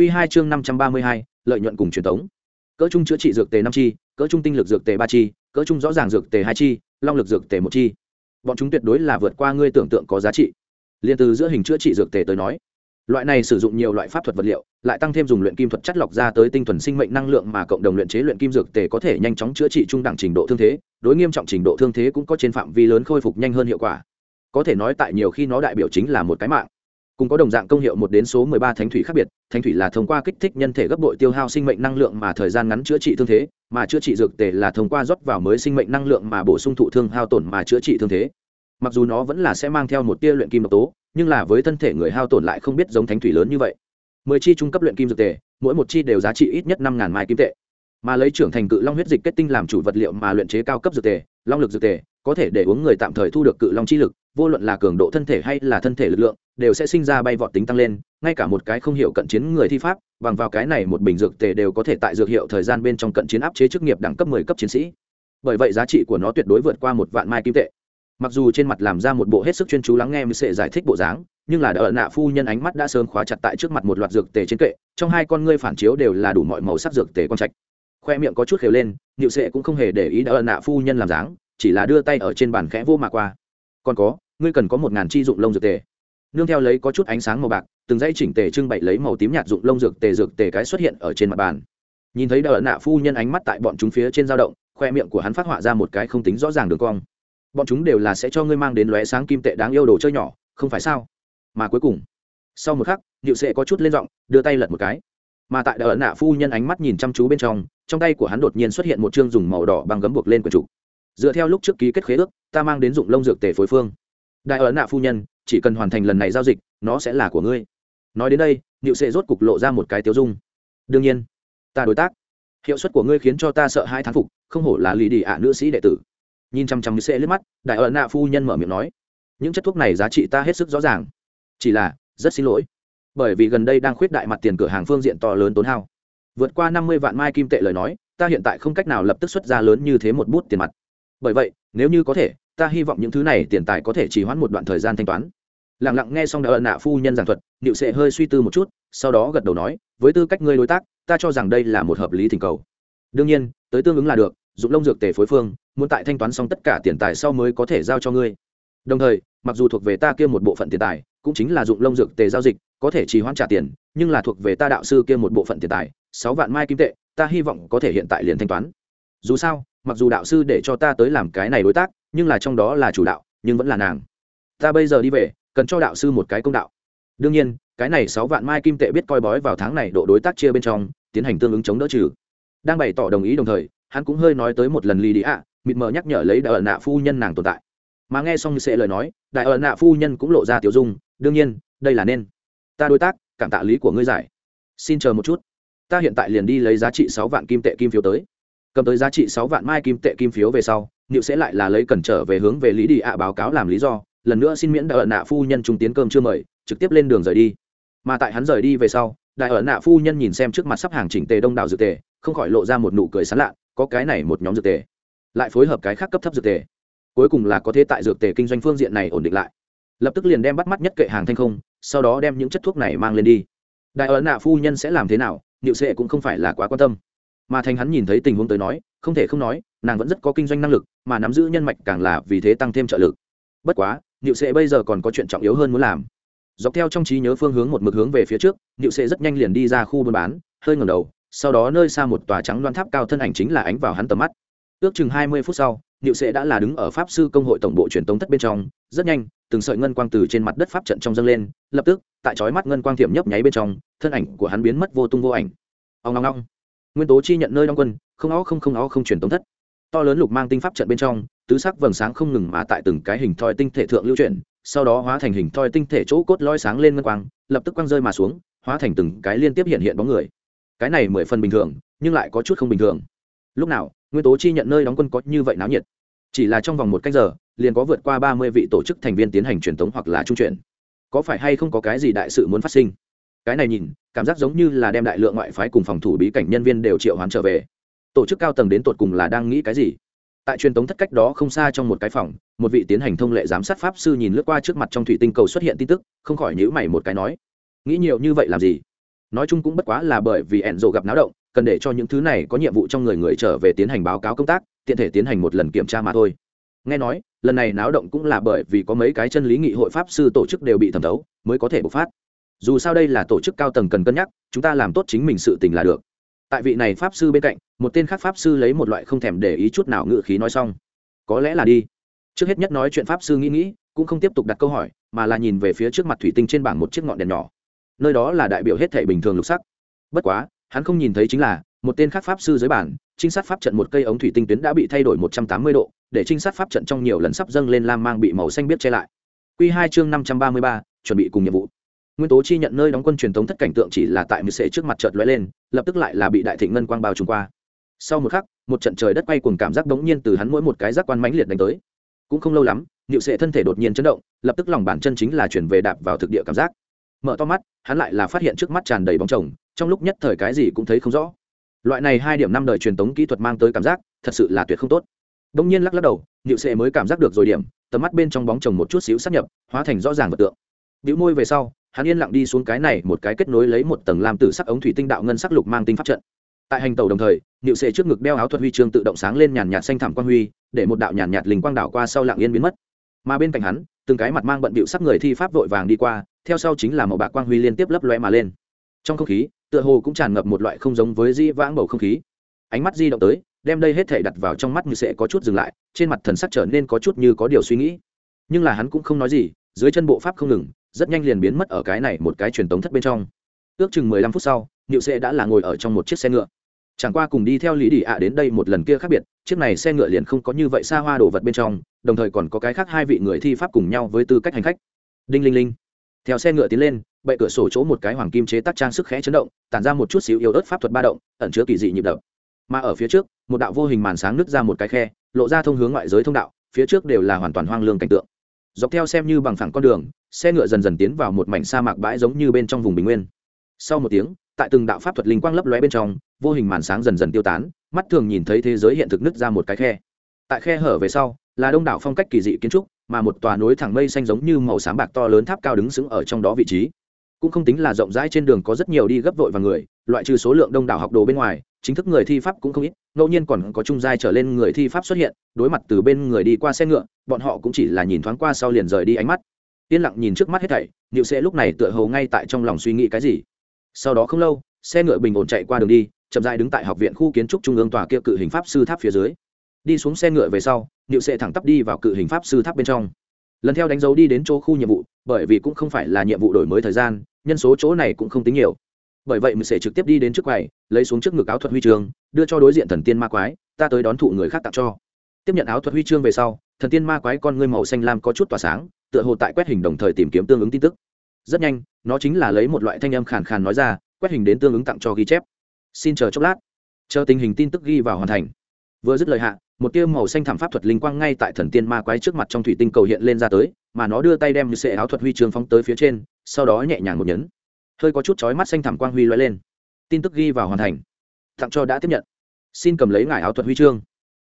Q2 chương năm trăm ba mươi hai, lợi nhuận cùng truyền thống. Cỡ trung chữa trị dược tề năm chi, cỡ trung tinh lực dược tề ba chi, cỡ trung rõ ràng dược tề hai chi, long lực dược tề một chi. Bọn chúng tuyệt đối là vượt qua ngươi tưởng tượng có giá trị. Liên từ giữa hình chữa trị dược tề tới nói, loại này sử dụng nhiều loại pháp thuật vật liệu, lại tăng thêm dùng luyện kim thuật chất lọc ra tới tinh thuần sinh mệnh năng lượng mà cộng đồng luyện chế luyện kim dược tề có thể nhanh chóng chữa trị trung đẳng trình độ thương thế, đối nghiêm trọng trình độ thương thế cũng có trên phạm vi lớn khôi phục nhanh hơn hiệu quả. Có thể nói tại nhiều khi nó đại biểu chính là một cái mạng cùng có đồng dạng công hiệu một đến số mười ba thánh thủy khác biệt, thánh thủy là thông qua kích thích nhân thể gấp bội tiêu hao sinh mệnh năng lượng mà thời gian ngắn chữa trị thương thế, mà chữa trị dược tề là thông qua rót vào mới sinh mệnh năng lượng mà bổ sung thụ thương hao tổn mà chữa trị thương thế. Mặc dù nó vẫn là sẽ mang theo một tia luyện kim độc tố, nhưng là với thân thể người hao tổn lại không biết giống thánh thủy lớn như vậy. Mười chi trung cấp luyện kim dược tề, mỗi một chi đều giá trị ít nhất năm ngàn mai kim tệ. Mà lấy trưởng thành cự long huyết dịch kết tinh làm chủ vật liệu mà luyện chế cao cấp dược tề, long lực dược tề, có thể để uống người tạm thời thu được cự long chi lực, vô luận là cường độ thân thể hay là thân thể lực lượng đều sẽ sinh ra bay vọt tính tăng lên, ngay cả một cái không hiểu cận chiến người thi pháp, bằng vào cái này một bình dược tề đều có thể tại dược hiệu thời gian bên trong cận chiến áp chế chức nghiệp đẳng cấp mười cấp chiến sĩ. Bởi vậy giá trị của nó tuyệt đối vượt qua một vạn mai kim tệ. Mặc dù trên mặt làm ra một bộ hết sức chuyên chú lắng nghe mới sẽ giải thích bộ dáng, nhưng là đỡ nạ phu nhân ánh mắt đã sớm khóa chặt tại trước mặt một loạt dược tề trên kệ, trong hai con ngươi phản chiếu đều là đủ mọi màu sắc dược tề con trạch. Khoe miệng có chút khều lên nịu sệ cũng không hề để ý đỡ nạ phu nhân làm dáng, chỉ là đưa tay ở trên bàn khẽ vô mà qua. Còn có, ngươi cần có một ngàn chi dụng lông dược tề nương theo lấy có chút ánh sáng màu bạc, từng dãy chỉnh tề trưng bày lấy màu tím nhạt dụng lông dược tề dược tề cái xuất hiện ở trên mặt bàn. Nhìn thấy đờ nạ phu nhân ánh mắt tại bọn chúng phía trên dao động, khoe miệng của hắn phát họa ra một cái không tính rõ ràng đường cong. Bọn chúng đều là sẽ cho ngươi mang đến lóe sáng kim tệ đáng yêu đồ chơi nhỏ, không phải sao? Mà cuối cùng, sau một khắc nhịu sệ có chút lên giọng, đưa tay lật một cái. Mà tại đờ nạ phu nhân ánh mắt nhìn chăm chú bên trong trong tay của hắn đột nhiên xuất hiện một chương dùng màu đỏ bằng gấm buộc lên quần trục dựa theo lúc trước ký kết khế ước, ta mang đến dụng lông dược tề phối phương. Đại ấn nạ phu nhân chỉ cần hoàn thành lần này giao dịch, nó sẽ là của ngươi. Nói đến đây nịu sệ rốt cục lộ ra một cái tiêu dung. Đương nhiên, ta đối tác. Hiệu suất của ngươi khiến cho ta sợ hai thán phục, không hổ là lì đi ạ nữ sĩ đệ tử. Nhìn chăm chăm sệ liếc mắt, đại ẩn nạ phu nhân mở miệng nói, những chất thuốc này giá trị ta hết sức rõ ràng. Chỉ là, rất xin lỗi. Bởi vì gần đây đang khuyết đại mặt tiền cửa hàng phương diện to lớn tốn hao. Vượt qua năm mươi vạn mai kim tệ lời nói, ta hiện tại không cách nào lập tức xuất ra lớn như thế một bút tiền mặt. Bởi vậy, nếu như có thể, ta hy vọng những thứ này tiền tài có thể chỉ hoãn một đoạn thời gian thanh toán lẳng lặng nghe xong đỡ nạ phu nhân giảng thuật điệu sệ hơi suy tư một chút, sau đó gật đầu nói, với tư cách ngươi đối tác, ta cho rằng đây là một hợp lý thỉnh cầu. Đương nhiên, tới tương ứng là được, dụng lông dược tề phối phương, muốn tại thanh toán xong tất cả tiền tài sau mới có thể giao cho ngươi. Đồng thời, mặc dù thuộc về ta kia một bộ phận tiền tài, cũng chính là dụng lông dược tề giao dịch, có thể trì hoãn trả tiền, nhưng là thuộc về ta đạo sư kia một bộ phận tiền tài, sáu vạn mai kim tệ, ta hy vọng có thể hiện tại liền thanh toán. Dù sao, mặc dù đạo sư để cho ta tới làm cái này đối tác, nhưng là trong đó là chủ đạo, nhưng vẫn là nàng. Ta bây giờ đi về cần cho đạo sư một cái công đạo. Đương nhiên, cái này sáu vạn mai kim tệ biết coi bói vào tháng này độ đối tác chia bên trong, tiến hành tương ứng chống đỡ trừ. Đang bày tỏ đồng ý đồng thời, hắn cũng hơi nói tới một lần lì đi ạ, mịt mờ nhắc nhở lấy đại ẩn nạ phu nhân nàng tồn tại. Mà nghe xong như sẽ lời nói, đại ẩn nạ phu nhân cũng lộ ra tiểu dung, đương nhiên, đây là nên. Ta đối tác, cảm tạ lý của ngươi giải. Xin chờ một chút. Ta hiện tại liền đi lấy giá trị sáu vạn kim tệ kim phiếu tới. Cầm tới giá trị sáu vạn mai kim tệ kim phiếu về sau nịu sẽ lại là lấy cần trở về hướng về lý đi ạ báo cáo làm lý do lần nữa xin miễn đại ẩn nạ phu nhân trung tiến cơm chưa mời, trực tiếp lên đường rời đi. Mà tại hắn rời đi về sau, đại ẩn nạ phu nhân nhìn xem trước mặt sắp hàng chỉnh tề đông đảo dược tề, không khỏi lộ ra một nụ cười sán lạ, có cái này một nhóm dược tề, lại phối hợp cái khác cấp thấp dược tề. Cuối cùng là có thể tại dược tề kinh doanh phương diện này ổn định lại. Lập tức liền đem bắt mắt nhất kệ hàng thanh không, sau đó đem những chất thuốc này mang lên đi. Đại ấn nạ phu nhân sẽ làm thế nào, niệu sệ cũng không phải là quá quan tâm. Mà thành hắn nhìn thấy tình huống tới nói, không thể không nói, nàng vẫn rất có kinh doanh năng lực, mà nắm giữ nhân mạch càng là vì thế tăng thêm trợ lực. Bất quá niệu sệ bây giờ còn có chuyện trọng yếu hơn muốn làm. Dọc theo trong trí nhớ phương hướng một mực hướng về phía trước, niệu sệ rất nhanh liền đi ra khu buôn bán, hơi ngẩng đầu, sau đó nơi xa một tòa trắng loan tháp cao thân ảnh chính là ánh vào hắn tầm mắt. Ước chừng hai mươi phút sau, niệu sệ đã là đứng ở pháp sư công hội tổng bộ truyền tống thất bên trong, rất nhanh, từng sợi ngân quang từ trên mặt đất pháp trận trong dâng lên, lập tức, tại chói mắt ngân quang thiểm nhấp nháy bên trong, thân ảnh của hắn biến mất vô tung vô ảnh. Ông ong ong. nguyên tố chi nhận nơi đóng quân, không ó không không ó không truyền tống thất. To lớn lục mang tinh pháp trận bên trong tứ sắc vầng sáng không ngừng mà tại từng cái hình thoi tinh thể thượng lưu chuyển, sau đó hóa thành hình thoi tinh thể chỗ cốt lói sáng lên ngân quang, lập tức quang rơi mà xuống, hóa thành từng cái liên tiếp hiện hiện bóng người. Cái này mười phần bình thường, nhưng lại có chút không bình thường. Lúc nào, nguyên tố chi nhận nơi đóng quân có như vậy náo nhiệt? Chỉ là trong vòng một cách giờ, liền có vượt qua ba mươi vị tổ chức thành viên tiến hành truyền thống hoặc là trung chuyển. Có phải hay không có cái gì đại sự muốn phát sinh? Cái này nhìn, cảm giác giống như là đem đại lượng ngoại phái cùng phòng thủ bí cảnh nhân viên đều triệu hoán trở về. Tổ chức cao tầng đến tột cùng là đang nghĩ cái gì? Tại truyền thống thất cách đó không xa trong một cái phòng, một vị tiến hành thông lệ giám sát pháp sư nhìn lướt qua trước mặt trong thủy tinh cầu xuất hiện tin tức, không khỏi nhữ mày một cái nói, nghĩ nhiều như vậy làm gì? Nói chung cũng bất quá là bởi vì ẻn rộ gặp náo động, cần để cho những thứ này có nhiệm vụ trong người người trở về tiến hành báo cáo công tác, tiện thể tiến hành một lần kiểm tra mà thôi. Nghe nói, lần này náo động cũng là bởi vì có mấy cái chân lý nghị hội pháp sư tổ chức đều bị thẩm thấu, mới có thể bộc phát. Dù sao đây là tổ chức cao tầng cần cân nhắc, chúng ta làm tốt chính mình sự tình là được tại vị này pháp sư bên cạnh, một tên khác pháp sư lấy một loại không thèm để ý chút nào ngự khí nói xong. Có lẽ là đi. Trước hết nhất nói chuyện pháp sư nghĩ nghĩ, cũng không tiếp tục đặt câu hỏi, mà là nhìn về phía trước mặt thủy tinh trên bảng một chiếc ngọn đèn nhỏ. Nơi đó là đại biểu hết thể bình thường lục sắc. Bất quá, hắn không nhìn thấy chính là, một tên khác pháp sư dưới bản trinh sát pháp trận một cây ống thủy tinh tuyến đã bị thay đổi một trăm tám mươi độ, để trinh sát pháp trận trong nhiều lần sắp dâng lên lam mang bị màu xanh biết che lại. Q hai chương năm trăm ba mươi ba, chuẩn bị cùng nhiệm vụ nguyên tố chi nhận nơi đóng quân truyền thống thất cảnh tượng chỉ là tại mười sệ trước mặt chợt lóe lên, lập tức lại là bị đại thịnh ngân quang bao trùm qua. Sau một khắc, một trận trời đất quay cùng cảm giác đống nhiên từ hắn mỗi một cái giác quan mãnh liệt đánh tới. Cũng không lâu lắm niệu sệ thân thể đột nhiên chấn động, lập tức lòng bàn chân chính là chuyển về đạp vào thực địa cảm giác. Mở to mắt, hắn lại là phát hiện trước mắt tràn đầy bóng chồng, trong lúc nhất thời cái gì cũng thấy không rõ. Loại này hai điểm năm đời truyền thống kỹ thuật mang tới cảm giác, thật sự là tuyệt không tốt. Đông nhiên lắc lắc đầu niệu sệ mới cảm giác được rồi điểm, tầm mắt bên trong bóng chồng một chút xíu sắp nhập, hóa thành rõ ràng vật tượng. Bĩu môi về sau hắn yên lặng đi xuống cái này một cái kết nối lấy một tầng làm tử sắc ống thủy tinh đạo ngân sắc lục mang tinh pháp trận. Tại hành tàu đồng thời, niệu sệ trước ngực đeo áo thuật huy chương tự động sáng lên nhàn nhạt xanh thảm quang huy, để một đạo nhàn nhạt linh quang đảo qua sau lặng yên biến mất. Mà bên cạnh hắn, từng cái mặt mang bận bịu sắc người thi pháp vội vàng đi qua, theo sau chính là một bạc quang huy liên tiếp lấp loe mà lên. Trong không khí, tựa hồ cũng tràn ngập một loại không giống với di vãng bầu không khí. Ánh mắt di động tới, đem đây hết thể đặt vào trong mắt như sẽ có chút dừng lại, trên mặt thần sắc trở nên có chút như có điều suy nghĩ. Nhưng là hắn cũng không nói gì, dưới chân bộ pháp không ngừng rất nhanh liền biến mất ở cái này một cái truyền tống thất bên trong. Ước chừng mười lăm phút sau, niệu sệ đã là ngồi ở trong một chiếc xe ngựa. Chẳng qua cùng đi theo lý đi ạ đến đây một lần kia khác biệt, chiếc này xe ngựa liền không có như vậy xa hoa đồ vật bên trong, đồng thời còn có cái khác hai vị người thi pháp cùng nhau với tư cách hành khách. Đinh linh linh. Theo xe ngựa tiến lên, bệ cửa sổ chỗ một cái hoàng kim chế tác trang sức khẽ chấn động, tản ra một chút xíu yếu ớt pháp thuật ba động, ẩn chứa kỳ dị nhịp đập. Mà ở phía trước, một đạo vô hình màn sáng nứt ra một cái khe, lộ ra thông hướng ngoại giới thông đạo, phía trước đều là hoàn toàn hoang lương cảnh tượng dọc theo xem như bằng phẳng con đường, xe ngựa dần dần tiến vào một mảnh sa mạc bãi giống như bên trong vùng bình nguyên. Sau một tiếng, tại từng đạo pháp thuật linh quang lấp lóe bên trong, vô hình màn sáng dần dần tiêu tán, mắt thường nhìn thấy thế giới hiện thực nứt ra một cái khe. Tại khe hở về sau, là đông đảo phong cách kỳ dị kiến trúc, mà một tòa núi thẳng mây xanh giống như màu sáng bạc to lớn tháp cao đứng sững ở trong đó vị trí cũng không tính là rộng rãi trên đường có rất nhiều đi gấp vội và người, loại trừ số lượng đông đảo học đồ bên ngoài, chính thức người thi pháp cũng không ít, ngẫu nhiên còn có trung giai trở lên người thi pháp xuất hiện, đối mặt từ bên người đi qua xe ngựa, bọn họ cũng chỉ là nhìn thoáng qua sau liền rời đi ánh mắt. Yên lặng nhìn trước mắt hết thảy, niệu sẽ lúc này tựa hồ ngay tại trong lòng suy nghĩ cái gì. Sau đó không lâu, xe ngựa bình ổn chạy qua đường đi, chậm dại đứng tại học viện khu kiến trúc trung ương tòa kia cự hình pháp sư tháp phía dưới. Đi xuống xe ngựa về sau, niệu sẽ thẳng tắp đi vào cự hình pháp sư tháp bên trong. Lần theo đánh dấu đi đến chỗ khu nhiệm vụ, bởi vì cũng không phải là nhiệm vụ đổi mới thời gian nhân số chỗ này cũng không tính nhiều. Bởi vậy mình sẽ trực tiếp đi đến trước quầy, lấy xuống trước ngực áo thuật huy chương, đưa cho đối diện thần tiên ma quái, ta tới đón thụ người khác tặng cho. Tiếp nhận áo thuật huy chương về sau, thần tiên ma quái con ngươi màu xanh lam có chút tỏa sáng, tựa hồ tại quét hình đồng thời tìm kiếm tương ứng tin tức. Rất nhanh, nó chính là lấy một loại thanh âm khàn khàn nói ra, quét hình đến tương ứng tặng cho ghi chép. Xin chờ chốc lát. Chờ tình hình tin tức ghi vào hoàn thành. Vừa dứt lời hạ, một tia màu xanh thảm pháp thuật linh quang ngay tại thần tiên ma quái trước mặt trong thủy tinh cầu hiện lên ra tới, mà nó đưa tay đem như sệ áo thuật huy chương phóng tới phía trên sau đó nhẹ nhàng một nhấn. Hơi có chút chói mắt xanh thảm quang huy loay lên. Tin tức ghi vào hoàn thành. Tặng cho đã tiếp nhận. Xin cầm lấy ngải áo thuật huy chương.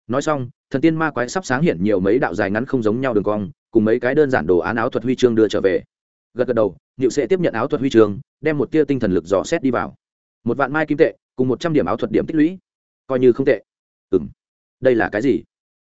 Nói xong, thần tiên ma quái sắp sáng hiện nhiều mấy đạo dài ngắn không giống nhau đường cong, cùng mấy cái đơn giản đồ án áo thuật huy chương đưa trở về. Gật gật đầu nhịu sẽ tiếp nhận áo thuật huy chương, đem một tia tinh thần lực dò xét đi vào. Một vạn mai kim tệ, cùng một trăm điểm áo thuật điểm tích lũy. Coi như không tệ. Ừ m đây là cái gì?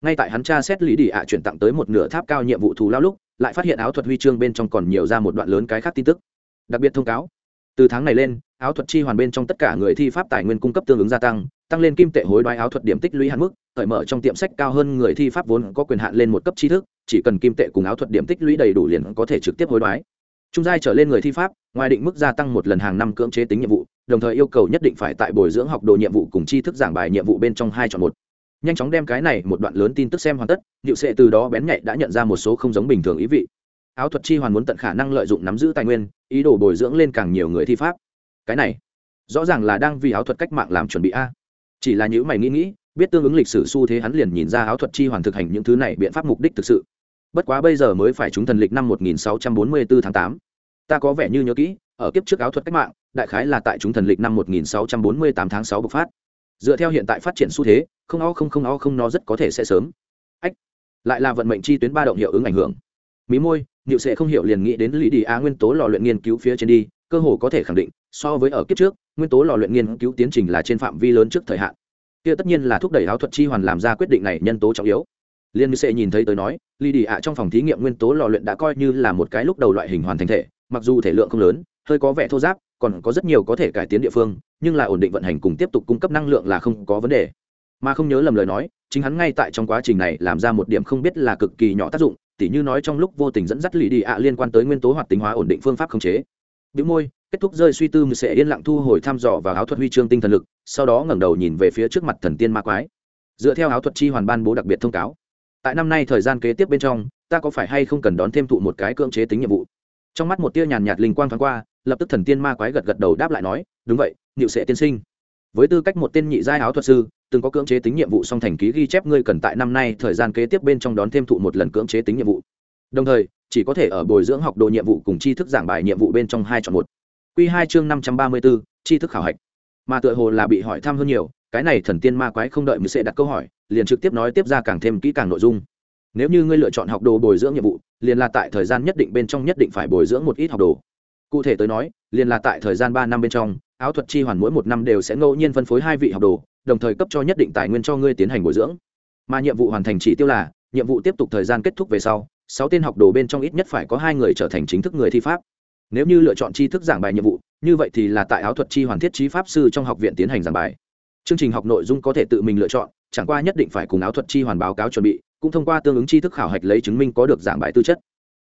Ngay tại hắn tra xét lý đi ạ chuyển tặng tới một nửa tháp cao nhiệm vụ thù lao lúc lại phát hiện áo thuật huy chương bên trong còn nhiều ra một đoạn lớn cái khác tin tức. Đặc biệt thông cáo. Từ tháng này lên, áo thuật chi hoàn bên trong tất cả người thi pháp tài nguyên cung cấp tương ứng gia tăng tăng lên kim tệ hối đoái áo thuật điểm tích lũy hạn mức cởi mở trong tiệm sách cao hơn người thi pháp vốn có quyền hạn lên một cấp tri thức, chỉ cần kim tệ cùng áo thuật điểm tích lũy đầy đủ liền có thể trực tiếp hối đoái. Trung giai trở lên người thi pháp, ngoài định mức gia tăng một lần hàng năm cưỡng chế tính nhiệm vụ, đồng thời yêu cầu nhất định phải tại bồi dưỡng học đồ nhiệm vụ cùng tri thức giảng bài nhiệm vụ bên trong hai chọn một nhanh chóng đem cái này một đoạn lớn tin tức xem hoàn tất, điệu sệ từ đó bén nhạy đã nhận ra một số không giống bình thường ý vị. Áo thuật chi hoàn muốn tận khả năng lợi dụng nắm giữ tài nguyên, ý đồ bồi dưỡng lên càng nhiều người thi pháp. Cái này, rõ ràng là đang vì áo thuật cách mạng làm chuẩn bị a. Chỉ là những mày nghĩ nghĩ, biết tương ứng lịch sử xu thế hắn liền nhìn ra áo thuật chi hoàn thực hành những thứ này biện pháp mục đích thực sự. Bất quá bây giờ mới phải chúng thần lịch năm 1644 tháng 8. ta có vẻ như nhớ kỹ, ở kiếp trước áo thuật cách mạng, đại khái là tại chúng thần lịch năm 1648 tháng 6 bộc phát. Dựa theo hiện tại phát triển xu thế không o không không o không nó rất có thể sẽ sớm. Ách, lại là vận mệnh chi tuyến ba động hiệu ứng ảnh hưởng. Mí môi nhịu sẽ không hiểu liền nghĩ đến lý đi á nguyên tố lò luyện nghiên cứu phía trên đi, cơ hồ có thể khẳng định, so với ở kiếp trước, nguyên tố lò luyện nghiên cứu tiến trình là trên phạm vi lớn trước thời hạn. Kia tất nhiên là thúc đẩy áo thuật chi hoàn làm ra quyết định này nhân tố trọng yếu. Liên sẽ nhìn thấy tới nói ly đi ạ trong phòng thí nghiệm nguyên tố lò luyện đã coi như là một cái lúc đầu loại hình hoàn thành thể, mặc dù thể lượng không lớn, hơi có vẻ thô giáp, còn có rất nhiều có thể cải tiến địa phương, nhưng là ổn định vận hành cùng tiếp tục cung cấp năng lượng là không có vấn đề mà không nhớ lầm lời nói, chính hắn ngay tại trong quá trình này làm ra một điểm không biết là cực kỳ nhỏ tác dụng, tỉ như nói trong lúc vô tình dẫn dắt lì đi ạ liên quan tới nguyên tố hoạt tính hóa ổn định phương pháp khống chế. Biểu môi, kết thúc rơi suy tư mười sẽ yên lặng thu hồi thăm dò vào áo thuật huy chương tinh thần lực, sau đó ngẩng đầu nhìn về phía trước mặt thần tiên ma quái. Dựa theo áo thuật chi hoàn ban bố đặc biệt thông cáo, tại năm nay thời gian kế tiếp bên trong, ta có phải hay không cần đón thêm thụ một cái cưỡng chế tính nhiệm vụ? Trong mắt một tia nhàn nhạt linh quang thoáng qua, lập tức thần tiên ma quái gật gật đầu đáp lại nói, đúng vậy nhịu sẽ tiên sinh. Với tư cách một tên nhị giai áo thuật sư từng có cưỡng chế tính nhiệm vụ song thành ký ghi chép ngươi cần tại năm nay thời gian kế tiếp bên trong đón thêm thụ một lần cưỡng chế tính nhiệm vụ. Đồng thời, chỉ có thể ở bồi dưỡng học đồ nhiệm vụ cùng tri thức giảng bài nhiệm vụ bên trong hai chọn một. Q hai chương năm trăm ba mươi bốn tri thức khảo hạch. Mà tựa hồ là bị hỏi thăm hơn nhiều, cái này thần tiên ma quái không đợi mới sẽ đặt câu hỏi, liền trực tiếp nói tiếp ra càng thêm kỹ càng nội dung. Nếu như ngươi lựa chọn học đồ bồi dưỡng nhiệm vụ, liền là tại thời gian nhất định bên trong nhất định phải bồi dưỡng một ít học đồ. Cụ thể tới nói, liền là tại thời gian ba năm bên trong, áo thuật chi hoàn mỗi một năm đều sẽ ngẫu nhiên phân phối hai vị học đồ đồng thời cấp cho nhất định tài nguyên cho ngươi tiến hành bồi dưỡng. Mà nhiệm vụ hoàn thành chỉ tiêu là, nhiệm vụ tiếp tục thời gian kết thúc về sau, sáu tên học đồ bên trong ít nhất phải có hai người trở thành chính thức người thi pháp. Nếu như lựa chọn tri thức giảng bài nhiệm vụ, như vậy thì là tại áo thuật chi hoàn thiết trí pháp sư trong học viện tiến hành giảng bài. Chương trình học nội dung có thể tự mình lựa chọn, chẳng qua nhất định phải cùng áo thuật chi hoàn báo cáo chuẩn bị, cũng thông qua tương ứng tri thức khảo hạch lấy chứng minh có được giảng bài tư chất.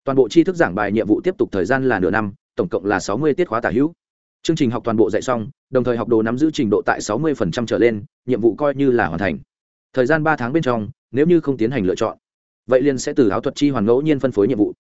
Toàn bộ tri thức giảng bài nhiệm vụ tiếp tục thời gian là nửa năm, tổng cộng là sáu mươi tiết khóa tả hữu chương trình học toàn bộ dạy xong đồng thời học đồ nắm giữ trình độ tại sáu mươi trở lên nhiệm vụ coi như là hoàn thành. Thời gian ba tháng bên trong nếu như không tiến hành lựa chọn vậy liền sẽ từ áo thuật chi hoàn ngẫu nhiên phân phối nhiệm vụ.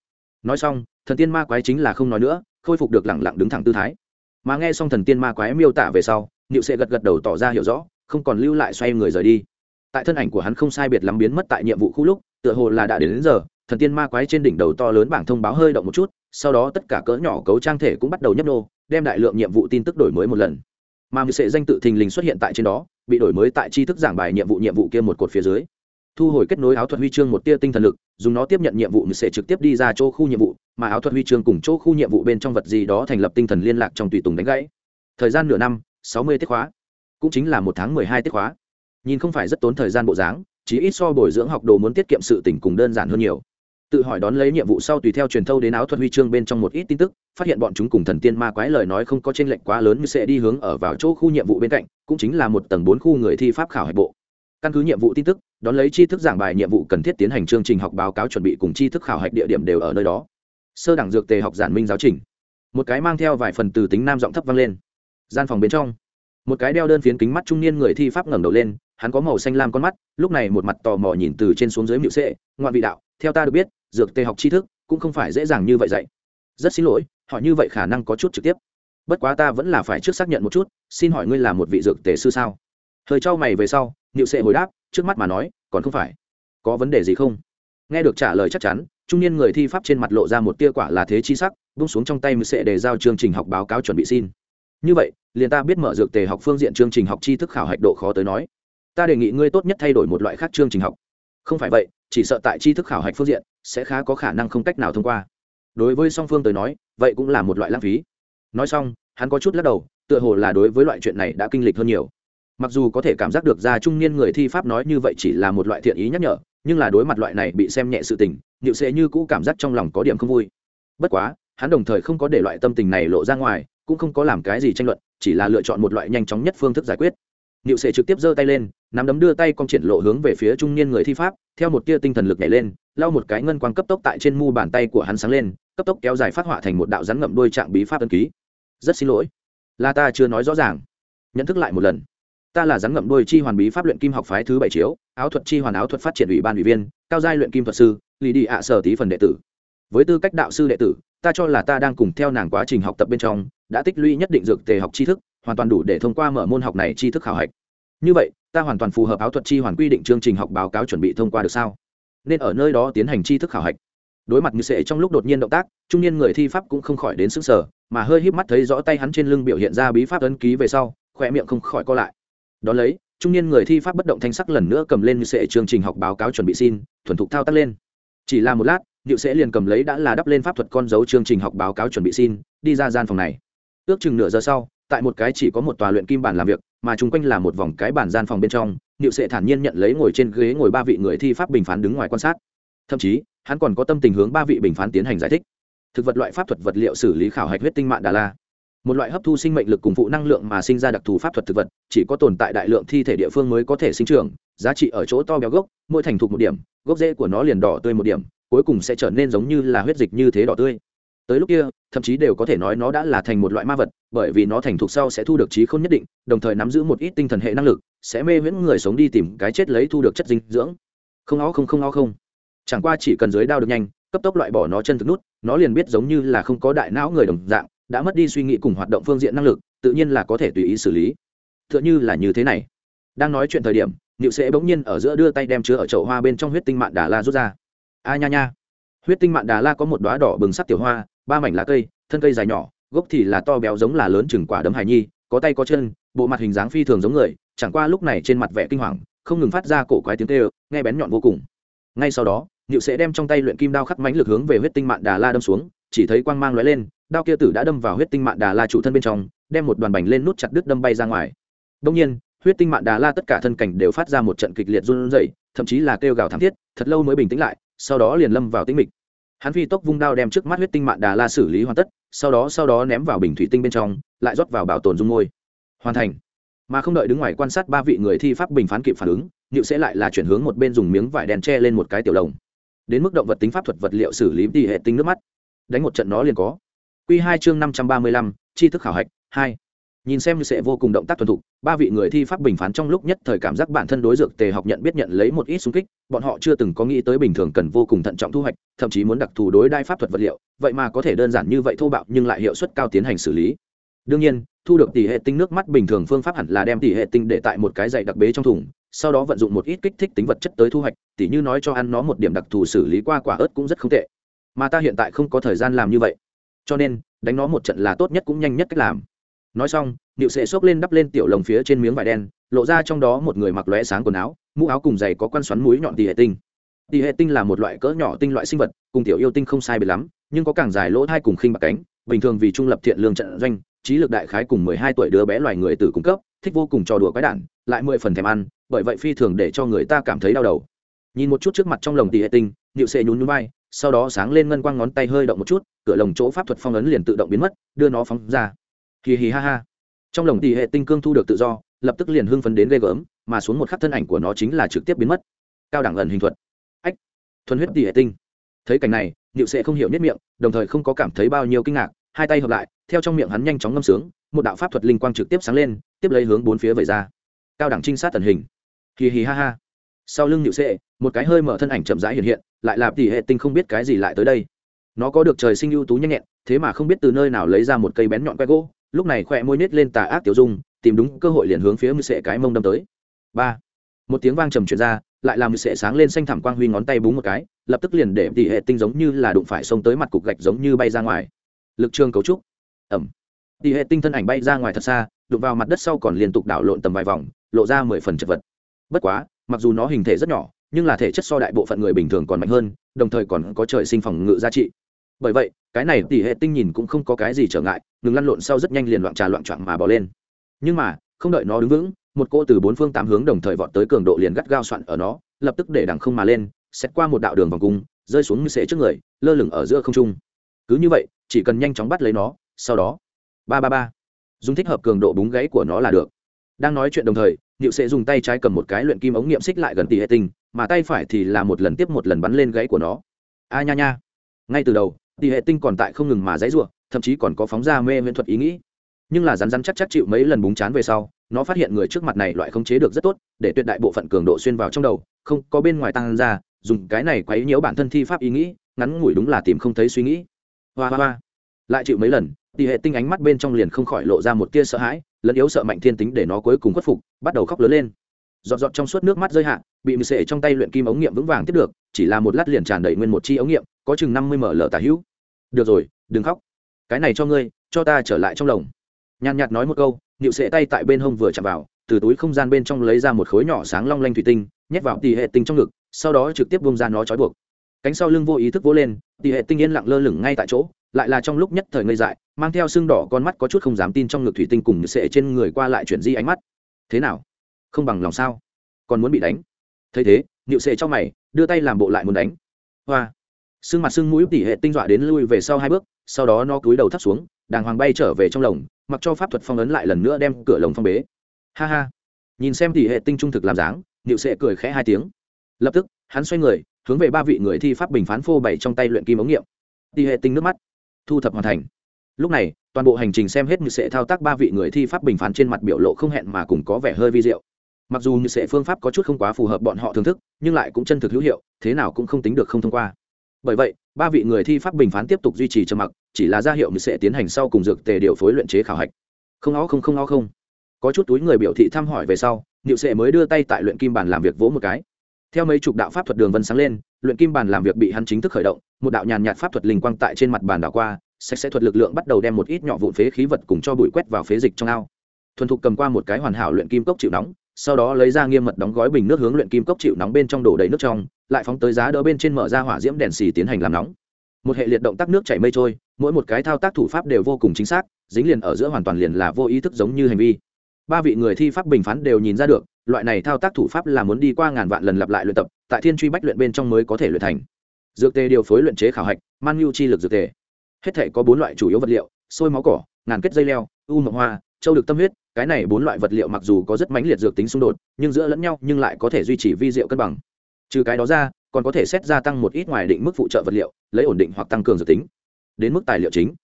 Nói xong thần tiên ma quái chính là không nói nữa khôi phục được lẳng lặng đứng thẳng tư thái. Mà nghe xong thần tiên ma quái miêu tả về sau nịu sẽ gật gật đầu tỏ ra hiểu rõ không còn lưu lại xoay người rời đi. Tại thân ảnh của hắn không sai biệt lắm biến mất tại nhiệm vụ khu lúc tựa hồ là đã đến, đến giờ thần tiên ma quái trên đỉnh đầu to lớn bảng thông báo hơi động một chút, sau đó tất cả cỡ nhỏ cấu trang thể cũng bắt đầu nhấp nô, đem đại lượng nhiệm vụ tin tức đổi mới một lần. Mà mười sệ danh tự thình lình xuất hiện tại trên đó, bị đổi mới tại tri thức giảng bài nhiệm vụ nhiệm vụ kia một cột phía dưới. Thu hồi kết nối áo thuật huy chương một tia tinh thần lực, dùng nó tiếp nhận nhiệm vụ mười sệ trực tiếp đi ra chỗ khu nhiệm vụ, mà áo thuật huy chương cùng chỗ khu nhiệm vụ bên trong vật gì đó thành lập tinh thần liên lạc trong tùy tùng đánh gãy. Thời gian nửa năm, sáu mươi tiết khóa. Cũng chính là một tháng mười hai tiết khóa. Nhìn không phải rất tốn thời gian bộ dáng chỉ ít so bồi dưỡng học đồ muốn tiết kiệm sự tỉnh cùng đơn giản hơn nhiều tự hỏi đón lấy nhiệm vụ sau tùy theo truyền thâu đến áo thuật huy chương bên trong một ít tin tức, phát hiện bọn chúng cùng thần tiên ma quái lời nói không có t r ê n lệch quá lớn như sẽ đi hướng ở vào chỗ khu nhiệm vụ bên cạnh, cũng chính là một tầng bốn khu người thi pháp khảo hạch bộ. Căn cứ nhiệm vụ tin tức, đón lấy tri thức giảng bài nhiệm vụ cần thiết tiến hành chương trình học báo cáo chuẩn bị cùng tri thức khảo hạch địa điểm đều ở nơi đó. Sơ đẳng dược tề học giản minh giáo trình. Một cái mang theo vài phần từ tính nam giọng thấp vang lên. Gian phòng bên trong, một cái đeo đơn phiến kính mắt trung niên người thi pháp ngẩng đầu lên, hắn có màu xanh lam con mắt, lúc này một mặt tò mò nhìn từ trên xuống dưới mịu sệ, ngoạn vị đạo, theo ta được biết dược tề học tri thức, cũng không phải dễ dàng như vậy dạy. Rất xin lỗi, hỏi như vậy khả năng có chút trực tiếp. Bất quá ta vẫn là phải trước xác nhận một chút, xin hỏi ngươi là một vị dược tề sư sao? Thời trao mày về sau nịu sệ hồi đáp, trước mắt mà nói, còn không phải. Có vấn đề gì không? Nghe được trả lời chắc chắn, trung niên người thi pháp trên mặt lộ ra một tia quả là thế chi sắc bung xuống trong tay mười sệ để giao chương trình học báo cáo chuẩn bị xin. Như vậy, liền ta biết mở dược tề học phương diện chương trình học tri thức khảo hạch độ khó tới nói. Ta đề nghị ngươi tốt nhất thay đổi một loại khác chương trình học. Không phải vậy chỉ sợ tại tri thức khảo hạch phương diện sẽ khá có khả năng không cách nào thông qua. Đối với song phương tới nói vậy cũng là một loại lãng phí. Nói xong hắn có chút lắc đầu tựa hồ là đối với loại chuyện này đã kinh lịch hơn nhiều. Mặc dù có thể cảm giác được ra trung niên người thi pháp nói như vậy chỉ là một loại thiện ý nhắc nhở nhưng là đối mặt loại này bị xem nhẹ sự tình nhịu sẽ như cũ cảm giác trong lòng có điểm không vui. Bất quá hắn đồng thời không có để loại tâm tình này lộ ra ngoài cũng không có làm cái gì tranh luận chỉ là lựa chọn một loại nhanh chóng nhất phương thức giải quyết. Nhịu sẽ trực tiếp giơ tay lên, nắm đấm đưa tay cong triển lộ hướng về phía trung niên người thi pháp, theo một tia tinh thần lực nhảy lên, lau một cái ngân quang cấp tốc tại trên mu bàn tay của hắn sáng lên, cấp tốc kéo dài phát họa thành một đạo rắn ngậm đuôi trạng bí pháp ấn ký. Rất xin lỗi, là ta chưa nói rõ ràng. Nhận thức lại một lần. Ta là rắn ngậm đuôi chi hoàn bí pháp luyện kim học phái thứ bảy chiếu, áo thuật chi hoàn áo thuật phát triển ủy ban ủy viên, cao giai luyện kim thuật sư, Lý Đi ạ sở tí phần đệ tử. Với tư cách đạo sư đệ tử, ta cho là ta đang cùng theo nàng quá trình học tập bên trong, đã tích lũy nhất định dược tề học tri thức, hoàn toàn đủ để thông qua mở môn học này tri thức khảo hạch như vậy, ta hoàn toàn phù hợp áo thuật chi hoàn quy định chương trình học báo cáo chuẩn bị thông qua được sao? Nên ở nơi đó tiến hành tri thức khảo hạch. Đối mặt như sệ trong lúc đột nhiên động tác, trung niên người thi pháp cũng không khỏi đến xứng sở mà hơi híp mắt thấy rõ tay hắn trên lưng biểu hiện ra bí pháp ấn ký về sau khỏe miệng không khỏi co lại. Đ ó lấy, trung niên người thi pháp bất động thanh sắc lần nữa cầm lên như sệ chương trình học báo cáo chuẩn bị xin, thuần thục thao tác lên. Chỉ là một lát điệu sẽ liền cầm lấy đã là đắp lên pháp thuật con dấu chương trình học báo cáo chuẩn bị xin, đi ra gian phòng này. Ước chừng nửa giờ sau tại một cái chỉ có một tòa luyện kim bản làm việc, mà chung quanh là một vòng cái bản gian phòng bên trong, niệu sệ thản nhiên nhận lấy ngồi trên ghế ngồi ba vị người thi pháp bình phán đứng ngoài quan sát. Thậm chí, hắn còn có tâm tình hướng ba vị bình phán tiến hành giải thích. Thực vật loại pháp thuật vật liệu xử lý khảo hạch huyết tinh mạng đà la. Một loại hấp thu sinh mệnh lực cùng phụ năng lượng mà sinh ra đặc thù pháp thuật thực vật, chỉ có tồn tại đại lượng thi thể địa phương mới có thể sinh trưởng, giá trị ở chỗ to béo gốc, mỗi thành thục một điểm, gốc rễ của nó liền đỏ tươi một điểm, cuối cùng sẽ trở nên giống như là huyết dịch như thế đỏ tươi tới lúc kia, thậm chí đều có thể nói nó đã là thành một loại ma vật, bởi vì nó thành thục sau sẽ thu được trí không nhất định, đồng thời nắm giữ một ít tinh thần hệ năng lực, sẽ mê viễn người sống đi tìm cái chết lấy thu được chất dinh dưỡng. Không ó không không ó không. Chẳng qua chỉ cần dưới đao được nhanh, cấp tốc loại bỏ nó chân thực nút, nó liền biết giống như là không có đại não người đồng dạng, đã mất đi suy nghĩ cùng hoạt động phương diện năng lực, tự nhiên là có thể tùy ý xử lý. T h ư ợ n h ư là như thế này. Đang nói chuyện thời điểm nịu sẽ bỗng nhiên ở giữa đưa tay đem chứa ở chậu hoa bên trong huyết tinh mạn đà la rút ra. A nha nha. Huyết tinh mạn đà la có một đoá đỏ bừng sắc tiểu hoa ba mảnh lá cây thân cây dài nhỏ gốc thì là to béo giống là lớn chừng quả đấm hải nhi có tay có chân bộ mặt hình dáng phi thường giống người chẳng qua lúc này trên mặt vẻ kinh hoàng không ngừng phát ra cổ quái tiếng tê nghe bén nhọn vô cùng ngay sau đó nhựu sẽ đem trong tay luyện kim đao khắc mánh lực hướng về huyết tinh mạn đà la đâm xuống, chỉ thấy quang mang lóe lên, đao kia tử đã đâm vào huyết tinh mạn đà la chủ thân bên trong, đem một đoàn bành lên nút chặt đứt đâm bay ra ngoài. đông nhiên, huyết tinh mạn đà la tất cả thân cảnh đều phát ra một trận kịch liệt run rẩy, thậm chí là kêu gào thảm thiết, thật lâu mới bình tĩnh lại, sau đó liền lâm vào tĩnh mịch. Hắn phi tốc vung đao đem trước mắt huyết tinh mạn đà la xử lý hoàn tất, sau đó sau đó ném vào bình thủy tinh bên trong, lại rót vào bảo tồn dung môi. Hoàn thành. Mà không đợi đứng ngoài quan sát ba vị người thi pháp bình phán kịp phản ứng, Niệu sẽ lại là chuyển hướng một bên dùng miếng vải đèn che lên một cái tiểu lồng đến mức động vật tính pháp thuật vật liệu xử lý tỷ hệ tinh nước mắt đánh một trận nó liền có q hai chương năm trăm ba mươi lăm tri thức khảo hạch hai nhìn xem như sẽ vô cùng động tác thuần thục, ba vị người thi pháp bình phán trong lúc nhất thời cảm giác bản thân đối dược tề học nhận biết nhận lấy một ít xung kích, bọn họ chưa từng có nghĩ tới bình thường cần vô cùng thận trọng thu hoạch, thậm chí muốn đặc thù đối đai pháp thuật vật liệu, vậy mà có thể đơn giản như vậy thô bạo nhưng lại hiệu suất cao tiến hành xử lý. Đương nhiên, thu được tỷ hệ tinh nước mắt bình thường phương pháp hẳn là đem tỷ hệ tinh để tại một cái dạy đặc bế trong thùng, sau đó vận dụng một ít kích thích tính vật chất tới thu hoạch tỷ như nói cho ăn nó một điểm đặc thù xử lý qua quả ớt cũng rất không tệ. Mà ta hiện tại không có thời gian làm như vậy. Cho nên, đánh nó một trận là tốt nhất cũng nhanh nhất cách làm nói xong nịu sệ xốc lên đắp lên tiểu lồng phía trên miếng vải đen, lộ ra trong đó một người mặc lóe sáng quần áo, mũ áo cùng giày có quan xoắn mũi nhọn tỉ hệ tinh. Tỉ hệ tinh là một loại cỡ nhỏ tinh loại sinh vật, cùng tiểu yêu tinh không sai biệt lắm, nhưng có càng dài lỗ thai cùng khinh bạc cánh, bình thường vì trung lập thiện lương trận doanh, trí lực đại khái cùng mười hai tuổi đứa bé loài người tử cung cấp, thích vô cùng trò đùa quái đản, lại mười phần thèm ăn, bởi vậy phi thường để cho người ta cảm thấy đau đầu. Nhìn một chút trước mặt trong lồng tỉ hệ tinh nịu Sệ nhún nhún vai, sau đó sáng lên ngân quang ngón tay hơi động một chút, cửa lồng chỗ pháp thuật phong ấn liền tự động biến mất, đưa nó phóng ra hì hì ha ha. Trong lồng tỉ hệ tinh cương thu được tự do, lập tức liền hưng phấn đến ghê gớm, mà xuống một khắc thân ảnh của nó chính là trực tiếp biến mất. Cao đẳng ẩn hình thuật. Ách, thuần huyết tỉ hệ tinh. Thấy cảnh này nịu sẽ không hiểu nhất miệng, đồng thời không có cảm thấy bao nhiêu kinh ngạc, hai tay hợp lại, theo trong miệng hắn nhanh chóng ngâm sướng, một đạo pháp thuật linh quang trực tiếp sáng lên, tiếp lấy hướng bốn phía vẩy ra. Cao đẳng trinh sát tần hình. Hì hì ha ha. Sau lưng nhự sệ, một cái hơi mở thân ảnh chậm rãi hiện hiện, lại là tỷ hệ tinh không biết cái gì lại tới đây. Nó có được trời sinh ưu tú nhanh nhẹn, thế mà không biết từ nơi nào lấy ra một cây bén nhọn que gỗ lúc này khỏe môi nết lên tà ác tiểu dung, tìm đúng cơ hội liền hướng phía mười sệ cái mông đâm tới. Ba. Một tiếng vang trầm truyền ra, lại làm mười sệ sáng lên xanh thảm quang huy ngón tay búng một cái, lập tức liền để tỷ hệ tinh giống như là đụng phải xông tới mặt cục gạch giống như bay ra ngoài. Lực trường cấu trúc. Ẩm. Tỷ hệ tinh thân ảnh bay ra ngoài thật xa, đụng vào mặt đất sau còn liên tục đảo lộn tầm vài vòng, lộ ra mười phần chật vật. Bất quá, mặc dù nó hình thể rất nhỏ, nhưng là thể chất so đại bộ phận người bình thường còn mạnh hơn, đồng thời còn có trời sinh phòng ngự giá trị bởi vậy cái này tỷ hệ tinh nhìn cũng không có cái gì trở ngại ngừng lăn lộn sau rất nhanh liền loạn trà loạn trạng mà bỏ lên nhưng mà không đợi nó đứng vững một cô từ bốn phương tám hướng đồng thời vọt tới cường độ liền gắt gao soạn ở nó lập tức để đằng không mà lên xét qua một đạo đường vòng cung rơi xuống như sệ trước người lơ lửng ở giữa không trung cứ như vậy chỉ cần nhanh chóng bắt lấy nó sau đó ba ba ba dùng thích hợp cường độ búng gãy của nó là được đang nói chuyện đồng thời Niệu sẽ dùng tay trái cầm một cái luyện kim ống nghiệm xích lại gần tỷ hệ tinh, mà tay phải thì là một lần tiếp một lần bắn lên gãy của nó. A nha nha. Ngay từ đầu, tỷ hệ tinh còn tại không ngừng mà dãy giụa, thậm chí còn có phóng ra mê viễn thuật ý nghĩ. Nhưng là rắn rắn chắc chắc chịu mấy lần búng chán về sau, nó phát hiện người trước mặt này loại khống chế được rất tốt, để tuyệt đại bộ phận cường độ xuyên vào trong đầu, không có bên ngoài tăng ra, dùng cái này quấy nhiễu bản thân thi pháp ý nghĩ, ngắn ngủi đúng là tìm không thấy suy nghĩ. Hoa hoa hoa. Lại chịu mấy lần, tỷ hệ tinh ánh mắt bên trong liền không khỏi lộ ra một tia sợ hãi, lẫn yếu sợ mạnh thiên tính để nó cuối cùng khuất phục bắt đầu khóc lớn lên giọt giọt trong suốt nước mắt rơi hạ bị mười sệ trong tay luyện kim ống nghiệm vững vàng tiếp được chỉ là một lát liền tràn đầy nguyên một chi ống nghiệm có chừng năm mươi mở lở tả hữu. Được rồi, đừng khóc. Cái này cho ngươi, cho ta trở lại trong lồng. Nhàn nhạt nói một câu nịu sệ tay tại bên hông vừa chạm vào, từ túi không gian bên trong lấy ra một khối nhỏ sáng long lanh thủy tinh, nhét vào tỷ hệ tinh trong ngực, sau đó trực tiếp bông ra nó trói buộc. Cánh sau lưng vô ý thức vỗ lên tỷ hệ tinh yên lặng lơ lửng ngay tại chỗ, lại là trong lúc nhất thời ngây dại, mang theo xương đỏ con mắt có chút không dám tin trong ngực thủy tinh cùng sệ trên người qua lại chuyển di ánh mắt. Thế nào? Không bằng lòng sao? Còn muốn bị đánh? Thấy thế nịu sệ trong mày, đưa tay làm bộ lại muốn đánh. Hoa! Xương mặt xương mũi tỉ hệ tinh dọa đến lui về sau hai bước, sau đó nó cúi đầu thắt xuống, đàng hoàng bay trở về trong lồng, mặc cho pháp thuật phong ấn lại lần nữa đem cửa lồng phong bế. Ha ha. Nhìn xem tỉ hệ tinh trung thực làm dáng nịu sệ cười khẽ hai tiếng. Lập tức, hắn xoay người, hướng về ba vị người thi pháp bình phán phô bày trong tay luyện kim ống nghiệm. Tỉ hệ tinh nước mắt thu thập hoàn thành. Lúc này, toàn bộ hành trình xem hết như sẽ thao tác ba vị người thi pháp bình phán trên mặt biểu lộ không hẹn mà cùng có vẻ hơi vi diệu. Mặc dù như sẽ phương pháp có chút không quá phù hợp bọn họ thưởng thức, nhưng lại cũng chân thực hữu hiệu, thế nào cũng không tính được không thông qua bởi vậy, ba vị người thi pháp bình phán tiếp tục duy trì trầm mặc, chỉ là ra hiệu như sẽ tiến hành sau cùng dược tề điều phối luyện chế khảo hạch. Không ó không không ó không. Có chút túi người biểu thị thăm hỏi về sau, niệu sệ mới đưa tay tại luyện kim bàn làm việc vỗ một cái. Theo mấy chục đạo pháp thuật đường vân sáng lên, luyện kim bàn làm việc bị hắn chính thức khởi động, một đạo nhàn nhạt pháp thuật linh quang tại trên mặt bàn đảo qua, sạch sẽ thuật lực lượng bắt đầu đem một ít nhỏ vụn phế khí vật cùng cho bụi quét vào phế dịch trong ao. Thuần thục cầm qua một cái hoàn hảo luyện kim cốc chịu nóng, sau đó lấy ra nghiêm mật đóng gói bình nước hướng luyện kim cốc chịu nóng bên trong đổ đầy nước trong lại phóng tới giá đỡ bên trên mở ra hỏa diễm đèn xì tiến hành làm nóng. Một hệ liệt động tác nước chảy mây trôi, mỗi một cái thao tác thủ pháp đều vô cùng chính xác, dính liền ở giữa hoàn toàn liền là vô ý thức giống như hành vi. Ba vị người thi pháp bình phán đều nhìn ra được, loại này thao tác thủ pháp là muốn đi qua ngàn vạn lần lặp lại luyện tập, tại thiên truy bách luyện bên trong mới có thể luyện thành. Dược tề điều phối luyện chế khảo hạch, man mưu chi lực dược tề. Hết thể có bốn loại chủ yếu vật liệu sôi máu cỏ, ngàn kết dây leo, u mộng hoa, châu được tâm huyết, cái này bốn loại vật liệu mặc dù có rất mãnh liệt dược tính xung đột, nhưng giữa lẫn nhau nhưng lại có thể duy trì vi diệu cân bằng trừ cái đó ra, còn có thể xét gia tăng một ít ngoài định mức phụ trợ vật liệu, lấy ổn định hoặc tăng cường dược tính. Đến mức tài liệu chính,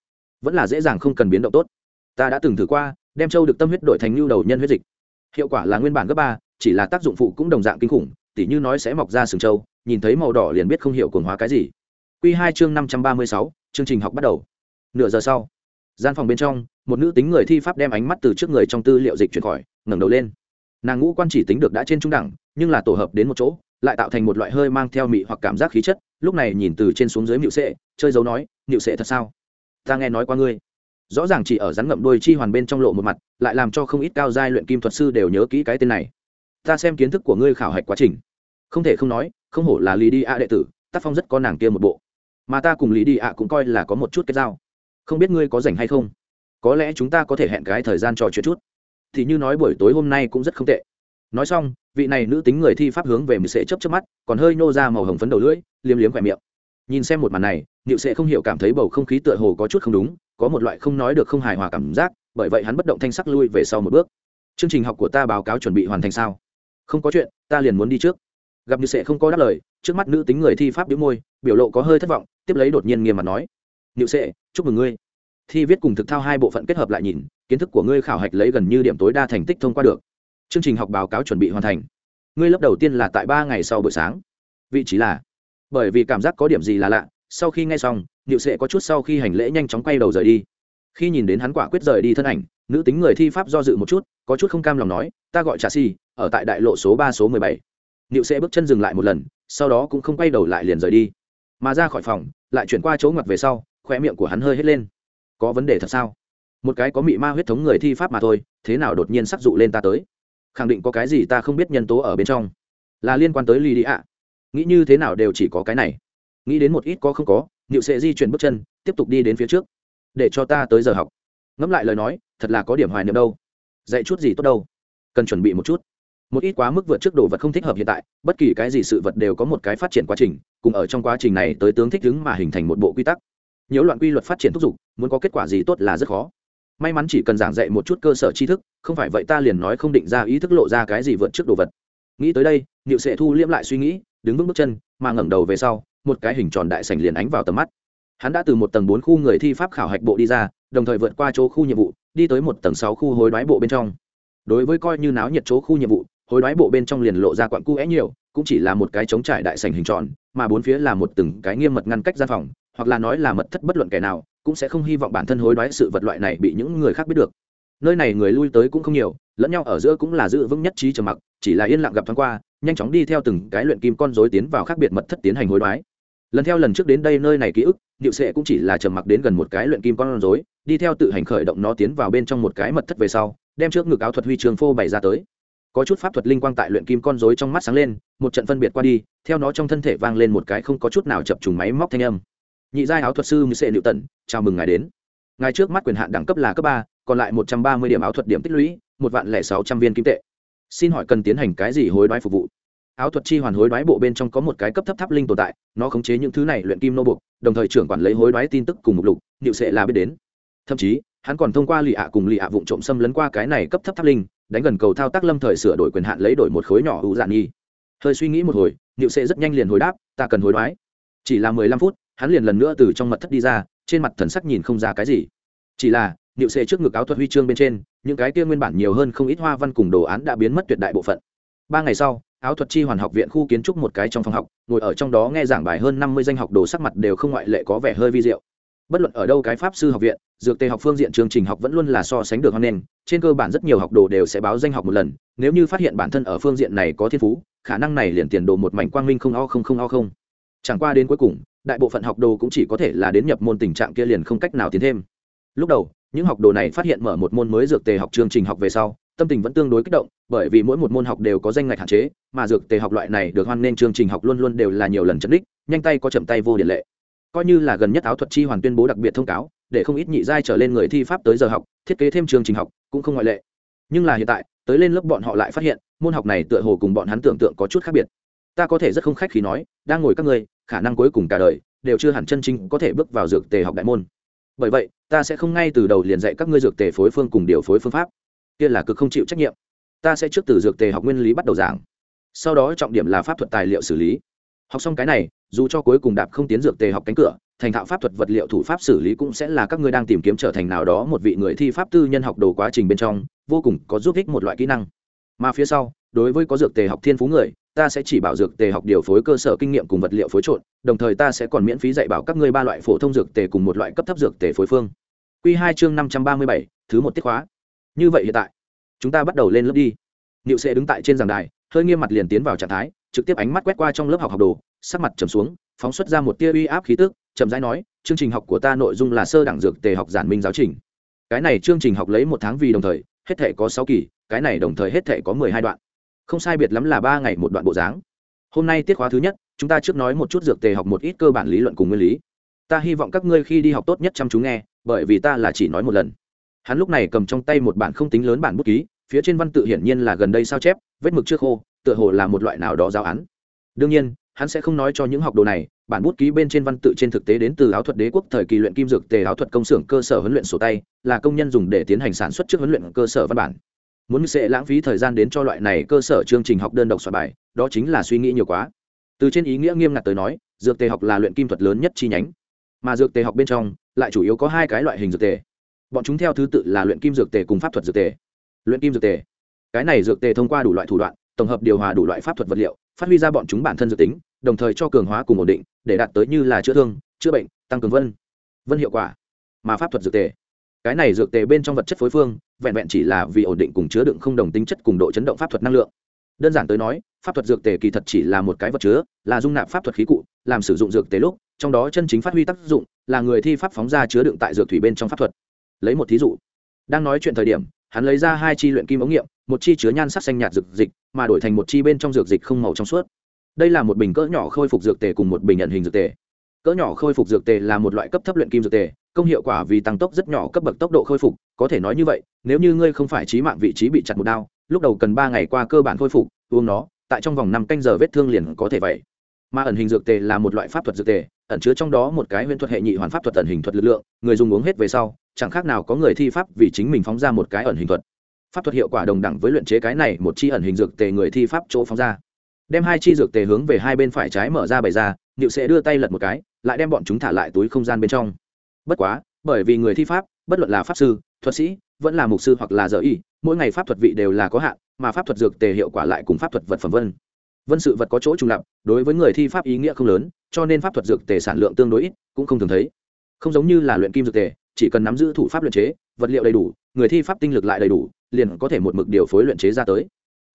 vẫn là dễ dàng không cần biến động tốt. Ta đã từng thử qua, đem châu được tâm huyết đổi thành lưu đầu nhân huyết dịch. Hiệu quả là nguyên bản gấp ba, chỉ là tác dụng phụ cũng đồng dạng kinh khủng, tỉ như nói sẽ mọc ra sừng châu nhìn thấy màu đỏ liền biết không hiểu cuồng hóa cái gì. Q hai chương năm trăm ba mươi sáu, chương trình học bắt đầu. Nửa giờ sau, gian phòng bên trong, một nữ tính người thi pháp đem ánh mắt từ trước người trong tư liệu dịch chuyển khỏi, ngẩng đầu lên. Nàng ngũ quan chỉ tính được đã trên trung đẳng, nhưng là tổ hợp đến một chỗ lại tạo thành một loại hơi mang theo mị hoặc cảm giác khí chất, lúc này nhìn từ trên xuống dưới mịu sệ, chơi dấu nói mịu sệ thật sao? Ta nghe nói qua ngươi. Rõ ràng chỉ ở rắn ngậm đôi chi hoàn bên trong lộ một mặt, lại làm cho không ít cao giai luyện kim thuật sư đều nhớ kỹ cái tên này. Ta xem kiến thức của ngươi khảo hạch quá trình. Không thể không nói, không hổ là lý đi ạ đệ tử, tác phong rất có nàng kia một bộ. Mà ta cùng lý đi ạ cũng coi là có một chút kết giao. Không biết ngươi có rảnh hay không? Có lẽ chúng ta có thể hẹn cái thời gian trò chuyện chút. Thì như nói buổi tối hôm nay cũng rất không tệ. Nói xong vị này nữ tính người thi pháp hướng về mười sệ chấp chấp mắt, còn hơi nô ra màu hồng phấn đầu lưỡi, liếm liếm khỏe miệng. Nhìn xem một màn này nịu sệ không hiểu cảm thấy bầu không khí tựa hồ có chút không đúng, có một loại không nói được không hài hòa cảm giác, bởi vậy hắn bất động thanh sắc lui về sau một bước. Chương trình học của ta báo cáo chuẩn bị hoàn thành sao? Không có chuyện, ta liền muốn đi trước. Gặp như sệ không có đáp lời, trước mắt nữ tính người thi pháp biểu môi, biểu lộ có hơi thất vọng, tiếp lấy đột nhiên nghiêm mặt nói nhự sệ chúc mừng ngươi. Thi viết cùng thực thao hai bộ phận kết hợp lại nhìn, kiến thức của ngươi khảo hạch lấy gần như điểm tối đa thành tích thông qua được chương trình học báo cáo chuẩn bị hoàn thành. Ngươi lớp đầu tiên là tại ba ngày sau buổi sáng. Vị trí là, bởi vì cảm giác có điểm gì là lạ, sau khi nghe xong nhự sệ có chút sau khi hành lễ nhanh chóng quay đầu rời đi. Khi nhìn đến hắn quả quyết rời đi thân ảnh, nữ tính người thi pháp do dự một chút, có chút không cam lòng nói, ta gọi trà si, ở tại đại lộ số ba số mười bảy. Nịu sẽ bước chân dừng lại một lần, sau đó cũng không quay đầu lại liền rời đi. Mà ra khỏi phòng, lại chuyển qua chỗ ngặt về sau khoe miệng của hắn hơi hết lên. Có vấn đề thật sao? Một cái có mị ma huyết thống người thi pháp mà thôi, thế nào đột nhiên sắc dụ lên ta tới? Khẳng định có cái gì ta không biết nhân tố ở bên trong. Là liên quan tới lì đi ạ. Nghĩ như thế nào đều chỉ có cái này. Nghĩ đến một ít có không có nịu sẽ di chuyển bước chân, tiếp tục đi đến phía trước. Để cho ta tới giờ học. Ngẫm lại lời nói, thật là có điểm hoài niệm đâu. Dạy chút gì tốt đâu. Cần chuẩn bị một chút. Một ít quá mức vượt trước đồ vật không thích hợp hiện tại, bất kỳ cái gì sự vật đều có một cái phát triển quá trình, cùng ở trong quá trình này tới tướng thích ứng mà hình thành một bộ quy tắc. Nhiều loạn quy luật phát triển thúc giục, muốn có kết quả gì tốt là rất khó may mắn chỉ cần giảng dạy một chút cơ sở tri thức, không phải vậy ta liền nói không định ra ý thức lộ ra cái gì vượt trước đồ vật. Nghĩ tới đây, niệu sệ thu liễm lại suy nghĩ, đứng vững bước chân, mà ngẩng đầu về sau, một cái hình tròn đại sảnh liền ánh vào tầm mắt. Hắn đã từ một tầng bốn khu người thi pháp khảo hạch bộ đi ra, đồng thời vượt qua chỗ khu nhiệm vụ, đi tới một tầng sáu khu hối đoái bộ bên trong. Đối với coi như náo nhiệt chỗ khu nhiệm vụ, hối đoái bộ bên trong liền lộ ra quặn cu é nhiều cũng chỉ là một cái trống trải đại sành hình tròn, mà bốn phía là một từng cái nghiêm mật ngăn cách gian phòng, hoặc là nói là mật thất bất luận kẻ nào, cũng sẽ không hy vọng bản thân hối đoái sự vật loại này bị những người khác biết được. Nơi này người lui tới cũng không nhiều, lẫn nhau ở giữa cũng là giữ vững nhất trí trầm mặc, chỉ là yên lặng gặp thoáng qua, nhanh chóng đi theo từng cái luyện kim con dối tiến vào khác biệt mật thất tiến hành hối đoái. Lần theo lần trước đến đây nơi này ký ức, điệu sệ cũng chỉ là trầm mặc đến gần một cái luyện kim con rối, đi theo tự hành khởi động nó tiến vào bên trong một cái mật thất về sau, đem trước ngực áo thuật huy trường phô bày ra tới có chút pháp thuật linh quang tại luyện kim con rối trong mắt sáng lên một trận phân biệt qua đi theo nó trong thân thể vang lên một cái không có chút nào chập trùng máy móc thanh âm. Nhị giai áo thuật sư như sệ liệu tận, chào mừng ngài đến. Ngài trước mắt quyền hạn đẳng cấp là cấp ba còn lại một trăm ba mươi điểm áo thuật điểm tích lũy một vạn lẻ sáu trăm viên kim tệ. Xin hỏi cần tiến hành cái gì hối đoái phục vụ? Áo thuật chi hoàn hối đoái bộ bên trong có một cái cấp thấp tháp linh tồn tại nó khống chế những thứ này luyện kim nô buộc đồng thời trưởng quản lấy hối đoái tin tức cùng mục lục liệu sẽ là biết đến. Thậm chí hắn còn thông qua lì ạ cùng lì ạ vụng trộm xâm lấn qua cái này cấp thấp tháp linh đánh gần cầu thao tác lâm thời sửa đổi quyền hạn lấy đổi một khối nhỏ hữu dạn nhi hơi suy nghĩ một hồi, niệu sẽ rất nhanh liền hồi đáp, ta cần hối đoái. Chỉ là mười lăm phút, hắn liền lần nữa từ trong mật thất đi ra, trên mặt thần sắc nhìn không ra cái gì. Chỉ là, niệu sệ trước ngực áo thuật huy chương bên trên, những cái kia nguyên bản nhiều hơn không ít hoa văn cùng đồ án đã biến mất tuyệt đại bộ phận. Ba ngày sau, áo thuật chi hoàn học viện khu kiến trúc một cái trong phòng học, ngồi ở trong đó nghe giảng bài hơn năm mươi danh học đồ sắc mặt đều không ngoại lệ có vẻ hơi vi diệu bất luận ở đâu cái pháp sư học viện, dược tề học phương diện chương trình học vẫn luôn là so sánh được hoan nghênh, trên cơ bản rất nhiều học đồ đều sẽ báo danh học một lần, nếu như phát hiện bản thân ở phương diện này có thiên phú, khả năng này liền tiền đồ một mảnh quang minh không o không không o không. Chẳng qua đến cuối cùng, đại bộ phận học đồ cũng chỉ có thể là đến nhập môn tình trạng kia liền không cách nào tiến thêm. Lúc đầu, những học đồ này phát hiện mở một môn mới dược tề học chương trình học về sau, tâm tình vẫn tương đối kích động, bởi vì mỗi một môn học đều có danh ngạch hạn chế, mà dược tề học loại này được hoan nên chương trình học luôn luôn đều là nhiều lần chấn đích nhanh tay có chậm tay vô điện lệ coi như là gần nhất áo thuật chi hoàn tuyên bố đặc biệt thông cáo, để không ít nhị giai trở lên người thi pháp tới giờ học, thiết kế thêm chương trình học, cũng không ngoại lệ. Nhưng là hiện tại, tới lên lớp bọn họ lại phát hiện, môn học này tựa hồ cùng bọn hắn tưởng tượng có chút khác biệt. Ta có thể rất không khách khi nói, đang ngồi các ngươi, khả năng cuối cùng cả đời, đều chưa hẳn chân chính có thể bước vào dược tề học đại môn. Bởi vậy, ta sẽ không ngay từ đầu liền dạy các ngươi dược tề phối phương cùng điều phối phương pháp. Kia là cực không chịu trách nhiệm. Ta sẽ trước từ dược tề học nguyên lý bắt đầu giảng. Sau đó trọng điểm là pháp thuật tài liệu xử lý. Học xong cái này dù cho cuối cùng đạp không tiến dược tề học cánh cửa, thành thạo pháp thuật vật liệu thủ pháp xử lý cũng sẽ là các ngươi đang tìm kiếm trở thành nào đó một vị người thi pháp tư nhân học đồ quá trình bên trong, vô cùng có giúp ích một loại kỹ năng. Mà phía sau, đối với có dược tề học thiên phú người, ta sẽ chỉ bảo dược tề học điều phối cơ sở kinh nghiệm cùng vật liệu phối trộn, đồng thời ta sẽ còn miễn phí dạy bảo các ngươi ba loại phổ thông dược tề cùng một loại cấp thấp dược tề phối phương. Q hai chương năm trăm ba mươi bảy, thứ một tiết khóa. Như vậy hiện tại, chúng ta bắt đầu lên lớp đi. Niệu sẽ đứng tại trên giảng đài, hơi nghiêm mặt liền tiến vào trạng thái, trực tiếp ánh mắt quét qua trong lớp học học đồ sắc mặt trầm xuống, phóng xuất ra một tia uy áp khí tức, chậm rãi nói, chương trình học của ta nội dung là sơ đẳng dược tề học giản minh giáo trình. Cái này chương trình học lấy một tháng vì đồng thời, hết thể có sáu kỳ, cái này đồng thời hết thể có mười hai đoạn. Không sai biệt lắm là ba ngày một đoạn bộ dáng. Hôm nay tiết khóa thứ nhất, chúng ta trước nói một chút dược tề học một ít cơ bản lý luận cùng nguyên lý. Ta hy vọng các ngươi khi đi học tốt nhất chăm chú nghe, bởi vì ta là chỉ nói một lần. Hắn lúc này cầm trong tay một bản không tính lớn bản bút ký, phía trên văn tự hiển nhiên là gần đây sao chép, vết mực chưa khô, tựa hồ là một loại nào đó giáo án. Đương nhiên hắn sẽ không nói cho những học đồ này, bản bút ký bên trên văn tự trên thực tế đến từ áo thuật đế quốc thời kỳ luyện kim dược tề áo thuật công xưởng cơ sở huấn luyện sổ tay, là công nhân dùng để tiến hành sản xuất trước huấn luyện cơ sở văn bản. Muốn sẽ lãng phí thời gian đến cho loại này cơ sở chương trình học đơn độc soạn bài, đó chính là suy nghĩ nhiều quá. Từ trên ý nghĩa nghiêm ngặt tới nói, dược tề học là luyện kim thuật lớn nhất chi nhánh. Mà dược tề học bên trong, lại chủ yếu có hai cái loại hình dược tề. Bọn chúng theo thứ tự là luyện kim dược tề cùng pháp thuật dược tề. Luyện kim dược tề. Cái này dược tề thông qua đủ loại thủ đoạn, tổng hợp điều hòa đủ loại pháp thuật vật liệu phát huy ra bọn chúng bản thân dự tính, đồng thời cho cường hóa cùng ổn định, để đạt tới như là chữa thương, chữa bệnh, tăng cường vân vân hiệu quả. Mà pháp thuật dược tề, cái này dược tề bên trong vật chất phối phương, vẹn vẹn chỉ là vì ổn định cùng chứa đựng không đồng tính chất cùng độ chấn động pháp thuật năng lượng. Đơn giản tới nói, pháp thuật dược tề kỳ thật chỉ là một cái vật chứa, là dung nạp pháp thuật khí cụ, làm sử dụng dược tề lúc, trong đó chân chính phát huy tác dụng là người thi pháp phóng ra chứa đựng tại dược thủy bên trong pháp thuật. Lấy một thí dụ, đang nói chuyện thời điểm hắn lấy ra hai chi luyện kim ống nghiệm, một chi chứa nhan sắc xanh nhạt dược dịch, mà đổi thành một chi bên trong dược dịch không màu trong suốt. Đây là một bình cỡ nhỏ khôi phục dược tề cùng một bình nhận hình dược tề. Cỡ nhỏ khôi phục dược tề là một loại cấp thấp luyện kim dược tề, công hiệu quả vì tăng tốc rất nhỏ cấp bậc tốc độ khôi phục, có thể nói như vậy, nếu như ngươi không phải trí mạng vị trí bị chặt một đao, lúc đầu cần ba ngày qua cơ bản khôi phục, uống nó, tại trong vòng năm canh giờ vết thương liền có thể vậy mà ẩn hình dược tề là một loại pháp thuật dược tề, ẩn chứa trong đó một cái huyễn thuật hệ nhị hoàn pháp thuật ẩn hình thuật lực lượng, người dùng uống hết về sau, chẳng khác nào có người thi pháp vì chính mình phóng ra một cái ẩn hình thuật. Pháp thuật hiệu quả đồng đẳng với luyện chế cái này một chi ẩn hình dược tề người thi pháp chỗ phóng ra. Đem hai chi dược tề hướng về hai bên phải trái mở ra bày ra nịu sẽ đưa tay lật một cái, lại đem bọn chúng thả lại túi không gian bên trong. Bất quá, bởi vì người thi pháp, bất luận là pháp sư, thuật sĩ, vẫn là mục sư hoặc là dở y, mỗi ngày pháp thuật vị đều là có hạn, mà pháp thuật dược tề hiệu quả lại cùng pháp thuật vật phẩm vân vân sự vật có chỗ trùng lập đối với người thi pháp ý nghĩa không lớn, cho nên pháp thuật dược tề sản lượng tương đối ít, cũng không thường thấy. Không giống như là luyện kim dược tề, chỉ cần nắm giữ thủ pháp luyện chế, vật liệu đầy đủ, người thi pháp tinh lực lại đầy đủ, liền có thể một mực điều phối luyện chế ra tới.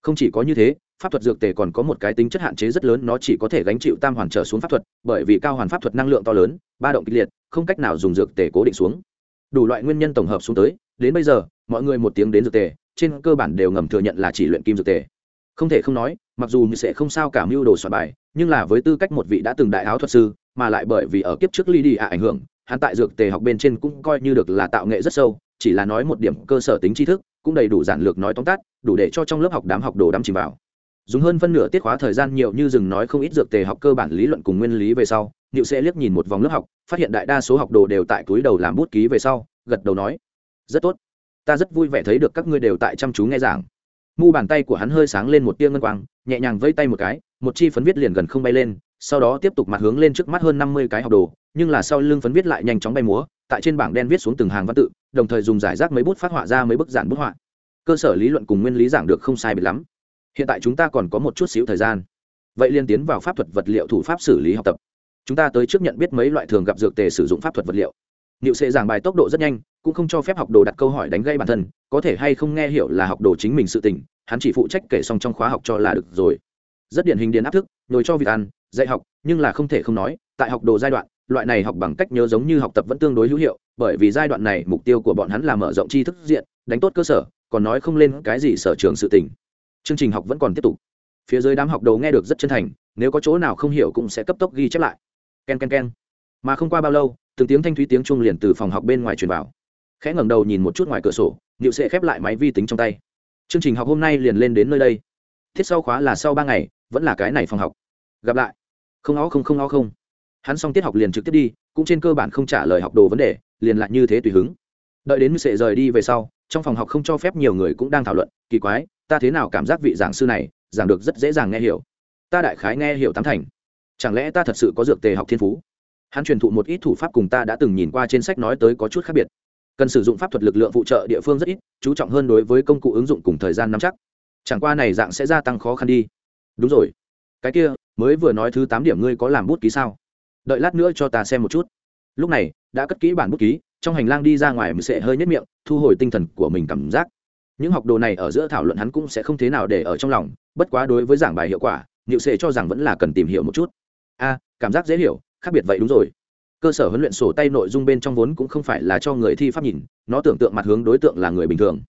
Không chỉ có như thế, pháp thuật dược tề còn có một cái tính chất hạn chế rất lớn, nó chỉ có thể gánh chịu tam hoàn trở xuống pháp thuật, bởi vì cao hoàn pháp thuật năng lượng to lớn, ba động kịch liệt, không cách nào dùng dược tề cố định xuống. Đủ loại nguyên nhân tổng hợp xuống tới, đến bây giờ, mọi người một tiếng đến dược tề, trên cơ bản đều ngầm thừa nhận là chỉ luyện kim dược tề. Không thể không nói mặc dù sẽ không sao cả mưu đồ soạn bài, nhưng là với tư cách một vị đã từng đại áo thuật sư, mà lại bởi vì ở kiếp trước ly đi ạ ảnh hưởng, hắn tại dược tề học bên trên cũng coi như được là tạo nghệ rất sâu, chỉ là nói một điểm cơ sở tính tri thức, cũng đầy đủ giản lược nói tóm tắt, đủ để cho trong lớp học đám học đồ đắm chìm vào. Dùng hơn phân nửa tiết khóa thời gian nhiều như dừng nói không ít dược tề học cơ bản lý luận cùng nguyên lý về sau nịu sẽ liếc nhìn một vòng lớp học, phát hiện đại đa số học đồ đều tại túi đầu làm bút ký về sau, gật đầu nói, rất tốt. Ta rất vui vẻ thấy được các ngươi đều tại chăm chú nghe giảng. Mu bàn tay của hắn hơi sáng lên một tia ngân quang nhẹ nhàng vây tay một cái một chi phấn viết liền gần không bay lên sau đó tiếp tục mặt hướng lên trước mắt hơn năm mươi cái học đồ nhưng là sau lưng phấn viết lại nhanh chóng bay múa tại trên bảng đen viết xuống từng hàng văn tự đồng thời dùng giải rác mấy bút phát họa ra mấy bức giản bút họa. Cơ sở lý luận cùng nguyên lý giảng được không sai biệt lắm. Hiện tại chúng ta còn có một chút xíu thời gian. Vậy liên tiến vào pháp thuật vật liệu thủ pháp xử lý học tập. Chúng ta tới trước nhận biết mấy loại thường gặp dược tề sử dụng pháp thuật vật liệu. Niệu sẽ giảng bài tốc độ rất nhanh, cũng không cho phép học đồ đặt câu hỏi đánh gây bản thân, có thể hay không nghe hiểu là học đồ chính mình sự tình, hắn chỉ phụ trách kể xong trong khóa học cho là được rồi. Rất điển hình điện áp thức, nhồi cho việc ăn, dạy học, nhưng là không thể không nói, tại học đồ giai đoạn, loại này học bằng cách nhớ giống như học tập vẫn tương đối hữu hiệu, bởi vì giai đoạn này mục tiêu của bọn hắn là mở rộng tri thức diện, đánh tốt cơ sở, còn nói không lên cái gì sở trường sự tình. Chương trình học vẫn còn tiếp tục. Phía dưới đám học đồ nghe được rất chân thành, nếu có chỗ nào không hiểu cũng sẽ cấp tốc ghi chép lại. Ken ken ken. Mà không qua bao lâu, từng tiếng thanh thúy tiếng chuông liền từ phòng học bên ngoài truyền vào khẽ ngẩng đầu nhìn một chút ngoài cửa sổ nhịu sẽ khép lại máy vi tính trong tay chương trình học hôm nay liền lên đến nơi đây. Thiết sau khóa là sau ba ngày, vẫn là cái này phòng học. Gặp lại. Không ó không không ó không. Hắn xong tiết học liền trực tiếp đi, cũng trên cơ bản không trả lời học đồ vấn đề, liền lại như thế tùy hứng. Đợi đến sẽ rời đi về sau, trong phòng học không cho phép nhiều người cũng đang thảo luận, kỳ quái, ta thế nào cảm giác vị giảng sư này, giảng được rất dễ dàng nghe hiểu. Ta đại khái nghe hiểu tám thành. Chẳng lẽ ta thật sự có dược tề học thiên phú? Hắn truyền thụ một ít thủ pháp cùng ta đã từng nhìn qua trên sách nói tới có chút khác biệt cần sử dụng pháp thuật lực lượng phụ trợ địa phương rất ít, chú trọng hơn đối với công cụ ứng dụng cùng thời gian nắm chắc. Chẳng qua này dạng sẽ gia tăng khó khăn đi. Đúng rồi. Cái kia, mới vừa nói thứ tám điểm ngươi có làm bút ký sao? Đợi lát nữa cho ta xem một chút. Lúc này, đã cất kỹ bản bút ký, trong hành lang đi ra ngoài mình sẽ hơi nhất miệng, thu hồi tinh thần của mình cảm giác. Những học đồ này ở giữa thảo luận hắn cũng sẽ không thế nào để ở trong lòng, bất quá đối với giảng bài hiệu quả nhịu sệ cho rằng vẫn là cần tìm hiểu một chút. A, cảm giác dễ hiểu, khác biệt vậy đúng rồi cơ sở huấn luyện sổ tay nội dung bên trong vốn cũng không phải là cho người thi pháp nhìn, nó tưởng tượng mặt hướng đối tượng là người bình thường,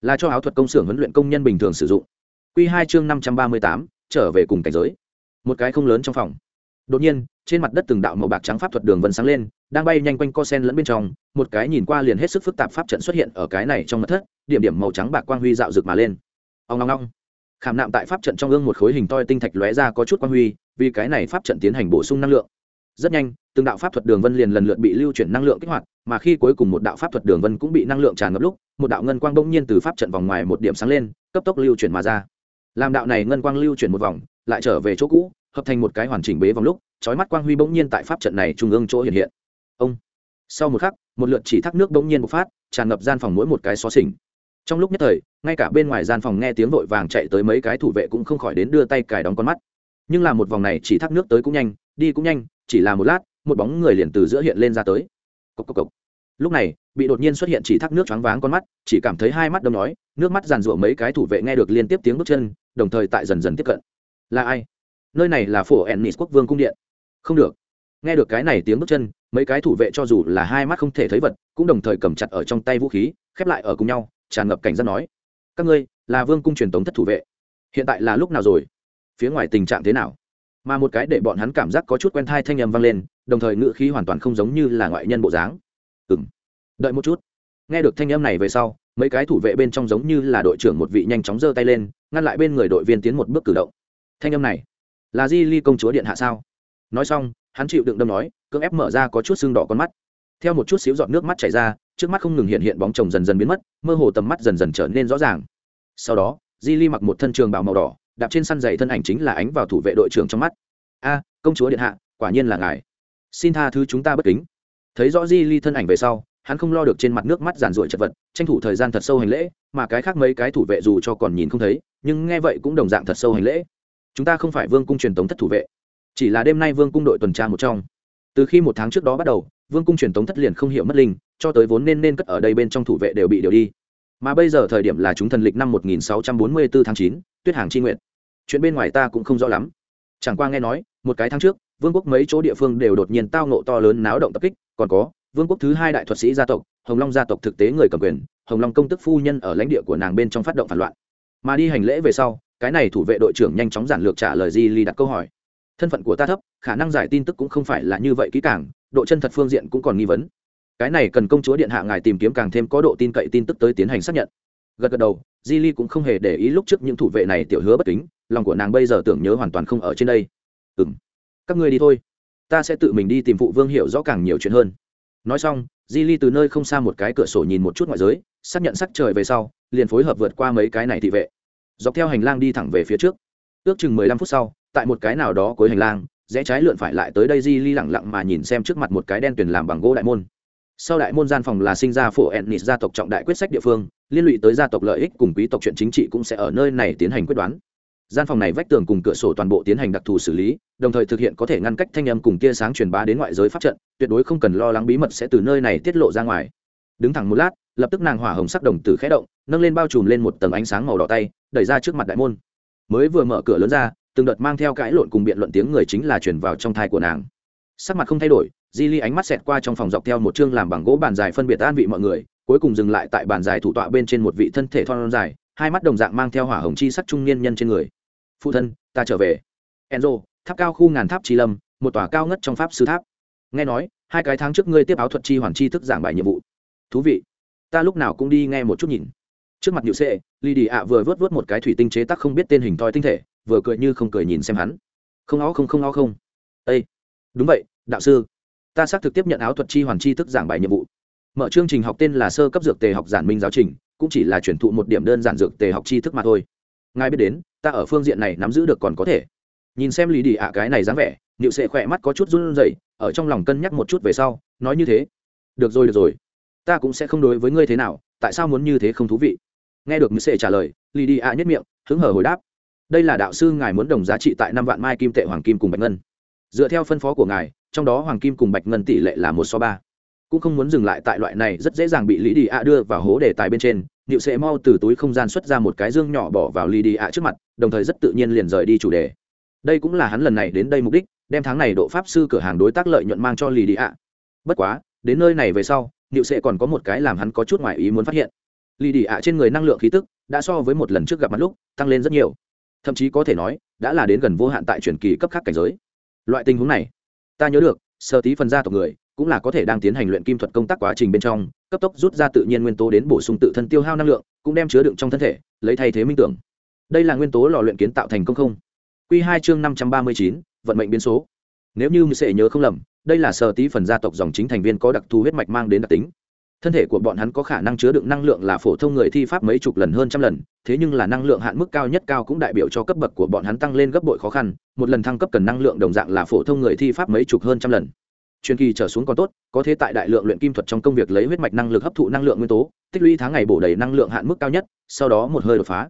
là cho áo thuật công xưởng huấn luyện công nhân bình thường sử dụng. Q hai chương năm trăm ba mươi tám, trở về cùng cảnh giới. Một cái không lớn trong phòng. Đột nhiên, trên mặt đất từng đạo màu bạc trắng pháp thuật đường vân sáng lên, đang bay nhanh quanh co sen lẫn bên trong, một cái nhìn qua liền hết sức phức tạp pháp trận xuất hiện ở cái này trong mặt thất, điểm điểm màu trắng bạc quang huy dạo rực mà lên. Ông ngong ngong khảm nạm tại pháp trận trong ương một khối hình toi tinh thạch lóe ra có chút quang huy, vì cái này pháp trận tiến hành bổ sung năng lượng rất nhanh, từng đạo pháp thuật đường vân liền lần lượt bị lưu chuyển năng lượng kích hoạt, mà khi cuối cùng một đạo pháp thuật đường vân cũng bị năng lượng tràn ngập lúc, một đạo ngân quang bỗng nhiên từ pháp trận vòng ngoài một điểm sáng lên, cấp tốc lưu chuyển mà ra. Làm đạo này ngân quang lưu chuyển một vòng, lại trở về chỗ cũ, hợp thành một cái hoàn chỉnh bế vòng lúc trói mắt quang huy bỗng nhiên tại pháp trận này trung ương chỗ hiện hiện. Ông! Sau một khắc, một lượt chỉ thác nước bỗng nhiên bộc phát, tràn ngập gian phòng mỗi một cái xó xỉnh. Trong lúc nhất thời, ngay cả bên ngoài gian phòng nghe tiếng vội vàng chạy tới mấy cái thủ vệ cũng không khỏi đến đưa tay cài đóng con mắt. Nhưng là một vòng này chỉ thác nước tới cũng nhanh, đi cũng nhanh chỉ là một lát, một bóng người liền từ giữa hiện lên ra tới. Cốc cốc cốc. lúc này, bị đột nhiên xuất hiện chỉ thác nước choáng váng con mắt, chỉ cảm thấy hai mắt đâm nói, nước mắt giàn rụa mấy cái thủ vệ nghe được liên tiếp tiếng bước chân, đồng thời tại dần dần tiếp cận. Là ai? Nơi này là phổ ennis quốc vương cung điện. Không được. Nghe được cái này tiếng bước chân, mấy cái thủ vệ cho dù là hai mắt không thể thấy vật, cũng đồng thời cầm chặt ở trong tay vũ khí, khép lại ở cùng nhau, tràn ngập cảnh giác nói, các ngươi là vương cung truyền tống thất thủ vệ. Hiện tại là lúc nào rồi? Phía ngoài tình trạng thế nào? Mà một cái để bọn hắn cảm giác có chút quen thai thanh âm vang lên, đồng thời ngữ khí hoàn toàn không giống như là ngoại nhân bộ dáng. Ừ m đợi một chút. Nghe được thanh âm này về sau, mấy cái thủ vệ bên trong giống như là đội trưởng một vị nhanh chóng giơ tay lên, ngăn lại bên người đội viên tiến một bước cử động. Thanh âm này, là di ly công chúa điện hạ sao? Nói xong, hắn chịu đựng đâm nói, cưỡng ép mở ra có chút xương đỏ con mắt. Theo một chút xíu giọt nước mắt chảy ra, trước mắt không ngừng hiện hiện bóng chồng dần dần biến mất, mơ hồ tầm mắt dần dần trở nên rõ ràng. Sau đó, di ly mặc một thân trường bào màu đỏ đạp trên săn giày thân ảnh chính là ánh vào thủ vệ đội trưởng trong mắt. A công chúa điện hạ quả nhiên là ngài. Xin tha thứ chúng ta bất kính. Thấy rõ di ly thân ảnh về sau hắn không lo được trên mặt nước mắt giàn ruội chật vật tranh thủ thời gian thật sâu hành lễ mà cái khác mấy cái thủ vệ dù cho còn nhìn không thấy nhưng nghe vậy cũng đồng dạng thật sâu hành lễ. Chúng ta không phải vương cung truyền tống thất thủ vệ chỉ là đêm nay vương cung đội tuần tra một trong. Từ khi một tháng trước đó bắt đầu vương cung truyền tống thất liền không hiểu mất linh cho tới vốn nên nên cất ở đây bên trong thủ vệ đều bị điều đi. Mà bây giờ thời điểm là chúng thần lịch năm 1644 tháng 9, tuyết hàng chi nguyện chuyện bên ngoài ta cũng không rõ lắm. Chẳng qua nghe nói, một cái tháng trước, vương quốc mấy chỗ địa phương đều đột nhiên tao nộ to lớn náo động tập kích. Còn có, vương quốc thứ hai đại thuật sĩ gia tộc, hồng long gia tộc thực tế người cầm quyền, hồng long công tức phu nhân ở lãnh địa của nàng bên trong phát động phản loạn. Mà đi hành lễ về sau, cái này thủ vệ đội trưởng nhanh chóng giản lược trả lời di ly đặt câu hỏi. Thân phận của ta thấp, khả năng giải tin tức cũng không phải là như vậy kỹ càng, độ chân thật phương diện cũng còn nghi vấn. Cái này cần công chúa điện hạ ngài tìm kiếm càng thêm có độ tin cậy tin tức tới tiến hành xác nhận. Gật gật đầu, di ly cũng không hề để ý lúc trước những thủ vệ này tiểu hứa bất kính lòng của nàng bây giờ tưởng nhớ hoàn toàn không ở trên đây. Ừ m các ngươi đi thôi. Ta sẽ tự mình đi tìm phụ vương hiểu rõ càng nhiều chuyện hơn. Nói xong, di ly từ nơi không xa một cái cửa sổ nhìn một chút ngoại giới, xác nhận sắc trời về sau, liền phối hợp vượt qua mấy cái này thị vệ. Dọc theo hành lang đi thẳng về phía trước. Ước chừng mười lăm phút sau, tại một cái nào đó cuối hành lang, rẽ trái lượn phải lại tới đây di ly lẳng lặng mà nhìn xem trước mặt một cái đen tuyền làm bằng gỗ đại môn. Sau đại môn gian phòng là sinh ra phổ ennis gia tộc trọng đại quyết sách địa phương, liên lụy tới gia tộc lợi ích cùng quý tộc chuyện chính trị cũng sẽ ở nơi này tiến hành quyết đoán gian phòng này vách tường cùng cửa sổ toàn bộ tiến hành đặc thù xử lý, đồng thời thực hiện có thể ngăn cách thanh âm cùng tia sáng truyền bá đến ngoại giới pháp trận, tuyệt đối không cần lo lắng bí mật sẽ từ nơi này tiết lộ ra ngoài. Đứng thẳng một lát, lập tức nàng hỏa hồng sắc đồng từ khẽ động, nâng lên bao trùm lên một tầng ánh sáng màu đỏ tay, đẩy ra trước mặt đại môn. Mới vừa mở cửa lớn ra, từng đợt mang theo cãi lộn cùng biện luận tiếng người chính là truyền vào trong thai của nàng. Sắc mặt không thay đổi, di ly ánh mắt xẹt qua trong phòng dọc theo một chương làm bằng gỗ bàn dài phân biệt an vị mọi người, cuối cùng dừng lại tại bàn dài thủ tọa bên trên một vị thân thể thon dài hai mắt đồng dạng mang theo hỏa hồng chi sắc trung niên nhân trên người. Phụ thân, ta trở về. Enzo, tháp cao khu ngàn tháp chi lâm, một tòa cao ngất trong pháp sư tháp. Nghe nói, hai cái tháng trước ngươi tiếp áo thuật chi hoàn chi thức giảng bài nhiệm vụ. Thú vị. Ta lúc nào cũng đi nghe một chút nhìn. Trước mặt nhự sệ lì đi ạ vừa vớt vớt một cái thủy tinh chế tác không biết tên hình thoi tinh thể, vừa cười như không cười nhìn xem hắn. Không ó không không ó không. Đây đúng vậy, đạo sư. Ta xác thực tiếp nhận áo thuật chi hoàn chi thức giảng bài nhiệm vụ. Mở chương trình học tên là sơ cấp dược tề học giản minh giáo trình cũng chỉ là chuyển thụ một điểm đơn giản dược tề học tri thức mà thôi. Ngài biết đến, ta ở phương diện này nắm giữ được còn có thể. Nhìn xem lý đi ạ, cái này dáng vẻ nịu sệ khỏe mắt có chút run rẩy, ở trong lòng cân nhắc một chút về sau, nói như thế. Được rồi được rồi. Ta cũng sẽ không đối với ngươi thế nào, tại sao muốn như thế không thú vị? Nghe được nịu sệ trả lời, lý đi ạ nhất miệng, hứng hở hồi đáp. Đây là đạo sư ngài muốn đồng giá trị tại năm vạn mai kim tệ hoàng kim cùng bạch ngân. Dựa theo phân phó của ngài, trong đó hoàng kim cùng bạch ngân tỷ lệ là một so ba cũng không muốn dừng lại tại loại này rất dễ dàng bị lý đi ạ đưa vào hố đề tài bên trên nịu sệ mau từ túi không gian xuất ra một cái dương nhỏ bỏ vào lý đi ạ trước mặt, đồng thời rất tự nhiên liền rời đi chủ đề. Đây cũng là hắn lần này đến đây mục đích, đem tháng này độ pháp sư cửa hàng đối tác lợi nhuận mang cho lý đi ạ bất quá, đến nơi này về sau nịu sệ còn có một cái làm hắn có chút ngoài ý muốn phát hiện. Lý đi ạ trên người năng lượng khí tức đã so với một lần trước gặp mặt lúc tăng lên rất nhiều. Thậm chí có thể nói, đã là đến gần vô hạn tại truyền kỳ cấp khác cảnh giới. Loại tình huống này, ta nhớ được, sơ tí phần gia tộc người cũng là có thể đang tiến hành luyện kim thuật công tác quá trình bên trong, cấp tốc rút ra tự nhiên nguyên tố đến bổ sung tự thân tiêu hao năng lượng, cũng đem chứa đựng trong thân thể, lấy thay thế minh tưởng. Đây là nguyên tố lò luyện kiến tạo thành công không? Q hai chương năm trăm ba mươi chín, vận mệnh biến số. Nếu như sẽ nhớ không lầm, đây là sở tí phần gia tộc dòng chính thành viên có đặc thù huyết mạch mang đến đặc tính. Thân thể của bọn hắn có khả năng chứa đựng năng lượng là phổ thông người thi pháp mấy chục lần hơn trăm lần, thế nhưng là năng lượng hạn mức cao nhất cao cũng đại biểu cho cấp bậc của bọn hắn tăng lên gấp bội khó khăn, một lần thăng cấp cần năng lượng đồng dạng là phổ thông người thi pháp mấy chục hơn trăm lần truyền kỳ trở xuống còn tốt, có thể tại đại lượng luyện kim thuật trong công việc lấy huyết mạch năng lực hấp thụ năng lượng nguyên tố, tích lũy tháng ngày bổ đầy năng lượng hạn mức cao nhất, sau đó một hơi đột phá.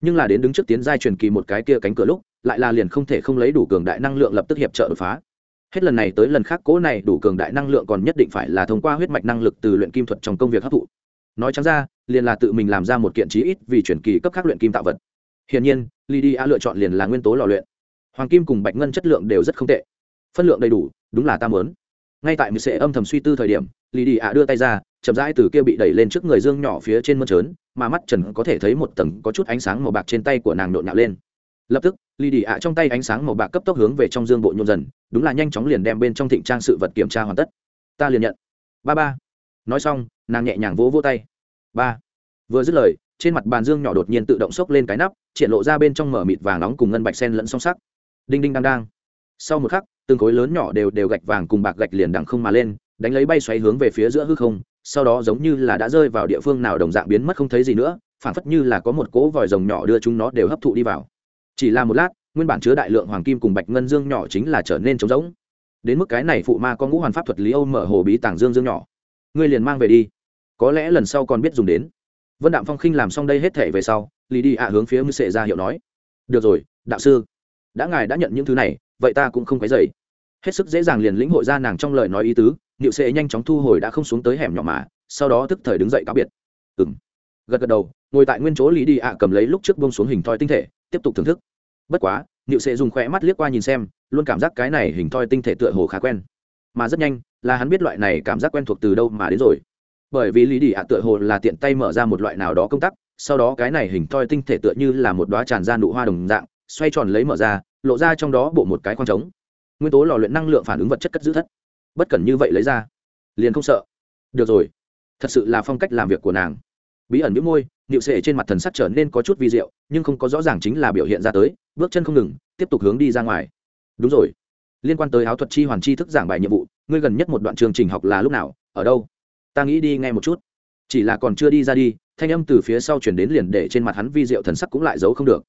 Nhưng là đến đứng trước tiến giai truyền kỳ một cái kia cánh cửa lúc, lại là liền không thể không lấy đủ cường đại năng lượng lập tức hiệp trợ đột phá. Hết lần này tới lần khác, cố này đủ cường đại năng lượng còn nhất định phải là thông qua huyết mạch năng lực từ luyện kim thuật trong công việc hấp thụ. Nói chẳng ra, liền là tự mình làm ra một kiện chí ít vì truyền kỳ cấp khác luyện kim tạo vật. Hiển nhiên, lydia lựa chọn liền là nguyên tố lò luyện. Hoàng kim cùng bạch ngân chất lượng đều rất không tệ. Phân lượng đầy đủ, đúng là ta muốn ngay tại mười sệ âm thầm suy tư thời điểm lì đi ạ đưa tay ra, chậm rãi từ kia bị đẩy lên trước người dương nhỏ phía trên mơn trớn, mà mắt trần có thể thấy một tầng có chút ánh sáng màu bạc trên tay của nàng nộn nhạo lên. Lập tức lì đi ạ trong tay ánh sáng màu bạc cấp tốc hướng về trong dương bộ nhôm dần, đúng là nhanh chóng liền đem bên trong thịnh trang sự vật kiểm tra hoàn tất. Ta liền nhận. Ba ba. Nói xong, nàng nhẹ nhàng vỗ vỗ tay. Ba. Vừa dứt lời, trên mặt bàn dương nhỏ đột nhiên tự động xốc lên cái nắp, triển lộ ra bên trong mở mịt vàng nóng cùng ngân bạch sen lẫn song sắc. Đinh đinh đang đang sau một khắc từng khối lớn nhỏ đều đều gạch vàng cùng bạc gạch liền đằng không mà lên, đánh lấy bay xoáy hướng về phía giữa hư không, sau đó giống như là đã rơi vào địa phương nào đồng dạng biến mất không thấy gì nữa phản phất như là có một cỗ vòi rồng nhỏ đưa chúng nó đều hấp thụ đi vào. Chỉ là một lát, nguyên bản chứa đại lượng hoàng kim cùng bạch ngân dương nhỏ chính là trở nên trống rỗng. Đến mức cái này phụ ma có ngũ hoàn pháp thuật lý âu mở hồ bí tàng dương dương nhỏ. Ngươi liền mang về đi. Có lẽ lần sau còn biết dùng đến. Vân đạm phong khinh làm xong đây hết thể về sau, lý đi ạ hướng phía mư sệ ra hiệu nói. Được rồi, đạo sư đã ngài đã nhận những thứ này, vậy ta cũng không cái dày hết sức dễ dàng liền lĩnh hội ra nàng trong lời nói ý tứ, niệu sệ nhanh chóng thu hồi đã không xuống tới hẻm nhỏ mà, sau đó tức thời đứng dậy cáo biệt. Ừng gật gật đầu, ngồi tại nguyên chỗ lý đi ạ cầm lấy lúc trước bông xuống hình thoi tinh thể, tiếp tục thưởng thức. Bất quá, niệu sệ dùng khỏe mắt liếc qua nhìn xem, luôn cảm giác cái này hình thoi tinh thể tựa hồ khá quen. Mà rất nhanh, là hắn biết loại này cảm giác quen thuộc từ đâu mà đến rồi. Bởi vì lý đi ạ tựa hồ là tiện tay mở ra một loại nào đó công tắc, sau đó cái này hình thoi tinh thể tựa như là một đoá tràn ra nụ hoa đồng dạng xoay tròn lấy mở ra, lộ ra trong đó bộ một cái khoang trống. Nguyên tố lò luyện năng lượng phản ứng vật chất cất giữ thất. Bất cần như vậy lấy ra, liền không sợ. Được rồi, thật sự là phong cách làm việc của nàng. Bí ẩn biếu môi nịu sệ trên mặt thần sắc trở nên có chút vi diệu, nhưng không có rõ ràng chính là biểu hiện ra tới, bước chân không ngừng, tiếp tục hướng đi ra ngoài. Đúng rồi, liên quan tới áo thuật chi hoàn chi thức giảng bài nhiệm vụ, ngươi gần nhất một đoạn chương trình học là lúc nào, ở đâu? Ta nghĩ đi nghe một chút. Chỉ là còn chưa đi ra đi, thanh âm từ phía sau chuyển đến liền để trên mặt hắn vi diệu thần sắc cũng lại giấu không được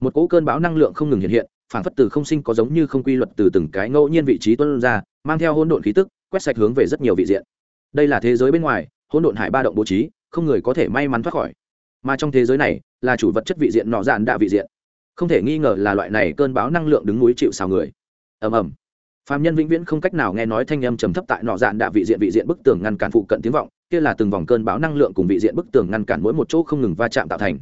một cỗ cơn bão năng lượng không ngừng hiện hiện, phản phất từ không sinh có giống như không quy luật từ từng cái ngẫu nhiên vị trí tuân ra, mang theo hỗn độn khí tức, quét sạch hướng về rất nhiều vị diện. Đây là thế giới bên ngoài, hỗn độn hải ba động bố trí, không người có thể may mắn thoát khỏi. Mà trong thế giới này, là chủ vật chất vị diện nọ dạn đạ vị diện. Không thể nghi ngờ là loại này cơn bão năng lượng đứng núi chịu xào người. Ầm ầm. Phạm nhân vĩnh viễn không cách nào nghe nói thanh âm trầm thấp tại nọ dạn đạ vị diện vị diện bức tường ngăn cản phụ cận tiếng vọng, kia là từng vòng cơn bão năng lượng cùng vị diện bức tường ngăn cản mỗi một chỗ không ngừng va chạm tạo thành.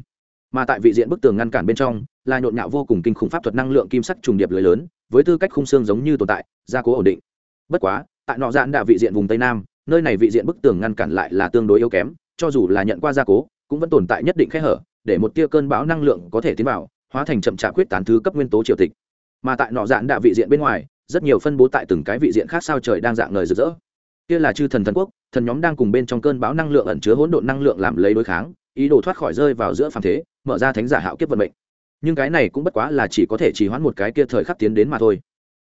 Mà tại vị diện bức tường ngăn cản bên trong là nhộn nhạo vô cùng kinh khủng pháp thuật năng lượng kim sắc trùng điệp lưới lớn, với tư cách khung xương giống như tồn tại, gia cố ổn định. Bất quá, tại nọ dạn đạ vị diện vùng tây nam, nơi này vị diện bức tường ngăn cản lại là tương đối yếu kém, cho dù là nhận qua gia cố, cũng vẫn tồn tại nhất định khe hở, để một tia cơn bão năng lượng có thể tiến vào, hóa thành chậm chạp quyết tán thứ cấp nguyên tố triều tịch. Mà tại nọ dạn đạ vị diện bên ngoài, rất nhiều phân bố tại từng cái vị diện khác sao trời đang dạng ngời rực rỡ. Kia là chư thần thần quốc, thần nhóm đang cùng bên trong cơn bão năng lượng ẩn chứa hỗn độn năng lượng làm lấy đối kháng, ý đồ thoát khỏi rơi vào giữa phàm thế, mở ra thánh giả hạo kiếp vận mệnh nhưng cái này cũng bất quá là chỉ có thể chỉ hoãn một cái kia thời khắc tiến đến mà thôi.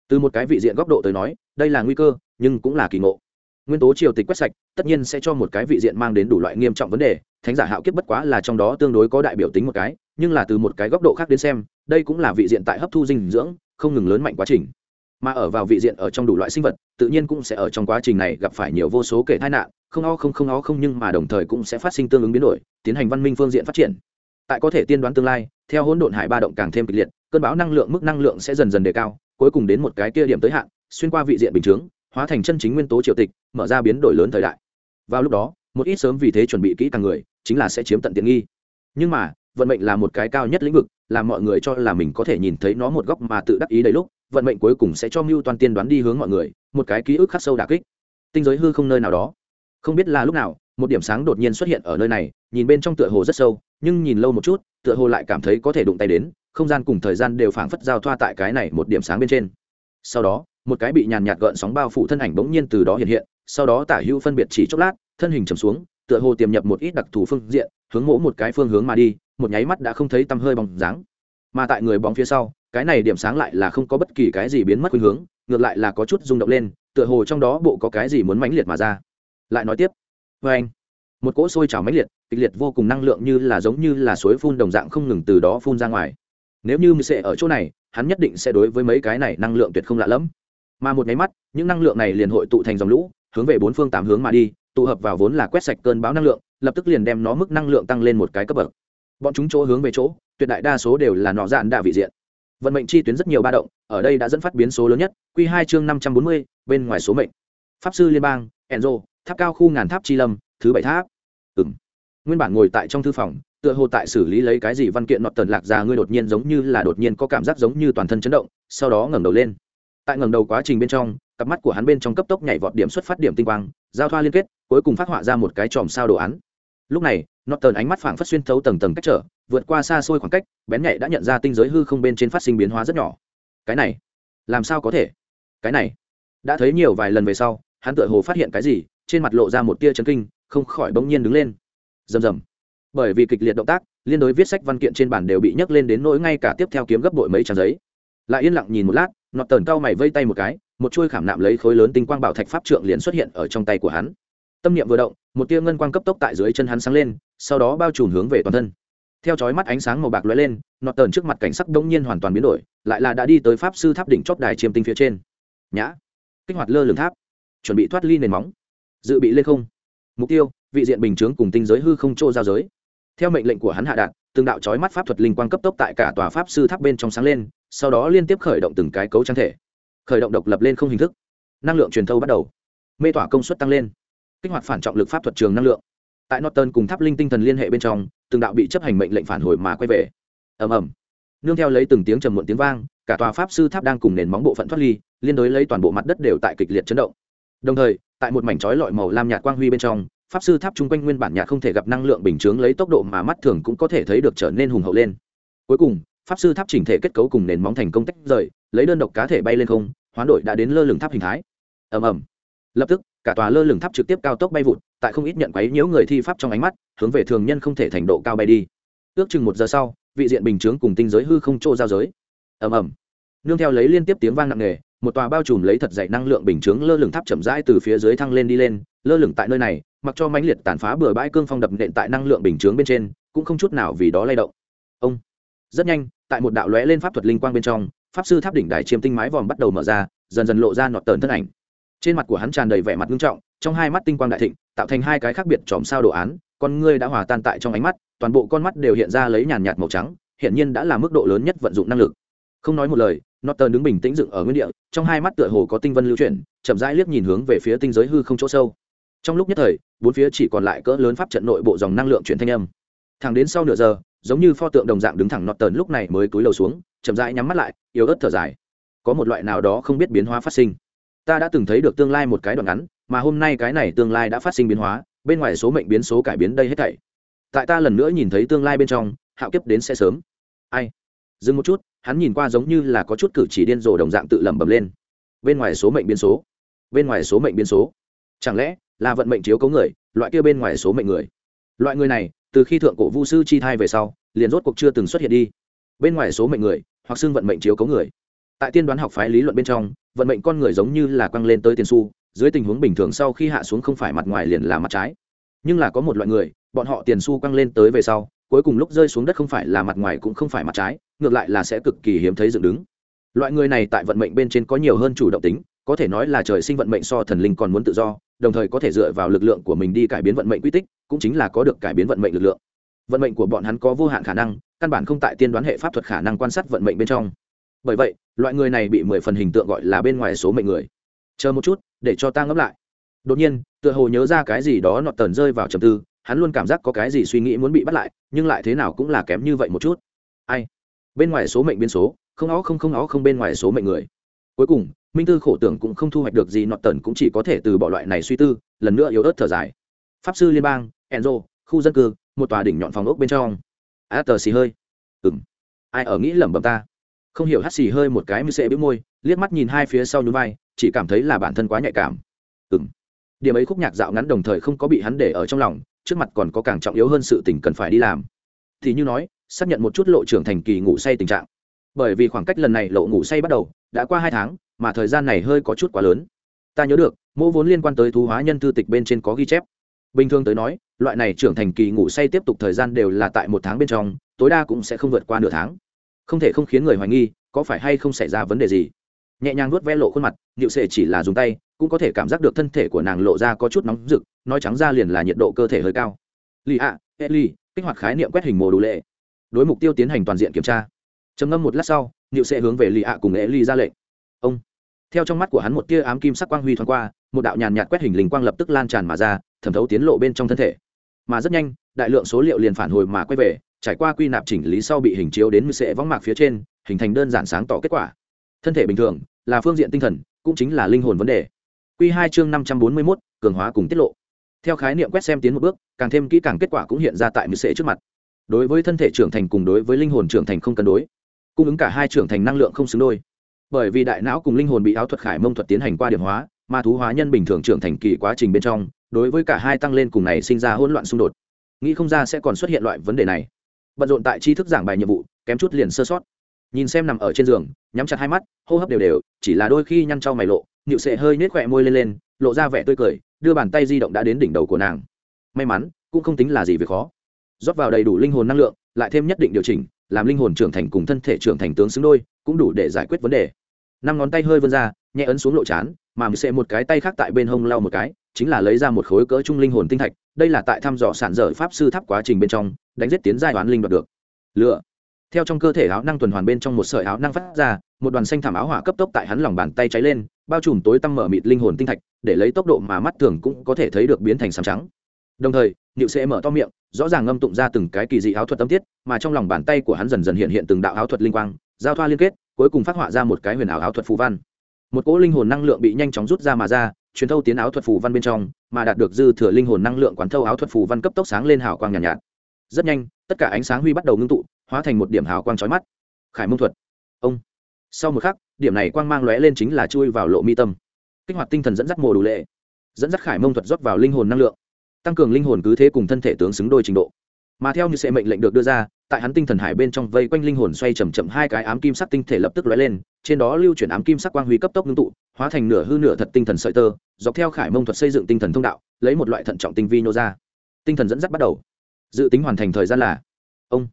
Từ một cái vị diện góc độ tới nói, đây là nguy cơ, nhưng cũng là kỳ ngộ. Nguyên tố triều tịch quét sạch, tất nhiên sẽ cho một cái vị diện mang đến đủ loại nghiêm trọng vấn đề, thánh giả hạo kiếp bất quá là trong đó tương đối có đại biểu tính một cái, nhưng là từ một cái góc độ khác đến xem, đây cũng là vị diện tại hấp thu dinh dưỡng, không ngừng lớn mạnh quá trình. Mà ở vào vị diện ở trong đủ loại sinh vật, tự nhiên cũng sẽ ở trong quá trình này gặp phải nhiều vô số kể tai nạn, không o không không o không nhưng mà đồng thời cũng sẽ phát sinh tương ứng biến đổi, tiến hành văn minh phương diện phát triển. Tại có thể tiên đoán tương lai theo hỗn độn hải ba động càng thêm kịch liệt, cơn bão năng lượng mức năng lượng sẽ dần dần đề cao, cuối cùng đến một cái kia điểm tới hạn, xuyên qua vị diện bình chướng, hóa thành chân chính nguyên tố triều tịch, mở ra biến đổi lớn thời đại. Vào lúc đó, một ít sớm vì thế chuẩn bị kỹ càng người, chính là sẽ chiếm tận tiện nghi. Nhưng mà, vận mệnh là một cái cao nhất lĩnh vực, làm mọi người cho là mình có thể nhìn thấy nó một góc mà tự đắc ý đầy lúc, vận mệnh cuối cùng sẽ cho mưu toàn tiên đoán đi hướng mọi người, một cái ký ức khắc sâu đà kích. Tinh giới hư không nơi nào đó. Không biết là lúc nào, một điểm sáng đột nhiên xuất hiện ở nơi này, nhìn bên trong tựa hồ rất sâu, nhưng nhìn lâu một chút tựa hồ lại cảm thấy có thể đụng tay đến, không gian cùng thời gian đều phảng phất giao thoa tại cái này một điểm sáng bên trên. Sau đó, một cái bị nhàn nhạt gợn sóng bao phủ thân ảnh bỗng nhiên từ đó hiện hiện, sau đó tả hữu phân biệt chỉ chốc lát, thân hình trầm xuống, tựa hồ tiềm nhập một ít đặc thù phương diện, hướng mỗ một cái phương hướng mà đi, một nháy mắt đã không thấy tăm hơi bóng dáng. Mà tại người bóng phía sau, cái này điểm sáng lại là không có bất kỳ cái gì biến mất khuynh hướng, ngược lại là có chút rung động lên, tựa hồ trong đó bộ có cái gì muốn mãnh liệt mà ra. Lại nói tiếp. Vê anh một cỗ sôi trào mãnh liệt, kịch liệt vô cùng năng lượng như là giống như là suối phun đồng dạng không ngừng từ đó phun ra ngoài. Nếu như mười sẽ ở chỗ này, hắn nhất định sẽ đối với mấy cái này năng lượng tuyệt không lạ lẫm. Mà một nháy mắt, những năng lượng này liền hội tụ thành dòng lũ, hướng về bốn phương tám hướng mà đi, tụ hợp vào vốn là quét sạch cơn bão năng lượng, lập tức liền đem nó mức năng lượng tăng lên một cái cấp bậc. Bọn chúng chỗ hướng về chỗ, tuyệt đại đa số đều là nọ dạn đạ vị diện. Vận mệnh chi tuyến rất nhiều ba động, ở đây đã dẫn phát biến số lớn nhất q hai chương năm trăm bốn mươi, bên ngoài số mệnh. Pháp sư liên bang, enzo, tháp cao khu ngàn tháp chi lâm thứ bảy tháp. Ừ m nguyên bản ngồi tại trong thư phòng, tựa hồ tại xử lý lấy cái gì văn kiện nọt tần lạc già ngươi đột nhiên giống như là đột nhiên có cảm giác giống như toàn thân chấn động, sau đó ngẩng đầu lên. Tại ngẩng đầu quá trình bên trong, cặp mắt của hắn bên trong cấp tốc nhảy vọt điểm xuất phát điểm tinh quang, giao thoa liên kết, cuối cùng phát họa ra một cái chòm sao đồ án. Lúc này, nọt tần ánh mắt phảng phất xuyên thấu tầng tầng cách trở, vượt qua xa xôi khoảng cách, bén nhạy đã nhận ra tinh giới hư không bên trên phát sinh biến hóa rất nhỏ. Cái này, làm sao có thể? Cái này, đã thấy nhiều vài lần về sau, hắn tựa hồ phát hiện cái gì, trên mặt lộ ra một tia chấn kinh không khỏi bỗng nhiên đứng lên. Rầm rầm. Bởi vì kịch liệt động tác, liên đối viết sách văn kiện trên bản đều bị nhấc lên đến nỗi ngay cả tiếp theo kiếm gấp bội mấy trang giấy. Lại yên lặng nhìn một lát nọt tờn cao mày vây tay một cái, một chuôi khảm nạm lấy khối lớn tinh quang bảo thạch pháp trượng liền xuất hiện ở trong tay của hắn. Tâm niệm vừa động, một tia ngân quang cấp tốc tại dưới chân hắn sáng lên, sau đó bao trùm hướng về toàn thân. Theo chói mắt ánh sáng màu bạc lóe lên nọt tờn trước mặt cảnh sắc đông nhiên hoàn toàn biến đổi, lại là đã đi tới pháp sư tháp đỉnh chóp đài chiêm tinh phía trên. Nhã. Kích hoạt lơ lường tháp. Chuẩn bị thoát ly nền móng. Dự bị lên không mục tiêu, vị diện bình chướng cùng tinh giới hư không chỗ giao giới. Theo mệnh lệnh của hắn hạ đạt từng đạo chói mắt pháp thuật linh quang cấp tốc tại cả tòa pháp sư tháp bên trong sáng lên, sau đó liên tiếp khởi động từng cái cấu trang thể. Khởi động độc lập lên không hình thức. Năng lượng truyền thâu bắt đầu. Mê tỏa công suất tăng lên. Kích hoạt phản trọng lực pháp thuật trường năng lượng. Tại norton cùng tháp linh tinh thần liên hệ bên trong, từng đạo bị chấp hành mệnh lệnh phản hồi mà quay về. Ầm ầm. Nương theo lấy từng tiếng trầm muộn tiếng vang, cả tòa pháp sư tháp đang cùng nền móng bộ phận thoát ly, liên đối lấy toàn bộ mặt đất đều tại kịch liệt chấn động. Đồng thời tại một mảnh chói lọi màu lam nhạt quang huy bên trong, pháp sư tháp chung quanh nguyên bản nhạt không thể gặp năng lượng bình chướng lấy tốc độ mà mắt thường cũng có thể thấy được trở nên hùng hậu lên. Cuối cùng, pháp sư tháp chỉnh thể kết cấu cùng nền móng thành công tách rời, lấy đơn độc cá thể bay lên không, hoán đổi đã đến lơ lửng tháp hình thái. Ầm ầm. Lập tức, cả tòa lơ lửng tháp trực tiếp cao tốc bay vụt, tại không ít nhận quấy nhiễu người thi pháp trong ánh mắt, hướng về thường nhân không thể thành độ cao bay đi. Ước chừng một giờ sau, vị diện bình chướng cùng tinh giới hư không trô giao giới. Ầm ầm. Nương theo lấy liên tiếp tiếng vang nặng nề một tòa bao trùm lấy thật dày năng lượng bình chướng lơ lửng tháp chậm rãi từ phía dưới thăng lên đi lên, lơ lửng tại nơi này, mặc cho mãnh liệt tàn phá bừa bãi cương phong đập nện tại năng lượng bình chướng bên trên, cũng không chút nào vì đó lay động. Ông, rất nhanh, tại một đạo lóe lên pháp thuật linh quang bên trong, pháp sư tháp đỉnh đài chiêm tinh mái vòm bắt đầu mở ra, dần dần lộ ra nọt tờn thân ảnh. Trên mặt của hắn tràn đầy vẻ mặt nghiêm trọng, trong hai mắt tinh quang đại thịnh, tạo thành hai cái khác biệt chòm sao đồ án, con ngươi đã hòa tan tại trong ánh mắt, toàn bộ con mắt đều hiện ra lấy nhàn nhạt màu trắng hiện nhiên đã là mức độ lớn nhất vận dụng năng lực. Không nói một lời Norton đứng bình tĩnh dựng ở nguyên địa, trong hai mắt tựa hồ có tinh vân lưu chuyển, chậm rãi liếc nhìn hướng về phía tinh giới hư không chỗ sâu. Trong lúc nhất thời, bốn phía chỉ còn lại cỡ lớn pháp trận nội bộ dòng năng lượng chuyển thanh âm. Thẳng đến sau nửa giờ, giống như pho tượng đồng dạng đứng thẳng Norton lúc này mới cúi đầu xuống, chậm rãi nhắm mắt lại, yếu ớt thở dài. Có một loại nào đó không biết biến hóa phát sinh. Ta đã từng thấy được tương lai một cái đoạn ngắn, mà hôm nay cái này tương lai đã phát sinh biến hóa, bên ngoài số mệnh biến số cải biến đây hết thảy. Tại ta lần nữa nhìn thấy tương lai bên trong, hạo kiếp đến sẽ sớm. Ai? Dừng một chút, hắn nhìn qua giống như là có chút cử chỉ điên rồ đồng dạng tự lẩm bẩm lên. Bên ngoài số mệnh biến số. Bên ngoài số mệnh biến số. Chẳng lẽ là vận mệnh chiếu cấu người, loại kia bên ngoài số mệnh người? Loại người này, từ khi thượng cổ vu sư chi thai về sau, liền rốt cuộc chưa từng xuất hiện đi. Bên ngoài số mệnh người, hoặc xưng vận mệnh chiếu cấu người. Tại tiên đoán học phái lý luận bên trong, vận mệnh con người giống như là quăng lên tới tiền su dưới tình huống bình thường sau khi hạ xuống không phải mặt ngoài liền là mặt trái. Nhưng là có một loại người, bọn họ tiền su quăng lên tới về sau cuối cùng lúc rơi xuống đất không phải là mặt ngoài cũng không phải mặt trái, ngược lại là sẽ cực kỳ hiếm thấy dựng đứng. Loại người này tại vận mệnh bên trên có nhiều hơn chủ động tính, có thể nói là trời sinh vận mệnh so thần linh còn muốn tự do, đồng thời có thể dựa vào lực lượng của mình đi cải biến vận mệnh quy tích, cũng chính là có được cải biến vận mệnh lực lượng. Vận mệnh của bọn hắn có vô hạn khả năng, căn bản không tại tiên đoán hệ pháp thuật khả năng quan sát vận mệnh bên trong. Bởi vậy, loại người này bị mười phần hình tượng gọi là bên ngoài số mệnh người. Chờ một chút, để cho ta ngẫm lại. Đột nhiên, tựa hồ nhớ ra cái gì đó nọt tần rơi vào trầm tư hắn luôn cảm giác có cái gì suy nghĩ muốn bị bắt lại, nhưng lại thế nào cũng là kém như vậy một chút. Ai? Bên ngoài số mệnh biên số, không ó không không ó không bên ngoài số mệnh người. Cuối cùng, minh tư khổ tưởng cũng không thu hoạch được gì nọt tần cũng chỉ có thể từ bỏ loại này suy tư, lần nữa yếu ớt thở dài. Pháp sư liên bang, enzo, khu dân cư, một tòa đỉnh nhọn phòng ốc bên trong. A tờ xì hơi. Ừng ai ở nghĩ lẩm bẩm ta? Không hiểu hắt xì hơi một cái mưu sẽ bĩu môi, liếc mắt nhìn hai phía sau nhún vai, chỉ cảm thấy là bản thân quá nhạy cảm. Ừng điểm ấy khúc nhạc dạo ngắn đồng thời không có bị hắn để ở trong lòng trước mặt còn có càng trọng yếu hơn sự tình cần phải đi làm. Thì như nói, xác nhận một chút lộ trưởng thành kỳ ngủ say tình trạng. Bởi vì khoảng cách lần này lộ ngủ say bắt đầu, đã qua hai tháng, mà thời gian này hơi có chút quá lớn. Ta nhớ được, mô vốn liên quan tới thú hóa nhân thư tịch bên trên có ghi chép. Bình thường tới nói, loại này trưởng thành kỳ ngủ say tiếp tục thời gian đều là tại một tháng bên trong, tối đa cũng sẽ không vượt qua nửa tháng. Không thể không khiến người hoài nghi, có phải hay không xảy ra vấn đề gì? Nhẹ nhàng nuốt ve lộ khuôn mặt nhịu sệ chỉ là dùng tay cũng có thể cảm giác được thân thể của nàng lộ ra có chút nóng rực nói trắng ra liền là nhiệt độ cơ thể hơi cao. Lì ạ à, lì kích hoạt khái niệm quét hình mồ đủ lệ. Đối mục tiêu tiến hành toàn diện kiểm tra. Trầm ngâm một lát sau nhịu sẽ hướng về lì ạ cùng ế lì ra lệnh. Ông. Theo trong mắt của hắn một tia ám kim sắc quang huy thoáng qua một đạo nhàn nhạt quét hình linh quang lập tức lan tràn mà ra thẩm thấu tiến lộ bên trong thân thể. Mà rất nhanh đại lượng số liệu liền phản hồi mà quay về trải qua quy nạp chỉnh lý sau bị hình chiếu đến mười sệ võng mạc phía trên hình thành đơn giản sáng tỏ kết quả. Thân thể bình thường là phương diện tinh thần cũng chính là linh hồn vấn đề. Q2 chương năm trăm bốn mươi mốt, cường hóa cùng tiết lộ. Theo khái niệm quét xem tiến một bước, càng thêm kỹ càng kết quả cũng hiện ra tại mười sẽ trước mặt. Đối với thân thể trưởng thành cùng đối với linh hồn trưởng thành không cân đối, cung ứng cả hai trưởng thành năng lượng không xứng đôi. Bởi vì đại não cùng linh hồn bị áo thuật khải mông thuật tiến hành qua điểm hóa, mà thú hóa nhân bình thường trưởng thành kỳ quá trình bên trong, đối với cả hai tăng lên cùng này sinh ra hỗn loạn xung đột. Nghĩ không ra sẽ còn xuất hiện loại vấn đề này. Bận rộn tại tri thức giảng bài nhiệm vụ, kém chút liền sơ sót nhìn xem nằm ở trên giường, nhắm chặt hai mắt, hô hấp đều đều, chỉ là đôi khi nhăn trau mày lộ nhịu sệ hơi nết khỏe môi lên lên, lộ ra vẻ tươi cười, đưa bàn tay di động đã đến đỉnh đầu của nàng. May mắn, cũng không tính là gì về khó. Rót vào đầy đủ linh hồn năng lượng, lại thêm nhất định điều chỉnh, làm linh hồn trưởng thành cùng thân thể trưởng thành tướng xứng đôi, cũng đủ để giải quyết vấn đề. Năm ngón tay hơi vươn ra, nhẹ ấn xuống lộ chán, mà mình sẽ một cái tay khác tại bên hông lau một cái, chính là lấy ra một khối cỡ trung linh hồn tinh thạch, đây là tại thăm dò sản dở pháp sư tháp quá trình bên trong, đánh giết tiến giai đoán linh đoạt được. Lựa theo trong cơ thể áo năng tuần hoàn bên trong một sợi áo năng phát ra một đoàn xanh thảm áo hỏa cấp tốc tại hắn lòng bàn tay cháy lên bao trùm tối tăm mở mịt linh hồn tinh thạch để lấy tốc độ mà mắt thường cũng có thể thấy được biến thành sàm trắng. Đồng thời nịu sẽ mở to miệng rõ ràng ngâm tụng ra từng cái kỳ dị áo thuật tâm tiết mà trong lòng bàn tay của hắn dần dần hiện hiện từng đạo áo thuật linh quang giao thoa liên kết cuối cùng phát họa ra một cái huyền ảo áo thuật phù văn. Một cỗ linh hồn năng lượng bị nhanh chóng rút ra mà ra truyền thâu tiến áo thuật phù văn bên trong mà đạt được dư thừa linh hồn năng lượng quán thâu áo thuật phù văn cấp tốc sáng lên hào quang nhàn nhạt, nhạt. Rất nhanh tất cả ánh sáng huy bắt đầu ngưng tụ hóa thành một điểm hào quang chói mắt. Khải mông thuật. Ông. Sau một khắc, điểm này quang mang lóe lên chính là chui vào lộ mi tâm. Kích hoạt tinh thần dẫn dắt mùa đủ lệ. Dẫn dắt khải mông thuật rót vào linh hồn năng lượng. Tăng cường linh hồn cứ thế cùng thân thể tướng xứng đôi trình độ. Mà theo như sẽ mệnh lệnh được đưa ra, tại hắn tinh thần hải bên trong vây quanh linh hồn xoay chầm chậm hai cái ám kim sắc tinh thể lập tức lóe lên, trên đó lưu chuyển ám kim sắc quang huy cấp tốc ngưng tụ, hóa thành nửa hư nửa thật tinh thần sợi tơ, dọc theo khải mông thuật xây dựng tinh thần thông đạo, lấy một loại thận trọng tinh vi nô ra. Tinh thần dẫn dắt bắt đầu. Dự tính hoàn thành thời gian là, ông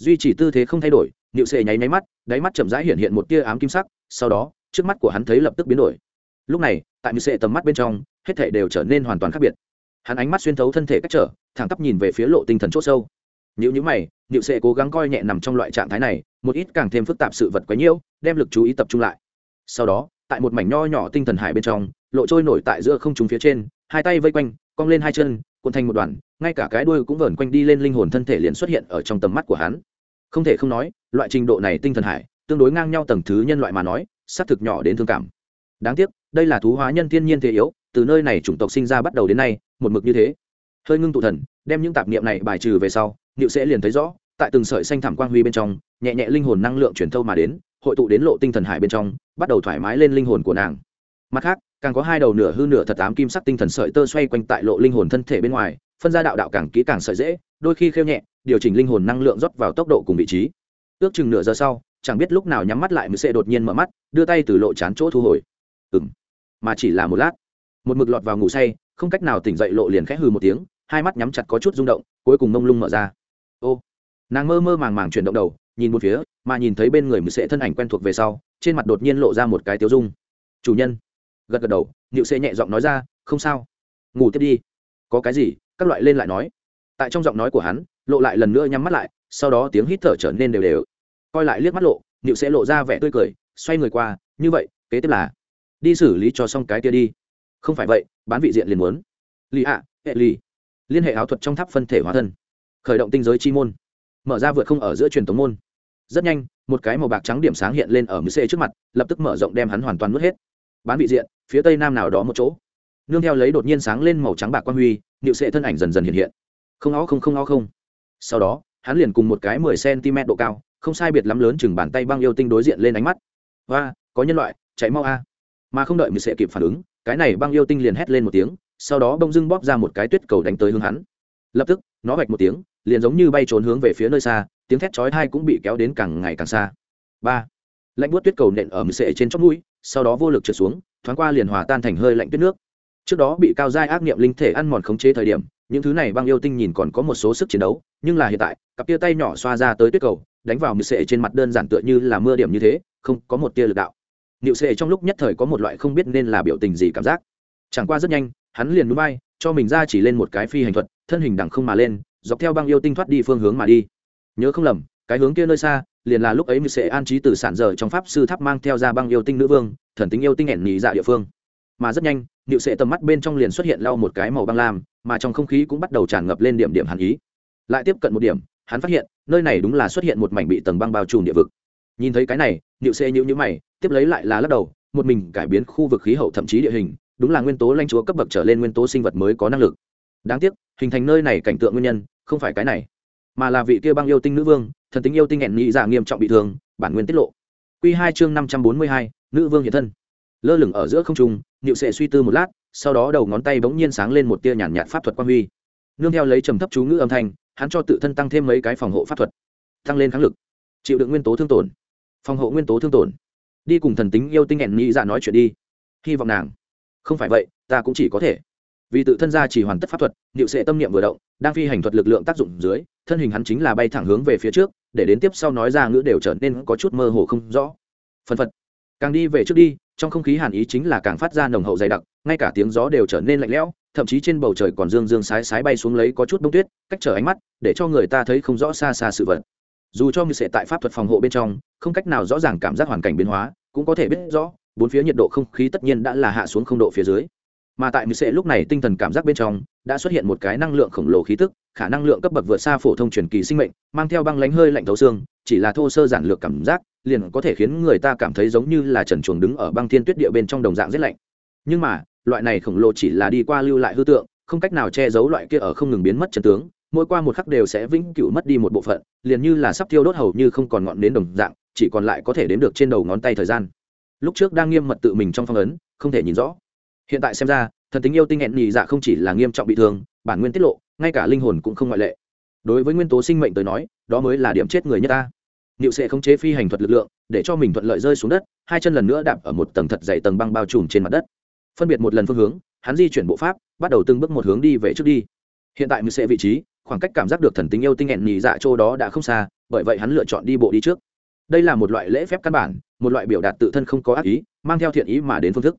duy trì tư thế không thay đổi nịu sệ nháy nháy mắt, đáy mắt chậm rãi hiện hiện một tia ám kim sắc, sau đó, trước mắt của hắn thấy lập tức biến đổi. Lúc này, tại nịu sệ tầm mắt bên trong, hết thể đều trở nên hoàn toàn khác biệt. Hắn ánh mắt xuyên thấu thân thể cách trở, thẳng tắp nhìn về phía lộ tinh thần c h ỗ sâu. Nếu như mày nịu sệ cố gắng coi nhẹ nằm trong loại trạng thái này, một ít càng thêm phức tạp sự vật quấy nhiễu, đem lực chú ý tập trung lại. Sau đó, tại một mảnh nho nhỏ tinh thần hải bên trong, lộ trôi nổi tại giữa không trúng phía trên, hai tay vây quanh, cong lên hai chân, cuộn thành một đoàn, ngay cả cái đuôi cũng vờn quanh đi lên linh hồn thân thể liền xuất hiện ở trong tầm mắt của hắn không thể không nói, loại trình độ này tinh thần hải, tương đối ngang nhau tầng thứ nhân loại mà nói, xác thực nhỏ đến thương cảm. Đáng tiếc, đây là thú hóa nhân thiên nhiên thế yếu, từ nơi này chủng tộc sinh ra bắt đầu đến nay, một mực như thế. Hơi ngưng tụ thần, đem những tạp niệm này bài trừ về sau, niệu sẽ liền thấy rõ, tại từng sợi xanh thảm quang huy bên trong, nhẹ nhẹ linh hồn năng lượng truyền thâu mà đến, hội tụ đến lộ tinh thần hải bên trong, bắt đầu thoải mái lên linh hồn của nàng. Mặt khác, càng có hai đầu nửa hư nửa thật tám kim sắc tinh thần sợi tơ xoay quanh tại lộ linh hồn thân thể bên ngoài phân ra đạo đạo càng kỹ càng sợi dễ, đôi khi khêu nhẹ, điều chỉnh linh hồn năng lượng rót vào tốc độ cùng vị trí. Ước chừng nửa giờ sau, chẳng biết lúc nào nhắm mắt lại mới sẽ đột nhiên mở mắt, đưa tay từ lộ chán chỗ thu hồi. Ừng mà chỉ là một lát, một mực lọt vào ngủ say, không cách nào tỉnh dậy lộ liền khẽ hừ một tiếng, hai mắt nhắm chặt có chút rung động, cuối cùng mông lung mở ra. Ô, nàng mơ mơ màng màng chuyển động đầu, nhìn một phía, mà nhìn thấy bên người mười sệ thân ảnh quen thuộc về sau, trên mặt đột nhiên lộ ra một cái tiếu dung. Chủ nhân. Gật gật đầu nịu sệ nhẹ giọng nói ra, không sao. Ngủ tiếp đi có cái gì? Các loại lên lại nói. Tại trong giọng nói của hắn, lộ lại lần nữa nhắm mắt lại, sau đó tiếng hít thở trở nên đều đều. Coi lại liếc mắt lộ nịu sẽ lộ ra vẻ tươi cười, xoay người qua, như vậy, kế tiếp là đi xử lý cho xong cái kia đi. Không phải vậy, bán vị diện liền muốn. Lì ạ, hệ lì. Liên hệ áo thuật trong tháp phân thể hóa thân. Khởi động tinh giới chi môn. Mở ra vượt không ở giữa truyền tống môn. Rất nhanh, một cái màu bạc trắng điểm sáng hiện lên ở mười c trước mặt, lập tức mở rộng đem hắn hoàn toàn mất hết. Bán vị diện, phía tây nam nào đó một chỗ nương theo lấy đột nhiên sáng lên màu trắng bạc quan huy nịu sệ thân ảnh dần dần hiện hiện. Không ó không không ó không. Sau đó, hắn liền cùng một cái mười cm độ cao, không sai biệt lắm lớn chừng bàn tay băng yêu tinh đối diện lên ánh mắt. Và có nhân loại, chạy mau a. Mà không đợi mười sệ kịp phản ứng, cái này băng yêu tinh liền hét lên một tiếng, sau đó bông dưng bóp ra một cái tuyết cầu đánh tới hướng hắn. Lập tức, nó vạch một tiếng, liền giống như bay trốn hướng về phía nơi xa, tiếng thét chói tai cũng bị kéo đến càng ngày càng xa. Ba, lạnh buốt tuyết cầu nện ở mười sệ trên chót mũi, sau đó vô lực trượt xuống, thoáng qua liền hòa tan thành hơi lạnh tuyết nước trước đó bị cao giai ác nghiệm linh thể ăn mòn khống chế thời điểm, những thứ này băng yêu tinh nhìn còn có một số sức chiến đấu, nhưng là hiện tại, cặp tia tay nhỏ xoa ra tới tuyết cầu, đánh vào mười sệ trên mặt đơn giản tựa như là mưa điểm như thế, không có một tia lực đạo. Nịu sệ trong lúc nhất thời có một loại không biết nên là biểu tình gì cảm giác. Chẳng qua rất nhanh, hắn liền núi bay, cho mình ra chỉ lên một cái phi hành thuật, thân hình đằng không mà lên, dọc theo băng yêu tinh thoát đi phương hướng mà đi. Nhớ không lầm, cái hướng kia nơi xa, liền là lúc ấy sẽ an trí từ sản rời trong pháp sư tháp mang theo ra băng yêu tinh nữ vương, thần tính yêu tinh ẻn nhị dạ địa phương mà rất nhanh nịu sệ tầm mắt bên trong liền xuất hiện lau một cái màu băng lam, mà trong không khí cũng bắt đầu tràn ngập lên điểm điểm hàn ý. Lại tiếp cận một điểm, hắn phát hiện, nơi này đúng là xuất hiện một mảnh bị tầng băng bao trùm địa vực. Nhìn thấy cái này nịu sệ nhữ nhữ mày, tiếp lấy lại là lắc đầu, một mình cải biến khu vực khí hậu thậm chí địa hình, đúng là nguyên tố lanh chúa cấp bậc trở lên nguyên tố sinh vật mới có năng lực. Đáng tiếc, hình thành nơi này cảnh tượng nguyên nhân, không phải cái này, mà là vị kia băng yêu tinh nữ vương, thần tính yêu tinh hẹn nhị giả nghiêm trọng bị thương, bản nguyên tiết lộ. Q hai chương năm trăm bốn mươi hai, nữ vương hiện thân lơ lửng ở giữa không trung nịu sệ suy tư một lát, sau đó đầu ngón tay bỗng nhiên sáng lên một tia nhàn nhạt pháp thuật quan huy. Nương theo lấy trầm thấp chú ngữ âm thanh, hắn cho tự thân tăng thêm mấy cái phòng hộ pháp thuật, tăng lên kháng lực, chịu đựng nguyên tố thương tổn. Phòng hộ nguyên tố thương tổn. Đi cùng thần tính yêu tinh hẹn nghĩ dạ nói chuyện đi. Hy vọng nàng. Không phải vậy, ta cũng chỉ có thể. Vì tự thân ra chỉ hoàn tất pháp thuật, niệu sệ tâm niệm vừa động, đang phi hành thuật lực lượng tác dụng dưới, thân hình hắn chính là bay thẳng hướng về phía trước, để đến tiếp sau nói ra ngữ đều trở nên có chút mơ hồ không rõ. Phân phật càng đi về trước đi, trong không khí hàn ý chính là càng phát ra nồng hậu dày đặc, ngay cả tiếng gió đều trở nên lạnh lẽo, thậm chí trên bầu trời còn dương dương sái sái bay xuống lấy có chút đông tuyết, cách trở ánh mắt, để cho người ta thấy không rõ xa xa sự vật. Dù cho như sẽ tại pháp thuật phòng hộ bên trong, không cách nào rõ ràng cảm giác hoàn cảnh biến hóa, cũng có thể biết rõ, bốn phía nhiệt độ không khí tất nhiên đã là hạ xuống không độ phía dưới. Mà tại mười sệ lúc này tinh thần cảm giác bên trong, đã xuất hiện một cái năng lượng khổng lồ khí tức, khả năng lượng cấp bậc vượt xa phổ thông truyền kỳ sinh mệnh, mang theo băng lánh hơi lạnh thấu xương chỉ là thô sơ giản lược cảm giác, liền có thể khiến người ta cảm thấy giống như là trần chuồng đứng ở băng thiên tuyết địa bên trong đồng dạng rét lạnh. Nhưng mà, loại này khổng lồ chỉ là đi qua lưu lại hư tượng, không cách nào che giấu loại kia ở không ngừng biến mất chân tướng, mỗi qua một khắc đều sẽ vĩnh cửu mất đi một bộ phận, liền như là sắp thiêu đốt hầu như không còn ngọn đến đồng dạng, chỉ còn lại có thể đếm được trên đầu ngón tay thời gian. Lúc trước đang nghiêm mật tự mình trong phong ấn, không thể nhìn rõ. Hiện tại xem ra, thần tính yêu tinh hẹn nhị dạ không chỉ là nghiêm trọng bị thương, bản nguyên tiết lộ, ngay cả linh hồn cũng không ngoại lệ đối với nguyên tố sinh mệnh tới nói, đó mới là điểm chết người nhất ta. Niệu sẽ khống chế phi hành thuật lực lượng, để cho mình thuận lợi rơi xuống đất, hai chân lần nữa đạp ở một tầng thật dày tầng băng bao trùm trên mặt đất. Phân biệt một lần phương hướng, hắn di chuyển bộ pháp, bắt đầu từng bước một hướng đi về trước đi. Hiện tại niệu sẽ vị trí, khoảng cách cảm giác được thần tính yêu tinh hẹn nhì dạ chỗ đó đã không xa, bởi vậy hắn lựa chọn đi bộ đi trước. Đây là một loại lễ phép căn bản, một loại biểu đạt tự thân không có ác ý, mang theo thiện ý mà đến phương thức.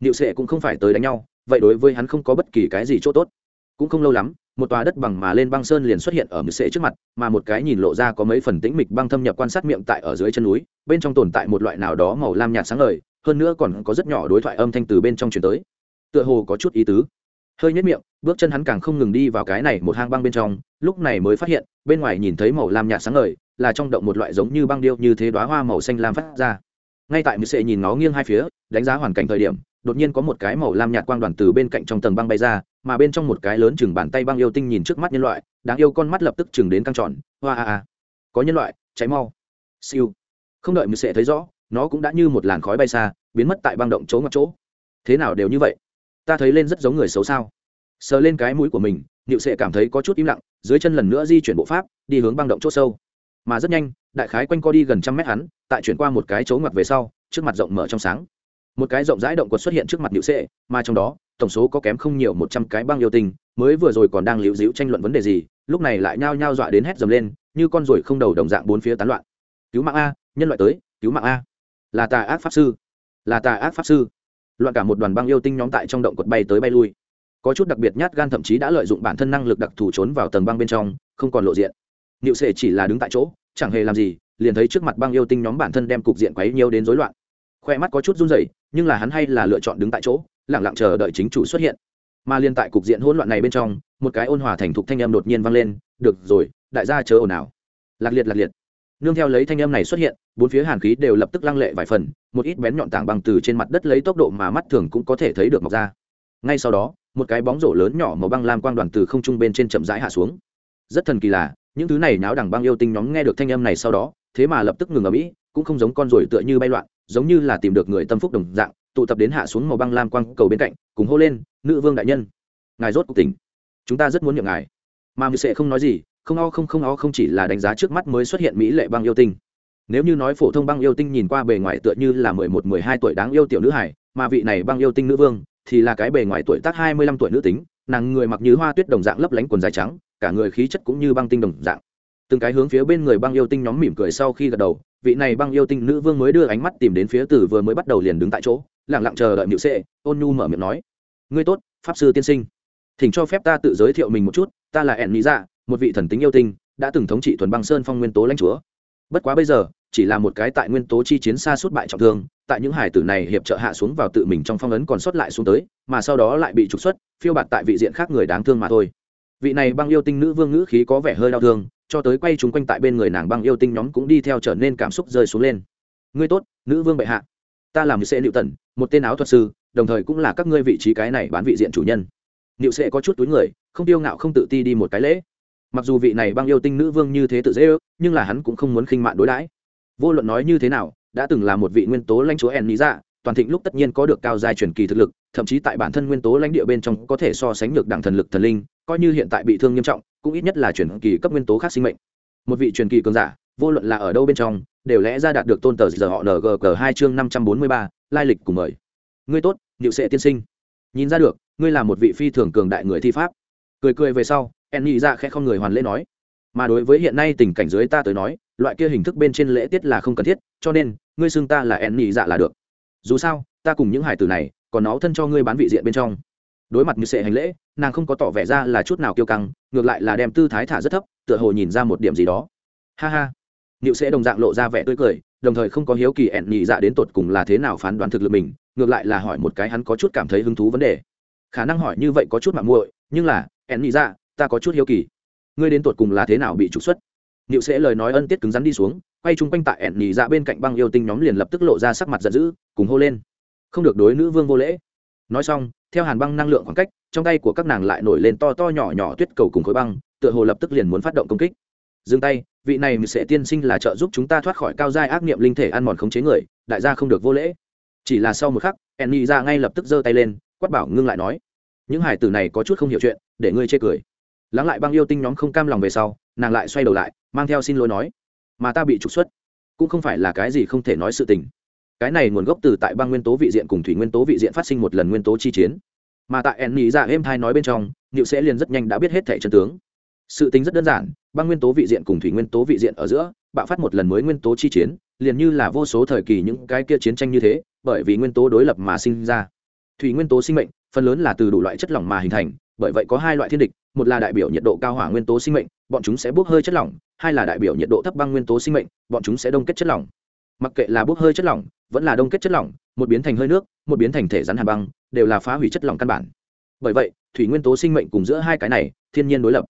Niệu sệ cũng không phải tới đánh nhau, vậy đối với hắn không có bất kỳ cái gì chỗ tốt. Cũng không lâu lắm một tòa đất bằng mà lên băng sơn liền xuất hiện ở mực sệ trước mặt, mà một cái nhìn lộ ra có mấy phần tĩnh mịch băng thâm nhập quan sát miệng tại ở dưới chân núi, bên trong tồn tại một loại nào đó màu lam nhạt sáng lời hơn nữa còn có rất nhỏ đối thoại âm thanh từ bên trong chuyển tới. Tựa hồ có chút ý tứ. Hơi nhất miệng, bước chân hắn càng không ngừng đi vào cái này một hang băng bên trong, lúc này mới phát hiện, bên ngoài nhìn thấy màu lam nhạt sáng ngời, là trong động một loại giống như băng điêu như thế đoá hoa màu xanh lam phát ra. Ngay tại mười sệ nhìn nó nghiêng hai phía, đánh giá hoàn cảnh thời điểm, đột nhiên có một cái màu lam nhạt quang đoàn từ bên cạnh trong tầng băng bay ra mà bên trong một cái lớn chừng bàn tay băng yêu tinh nhìn trước mắt nhân loại, đáng yêu con mắt lập tức chừng đến căng tròn, hoa a a. Có nhân loại, cháy mau. Siêu. Không đợi mười sệ thấy rõ, nó cũng đã như một làn khói bay xa, biến mất tại băng động chỗ ngoặt chỗ. Thế nào đều như vậy? Ta thấy lên rất giống người xấu sao? Sờ lên cái mũi của mình nịu sệ cảm thấy có chút im lặng, dưới chân lần nữa di chuyển bộ pháp, đi hướng băng động chỗ sâu. Mà rất nhanh, đại khái quanh co đi gần trăm mét hắn, tại chuyển qua một cái chỗ ngoặt về sau, trước mặt rộng mở trong sáng một cái rộng rãi động quật xuất hiện trước mặt nịu sệ mà trong đó, tổng số có kém không nhiều một trăm cái băng yêu tinh, mới vừa rồi còn đang liễu dĩu tranh luận vấn đề gì, lúc này lại nhao nhao dọa đến hét dầm lên, như con ruồi không đầu đồng dạng bốn phía tán loạn. Cứu mạng a, nhân loại tới, cứu mạng a. Là tà ác pháp sư. Là tà ác pháp sư. Loạn cả một đoàn băng yêu tinh nhóm tại trong động quật bay tới bay lui. Có chút đặc biệt nhát gan thậm chí đã lợi dụng bản thân năng lực đặc thù trốn vào tầng băng bên trong, không còn lộ diện. Niệu sệ chỉ là đứng tại chỗ, chẳng hề làm gì, liền thấy trước mặt băng yêu tinh nhóm bản thân đem cục diện quấy nhiều đến rối loạn. Khoe mắt có chút run rẩy nhưng là hắn hay là lựa chọn đứng tại chỗ lẳng lặng chờ đợi chính chủ xuất hiện. Mà liên tại cục diện hỗn loạn này bên trong, một cái ôn hòa thành thục thanh âm đột nhiên vang lên, được rồi, đại gia chờ ồn ào. Lạc liệt lạc liệt. Nương theo lấy thanh âm này xuất hiện, bốn phía hàn khí đều lập tức lăng lệ vài phần, một ít bén nhọn tảng băng từ trên mặt đất lấy tốc độ mà mắt thường cũng có thể thấy được mọc ra. Ngay sau đó, một cái bóng rổ lớn nhỏ màu băng lam quang đoàn từ không trung bên trên chậm rãi hạ xuống. Rất thần kỳ là, những thứ này náo đẳng băng yêu tinh nhóm nghe được thanh âm này sau đó, thế mà lập tức ngừng ở mỹ cũng không giống con ruồi tựa như bay loạn, giống như là tìm được người tâm phúc đồng dạng, tụ tập đến hạ xuống màu băng lam quang cầu bên cạnh, cùng hô lên, nữ vương đại nhân, ngài rốt cuộc tỉnh. Chúng ta rất muốn nhượng ngài. Mà mười sẽ không nói gì, không o không không o không chỉ là đánh giá trước mắt mới xuất hiện mỹ lệ băng yêu tinh. Nếu như nói phổ thông băng yêu tinh nhìn qua bề ngoài tựa như là mười một, mười hai tuổi đáng yêu tiểu nữ hải mà vị này băng yêu tinh nữ vương thì là cái bề ngoài tuổi tác hai mươi lăm tuổi nữ tính, nàng người mặc như hoa tuyết đồng dạng lấp lánh quần dài trắng, cả người khí chất cũng như băng tinh đồng dạng từng cái hướng phía bên người băng yêu tinh nhóm mỉm cười sau khi gật đầu, vị này băng yêu tinh nữ vương mới đưa ánh mắt tìm đến phía từ vừa mới bắt đầu liền đứng tại chỗ lẳng lặng chờ đợi nhự sệ, ôn nhu mở miệng nói, ngươi tốt, pháp sư tiên sinh. Thỉnh cho phép ta tự giới thiệu mình một chút, ta là ẻn mỹ dạ một vị thần tính yêu tinh, đã từng thống trị thuần băng sơn phong nguyên tố lãnh chúa. Bất quá bây giờ, chỉ là một cái tại nguyên tố chi chiến xa suốt bại trọng thương, tại những hải tử này hiệp trợ hạ xuống vào tự mình trong phong ấn còn sót lại xuống tới, mà sau đó lại bị trục xuất, phiêu bạt tại vị diện khác người đáng thương mà thôi. Vị này băng yêu tinh nữ vương ngữ khí có vẻ hơi đau thương cho tới quay chúng quanh tại bên người nàng băng yêu tinh nhóm cũng đi theo trở nên cảm xúc rơi xuống lên. Ngươi tốt, nữ vương bệ hạ. Ta làm sẽ liệu tần một tên áo thuật sư, đồng thời cũng là các ngươi vị trí cái này bán vị diện chủ nhân. Liệu sẽ có chút túi người, không tiêu ngạo không tự ti đi một cái lễ. Mặc dù vị này băng yêu tinh nữ vương như thế tự dễ ước, nhưng là hắn cũng không muốn khinh mạn đối đãi. Vô luận nói như thế nào, đã từng là một vị nguyên tố lãnh chúa en lý dạ toàn thịnh lúc tất nhiên có được cao giai truyền kỳ thực lực, thậm chí tại bản thân nguyên tố lãnh địa bên trong có thể so sánh được đẳng thần lực thần linh, coi như hiện tại bị thương nghiêm trọng cũng ít nhất là truyền kỳ cấp nguyên tố khác sinh mệnh. Một vị truyền kỳ cường giả, vô luận là ở đâu bên trong, đều lẽ ra đạt được tôn tờ giờ họ ngg hai chương năm trăm bốn mươi ba, lai lịch cùng mời. Ngươi tốt, niệu sệ tiên sinh. Nhìn ra được, ngươi là một vị phi thường cường đại người thi pháp. Cười cười về sau, en nghĩ ra khẽ không người hoàn lễ nói. Mà đối với hiện nay tình cảnh dưới ta tới nói, loại kia hình thức bên trên lễ tiết là không cần thiết, cho nên, ngươi xưng ta là en nghĩ dạ là được. Dù sao, ta cùng những hải tử này, còn nó thân cho ngươi bán vị diện bên trong đối mặt như sệ hành lễ, nàng không có tỏ vẻ ra là chút nào kiêu căng, ngược lại là đem tư thái thả rất thấp, tựa hồ nhìn ra một điểm gì đó. Ha ha. Nịu sẽ đồng dạng lộ ra vẻ tươi cười, đồng thời không có hiếu kỳ ẹn nhị dạ đến tột cùng là thế nào phán đoán thực lực mình, ngược lại là hỏi một cái hắn có chút cảm thấy hứng thú vấn đề. Khả năng hỏi như vậy có chút mạng muội, nhưng là, ẹn nhị dạ ta có chút hiếu kỳ. Ngươi đến tột cùng là thế nào bị trục xuất? Nịu sẽ lời nói ân tiết cứng rắn đi xuống, quay chung quanh tại ẹn nhị dạ bên cạnh băng yêu tinh nhóm liền lập tức lộ ra sắc mặt giận dữ, cùng hô lên. Không được đối nữ vương vô lễ. Nói xong theo hàn băng năng lượng khoảng cách, trong tay của các nàng lại nổi lên to to nhỏ nhỏ tuyết cầu cùng khối băng, tựa hồ lập tức liền muốn phát động công kích. Dừng tay, vị này sẽ tiên sinh là trợ giúp chúng ta thoát khỏi cao giai ác niệm linh thể ăn mòn khống chế người, đại gia không được vô lễ. Chỉ là sau một khắc enny ra ngay lập tức giơ tay lên, quát bảo ngưng lại nói, những hải tử này có chút không hiểu chuyện, để ngươi chê cười. Lắng lại băng yêu tinh nhóm không cam lòng về sau, nàng lại xoay đầu lại, mang theo xin lỗi nói, mà ta bị trục xuất, cũng không phải là cái gì không thể nói sự tình cái này nguồn gốc từ tại băng nguyên tố vị diện cùng thủy nguyên tố vị diện phát sinh một lần nguyên tố chi chiến mà tại ẩn nhị dạ êm thai nói bên trong niệu sẽ liền rất nhanh đã biết hết thẻ chân tướng sự tính rất đơn giản băng nguyên tố vị diện cùng thủy nguyên tố vị diện ở giữa bạo phát một lần mới nguyên tố chi chiến liền như là vô số thời kỳ những cái kia chiến tranh như thế bởi vì nguyên tố đối lập mà sinh ra thủy nguyên tố sinh mệnh phần lớn là từ đủ loại chất lỏng mà hình thành bởi vậy có hai loại thiên địch một là đại biểu nhiệt độ cao hỏa nguyên tố sinh mệnh bọn chúng sẽ bốc hơi chất lỏng hai là đại biểu nhiệt độ thấp băng nguyên tố sinh mệnh bọn chúng sẽ đông kết chất lỏng mặc kệ là bốc hơi chất lỏng, vẫn là đông kết chất lỏng, một biến thành hơi nước, một biến thành thể rắn hàn băng, đều là phá hủy chất lỏng căn bản. Bởi vậy, thủy nguyên tố sinh mệnh cùng giữa hai cái này, thiên nhiên đối lập.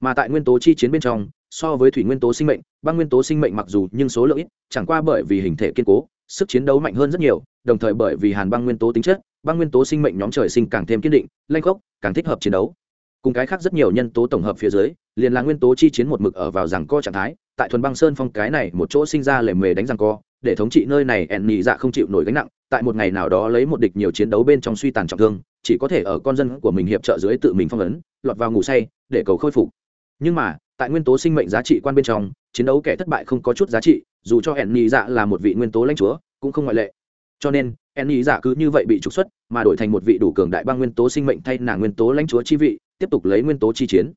Mà tại nguyên tố chi chiến bên trong, so với thủy nguyên tố sinh mệnh, băng nguyên tố sinh mệnh mặc dù nhưng số lượng ít, chẳng qua bởi vì hình thể kiên cố, sức chiến đấu mạnh hơn rất nhiều, đồng thời bởi vì hàn băng nguyên tố tính chất, băng nguyên tố sinh mệnh nhóm trời sinh càng thêm kiên định lanh gốc càng thích hợp chiến đấu. Cùng cái khác rất nhiều nhân tố tổng hợp phía dưới, liền là nguyên tố chi chiến một mực ở vào rằng co trạng thái, tại thuần băng sơn phong cái này một chỗ sinh ra lề mề đánh rằng co để thống trị nơi này ẻn nhị dạ không chịu nổi gánh nặng, tại một ngày nào đó lấy một địch nhiều chiến đấu bên trong suy tàn trọng thương, chỉ có thể ở con dân của mình hiệp trợ dưới tự mình phong ấn, lọt vào ngủ say, để cầu khôi phục. Nhưng mà, tại nguyên tố sinh mệnh giá trị quan bên trong, chiến đấu kẻ thất bại không có chút giá trị, dù cho ẻn nhị dạ là một vị nguyên tố lãnh chúa, cũng không ngoại lệ. Cho nên ẻn nhị dạ cứ như vậy bị trục xuất, mà đổi thành một vị đủ cường đại băng nguyên tố sinh mệnh thay nàng nguyên tố lãnh chúa chi vị, tiếp tục lấy nguyên tố chi chiến.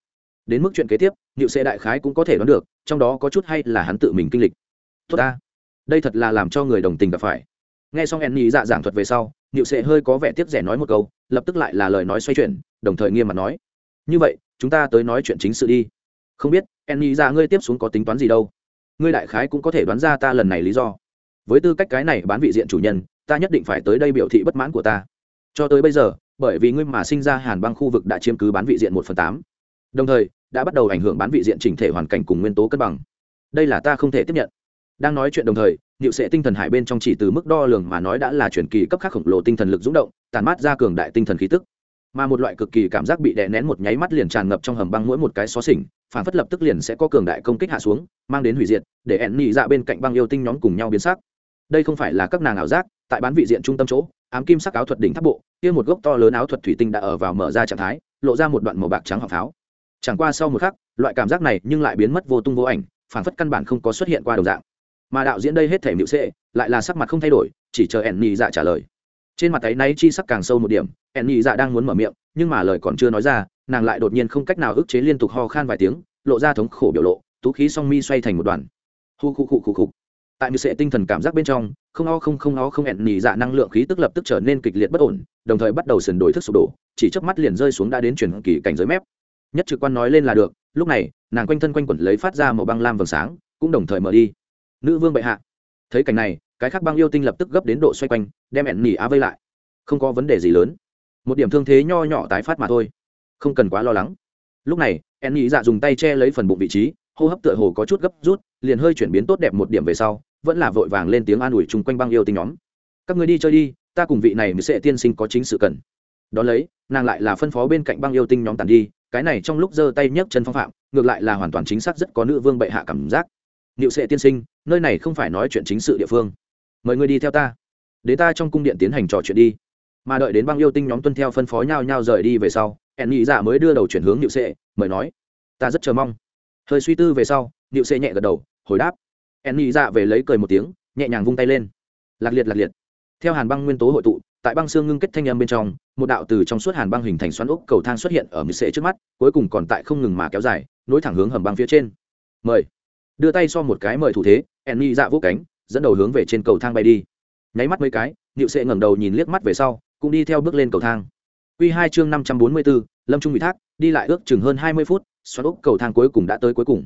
Đến mức chuyện kế tiếp nhựu Xe đại khái cũng có thể đoán được, trong đó có chút hay là hắn tự mình kinh lịch. Tốt ta đây thật là làm cho người đồng tình gặp phải. Nghe xong enny dạ giảng thuật về sau, niệu sệ hơi có vẻ tiếc rẻ nói một câu, lập tức lại là lời nói xoay chuyển, đồng thời nghiêm mặt nói. Như vậy, chúng ta tới nói chuyện chính sự đi. Không biết enny dạ ngươi tiếp xuống có tính toán gì đâu. Ngươi đại khái cũng có thể đoán ra ta lần này lý do. Với tư cách cái này bán vị diện chủ nhân, ta nhất định phải tới đây biểu thị bất mãn của ta. Cho tới bây giờ, bởi vì ngươi mà sinh ra hàn băng khu vực đã chiếm cứ bán vị diện một phần tám. Đồng thời, đã bắt đầu ảnh hưởng bán vị diện chỉnh thể hoàn cảnh cùng nguyên tố cân bằng. Đây là ta không thể tiếp nhận đang nói chuyện đồng thời, niệu sệ tinh thần hải bên trong chỉ từ mức đo lường mà nói đã là chuyển kỳ cấp khác khổng lồ tinh thần lực rúng động, tàn mát ra cường đại tinh thần khí tức. Mà một loại cực kỳ cảm giác bị đè nén một nháy mắt liền tràn ngập trong hầm băng mỗi một cái xó xỉnh, phản phất lập tức liền sẽ có cường đại công kích hạ xuống, mang đến hủy diệt, để ẹn nhị dạ bên cạnh băng yêu tinh nhóm cùng nhau biến sắc. Đây không phải là các nàng ảo giác, tại bán vị diện trung tâm chỗ, ám kim sắc áo thuật đỉnh tháp bộ, kia một gốc to lớn áo thuật thủy tinh đã ở vào mở ra trạng thái, lộ ra một đoạn màu bạc trắng hoặc pháo. Chẳng qua sau một khắc, loại cảm giác này nhưng lại biến mất vô tung vô ảnh, phản phất căn bản không có xuất hiện qua đồng dạng mà đạo diễn đây hết thể mịu sệ lại là sắc mặt không thay đổi, chỉ chờ ẻn nhị dạ trả lời. Trên mặt ấy nay chi sắc càng sâu một điểm ẻn nhị dạ đang muốn mở miệng, nhưng mà lời còn chưa nói ra, nàng lại đột nhiên không cách nào ức chế liên tục ho khan vài tiếng, lộ ra thống khổ biểu lộ, tú khí song mi xoay thành một đoàn. Hu khu khu khu khu. Tại mịu sệ tinh thần cảm giác bên trong, không o không không o không ẻn nhị dạ năng lượng khí tức lập tức trở nên kịch liệt bất ổn, đồng thời bắt đầu sườn đổi thức sụp đổ, chỉ chớp mắt liền rơi xuống đã đến chuyển kỳ cảnh giới mép. Nhất trực quan nói lên là được, lúc này, nàng quanh thân quanh quẩn lấy phát ra một băng lam vầng sáng, cũng đồng thời mở đi nữ vương bệ hạ. Thấy cảnh này, cái khác băng yêu tinh lập tức gấp đến độ xoay quanh, đem ẻn nỉ á vây lại. Không có vấn đề gì lớn. Một điểm thương thế nho nhỏ tái phát mà thôi. Không cần quá lo lắng. Lúc này, ẻn nỉ dạ dùng tay che lấy phần bụng vị trí, hô hấp tựa hồ có chút gấp rút, liền hơi chuyển biến tốt đẹp một điểm về sau, vẫn là vội vàng lên tiếng an ủi chung quanh băng yêu tinh nhóm. Các người đi chơi đi, ta cùng vị này mới sẽ tiên sinh có chính sự cần. Đón lấy, nàng lại là phân phó bên cạnh băng yêu tinh nhóm tàn đi, cái này trong lúc giơ tay nhấc chân phong phạm, ngược lại là hoàn toàn chính xác rất có nữ vương bệ hạ cảm giác niệu sệ tiên sinh, nơi này không phải nói chuyện chính sự địa phương. Mời người đi theo ta. Đến ta trong cung điện tiến hành trò chuyện đi. Mà đợi đến băng yêu tinh nhóm tuân theo phân phó nhau nhau rời đi về sau ẻn giả dạ mới đưa đầu chuyển hướng niệu sệ, mời nói, ta rất chờ mong. Hơi suy tư về sau, niệu sệ nhẹ gật đầu, hồi đáp. Ẻn giả dạ về lấy cười một tiếng, nhẹ nhàng vung tay lên. Lạc liệt lạc liệt. Theo hàn băng nguyên tố hội tụ, tại băng xương ngưng kết thanh âm bên trong, một đạo từ trong suốt hàn băng hình thành xoắn ốc cầu thang xuất hiện ở mười sệ trước mắt, cuối cùng còn tại không ngừng mà kéo dài, nối thẳng hướng hầm băng phía trên. Mời đưa tay so một cái mời thủ thế enny dạ vỗ cánh, dẫn đầu hướng về trên cầu thang bay đi. Nháy mắt mấy cái nịu sệ ngẩng đầu nhìn liếc mắt về sau, cũng đi theo bước lên cầu thang. Q hai chương năm trăm bốn mươi bốn, lâm trung ủy thác, đi lại ước chừng hơn hai mươi phút, xoắn ốc cầu thang cuối cùng đã tới cuối cùng.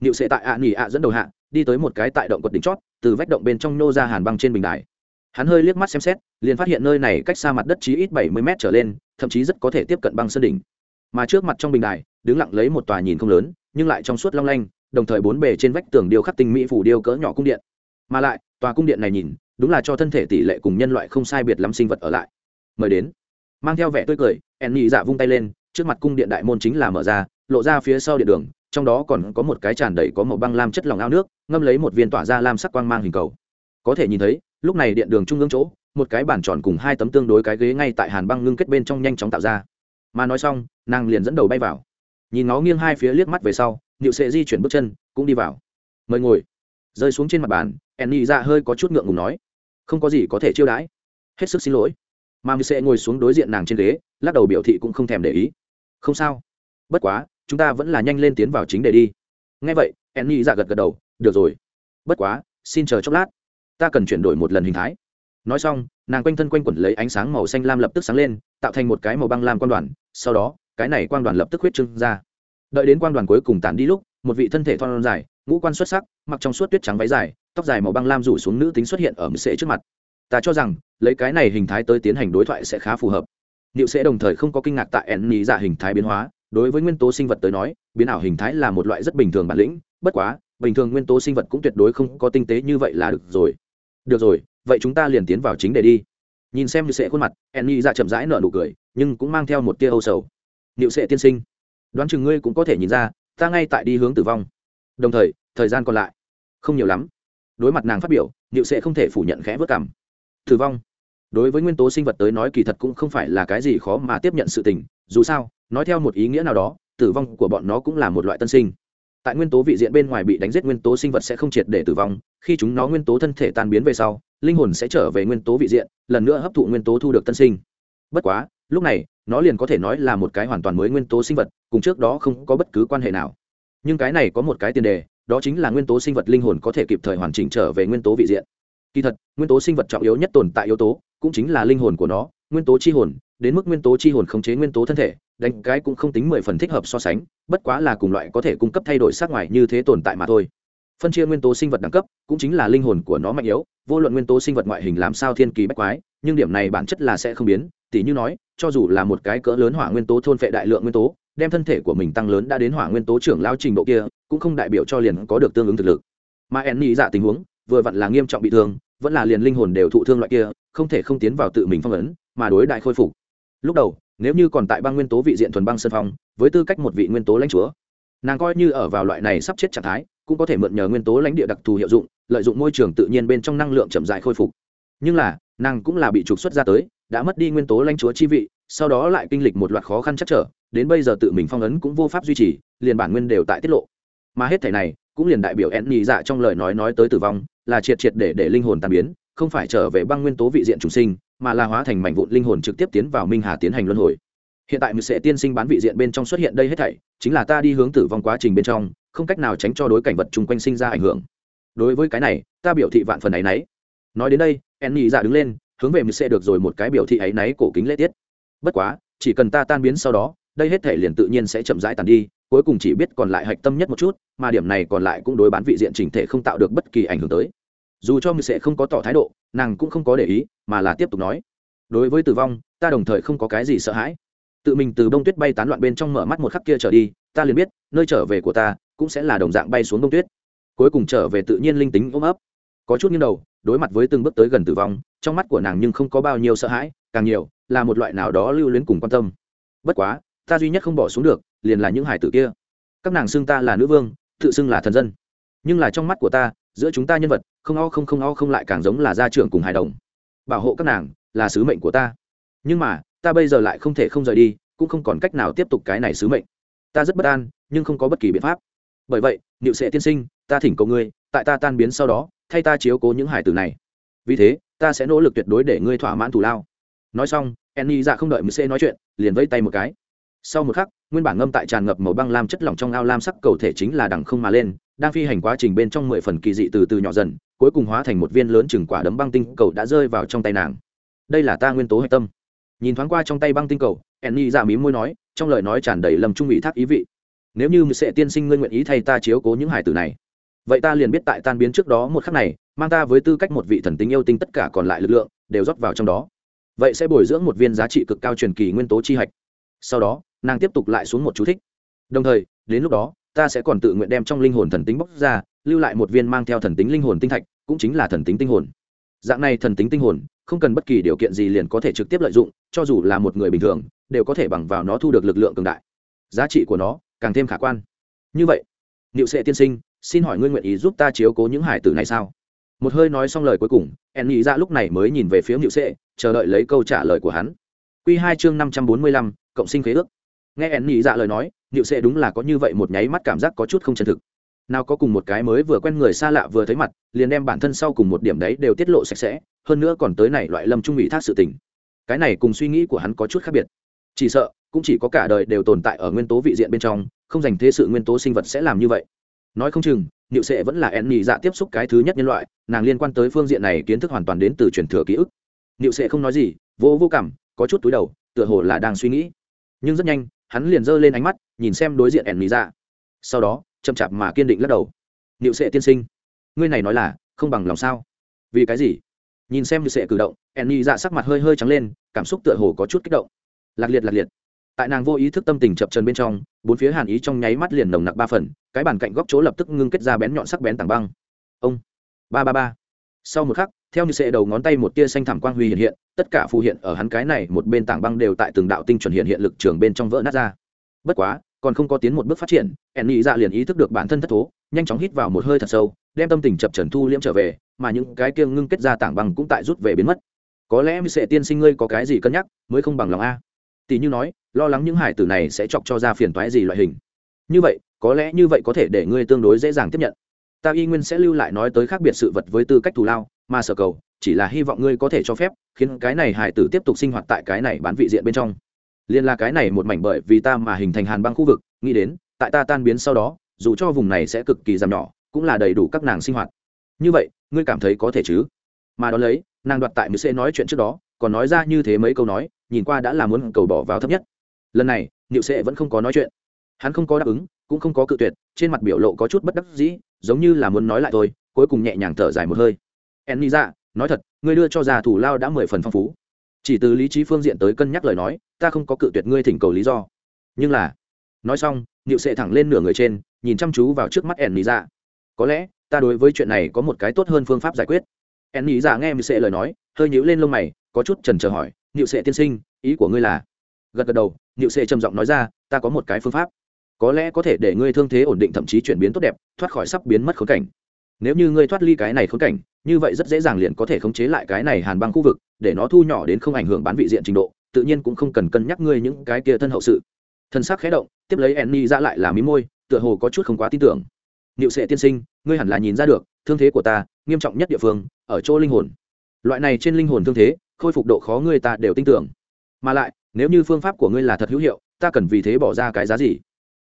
Nịu sệ tại ạ à ạ dẫn đầu hạ, đi tới một cái tại động quật đỉnh chót, từ vách động bên trong nô ra hàn băng trên bình đài. Hắn hơi liếc mắt xem xét, liền phát hiện nơi này cách xa mặt đất chí ít bảy mươi mét trở lên, thậm chí rất có thể tiếp cận băng sơn đỉnh. Mà trước mặt trong bình đài, đứng lặng lấy một tòa nhìn không lớn, nhưng lại trong suốt long lanh đồng thời bốn bề trên vách tường điêu khắc tinh mỹ phủ điêu cỡ nhỏ cung điện. Mà lại, tòa cung điện này nhìn, đúng là cho thân thể tỷ lệ cùng nhân loại không sai biệt lắm sinh vật ở lại. Mời đến. Mang theo vẻ tươi cười ẻn nhị dạ vung tay lên, trước mặt cung điện đại môn chính là mở ra, lộ ra phía sau điện đường, trong đó còn có một cái tràn đầy có màu băng lam chất lỏng ao nước, ngâm lấy một viên tỏa ra lam sắc quang mang hình cầu. Có thể nhìn thấy, lúc này điện đường trung ương chỗ, một cái bàn tròn cùng hai tấm tương đối cái ghế ngay tại hàn băng ngưng kết bên trong nhanh chóng tạo ra. Mà nói xong, nàng liền dẫn đầu bay vào. Nhìn nó nghiêng hai phía liếc mắt về sau nịu sệ di chuyển bước chân, cũng đi vào. Mời ngồi. Rơi xuống trên mặt bàn enny ra dạ hơi có chút ngượng ngùng nói, không có gì có thể chiêu đãi. Hết sức xin lỗi. Mà nịu sệ ngồi xuống đối diện nàng trên ghế, lắc đầu biểu thị cũng không thèm để ý. Không sao. Bất quá, chúng ta vẫn là nhanh lên tiến vào chính để đi. Ngay vậy enny ra dạ gật gật đầu, được rồi. Bất quá, xin chờ chốc lát. Ta cần chuyển đổi một lần hình thái. Nói xong, nàng quanh thân quanh quẩn lấy ánh sáng màu xanh lam lập tức sáng lên, tạo thành một cái màu băng lam quan đoàn, sau đó, cái này quan đoàn lập tức huyết trưng ra đợi đến quan đoàn cuối cùng tản đi lúc, một vị thân thể thon dài, ngũ quan xuất sắc, mặc trong suốt tuyết trắng váy dài, tóc dài màu băng lam rủ xuống nữ tính xuất hiện ở mười sệ trước mặt. Ta cho rằng, lấy cái này hình thái tới tiến hành đối thoại sẽ khá phù hợp. Niệu sẽ đồng thời không có kinh ngạc tại ẩn nhì dạ hình thái biến hóa, đối với nguyên tố sinh vật tới nói, biến ảo hình thái là một loại rất bình thường bản lĩnh, bất quá, bình thường nguyên tố sinh vật cũng tuyệt đối không có tinh tế như vậy là được rồi. Được rồi, vậy chúng ta liền tiến vào chính để đi. Nhìn xem như sẽ khuôn mặt enny giả dạ chậm rãi nở nụ cười, nhưng cũng mang theo một tia âu sầu. Niệu sẽ tiên sinh đoán chừng ngươi cũng có thể nhìn ra, ta ngay tại đi hướng tử vong. Đồng thời thời gian còn lại. Không nhiều lắm. Đối mặt nàng phát biểu, niệu sẽ không thể phủ nhận khẽ vất cảm. Tử vong. Đối với nguyên tố sinh vật tới nói kỳ thật cũng không phải là cái gì khó mà tiếp nhận sự tình, dù sao, nói theo một ý nghĩa nào đó, tử vong của bọn nó cũng là một loại tân sinh. Tại nguyên tố vị diện bên ngoài bị đánh giết nguyên tố sinh vật sẽ không triệt để tử vong, khi chúng nó nguyên tố thân thể tan biến về sau, linh hồn sẽ trở về nguyên tố vị diện, lần nữa hấp thụ nguyên tố thu được tân sinh. Bất quá lúc này, nó liền có thể nói là một cái hoàn toàn mới nguyên tố sinh vật, cùng trước đó không có bất cứ quan hệ nào. Nhưng cái này có một cái tiền đề, đó chính là nguyên tố sinh vật linh hồn có thể kịp thời hoàn chỉnh trở về nguyên tố vị diện. Kỳ thật, nguyên tố sinh vật trọng yếu nhất tồn tại yếu tố, cũng chính là linh hồn của nó, nguyên tố chi hồn, đến mức nguyên tố chi hồn khống chế nguyên tố thân thể, đánh cái cũng không tính mười phần thích hợp so sánh, bất quá là cùng loại có thể cung cấp thay đổi sát ngoài như thế tồn tại mà thôi. Phân chia nguyên tố sinh vật đẳng cấp, cũng chính là linh hồn của nó mạnh yếu, vô luận nguyên tố sinh vật ngoại hình làm sao thiên kỳ bách quái, nhưng điểm này bản chất là sẽ không biến, tỉ như nói cho dù là một cái cỡ lớn hỏa nguyên tố thôn phệ đại lượng nguyên tố, đem thân thể của mình tăng lớn đã đến hỏa nguyên tố trưởng lao trình độ kia, cũng không đại biểu cho liền có được tương ứng thực lực. Mà Enny nghĩ dạ tình huống, vừa vặn là nghiêm trọng bị thương, vẫn là liền linh hồn đều thụ thương loại kia, không thể không tiến vào tự mình phong ấn, mà đối đại khôi phục. Lúc đầu, nếu như còn tại băng nguyên tố vị diện thuần băng sân phong, với tư cách một vị nguyên tố lãnh chúa, nàng coi như ở vào loại này sắp chết trạng thái, cũng có thể mượn nhờ nguyên tố lãnh địa đặc thù hiệu dụng, lợi dụng môi trường tự nhiên bên trong năng lượng chậm dại khôi phục. Nhưng là, nàng cũng là bị trục xuất ra tới đã mất đi nguyên tố lãnh chúa chi vị, sau đó lại kinh lịch một loạt khó khăn chắc trở, đến bây giờ tự mình phong ấn cũng vô pháp duy trì, liền bản nguyên đều tại tiết lộ. Mà hết thể này, cũng liền đại biểu én nhị dạ trong lời nói nói tới tử vong, là triệt triệt để để linh hồn tàn biến, không phải trở về băng nguyên tố vị diện trùng sinh, mà là hóa thành mảnh vụn linh hồn trực tiếp tiến vào minh hà tiến hành luân hồi. Hiện tại mười sẽ tiên sinh bán vị diện bên trong xuất hiện đây hết thảy, chính là ta đi hướng tử vong quá trình bên trong, không cách nào tránh cho đối cảnh vật chung quanh sinh ra ảnh hưởng. Đối với cái này, ta biểu thị vạn phần ấ y n ấ y nói đến đây en nhị dạ đứng lên hướng về mười sẽ được rồi một cái biểu thị ấy náy cổ kính lễ tiết. Bất quá, chỉ cần ta tan biến sau đó, đây hết thể liền tự nhiên sẽ chậm rãi tàn đi, cuối cùng chỉ biết còn lại hạch tâm nhất một chút, mà điểm này còn lại cũng đối bán vị diện chỉnh thể không tạo được bất kỳ ảnh hưởng tới. Dù cho mười sẽ không có tỏ thái độ, nàng cũng không có để ý, mà là tiếp tục nói. Đối với tử vong, ta đồng thời không có cái gì sợ hãi. Tự mình từ bông tuyết bay tán loạn bên trong mở mắt một khắc kia trở đi, ta liền biết, nơi trở về của ta cũng sẽ là đồng dạng bay xuống bông tuyết. Cuối cùng trở về tự nhiên linh tính ôm ấp có chút nghiêng đầu, đối mặt với từng bước tới gần tử vong, trong mắt của nàng nhưng không có bao nhiêu sợ hãi, càng nhiều là một loại nào đó lưu luyến cùng quan tâm. Bất quá, ta duy nhất không bỏ xuống được, liền là những hải tử kia. Các nàng xưng ta là nữ vương, tự xưng là thần dân. Nhưng là trong mắt của ta, giữa chúng ta nhân vật, không o không không o không lại càng giống là gia trưởng cùng hài đồng. Bảo hộ các nàng là sứ mệnh của ta. Nhưng mà, ta bây giờ lại không thể không rời đi, cũng không còn cách nào tiếp tục cái này sứ mệnh. Ta rất bất an, nhưng không có bất kỳ biện pháp. Bởi vậy, niệu sẽ tiên sinh, ta thỉnh cầu ngươi, tại ta tan biến sau đó thay ta chiếu cố những hải tử này. Vì thế, ta sẽ nỗ lực tuyệt đối để ngươi thỏa mãn thủ lao. Nói xong enny dạ không đợi mc nói chuyện, liền vẫy tay một cái. Sau một khắc, nguyên bản ngâm tại tràn ngập màu băng lam chất lỏng trong ao lam sắc cầu thể chính là đằng không mà lên, đang phi hành quá trình bên trong mười phần kỳ dị từ từ nhỏ dần, cuối cùng hóa thành một viên lớn chừng quả đấm băng tinh cầu đã rơi vào trong tay nàng. Đây là ta nguyên tố hạch tâm. Nhìn thoáng qua trong tay băng tinh cầu enny dạ mí môi nói, trong lời nói tràn đầy lầm trung ủy thác ý vị. Nếu như sẽ tiên sinh ngươi nguyện ý thay ta chiếu cố những hải tử này vậy ta liền biết tại tan biến trước đó một khắc này, mang ta với tư cách một vị thần tính yêu tinh tất cả còn lại lực lượng, đều rót vào trong đó. Vậy sẽ bồi dưỡng một viên giá trị cực cao truyền kỳ nguyên tố chi hạch. Sau đó, nàng tiếp tục lại xuống một chú thích. Đồng thời, đến lúc đó, ta sẽ còn tự nguyện đem trong linh hồn thần tính bóc ra, lưu lại một viên mang theo thần tính linh hồn tinh thạch, cũng chính là thần tính tinh hồn. Dạng này thần tính tinh hồn, không cần bất kỳ điều kiện gì liền có thể trực tiếp lợi dụng, cho dù là một người bình thường, đều có thể bằng vào nó thu được lực lượng cường đại. Giá trị của nó càng thêm khả quan. Như vậy, niệu sệ tiên sinh xin hỏi ngươi nguyện ý giúp ta chiếu cố những hải tử này sao? Một hơi nói xong lời cuối cùng, en nghĩ ra dạ lúc này mới nhìn về phía ngự sệ, chờ đợi lấy câu trả lời của hắn. Q hai chương năm trăm bốn mươi lăm, cộng sinh khế ước. Nghe en nghĩ dạ lời nói ngự sệ đúng là có như vậy một nháy mắt cảm giác có chút không chân thực. Nào có cùng một cái mới vừa quen người xa lạ vừa thấy mặt, liền đem bản thân sau cùng một điểm đấy đều tiết lộ sạch sẽ, hơn nữa còn tới này loại lâm trung ủy thác sự tình. Cái này cùng suy nghĩ của hắn có chút khác biệt. Chỉ sợ, cũng chỉ có cả đời đều tồn tại ở nguyên tố vị diện bên trong, không dành thế sự nguyên tố sinh vật sẽ làm như vậy nói không chừng, niệu sệ vẫn là ẹn nhị dạ tiếp xúc cái thứ nhất nhân loại, nàng liên quan tới phương diện này kiến thức hoàn toàn đến từ truyền thừa ký ức. Niệu sệ không nói gì, vô vô cảm, có chút túi đầu, tựa hồ là đang suy nghĩ. Nhưng rất nhanh, hắn liền giơ lên ánh mắt, nhìn xem đối diện ẹn nhị dạ. Sau đó, chậm chạp mà kiên định lắc đầu. Niệu sệ tiên sinh, ngươi này nói là không bằng lòng sao? Vì cái gì? Nhìn xem niệu sệ cử động ẹn nhị dạ sắc mặt hơi hơi trắng lên, cảm xúc tựa hồ có chút kích động. Lạc liệt lạc liệt tại nàng vô ý thức tâm tình chập chân bên trong, bốn phía hàn ý trong nháy mắt liền nồng nặc ba phần, cái bàn cạnh góc chỗ lập tức ngưng kết ra bén nhọn sắc bén tảng băng. Ông, ba ba ba. Sau một khắc, theo như sệ đầu ngón tay một tia xanh thảm quang huy hiện hiện, tất cả phù hiện ở hắn cái này một bên tảng băng đều tại từng đạo tinh chuẩn hiện hiện lực trường bên trong vỡ nát ra. Bất quá, còn không có tiến một bước phát triển ẻn nghĩ ra dạ liền ý thức được bản thân thất thố, nhanh chóng hít vào một hơi thật sâu, đem tâm tình chập trần thu liễm trở về, mà những cái kia ngưng kết ra tảng băng cũng tại rút về biến mất. Có lẽ như sệ tiên sinh ngươi có cái gì cân nhắc, mới không bằng lòng a? Tỷ như nói, lo lắng những hải tử này sẽ chọc cho ra phiền toái gì loại hình. Như vậy, có lẽ như vậy có thể để ngươi tương đối dễ dàng tiếp nhận. Ta y nguyên sẽ lưu lại nói tới khác biệt sự vật với tư cách thù lao, mà sở cầu, chỉ là hy vọng ngươi có thể cho phép, khiến cái này hải tử tiếp tục sinh hoạt tại cái này bán vị diện bên trong. Liên là cái này một mảnh bởi vì ta mà hình thành hàn băng khu vực, nghĩ đến, tại ta tan biến sau đó, dù cho vùng này sẽ cực kỳ giảm nhỏ, cũng là đầy đủ các nàng sinh hoạt. Như vậy, ngươi cảm thấy có thể chứ? Mà đón lấy nàng đoạt tại mới sẽ nói chuyện trước đó, còn nói ra như thế mấy câu nói, nhìn qua đã là muốn cầu bỏ vào thấp nhất. Lần này niệu sệ vẫn không có nói chuyện. Hắn không có đáp ứng, cũng không có cự tuyệt, trên mặt biểu lộ có chút bất đắc dĩ, giống như là muốn nói lại thôi, cuối cùng nhẹ nhàng thở dài một hơi. En ni ra nói thật, ngươi đưa cho già thủ lao đã mười phần phong phú. Chỉ từ lý trí phương diện tới cân nhắc lời nói, ta không có cự tuyệt ngươi thỉnh cầu lý do. Nhưng là, nói xong niệu sệ thẳng lên nửa người trên, nhìn chăm chú vào trước mắt en Nị ra có lẽ, ta đối với chuyện này có một cái tốt hơn phương pháp giải quyết en ni ra nghe niệu sệ lời nói, hơi nhíu lên lông mày, có chút chần chờ hỏi, niệu sệ tiên sinh, ý của ngươi là? Gật gật đầu, niệu sệ trầm giọng nói ra, ta có một cái phương pháp. Có lẽ có thể để ngươi thương thế ổn định thậm chí chuyển biến tốt đẹp, thoát khỏi sắp biến mất khốn cảnh. Nếu như ngươi thoát ly cái này khốn cảnh, như vậy rất dễ dàng liền có thể khống chế lại cái này hàn băng khu vực, để nó thu nhỏ đến không ảnh hưởng bán vị diện trình độ, tự nhiên cũng không cần cân nhắc ngươi những cái kia thân hậu sự. Thân xác khé động, tiếp lấy Enny ra lại là mí môi, tựa hồ có chút không quá tin tưởng. Niệu sệ tiên sinh ngươi hẳn là nhìn ra được, thương thế của ta, nghiêm trọng nhất địa phương, ở chỗ linh hồn. Loại này trên linh hồn thương thế, khôi phục độ khó ngươi ta đều tin tưởng. Mà lại, nếu như phương pháp của ngươi là thật hữu hiệu, ta cần vì thế bỏ ra cái giá gì?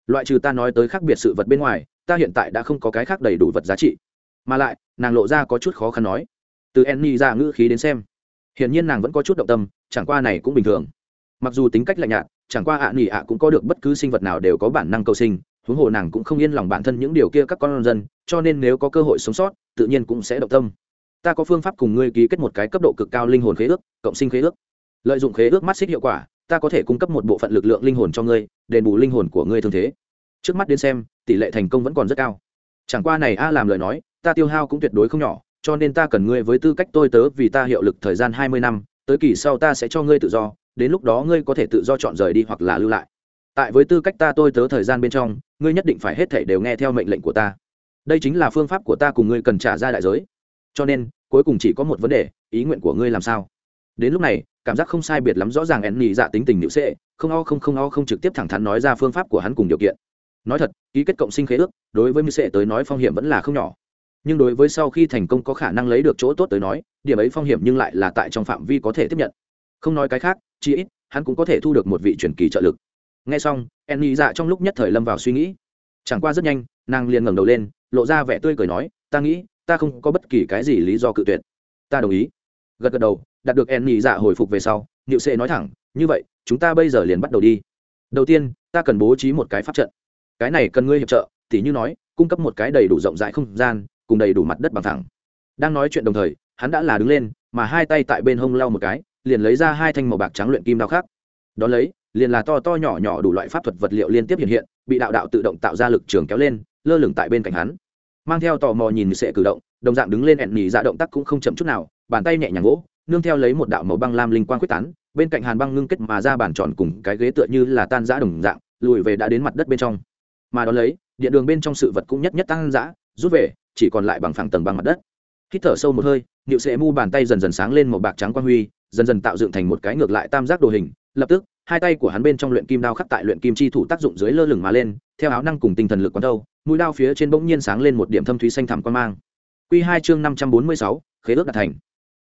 Loại trừ ta nói tới khác biệt sự vật bên ngoài, ta hiện tại đã không có cái khác đầy đủ vật giá trị. Mà lại, nàng lộ ra có chút khó khăn nói. Từ enny ra ngữ khí đến xem, hiển nhiên nàng vẫn có chút động tâm, chẳng qua này cũng bình thường. Mặc dù tính cách lạnh nhạt, chẳng qua ạ à nỉ ạ cũng có được bất cứ sinh vật nào đều có bản năng cầu sinh huống hồ nàng cũng không yên lòng bản thân những điều kia các con dân, cho nên nếu có cơ hội sống sót, tự nhiên cũng sẽ động tâm. Ta có phương pháp cùng ngươi ký kết một cái cấp độ cực cao linh hồn khế ước, cộng sinh khế ước. Lợi dụng khế ước mắt xích hiệu quả, ta có thể cung cấp một bộ phận lực lượng linh hồn cho ngươi, đền bù linh hồn của ngươi thương thế. Trước mắt đến xem, tỷ lệ thành công vẫn còn rất cao. Chẳng qua này a làm lời nói, ta tiêu hao cũng tuyệt đối không nhỏ, cho nên ta cần ngươi với tư cách tôi tớ vì ta hiệu lực thời gian hai mươi năm, tới kỳ sau ta sẽ cho ngươi tự do, đến lúc đó ngươi có thể tự do chọn rời đi hoặc là lưu lại tại với tư cách ta tôi tớ thời gian bên trong, ngươi nhất định phải hết thể đều nghe theo mệnh lệnh của ta. Đây chính là phương pháp của ta cùng ngươi cần trả ra đại giới. Cho nên, cuối cùng chỉ có một vấn đề, ý nguyện của ngươi làm sao? Đến lúc này, cảm giác không sai biệt lắm rõ ràng ẹn nhị dạ tính tình nữ sệ không o không không o không trực tiếp thẳng thắn nói ra phương pháp của hắn cùng điều kiện. Nói thật, ký kết cộng sinh khế ước, đối với nữ sệ tới nói phong hiểm vẫn là không nhỏ. Nhưng đối với sau khi thành công có khả năng lấy được chỗ tốt tới nói, điểm ấy phong hiểm nhưng lại là tại trong phạm vi có thể tiếp nhận. Không nói cái khác chi ít, hắn cũng có thể thu được một vị truyền kỳ trợ lực nghe xong ẻn nhị dạ trong lúc nhất thời lâm vào suy nghĩ. Chẳng qua rất nhanh, nàng liền ngẩng đầu lên, lộ ra vẻ tươi cười nói, ta nghĩ, ta không có bất kỳ cái gì lý do cự tuyệt. Ta đồng ý. Gật gật đầu, đạt được en nhị dạ hồi phục về sau, niệu sệ nói thẳng, như vậy, chúng ta bây giờ liền bắt đầu đi. Đầu tiên, ta cần bố trí một cái pháp trận. Cái này cần ngươi hiệp trợ, tỉ như nói, cung cấp một cái đầy đủ rộng rãi không gian, cùng đầy đủ mặt đất bằng thẳng. Đang nói chuyện đồng thời, hắn đã là đứng lên, mà hai tay tại bên hông lau một cái, liền lấy ra hai thanh màu bạc trắng luyện kim đao khác. Đ ó lấy liền là to to nhỏ nhỏ đủ loại pháp thuật vật liệu liên tiếp hiện hiện, bị đạo đạo tự động tạo ra lực trường kéo lên, lơ lửng tại bên cạnh hắn. Mang theo tò mò nhìn sệ cử động, đồng dạng đứng lên ẹn nhì dạ động tác cũng không chậm chút nào, bàn tay nhẹ nhàng gỗ nương theo lấy một đạo màu băng lam linh quang quyết tán, bên cạnh hàn băng ngưng kết mà ra bàn tròn cùng cái ghế tựa như là tan giã đồng dạng, lùi về đã đến mặt đất bên trong. Mà đón lấy, điện đường bên trong sự vật cũng nhất nhất tăng giã rút về, chỉ còn lại bằng phẳng tầng bằng mặt đất. Hít thở sâu một hơi nịu sệ mu bàn tay dần dần sáng lên màu bạc trắng quang huy, dần dần tạo dựng thành một cái ngược lại tam giác đồ hình, lập tức hai tay của hắn bên trong luyện kim đao khắc tại luyện kim chi thủ tác dụng dưới lơ lửng mà lên, theo áo năng cùng tinh thần lực quán đâu, mũi đao phía trên bỗng nhiên sáng lên một điểm thâm thúy xanh thẳm quan mang. Q hai chương năm trăm bốn mươi sáu, khế ước đạt thành.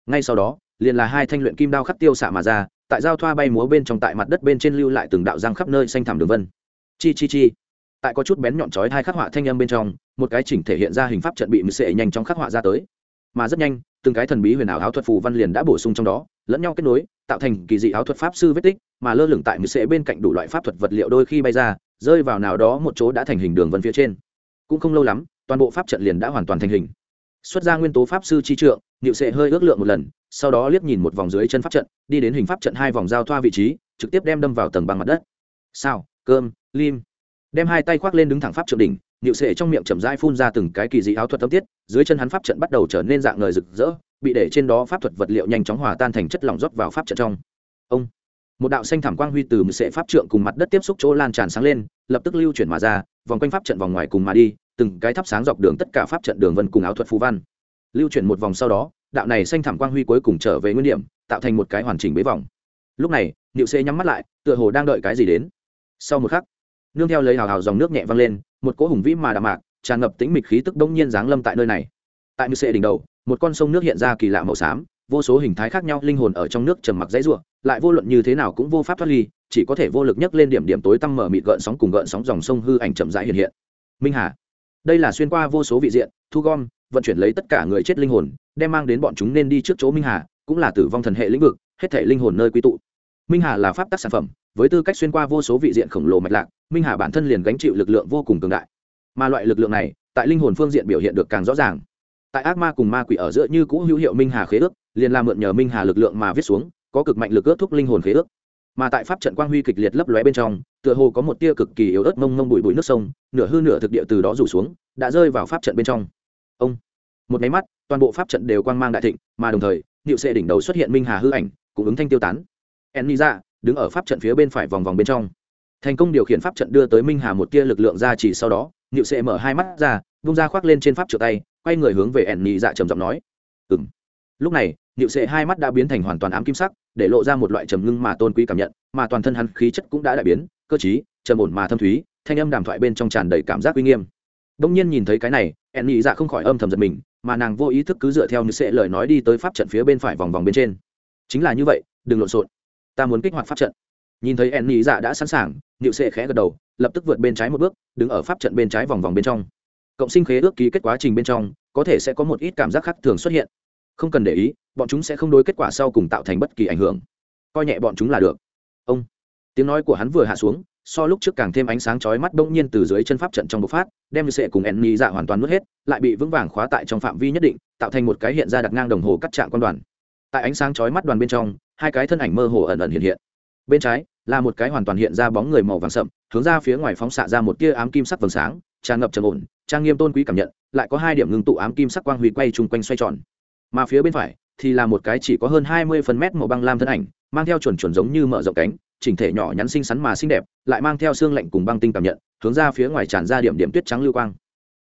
Ngay sau đó, liền là hai thanh luyện kim đao khắc tiêu xạ mà ra, tại giao thoa bay múa bên trong tại mặt đất bên trên lưu lại từng đạo răng khắp nơi xanh thẳm đường vân. Chi chi chi. Tại có chút bén nhọn chói hai khắc họa thanh âm bên trong, một cái chỉnh thể hiện ra hình pháp trận bị mười sệ nhanh chóng khắc họa ra tới. Mà rất nhanh, từng cái thần bí huyền ảo áo thuật phù văn liền đã bổ sung trong đó, lẫn nhau kết nối, tạo thành kỳ dị áo thuật pháp sư vết tích mà lơ lửng tại mười sẽ bên cạnh đủ loại pháp thuật vật liệu đôi khi bay ra, rơi vào nào đó một chỗ đã thành hình đường vân phía trên. Cũng không lâu lắm, toàn bộ pháp trận liền đã hoàn toàn thành hình. Xuất ra nguyên tố pháp sư chi trượng, niệu sệ hơi ước lượng một lần, sau đó liếc nhìn một vòng dưới chân pháp trận, đi đến hình pháp trận hai vòng giao thoa vị trí, trực tiếp đem đâm vào tầng bằng mặt đất. Sao cơm, lim. Đem hai tay khoác lên đứng thẳng pháp trượng đỉnh, niệu sệ trong miệng chậm rãi phun ra từng cái kỳ dị áo thuật tâm tiết, dưới chân hắn pháp trận bắt đầu trở nên dạng ngời rực rỡ, bị để trên đó pháp thuật vật liệu nhanh chóng hòa tan thành chất lỏng rót vào pháp trận trong. Ông một đạo xanh thảm quang huy từ một sệ pháp trượng cùng mặt đất tiếp xúc chỗ lan tràn sáng lên, lập tức lưu chuyển mà ra, vòng quanh pháp trận vòng ngoài cùng mà đi, từng cái thắp sáng dọc đường tất cả pháp trận đường vân cùng áo thuật phú văn. Lưu chuyển một vòng sau đó, đạo này xanh thảm quang huy cuối cùng trở về nguyên điểm, tạo thành một cái hoàn chỉnh bế vòng. Lúc này, niệu xê nhắm mắt lại, tựa hồ đang đợi cái gì đến. Sau một khắc, nương theo lấy hào hào dòng nước nhẹ văng lên, một cỗ hùng vĩ mà đạm mạc, tràn ngập tĩnh mịch khí tức đông nhiên giáng lâm tại nơi này. Tại niệu xê đỉnh đầu, một con sông nước hiện ra kỳ lạ màu xám, vô số hình thái khác nhau linh hồn ở trong nước trầm mặc dãy ruộng lại vô luận như thế nào cũng vô pháp thoát ly, chỉ có thể vô lực nhấc lên điểm điểm tối tăm mở mịt gợn sóng cùng gợn sóng dòng sông hư ảnh chậm rãi hiện hiện. Minh hà, đây là xuyên qua vô số vị diện, thu gom, vận chuyển lấy tất cả người chết linh hồn, đem mang đến bọn chúng nên đi trước chỗ minh hà, cũng là tử vong thần hệ lĩnh vực, hết thể linh hồn nơi quy tụ. Minh hà là pháp tắc sản phẩm, với tư cách xuyên qua vô số vị diện khổng lồ mạch lạc, minh hà bản thân liền gánh chịu lực lượng vô cùng cường đại. Mà loại lực lượng này, tại linh hồn phương diện biểu hiện được càng rõ ràng. Tại ác ma cùng ma quỷ ở giữa như cũ hữu hiệu minh hà khế ước, liền làm mượn nhờ minh hà lực lượng mà viết xuống có cực mạnh lực ước thúc linh hồn khế ước. Mà tại pháp trận quang huy kịch liệt lấp lóe bên trong, tựa hồ có một tia cực kỳ yếu ớt mông mông bụi bụi nước sông, nửa hư nửa thực địa từ đó rủ xuống, đã rơi vào pháp trận bên trong. Ông! Một máy mắt, toàn bộ pháp trận đều quang mang đại thịnh, mà đồng thời, niệu sệ đỉnh đầu xuất hiện minh hà hư ảnh, cũng ứng thanh tiêu tán. Enni ra đứng ở pháp trận phía bên phải vòng vòng bên trong. Thành công điều khiển pháp trận đưa tới minh hà một tia lực lượng ra chỉ sau đó, niệu sệ mở hai mắt ra, vung ra khoác lên trên pháp trượt tay, quay người hướng về enni dạ trầm giọng nói. Ừng lúc này, niệu sệ hai mắt đã biến thành hoàn toàn ám kim sắc, để lộ ra một loại trầm ngưng mà tôn quý cảm nhận, mà toàn thân hắn khí chất cũng đã đại biến, cơ chí trầm ổn mà thâm thúy, thanh âm đàm thoại bên trong tràn đầy cảm giác uy nghiêm. Đông nhiên nhìn thấy cái này ẹn nhị dạ không khỏi âm thầm giật mình, mà nàng vô ý thức cứ dựa theo niệu sệ lời nói đi tới pháp trận phía bên phải vòng vòng bên trên. Chính là như vậy, đừng lộn xộn. Ta muốn kích hoạt pháp trận. Nhìn thấy ẹn nhị dạ đã sẵn sàng nịu sệ khẽ gật đầu, lập tức vượt bên trái một bước, đứng ở pháp trận bên trái vòng vòng bên trong. Cộng sinh khế ước ký kết quá trình bên trong, có thể sẽ có một ít cảm giác khác thường xuất hiện không cần để ý, bọn chúng sẽ không đối kết quả sau cùng tạo thành bất kỳ ảnh hưởng. Coi nhẹ bọn chúng là được. Ông. Tiếng nói của hắn vừa hạ xuống, so lúc trước càng thêm ánh sáng chói mắt đông nhiên từ dưới chân pháp trận trong bộc phát, đem như sệ cùng enni dạ hoàn toàn mất hết, lại bị vững vàng khóa tại trong phạm vi nhất định, tạo thành một cái hiện ra đặt ngang đồng hồ cắt trạng quan đoàn. Tại ánh sáng chói mắt đoàn bên trong, hai cái thân ảnh mơ hồ ẩn ẩn hiện hiện. Bên trái, là một cái hoàn toàn hiện ra bóng người màu vàng sậm, hướng ra phía ngoài phóng xạ ra một tia ám kim sắc vầng sáng, tràn ngập trầm ổn, trang nghiêm tôn quý cảm nhận, lại có hai điểm ngưng tụ ám kim sắc quang huy quay chung quanh xoay tròn mà phía bên phải thì là một cái chỉ có hơn hai mươi phần mét màu băng lam thân ảnh, mang theo chuẩn chuẩn giống như mở rộng cánh, chỉnh thể nhỏ nhắn xinh xắn mà xinh đẹp, lại mang theo xương lạnh cùng băng tinh cảm nhận, hướng ra phía ngoài tràn ra điểm điểm tuyết trắng lưu quang.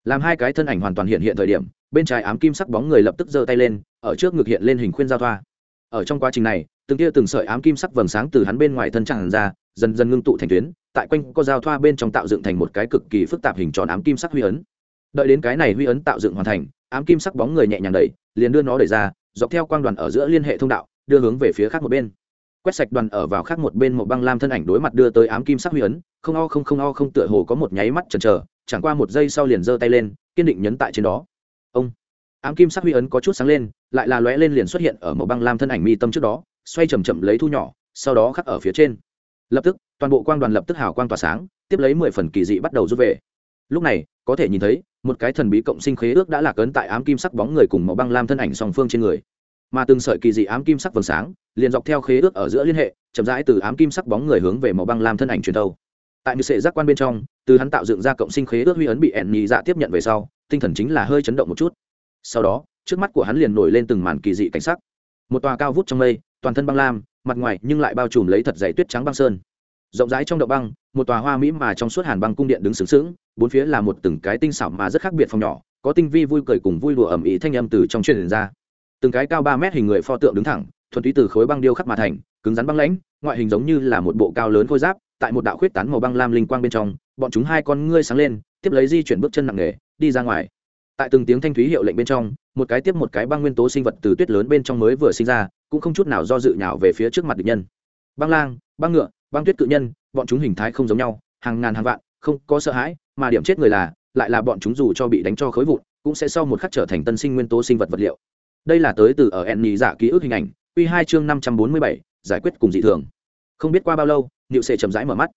Làm hai cái thân ảnh hoàn toàn hiện hiện thời điểm, bên trái ám kim sắc bóng người lập tức giơ tay lên, ở trước ngực hiện lên hình khuyên giao thoa. Ở trong quá trình này, từng tia từng sợi ám kim sắc vầng sáng từ hắn bên ngoài thân tràn ra, dần dần ngưng tụ thành tuyến, tại quanh có giao thoa bên trong tạo dựng thành một cái cực kỳ phức tạp hình tròn ám kim sắc huy ấn. Đợi đến cái này huy ấn tạo dựng hoàn thành, ám kim sắc bóng người nhẹ nhàng đẩy liền đưa nó đẩy ra, dọc theo quang đoàn ở giữa liên hệ thông đạo, đưa hướng về phía khác một bên. Quét sạch đoàn ở vào khác một bên một băng lam thân ảnh đối mặt đưa tới ám kim sắc huy ấn, không o không không o không tựa hồ có một nháy mắt chần chờ, chẳng qua một giây sau liền giơ tay lên, kiên định nhấn tại trên đó. Ông! Ám kim sắc huy ấn có chút sáng lên, lại là lóe lên liền xuất hiện ở một băng lam thân ảnh mi tâm trước đó, xoay chầm chậm lấy thu nhỏ, sau đó khắc ở phía trên. Lập tức, toàn bộ quang đoàn lập tức hào quang tỏa sáng, tiếp lấy mười phần kỳ dị bắt đầu rút về. Lúc này, có thể nhìn thấy một cái thần bí cộng sinh khế ước đã lạc ấn tại ám kim sắc bóng người cùng màu băng lam thân ảnh song phương trên người. Mà từng sợi kỳ dị ám kim sắc vầng sáng liền dọc theo khế ước ở giữa liên hệ, chậm rãi từ ám kim sắc bóng người hướng về màu băng lam thân ảnh truyền thâu tại như sệ giác quan bên trong, từ hắn tạo dựng ra cộng sinh khế ước huy ấn bị ẻn nhị dạ tiếp nhận về sau, tinh thần chính là hơi chấn động một chút. Sau đó, trước mắt của hắn liền nổi lên từng màn kỳ dị cảnh sắc. Một tòa cao vút trong mây, toàn thân băng lam, mặt ngoài nhưng lại bao trùm lấy thật dày tuyết trắng băng sơn. Rộng rãi trong động băng, một tòa hoa mỹ mà trong suốt hàn băng cung điện đứng sướng sướng bốn phía là một từng cái tinh xảo mà rất khác biệt phòng nhỏ, có tinh vi vui cười cùng vui đùa ẩm ý thanh âm từ trong truyền ra. Từng cái cao ba mét hình người pho tượng đứng thẳng, thuần túy từ khối băng điêu khắc mà thành, cứng rắn băng lãnh, ngoại hình giống như là một bộ cao lớn khôi giáp, tại một đạo khuyết tán màu băng lam linh quang bên trong, bọn chúng hai con ngươi sáng lên, tiếp lấy di chuyển bước chân nặng nề, đi ra ngoài. Tại từng tiếng thanh thúy hiệu lệnh bên trong, một cái tiếp một cái băng nguyên tố sinh vật từ tuyết lớn bên trong mới vừa sinh ra, cũng không chút nào do dự nhào về phía trước mặt địch nhân. Băng lang, băng ngựa, băng tuyết cự nhân, bọn chúng hình thái không giống nhau, hàng ngàn hàng vạn không có sợ hãi, mà điểm chết người là, lại là bọn chúng dù cho bị đánh cho khối vụn, cũng sẽ sau một khắc trở thành tân sinh nguyên tố sinh vật vật liệu. Đây là tới từ ở en nhì giả ký ức hình ảnh, quy hai chương năm trăm bốn mươi bảy, giải quyết cùng dị thường. Không biết qua bao lâu nịu sệ chậm rãi mở mắt.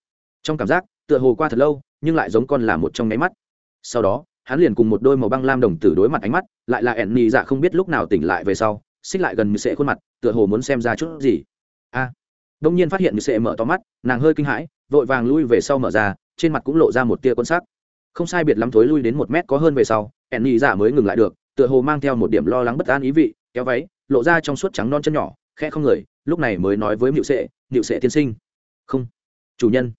Trong cảm giác, tựa hồ qua thật lâu, nhưng lại giống con là một trong nháy mắt. Sau đó, hắn liền cùng một đôi màu băng lam đồng tử đối mặt ánh mắt, lại là ẻn nhì dạ không biết lúc nào tỉnh lại về sau, xích lại gần như sệ khuôn mặt, tựa hồ muốn xem ra chút gì. A! Đông nhiên phát hiện như sệ mở to mắt, nàng hơi kinh hãi vội vàng lui về sau mở ra, trên mặt cũng lộ ra một tia quan sắc. Không sai biệt lắm thối lui đến một mét có hơn về sau ẻn nhị dạ mới ngừng lại được, tựa hồ mang theo một điểm lo lắng bất an ý vị, kéo váy, lộ ra trong suốt trắng non chân nhỏ, khẽ không người, lúc này mới nói với mịu sệ mịu sệ tiên sinh. Không, chủ nhân.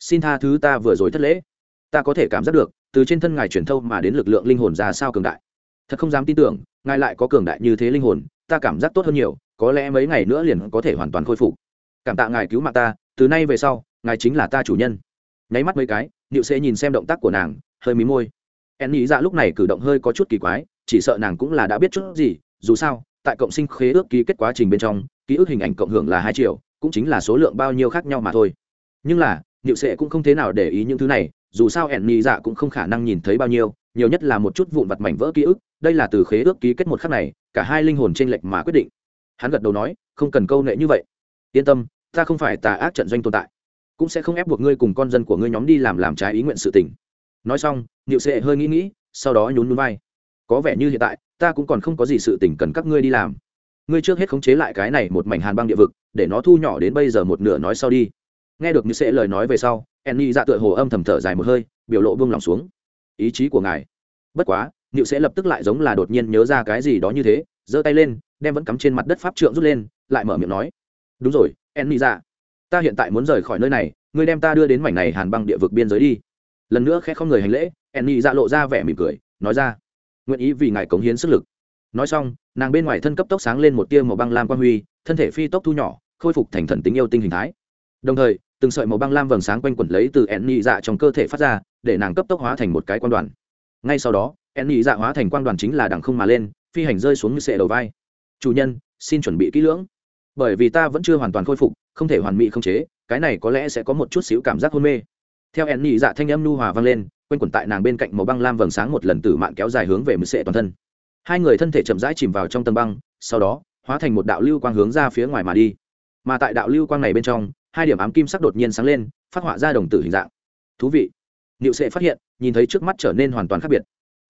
Xin tha thứ ta vừa rồi thất lễ. Ta có thể cảm giác được, từ trên thân ngài truyền thâu mà đến lực lượng linh hồn ra sao cường đại. Thật không dám tin tưởng, ngài lại có cường đại như thế linh hồn, ta cảm giác tốt hơn nhiều, có lẽ mấy ngày nữa liền có thể hoàn toàn khôi phục. Cảm tạ ngài cứu mạng ta, từ nay về sau ngài chính là ta chủ nhân. Nháy mắt mấy cái nịu sẽ nhìn xem động tác của nàng, hơi mí môi. En nghĩ ra lúc này cử động hơi có chút kỳ quái, chỉ sợ nàng cũng là đã biết chút gì, dù sao, tại cộng sinh khế ước ký kết quá trình bên trong, ký ức hình ảnh cộng hưởng là hai triệu, cũng chính là số lượng bao nhiêu khác nhau mà thôi. Nhưng là nịu sẽ cũng không thế nào để ý những thứ này, dù sao ẻn nhị dạ cũng không khả năng nhìn thấy bao nhiêu, nhiều nhất là một chút vụn vặt mảnh vỡ ký ức, đây là từ khế ước ký kết một khắc này, cả hai linh hồn t r ê n lệch mà quyết định. Hắn gật đầu nói, không cần câu nệ như vậy. Yên tâm, ta không phải tà ác trận doanh tồn tại cũng sẽ không ép buộc ngươi cùng con dân của ngươi nhóm đi làm làm trái ý nguyện sự tình. Nói xong, niệu sệ hơi nghĩ nghĩ, sau đó nhún núi vai. Có vẻ như hiện tại, ta cũng còn không có gì sự tình cần các ngươi đi làm. Ngươi trước hết khống chế lại cái này một mảnh hàn băng địa vực, để nó thu nhỏ đến bây giờ một nửa nói sau đi. Nghe được như sẽ lời nói về sau, enny dạ tựa hồ âm thầm thở dài một hơi, biểu lộ buông lòng xuống. Ý chí của ngài. Bất quá, niệu sẽ lập tức lại giống là đột nhiên nhớ ra cái gì đó như thế, giơ tay lên, đem vẫn cắm trên mặt đất pháp trượng rút lên, lại mở miệng nói. Đúng rồi, enny dạ ta hiện tại muốn rời khỏi nơi này, ngươi đem ta đưa đến mảnh này hàn băng địa vực biên giới đi. Lần nữa khẽ không người hành lễ enny dạ lộ ra vẻ mỉm cười, nói ra, nguyện ý vì ngài cống hiến sức lực. Nói xong, nàng bên ngoài thân cấp tốc sáng lên một tia màu băng lam quang huy, thân thể phi tốc thu nhỏ, khôi phục thành thần tính yêu tinh hình thái. Đồng thời, từng sợi màu băng lam vầng sáng quanh quẩn lấy từ ẹn nhị dạ trong cơ thể phát ra, để nàng cấp tốc hóa thành một cái quan đoàn. Ngay sau đó ẹn nhị dạ hóa thành quan đoàn chính là đằng không mà lên, phi hành rơi xuống như sệ đầu vai. Chủ nhân, xin chuẩn bị kỹ lưỡng. Bởi vì ta vẫn chưa hoàn toàn khôi phục không thể hoàn mỹ không chế, cái này có lẽ sẽ có một chút xíu cảm giác hôn mê. Theo ẹn nhị dạ thanh âm nu hòa vang lên, quanh quẩn tại nàng bên cạnh màu băng lam vầng sáng một lần tử mạng kéo dài hướng về mực sệ toàn thân. Hai người thân thể chậm rãi chìm vào trong tầng băng, sau đó, hóa thành một đạo lưu quang hướng ra phía ngoài mà đi. Mà tại đạo lưu quang này bên trong, hai điểm ám kim sắc đột nhiên sáng lên, phát họa ra đồng tử hình dạng. Thú vị. Niệu sệ phát hiện, nhìn thấy trước mắt trở nên hoàn toàn khác biệt.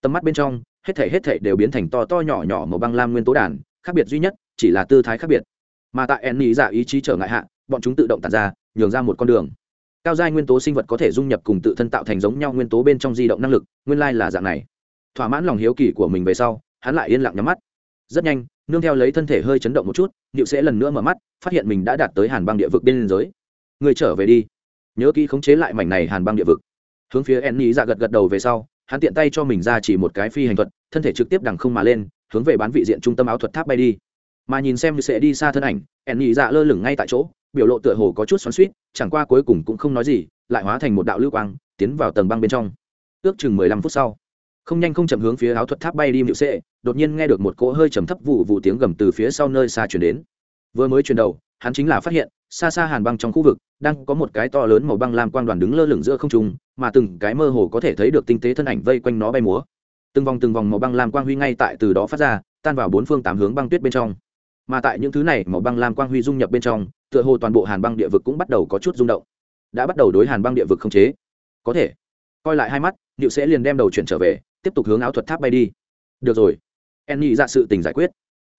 Tầm mắt bên trong, hết thể hết thể đều biến thành to to nhỏ nhỏ màu băng lam nguyên tố đàn, khác biệt duy nhất, chỉ là tư thái khác biệt. Mà tại en nghĩ giả ý chí trở ngại hạ bọn chúng tự động tàn ra, nhường ra một con đường. Cao giai nguyên tố sinh vật có thể dung nhập cùng tự thân tạo thành giống nhau nguyên tố bên trong di động năng lực, nguyên lai là dạng này. Thỏa mãn lòng hiếu kỳ của mình về sau, hắn lại yên lặng nhắm mắt. Rất nhanh, nương theo lấy thân thể hơi chấn động một chút nịu sẽ lần nữa mở mắt, phát hiện mình đã đạt tới hàn băng địa vực bên liên giới. Người trở về đi. Nhớ kỹ khống chế lại mảnh này hàn băng địa vực. Hướng phía Enny nghĩ dạ gật gật đầu về sau, hắn tiện tay cho mình ra chỉ một cái phi hành thuật, thân thể trực tiếp đằng không mà lên, hướng về bán vị diện trung tâm áo thuật tháp bay đi. Mà nhìn xem sẽ đi xa thân ảnh Enny nghĩ dạ lơ lửng ngay tại chỗ biểu lộ tựa hồ có chút xoắn suýt chẳng qua cuối cùng cũng không nói gì, lại hóa thành một đạo lưu quang, tiến vào tầng băng bên trong. Ước chừng mười lăm phút sau, không nhanh không chậm hướng phía áo thuật tháp bay đi mịu sệ, đột nhiên nghe được một cỗ hơi trầm thấp vụ vụ tiếng gầm từ phía sau nơi xa chuyển đến. Vừa mới chuyển đầu, hắn chính là phát hiện, xa xa hàn băng trong khu vực, đang có một cái to lớn màu băng lam quang đoàn đứng lơ lửng giữa không trung, mà từng cái mơ hồ có thể thấy được tinh tế thân ảnh vây quanh nó bay múa. Từng vòng từng vòng màu băng lam quang huy ngay tại từ đó phát ra, tan vào bốn phương tám hướng băng tuyết bên trong. Mà tại những thứ này màu băng lam quang huy dung nhập bên trong tựa hồ toàn bộ hàn băng địa vực cũng bắt đầu có chút rung động. Đã bắt đầu đối hàn băng địa vực không chế. Có thể. Coi lại hai mắt, điệu sẽ liền đem đầu chuyển trở về, tiếp tục hướng áo thuật tháp bay đi. Được rồi. En nhị ra sự tình giải quyết.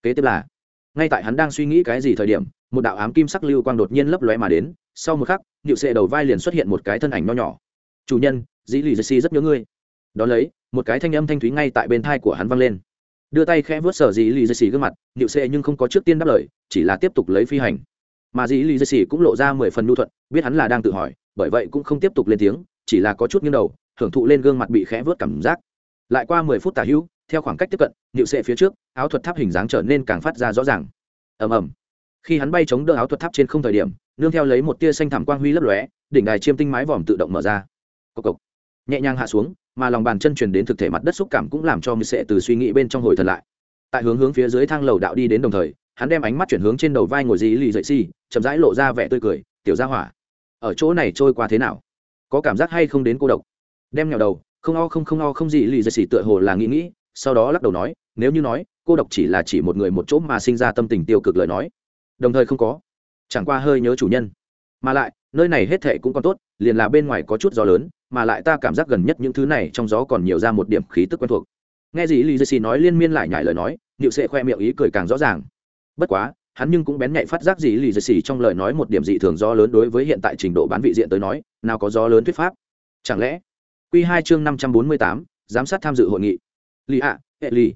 Kế tiếp là, ngay tại hắn đang suy nghĩ cái gì thời điểm, một đạo ám kim sắc lưu quang đột nhiên lấp lóe mà đến. Sau một khắc nhịu Sẽ đầu vai liền xuất hiện một cái thân ảnh nho nhỏ. Chủ nhân, dĩ lì dì rất nhớ ngươi. Đ ó lấy, một cái thanh âm thanh thúy ngay tại bên thai của hắn vang lên. Đưa tay khẽ vớt sở dĩ lì dây xì gương mặt nịu Sẽ nhưng không có trước tiên đáp lời, chỉ là tiếp tục lấy phi hành mà dĩ lì dây xì cũng lộ ra mười phần nhu thuận, biết hắn là đang tự hỏi, bởi vậy cũng không tiếp tục lên tiếng, chỉ là có chút nghiêng đầu hưởng thụ lên gương mặt bị khẽ vớt cảm giác. Lại qua mười phút tả hữu, theo khoảng cách tiếp cận nịu sệ phía trước, áo thuật tháp hình dáng trở nên càng phát ra rõ ràng. Ầm ầm. Khi hắn bay chống đỡ áo thuật tháp trên không thời điểm, nương theo lấy một tia xanh thảm quang huy lấp lóe, đỉnh đài chiêm tinh mái vòm tự động mở ra. Cộc cộc. Nhẹ nhàng hạ xuống, mà lòng bàn chân truyền đến thực thể mặt đất xúc cảm cũng làm cho mịt sệ từ suy nghĩ bên trong hồi thật lại. Tại hướng hướng phía dưới thang lầu đạo đi đến đồng thời hắn đem ánh mắt chuyển hướng trên đầu vai ngồi dì lì dậy xì, chậm rãi lộ ra vẻ tươi cười, tiểu ra hỏa, ở chỗ này trôi qua thế nào? Có cảm giác hay không đến cô độc? Đem nhào đầu, không o không không o không gì lì dậy xì tựa hồ là nghĩ nghĩ, sau đó lắc đầu nói, nếu như nói, cô độc chỉ là chỉ một người một chỗ mà sinh ra tâm tình tiêu cực lời nói, đồng thời không có. Chẳng qua hơi nhớ chủ nhân. Mà lại, nơi này hết thệ cũng còn tốt, liền là bên ngoài có chút gió lớn, mà lại ta cảm giác gần nhất những thứ này trong gió còn nhiều ra một điểm khí tức quen thuộc. Nghe gì dậy xì nói liên miên lại nhải lời nói nịu sệ khoe miệng ý cười càng rõ ràng bất quá, hắn nhưng cũng bén nhạy phát giác gì lì dì xì trong lời nói một điểm dị thường do lớn đối với hiện tại trình độ bán vị diện tới nói, nào có do lớn thuyết pháp. Chẳng lẽ q hai chương năm trăm bốn mươi tám, giám sát tham dự hội nghị. Lì ạ, hệ lì.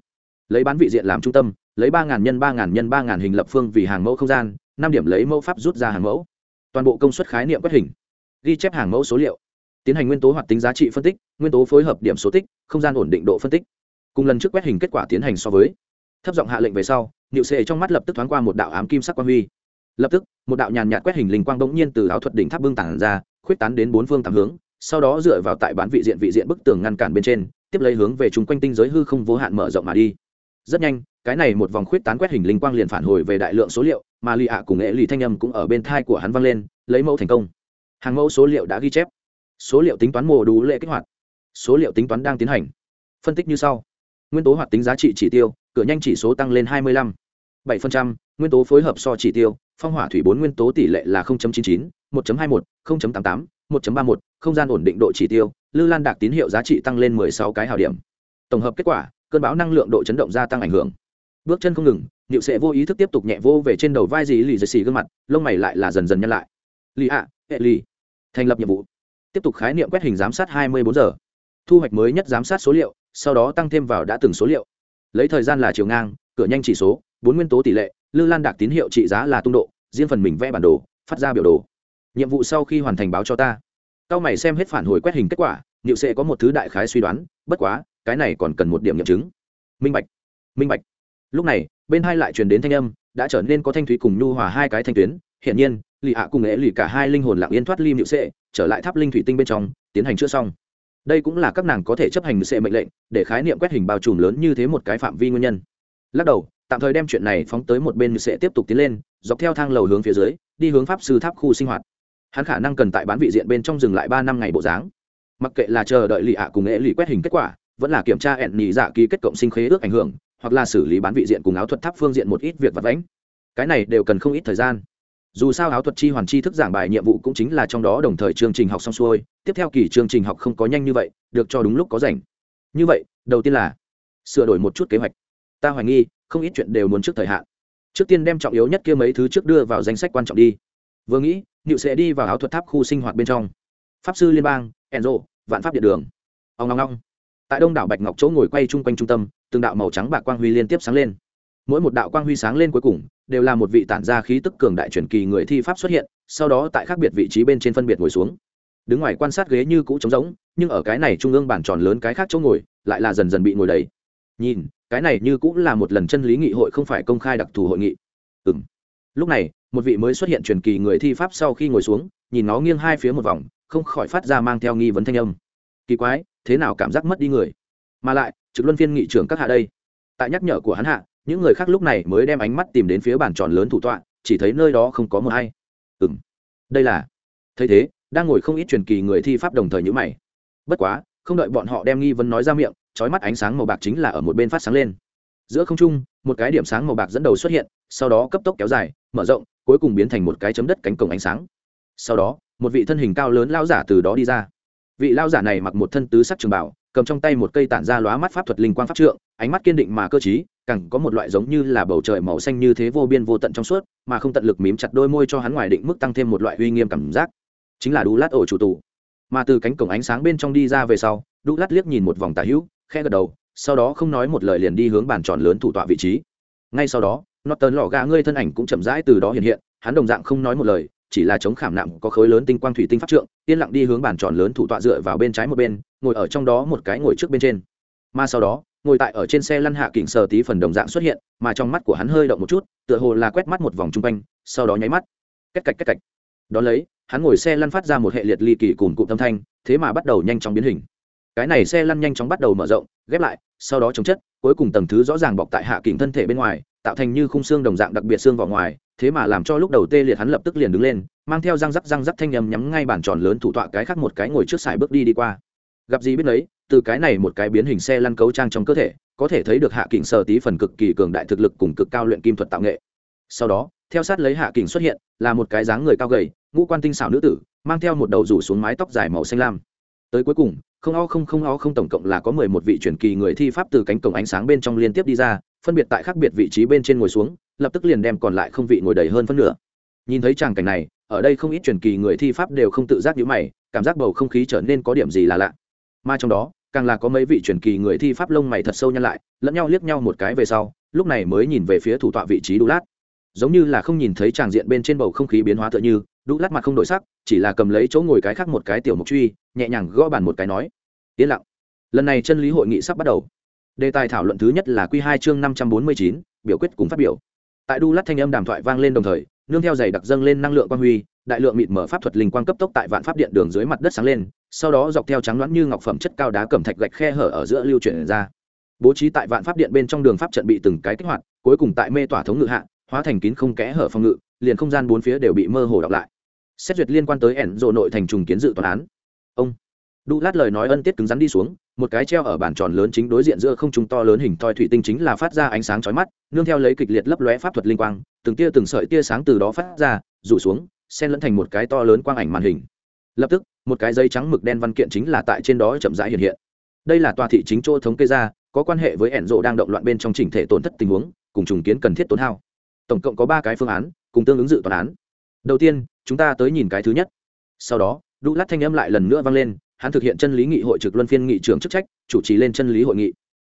Lấy bán vị diện làm trung tâm, lấy ba ngàn nhân ba ngàn nhân ba ngàn hình lập phương vì hàng mẫu không gian, năm điểm lấy mẫu pháp rút ra hàng mẫu. Toàn bộ công suất khái niệm quét hình. Ghi chép hàng mẫu số liệu. Tiến hành nguyên tố hoạt tính giá trị phân tích, nguyên tố phối hợp điểm số tích, không gian ổn định độ phân tích. Cùng lần trước quét hình kết quả tiến hành so với. Thấp giọng hạ lệnh về sau niệu xệ trong mắt lập tức thoáng qua một đạo ám kim sắc quang huy. Lập tức, một đạo nhàn nhạt quét hình linh quang bỗng nhiên từ áo thuật đỉnh tháp bưng tản ra, khuyết tán đến bốn phương tám hướng, sau đó dựa vào tại bán vị diện vị diện bức tường ngăn cản bên trên, tiếp lấy hướng về chung quanh tinh giới hư không vô hạn mở rộng mà đi. Rất nhanh, cái này một vòng khuyết tán quét hình linh quang liền phản hồi về đại lượng số liệu, mà lì ạ cùng nghệ lì thanh âm cũng ở bên thai của hắn vang lên, lấy mẫu thành công. Hàng mẫu số liệu đã ghi chép. Số liệu tính toán mồ đủ lệ kích hoạt. Số liệu tính toán đang tiến hành. Phân tích như sau. Nguyên tố hoạt tính giá trị chỉ tiêu, cửa nhanh chỉ số tăng lên 25. 7%, nguyên tố phối hợp so chỉ tiêu phong hỏa thủy bốn nguyên tố tỷ lệ là 0.99, 1.21, 0.88, 1.31, không gian ổn định độ chỉ tiêu lư lan đạt tín hiệu giá trị tăng lên 16 cái hào điểm. Tổng hợp kết quả cơn bão năng lượng độ chấn động gia tăng ảnh hưởng. Bước chân không ngừng niệu Sệ vô ý thức tiếp tục nhẹ vô về trên đầu vai dì lì dì xì gương mặt lông mày lại là dần dần nhăn lại. Lì ạ hệ lì. Thành lập nhiệm vụ. Tiếp tục khái niệm quét hình giám sát 24 giờ. Thu hoạch mới nhất giám sát số liệu sau đó tăng thêm vào đã từng số liệu. Lấy thời gian là chiều ngang cửa nhanh chỉ số bốn nguyên tố tỷ lệ, lư lan đạt tín hiệu trị giá là tung độ, riêng phần mình vẽ bản đồ, phát ra biểu đồ. Nhiệm vụ sau khi hoàn thành báo cho ta. Cao mày xem hết phản hồi quét hình kết quả liệu sẽ có một thứ đại khái suy đoán, bất quá, cái này còn cần một điểm nghiệm chứng. Minh bạch minh bạch. Lúc này, bên hai lại truyền đến thanh âm, đã trở nên có thanh thúy cùng nhu hòa hai cái thanh tuyến. Hiển nhiên lì ạ cùng nghệ lì cả hai linh hồn lặng yên thoát lim liệu sệ, trở lại tháp linh thủy tinh bên trong, tiến hành chữa xong. Đây cũng là các nàng có thể chấp hành sệ mệnh lệnh, để khái niệm quét hình bao trùm lớn như thế một cái phạm vi nguyên nhân. Lắc đầu tạm thời đem chuyện này phóng tới một bên sẽ tiếp tục tiến lên, dọc theo thang lầu hướng phía dưới, đi hướng pháp sư tháp khu sinh hoạt. Hắn khả năng cần tại bán vị diện bên trong dừng lại ba năm ngày bộ dáng. Mặc kệ là chờ đợi lì ạ cùng nghệ lì quét hình kết quả, vẫn là kiểm tra ẹn nhì dạ ký kết cộng sinh khế ước ảnh hưởng, hoặc là xử lý bán vị diện cùng áo thuật tháp phương diện một ít việc vật lãnh cái này đều cần không ít thời gian. Dù sao áo thuật chi hoàn chi thức giảng bài nhiệm vụ cũng chính là trong đó đồng thời chương trình học xong xuôi, tiếp theo kỳ chương trình học không có nhanh như vậy, được cho đúng lúc có rảnh. Như vậy, đầu tiên là sửa đổi một chút kế hoạch. Ta hoài nghi không ít chuyện đều muốn trước thời hạn. Trước tiên đem trọng yếu nhất kia mấy thứ trước đưa vào danh sách quan trọng đi. Vừa nghĩ nịu sẽ đi vào áo thuật tháp khu sinh hoạt bên trong. Pháp sư liên bang, enzo, vạn pháp điện đường. Ông ngong ngong tại đông đảo bạch ngọc chỗ ngồi quay chung quanh trung tâm, từng đạo màu trắng bạc quang huy liên tiếp sáng lên. Mỗi một đạo quang huy sáng lên cuối cùng, đều là một vị tản gia khí tức cường đại truyền kỳ người thi pháp xuất hiện, sau đó tại khác biệt vị trí bên trên phân biệt ngồi xuống. Đứng ngoài quan sát ghế như cũ trống rỗng, nhưng ở cái này trung ương bản tròn lớn cái khác chỗ ngồi, lại là dần dần bị ngồi đầy. Nhìn cái này như cũng là một lần chân lý nghị hội không phải công khai đặc thù hội nghị. Ừ m lúc này, một vị mới xuất hiện truyền kỳ người thi pháp sau khi ngồi xuống, nhìn nó nghiêng hai phía một vòng, không khỏi phát ra mang theo nghi vấn thanh âm. Kỳ quái, thế nào cảm giác mất đi người? Mà lại, trực luân phiên nghị trưởng các hạ đây. Tại nhắc nhở của hắn hạ, những người khác lúc này mới đem ánh mắt tìm đến phía bàn tròn lớn thủ tọa, chỉ thấy nơi đó không có mờ hay. Ừ đây là. Thấy thế, đang ngồi không ít truyền kỳ người thi pháp đồng thời nhữ mày. Bất quá không đợi bọn họ đem nghi vấn nói ra miệng trói mắt ánh sáng màu bạc chính là ở một bên phát sáng lên. Giữa không trung, một cái điểm sáng màu bạc dẫn đầu xuất hiện, sau đó cấp tốc kéo dài, mở rộng, cuối cùng biến thành một cái chấm đất cánh cổng ánh sáng. Sau đó, một vị thân hình cao lớn lao giả từ đó đi ra. Vị lao giả này mặc một thân tứ sắc trường bảo, cầm trong tay một cây tản ra lóa mắt pháp thuật linh quang pháp trượng, ánh mắt kiên định mà cơ t càng có một loại giống như là bầu trời màu xanh như thế vô biên vô tận trong suốt, mà không tận lực mím chặt đôi môi cho hắn ngoài định mức tăng thêm một loại uy nghiêm cảm giác. Chính là đu lát ổ chủ tù mà từ cánh cổng ánh sáng bên trong đi ra về sau đu lát liếc nhìn một vòng tả hữu khe gật đầu, sau đó không nói một lời liền đi hướng bàn tròn lớn thủ tọa vị trí. Ngay sau đó, norton lò gà ngươi thân ảnh cũng chậm rãi từ đó hiện hiện, hắn đồng dạng không nói một lời, chỉ là chống khảm nặng có khối lớn tinh quang thủy tinh pháp trượng, yên lặng đi hướng bàn tròn lớn thủ tọa dựa vào bên trái một bên, ngồi ở trong đó một cái ngồi trước bên trên. Mà sau đó, ngồi tại ở trên xe lăn hạ kỉnh sờ tí phần đồng dạng xuất hiện, mà trong mắt của hắn hơi động một chút, tựa hồ là quét mắt một vòng chung quanh, sau đó nháy mắt. Cách cạch cách cạch đón lấy hắn ngồi xe lăn phát ra một hệ liệt ly kỳ cùng cụm tâm thanh, thế mà bắt đầu nhanh chóng biến hình. Cái này xe lăn nhanh chóng bắt đầu mở rộng, ghép lại, sau đó chống chất, cuối cùng tầng thứ rõ ràng bọc tại hạ kỉnh thân thể bên ngoài, tạo thành như khung xương đồng dạng đặc biệt xương vào ngoài, thế mà làm cho lúc đầu tê liệt hắn lập tức liền đứng lên, mang theo răng rắc răng rắc thanh nhầm nhắm ngay bản tròn lớn thủ tọa cái khác một cái ngồi trước sải bước đi đi qua. Gặp gì biết đấy từ cái này một cái biến hình xe lăn cấu trang trong cơ thể, có thể thấy được hạ kỉnh sở tí phần cực kỳ cường đại thực lực cùng cực cao luyện kim thuật tạo nghệ. Sau đó theo sát lấy hạ kình xuất hiện, là một cái dáng người cao gầy, ngũ quan tinh xảo nữ tử, mang theo một đầu rủ xuống mái tóc dài màu xanh lam. Tới cuối cùng, không o không không o không tổng cộng là có mười một vị truyền kỳ người thi pháp từ cánh cổng ánh sáng bên trong liên tiếp đi ra, phân biệt tại khác biệt vị trí bên trên ngồi xuống, lập tức liền đem còn lại không vị ngồi đầy hơn phân nửa. Nhìn thấy tràng cảnh này, ở đây không ít truyền kỳ người thi pháp đều không tự giác nhíu mày, cảm giác bầu không khí trở nên có điểm gì là lạ. Mà trong đó, càng là có mấy vị truyền kỳ người thi pháp lông mày thật sâu nhăn lại, lẫn nhau liếc nhau một cái về sau, lúc này mới nhìn về phía thủ tọa vị trí đu lát giống như là không nhìn thấy tràng diện bên trên bầu không khí biến hóa tựa như, đũ lát mặt không đổi sắc, chỉ là cầm lấy chỗ ngồi cái khác một cái tiểu mục truy, nhẹ nhàng gõ bàn một cái nói, yên lặng. Lần này chân lý hội nghị sắp bắt đầu. Đề tài thảo luận thứ nhất là q hai chương năm trăm bốn mươi chín, biểu quyết cùng phát biểu. Tại đu lát thanh âm đàm thoại vang lên đồng thời, nương theo giày đặc dâng lên năng lượng quang huy, đại lượng mịt mở pháp thuật linh quang cấp tốc tại vạn pháp điện đường dưới mặt đất sáng lên, sau đó dọc theo trắng loãng như ngọc phẩm chất cao đá cẩm thạch gạch khe hở ở giữa lưu chuyển ra. Bố trí tại vạn pháp điện bên trong đường pháp trận bị từng cái kích hoạt, cuối cùng tại mê tỏa thống ngự hạ hóa thành kín không kẽ hở phòng ngự, liền không gian bốn phía đều bị mơ hồ đọc lại. Xét duyệt liên quan tới ẻn rộ nội thành trùng kiến dự toán án. Ông đu lát lời nói ân tiết cứng rắn đi xuống, một cái treo ở bản tròn lớn chính đối diện giữa không trung to lớn hình thoi thủy tinh chính là phát ra ánh sáng chói mắt, nương theo lấy kịch liệt lấp lóe pháp thuật linh quang, từng tia từng sợi tia sáng từ đó phát ra, rủ xuống, xen lẫn thành một cái to lớn quang ảnh màn hình. Lập tức, một cái dây trắng mực đen văn kiện chính là tại trên đó chậm rãi hiện hiện. Đây là tòa thị chính chỗ thống kê ra, có quan hệ với ẻn rộ đang động loạn bên trong chỉnh thể tổn thất tình huống, cùng trùng kiến cần thiết tốn hao tổng cộng có ba cái phương án, cùng tương ứng dự toán án. Đầu tiên, chúng ta tới nhìn cái thứ nhất. Sau đó, đu lát thanh âm lại lần nữa vang lên, hắn thực hiện chân lý nghị hội trực luân phiên nghị trưởng chức trách, chủ trì lên chân lý hội nghị.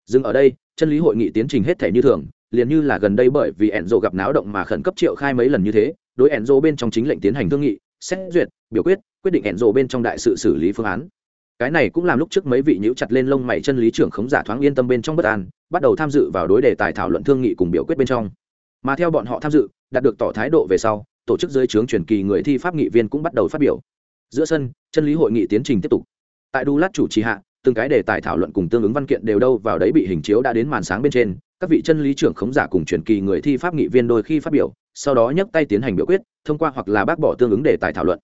Dừng ở đây, chân lý hội nghị tiến trình hết thể như thường, liền như là gần đây bởi vì ẻn rộ gặp náo động mà khẩn cấp triệu khai mấy lần như thế, đối ẻn rộ bên trong chính lệnh tiến hành thương nghị, xét duyệt, biểu quyết quyết định ẻn rộ bên trong đại sự xử lý phương án. Cái này cũng làm lúc trước mấy vị nhíu chặt lên lông mày chân lý trưởng khống giả thoáng yên tâm bên trong bất an, bắt đầu tham dự vào đối đề tài thảo luận thương nghị cùng biểu quyết bên trong mà theo bọn họ tham dự, đạt được tỏ thái độ về sau, tổ chức dưới trướng truyền kỳ người thi pháp nghị viên cũng bắt đầu phát biểu. Giữa sân, chân lý hội nghị tiến trình tiếp tục. Tại đu lát chủ trì hạ, từng cái đề tài thảo luận cùng tương ứng văn kiện đều đâu vào đấy bị hình chiếu đã đến màn sáng bên trên, các vị chân lý trưởng khống giả cùng truyền kỳ người thi pháp nghị viên đôi khi phát biểu, sau đó nhấc tay tiến hành biểu quyết, thông qua hoặc là bác bỏ tương ứng đề tài thảo luận.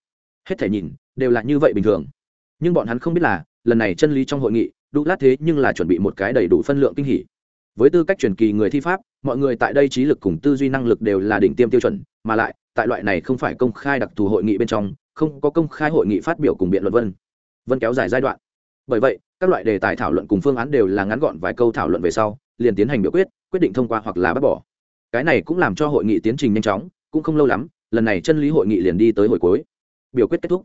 Hết thể nhìn, đều là như vậy bình thường. Nhưng bọn hắn không biết là, lần này chân lý trong hội nghị, đu lát thế nhưng là chuẩn bị một cái đầy đủ phân lượng kinh hỉ với tư cách truyền kỳ người thi pháp, mọi người tại đây trí lực cùng tư duy năng lực đều là đỉnh tiêm tiêu chuẩn, mà lại, tại loại này không phải công khai đặc thù hội nghị bên trong, không có công khai hội nghị phát biểu cùng biện luận vân. Vân kéo dài giai đoạn. Bởi vậy, các loại đề tài thảo luận cùng phương án đều là ngắn gọn vài câu thảo luận về sau, liền tiến hành biểu quyết quyết định thông qua hoặc là bác bỏ. Cái này cũng làm cho hội nghị tiến trình nhanh chóng, cũng không lâu lắm, lần này chân lý hội nghị liền đi tới hồi cuối. Biểu quyết kết thúc.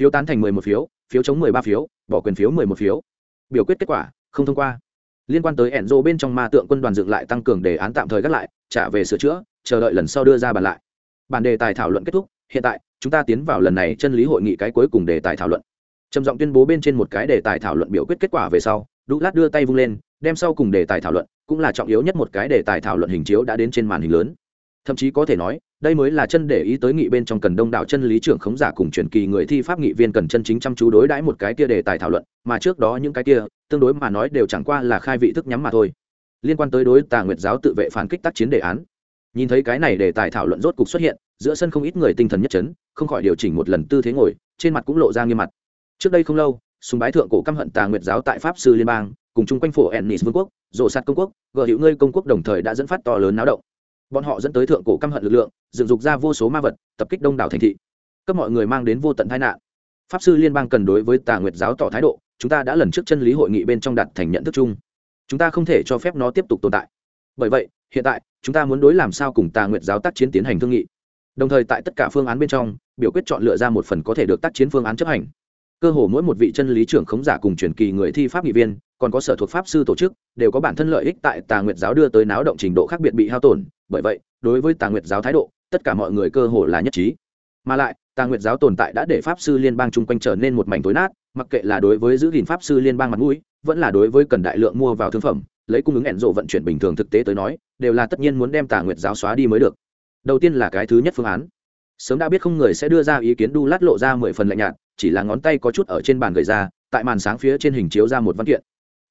Phiếu tán thành mười một phiếu phiếu chống mười ba phiếu, bỏ quyền phiếu mười một phiếu. Biểu quyết kết quả, không thông qua liên quan tới ẻn rô bên trong ma tượng quân đoàn dựng lại tăng cường đề án tạm thời gác lại, trả về sửa chữa, chờ đợi lần sau đưa ra bàn lại. Bản đề tài thảo luận kết thúc, hiện tại, chúng ta tiến vào lần này chân lý hội nghị cái cuối cùng đề tài thảo luận. Trầm giọng tuyên bố bên trên một cái đề tài thảo luận biểu quyết kết quả về sau đu lát đưa tay vung lên, đem sau cùng đề tài thảo luận, cũng là trọng yếu nhất một cái đề tài thảo luận hình chiếu đã đến trên màn hình lớn. Thậm chí có thể nói đây mới là chân để ý tới nghị bên trong cần đông đảo chân lý trưởng khống giả cùng truyền kỳ người thi pháp nghị viên cần chân chính chăm chú đối đãi một cái kia đề tài thảo luận, mà trước đó những cái kia, tương đối mà nói đều chẳng qua là khai vị thức nhắm mà thôi. Liên quan tới đối tà nguyệt giáo tự vệ phản kích tác chiến đề án, nhìn thấy cái này đề tài thảo luận rốt cục xuất hiện, giữa sân không ít người tinh thần nhất chấn, không khỏi điều chỉnh một lần tư thế ngồi, trên mặt cũng lộ ra nghiêm mặt. Trước đây không lâu súng bái thượng cổ căm hận tà nguyệt giáo tại pháp sư liên bang, cùng chung quanh phổ ennis vương quốc, rộ sạt công quốc gợ hữu ngươi công quốc đồng thời đã dẫn phát to lớn náo động bọn họ dẫn tới thượng cổ căm hận lực lượng, dựng dục ra vô số ma vật, tập kích đông đảo thành thị. Cấp mọi người mang đến vô tận tai nạn. Pháp sư liên bang cần đối với tà nguyệt giáo tỏ thái độ, chúng ta đã lần trước chân lý hội nghị bên trong đặt thành nhận thức chung. Chúng ta không thể cho phép nó tiếp tục tồn tại. Bởi vậy, hiện tại, chúng ta muốn đối làm sao cùng tà nguyệt giáo tác chiến tiến hành thương nghị. Đồng thời tại tất cả phương án bên trong, biểu quyết chọn lựa ra một phần có thể được tác chiến phương án chấp hành. Cơ hồ mỗi một vị chân lý trưởng khống giả cùng truyền kỳ người thi pháp nghị viên, còn có sở thuộc pháp sư tổ chức, đều có bản thân lợi ích tại tà nguyệt giáo đưa tới náo động trình độ khác biệt bị hao tổn bởi vậy, đối với tà nguyệt giáo thái độ, tất cả mọi người cơ hồ là nhất trí. Mà lại, tà nguyệt giáo tồn tại đã để pháp sư liên bang chung quanh trở nên một mảnh tối nát, mặc kệ là đối với giữ gìn pháp sư liên bang mặt mũi, vẫn là đối với cần đại lượng mua vào thương phẩm, lấy cung ứng ẻn rộ vận chuyển bình thường thực tế tới nói, đều là tất nhiên muốn đem tà nguyệt giáo xóa đi mới được. Đầu tiên là cái thứ nhất phương án. Sớm đã biết không người sẽ đưa ra ý kiến đu lát lộ ra mười phần lạnh nhạt, chỉ là ngón tay có chút ở trên bàn gầy ra, tại màn sáng phía trên hình chiếu ra một văn kiện.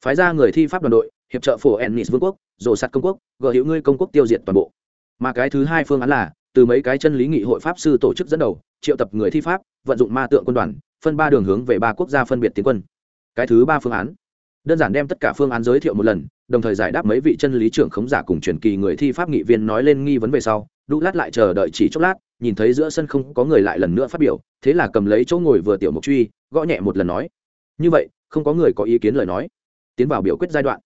Phái ra người thi pháp đoàn đội hiệp trợ phổ ennis vương quốc, rồ sạt công quốc gợi hữu ngươi công quốc tiêu diệt toàn bộ. Mà cái thứ hai phương án là, từ mấy cái chân lý nghị hội pháp sư tổ chức dẫn đầu, triệu tập người thi pháp, vận dụng ma tượng quân đoàn, phân ba đường hướng về ba quốc gia phân biệt tiến quân. Cái thứ ba phương án, đơn giản đem tất cả phương án giới thiệu một lần, đồng thời giải đáp mấy vị chân lý trưởng khống giả cùng truyền kỳ người thi pháp nghị viên nói lên nghi vấn về sau, đu lát lại chờ đợi chỉ chốc lát, nhìn thấy giữa sân không có người lại lần nữa phát biểu, thế là cầm lấy chỗ ngồi vừa tiểu mục truy, gõ nhẹ một lần nói, như vậy, không có người có ý kiến lời nói. Tiến vào biểu quyết giai đoạn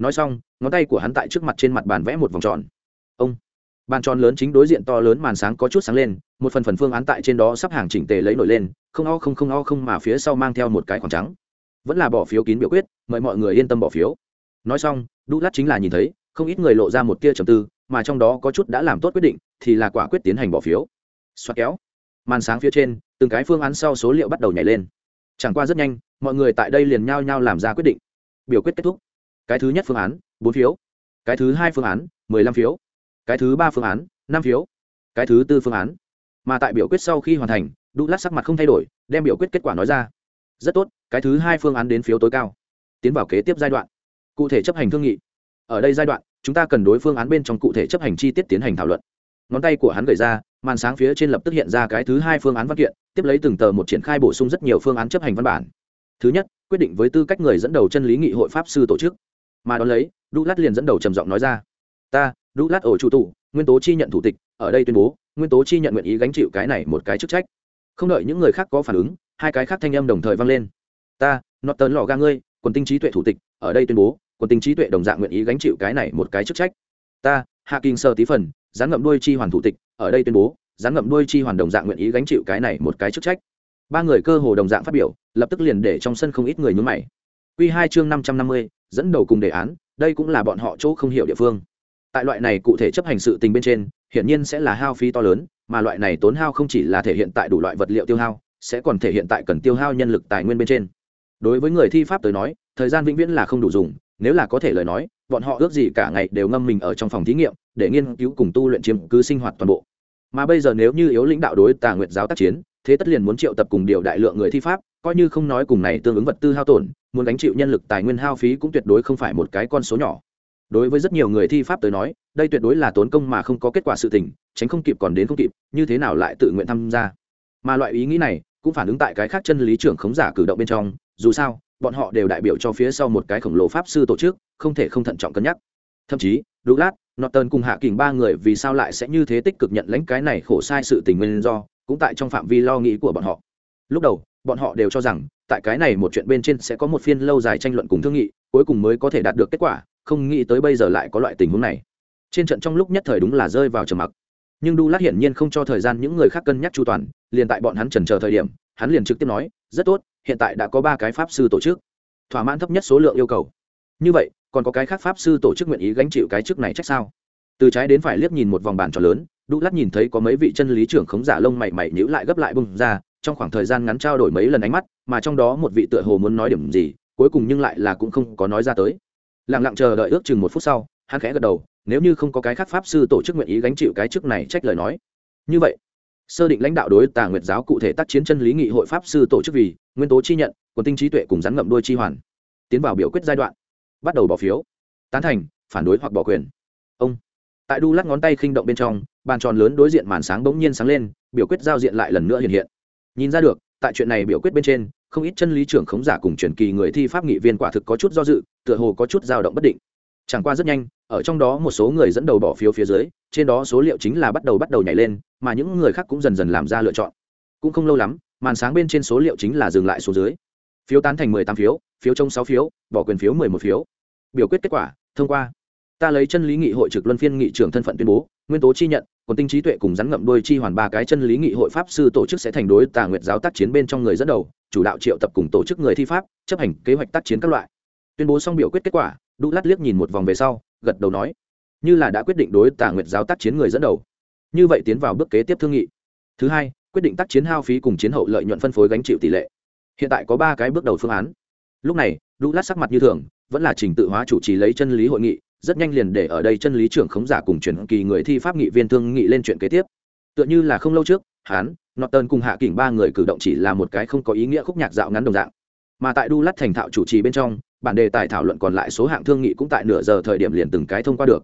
nói xong, ngón tay của hắn tại trước mặt trên mặt bàn vẽ một vòng tròn. Ông! Bàn tròn lớn chính đối diện to lớn màn sáng có chút sáng lên, một phần phần phương án tại trên đó sắp hàng chỉnh tề lấy nổi lên, không o không không o không mà phía sau mang theo một cái khoảng trắng. Vẫn là bỏ phiếu kín biểu quyết, mời mọi người yên tâm bỏ phiếu. Nói xong đu lát chính là nhìn thấy, không ít người lộ ra một tia trầm tư, mà trong đó có chút đã làm tốt quyết định, thì là quả quyết tiến hành bỏ phiếu. Xoát kéo. Màn sáng phía trên, từng cái phương án sau số liệu bắt đầu nhảy lên. Chẳng qua rất nhanh, mọi người tại đây liền nhao nhao làm ra quyết định. Biểu quyết kết thúc cái thứ nhất phương án, bốn phiếu. Cái thứ hai phương án, mười lăm phiếu. Cái thứ ba phương án, năm phiếu. Cái thứ tư phương án. Mà tại biểu quyết sau khi hoàn thành đu lát sắc mặt không thay đổi, đem biểu quyết kết quả nói ra. Rất tốt, cái thứ hai phương án đến phiếu tối cao. Tiến vào kế tiếp giai đoạn. Cụ thể chấp hành thương nghị. Ở đây giai đoạn, chúng ta cần đối phương án bên trong cụ thể chấp hành chi tiết tiến hành thảo luận. Ngón tay của hắn gửi ra, màn sáng phía trên lập tức hiện ra cái thứ hai phương án văn kiện, tiếp lấy từng tờ một triển khai bổ sung rất nhiều phương án chấp hành văn bản. Thứ nhất, quyết định với tư cách người dẫn đầu chân lý nghị hội pháp sư tổ chức mà đón lấy đu lát liền dẫn đầu trầm giọng nói ra. Ta đu lát ổ chủ tụ, nguyên tố chi nhận thủ tịch, ở đây tuyên bố, nguyên tố chi nhận nguyện ý gánh chịu cái này một cái chức trách. Không đợi những người khác có phản ứng, hai cái khác thanh âm đồng thời vang lên. Ta nọt tấn lò ga ngươi, quần tinh trí tuệ thủ tịch, ở đây tuyên bố, quần tinh trí tuệ đồng dạng nguyện ý gánh chịu cái này một cái chức trách. Ta, hạ kinh sơ tí phần, gián ngậm đuôi chi hoàn thủ tịch, ở đây tuyên bố, gián ngậm đuôi chi hoàn đồng dạng nguyện ý gánh chịu cái này một cái chức trách. Ba người cơ hồ đồng dạng phát biểu, lập tức liền để trong sân không ít người nhún mày. Quy hai chương năm trăm năm mươi dẫn đầu cùng đề án, đây cũng là bọn họ chỗ không hiểu địa phương. Tại loại này cụ thể chấp hành sự tình bên trên, hiển nhiên sẽ là hao phí to lớn, mà loại này tốn hao không chỉ là thể hiện tại đủ loại vật liệu tiêu hao, sẽ còn thể hiện tại cần tiêu hao nhân lực tài nguyên bên trên. Đối với người thi pháp tới nói, thời gian vĩnh viễn là không đủ dùng, nếu là có thể lời nói, bọn họ ước gì cả ngày đều ngâm mình ở trong phòng thí nghiệm, để nghiên cứu cùng tu luyện chiếm cứ sinh hoạt toàn bộ. Mà bây giờ nếu như yếu lãnh đạo đối tà nguyện giáo tác chiến, thế tất liền muốn triệu tập cùng điều đại lượng người thi pháp, coi như không nói cùng này tương ứng vật tư hao tổn muốn gánh chịu nhân lực tài nguyên hao phí cũng tuyệt đối không phải một cái con số nhỏ. Đối với rất nhiều người thi pháp tới nói, đây tuyệt đối là tốn công mà không có kết quả sự tình, tránh không kịp còn đến không kịp, như thế nào lại tự nguyện tham gia? Mà loại ý nghĩ này cũng phản ứng tại cái khác chân lý trưởng khống giả cử động bên trong, dù sao, bọn họ đều đại biểu cho phía sau một cái khổng lồ pháp sư tổ chức, không thể không thận trọng cân nhắc. Thậm chí, Douglas lát norton cùng hạ kình ba người vì sao lại sẽ như thế tích cực nhận lãnh cái này khổ sai sự tình nguyên do, cũng tại trong phạm vi lo nghĩ của bọn họ. Lúc đầu, bọn họ đều cho rằng tại cái này một chuyện bên trên sẽ có một phiên lâu dài tranh luận cùng thương nghị, cuối cùng mới có thể đạt được kết quả, không nghĩ tới bây giờ lại có loại tình huống này. Trên trận trong lúc nhất thời đúng là rơi vào trầm mặc. Nhưng đu lát hiển nhiên không cho thời gian những người khác cân nhắc chu toàn, liền tại bọn hắn trần chờ thời điểm, hắn liền trực tiếp nói, rất tốt, hiện tại đã có ba cái pháp sư tổ chức. Thỏa mãn thấp nhất số lượng yêu cầu. Như vậy, còn có cái khác pháp sư tổ chức nguyện ý gánh chịu cái chức này trách sao? Từ trái đến phải liếc nhìn một vòng bàn tròn lớn, đu lát nhìn thấy có mấy vị chân lý trưởng khống giả lông mày mày nhữ lại gấp lại bung ra trong khoảng thời gian ngắn trao đổi mấy lần ánh mắt, mà trong đó một vị tựa hồ muốn nói điểm gì, cuối cùng nhưng lại là cũng không có nói ra tới. Lặng lặng chờ đợi ước chừng một phút sau, hắn khẽ gật đầu, nếu như không có cái khác pháp sư tổ chức nguyện ý gánh chịu cái chức này trách lời nói. Như vậy, sơ định lãnh đạo đối tà nguyệt giáo cụ thể tác chiến chân lý nghị hội pháp sư tổ chức vì, nguyên tố chi nhận, quần tinh trí tuệ cùng rắn ngậm đuôi chi hoàn. Tiến vào biểu quyết giai đoạn. Bắt đầu bỏ phiếu. Tán thành, phản đối hoặc bỏ quyền. Ông. Tại đu lắc ngón tay khinh động bên trong, bàn tròn lớn đối diện màn sáng bỗng nhiên sáng lên, biểu quyết giao diện lại lần nữa hiện hiện nhìn ra được, tại chuyện này biểu quyết bên trên, không ít chân lý trưởng khống giả cùng truyền kỳ người thi pháp nghị viên quả thực có chút do dự, tựa hồ có chút dao động bất định. Chẳng qua rất nhanh, ở trong đó một số người dẫn đầu bỏ phiếu phía dưới, trên đó số liệu chính là bắt đầu bắt đầu nhảy lên, mà những người khác cũng dần dần làm ra lựa chọn. Cũng không lâu lắm, màn sáng bên trên số liệu chính là dừng lại số dưới. Phiếu tán thành mười tám phiếu phiếu trong sáu phiếu, bỏ quyền phiếu mười một phiếu. Biểu quyết kết quả, thông qua, ta lấy chân lý nghị hội trực luân phiên nghị trưởng thân phận tuyên bố nguyên tố chi nhận còn tinh trí tuệ cùng rắn ngậm đôi chi hoàn ba cái chân lý nghị hội pháp sư tổ chức sẽ thành đối tà nguyệt giáo tác chiến bên trong người dẫn đầu, chủ đạo triệu tập cùng tổ chức người thi pháp, chấp hành kế hoạch tác chiến các loại. Tuyên bố xong biểu quyết kết quả, đu lát liếc nhìn một vòng về sau, gật đầu nói, như là đã quyết định đối tà nguyệt giáo tác chiến người dẫn đầu. Như vậy tiến vào bước kế tiếp thương nghị. Thứ hai, quyết định tác chiến hao phí cùng chiến hậu lợi nhuận phân phối gánh chịu tỷ lệ. Hiện tại có ba cái bước đầu phương án. Lúc này, đu lát sắc mặt như thường, vẫn là trình tự hóa chủ trì lấy chân lý hội nghị rất nhanh liền để ở đây chân lý trưởng khống giả cùng truyền kỳ người thi pháp nghị viên thương nghị lên chuyện kế tiếp. Tựa như là không lâu trước hán norton cùng hạ kỉnh ba người cử động chỉ là một cái không có ý nghĩa khúc nhạc dạo ngắn đồng dạng. Mà tại đu lát thành thạo chủ trì bên trong, bản đề tài thảo luận còn lại số hạng thương nghị cũng tại nửa giờ thời điểm liền từng cái thông qua được.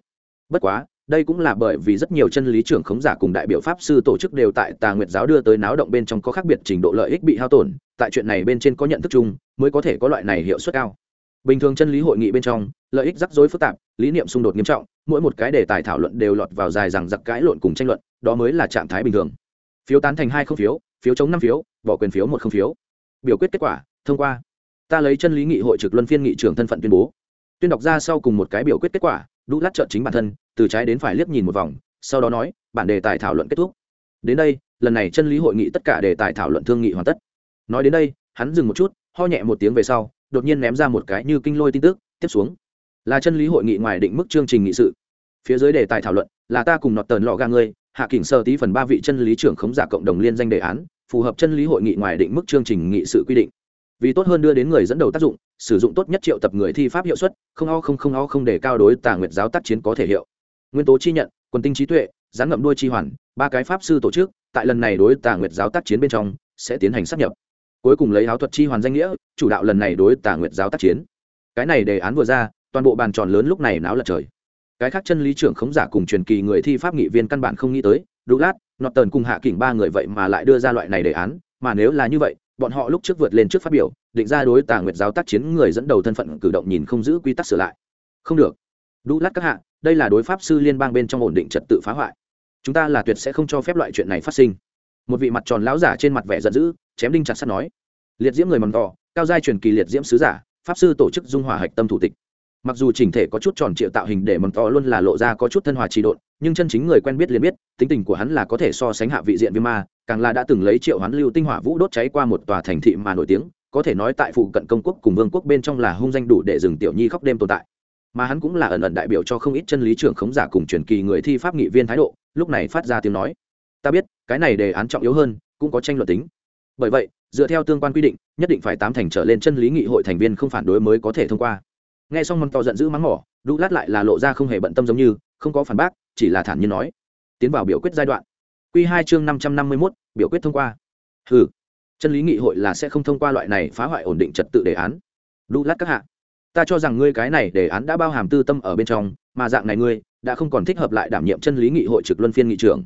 Bất quá, đây cũng là bởi vì rất nhiều chân lý trưởng khống giả cùng đại biểu pháp sư tổ chức đều tại tà nguyệt giáo đưa tới náo động bên trong có khác biệt trình độ lợi ích bị hao tổn, tại chuyện này bên trên có nhận thức chung, mới có thể có loại này hiệu suất cao bình thường chân lý hội nghị bên trong, lợi ích rắc rối phức tạp, lý niệm xung đột nghiêm trọng, mỗi một cái đề tài thảo luận đều lọt vào dài rằng giặc cãi lộn cùng tranh luận, đó mới là trạng thái bình thường. Phiếu tán thành hai không phiếu phiếu chống năm phiếu, bỏ quyền phiếu một không phiếu. Biểu quyết kết quả, thông qua. Ta lấy chân lý nghị hội trực luân phiên nghị trưởng thân phận tuyên bố. Tuyên đọc ra sau cùng một cái biểu quyết kết quả, đu lát trợn chính bản thân, từ trái đến phải liếc nhìn một vòng, sau đó nói, bản đề tài thảo luận kết thúc. Đến đây, lần này chân lý hội nghị tất cả đề tài thảo luận thương nghị hoàn tất. Nói đến đây, hắn dừng một chút, ho nhẹ một tiếng về sau đột nhiên ném ra một cái như kinh lôi tin tức, tiếp xuống. Là chân lý hội nghị ngoài định mức chương trình nghị sự. Phía dưới đề tài thảo luận, là ta cùng nọt tờn lọ ga ngươi, hạ kỉnh sơ tí phần ba vị chân lý trưởng khống giả cộng đồng liên danh đề án, phù hợp chân lý hội nghị ngoài định mức chương trình nghị sự quy định. Vì tốt hơn đưa đến người dẫn đầu tác dụng, sử dụng tốt nhất triệu tập người thi pháp hiệu suất, không o không không o không để cao đối tà nguyệt giáo tác chiến có thể hiệu. Nguyên tố chi nhận quân tinh trí tuệ, gián ngậm đuôi chi hoàn, ba cái pháp sư tổ chức, tại lần này đối tà nguyệt giáo tác chiến bên trong, sẽ tiến hành sắp nhập cuối cùng lấy áo thuật chi hoàn danh nghĩa, chủ đạo lần này đối tà nguyệt giáo tác chiến. Cái này đề án vừa ra, toàn bộ bàn tròn lớn lúc này náo lật trời. Cái khác chân lý trưởng khống giả cùng truyền kỳ người thi pháp nghị viên căn bản không nghĩ tới đu lát nọt tần cùng hạ kỉnh ba người vậy mà lại đưa ra loại này đề án, mà nếu là như vậy, bọn họ lúc trước vượt lên trước phát biểu, định ra đối tà nguyệt giáo tác chiến người dẫn đầu thân phận cử động nhìn không giữ quy tắc sửa lại. Không được. Đu lát các hạ, đây là đối pháp sư liên bang bên trong ổn định trật tự phá hoại. Chúng ta là tuyệt sẽ không cho phép loại chuyện này phát sinh. Một vị mặt tròn lão giả trên mặt vẻ giận dữ chém đinh chặt sắt nói. Liệt diễm người mầm to cao giai truyền kỳ liệt diễm sứ giả, pháp sư tổ chức dung hòa hạch tâm thủ tịch. Mặc dù chỉnh thể có chút tròn triệu tạo hình để mầm to luôn là lộ ra có chút thân hòa trị độn, nhưng chân chính người quen biết liền biết, tính tình của hắn là có thể so sánh hạ vị diện viêm ma, càng là đã từng lấy triệu hoán lưu tinh hỏa vũ đốt cháy qua một tòa thành thị mà nổi tiếng, có thể nói tại phụ cận công quốc cùng vương quốc bên trong là hung danh đủ để dừng tiểu nhi khóc đêm tồn tại. Mà hắn cũng là ẩn ẩn đại biểu cho không ít chân lý trưởng khống giả cùng truyền kỳ người thi pháp nghị viên thái độ, lúc này phát ra tiếng nói. Ta biết, cái này đề án trọng yếu hơn, cũng có tranh luận tính bởi vậy, dựa theo tương quan quy định, nhất định phải tám thành trở lên chân lý nghị hội thành viên không phản đối mới có thể thông qua. Nghe xong mầm to giận dữ mắng mỏ, đu lát lại là lộ ra không hề bận tâm giống như, không có phản bác, chỉ là thản nhiên nói. Tiến vào biểu quyết giai đoạn. Q hai chương năm trăm năm mươi mốt, biểu quyết thông qua. Ừ chân lý nghị hội là sẽ không thông qua loại này phá hoại ổn định trật tự đề án. Đu lát các hạ, ta cho rằng ngươi cái này đề án đã bao hàm tư tâm ở bên trong, mà dạng này ngươi đã không còn thích hợp lại đảm nhiệm chân lý nghị hội trực luân phiên nghị trưởng.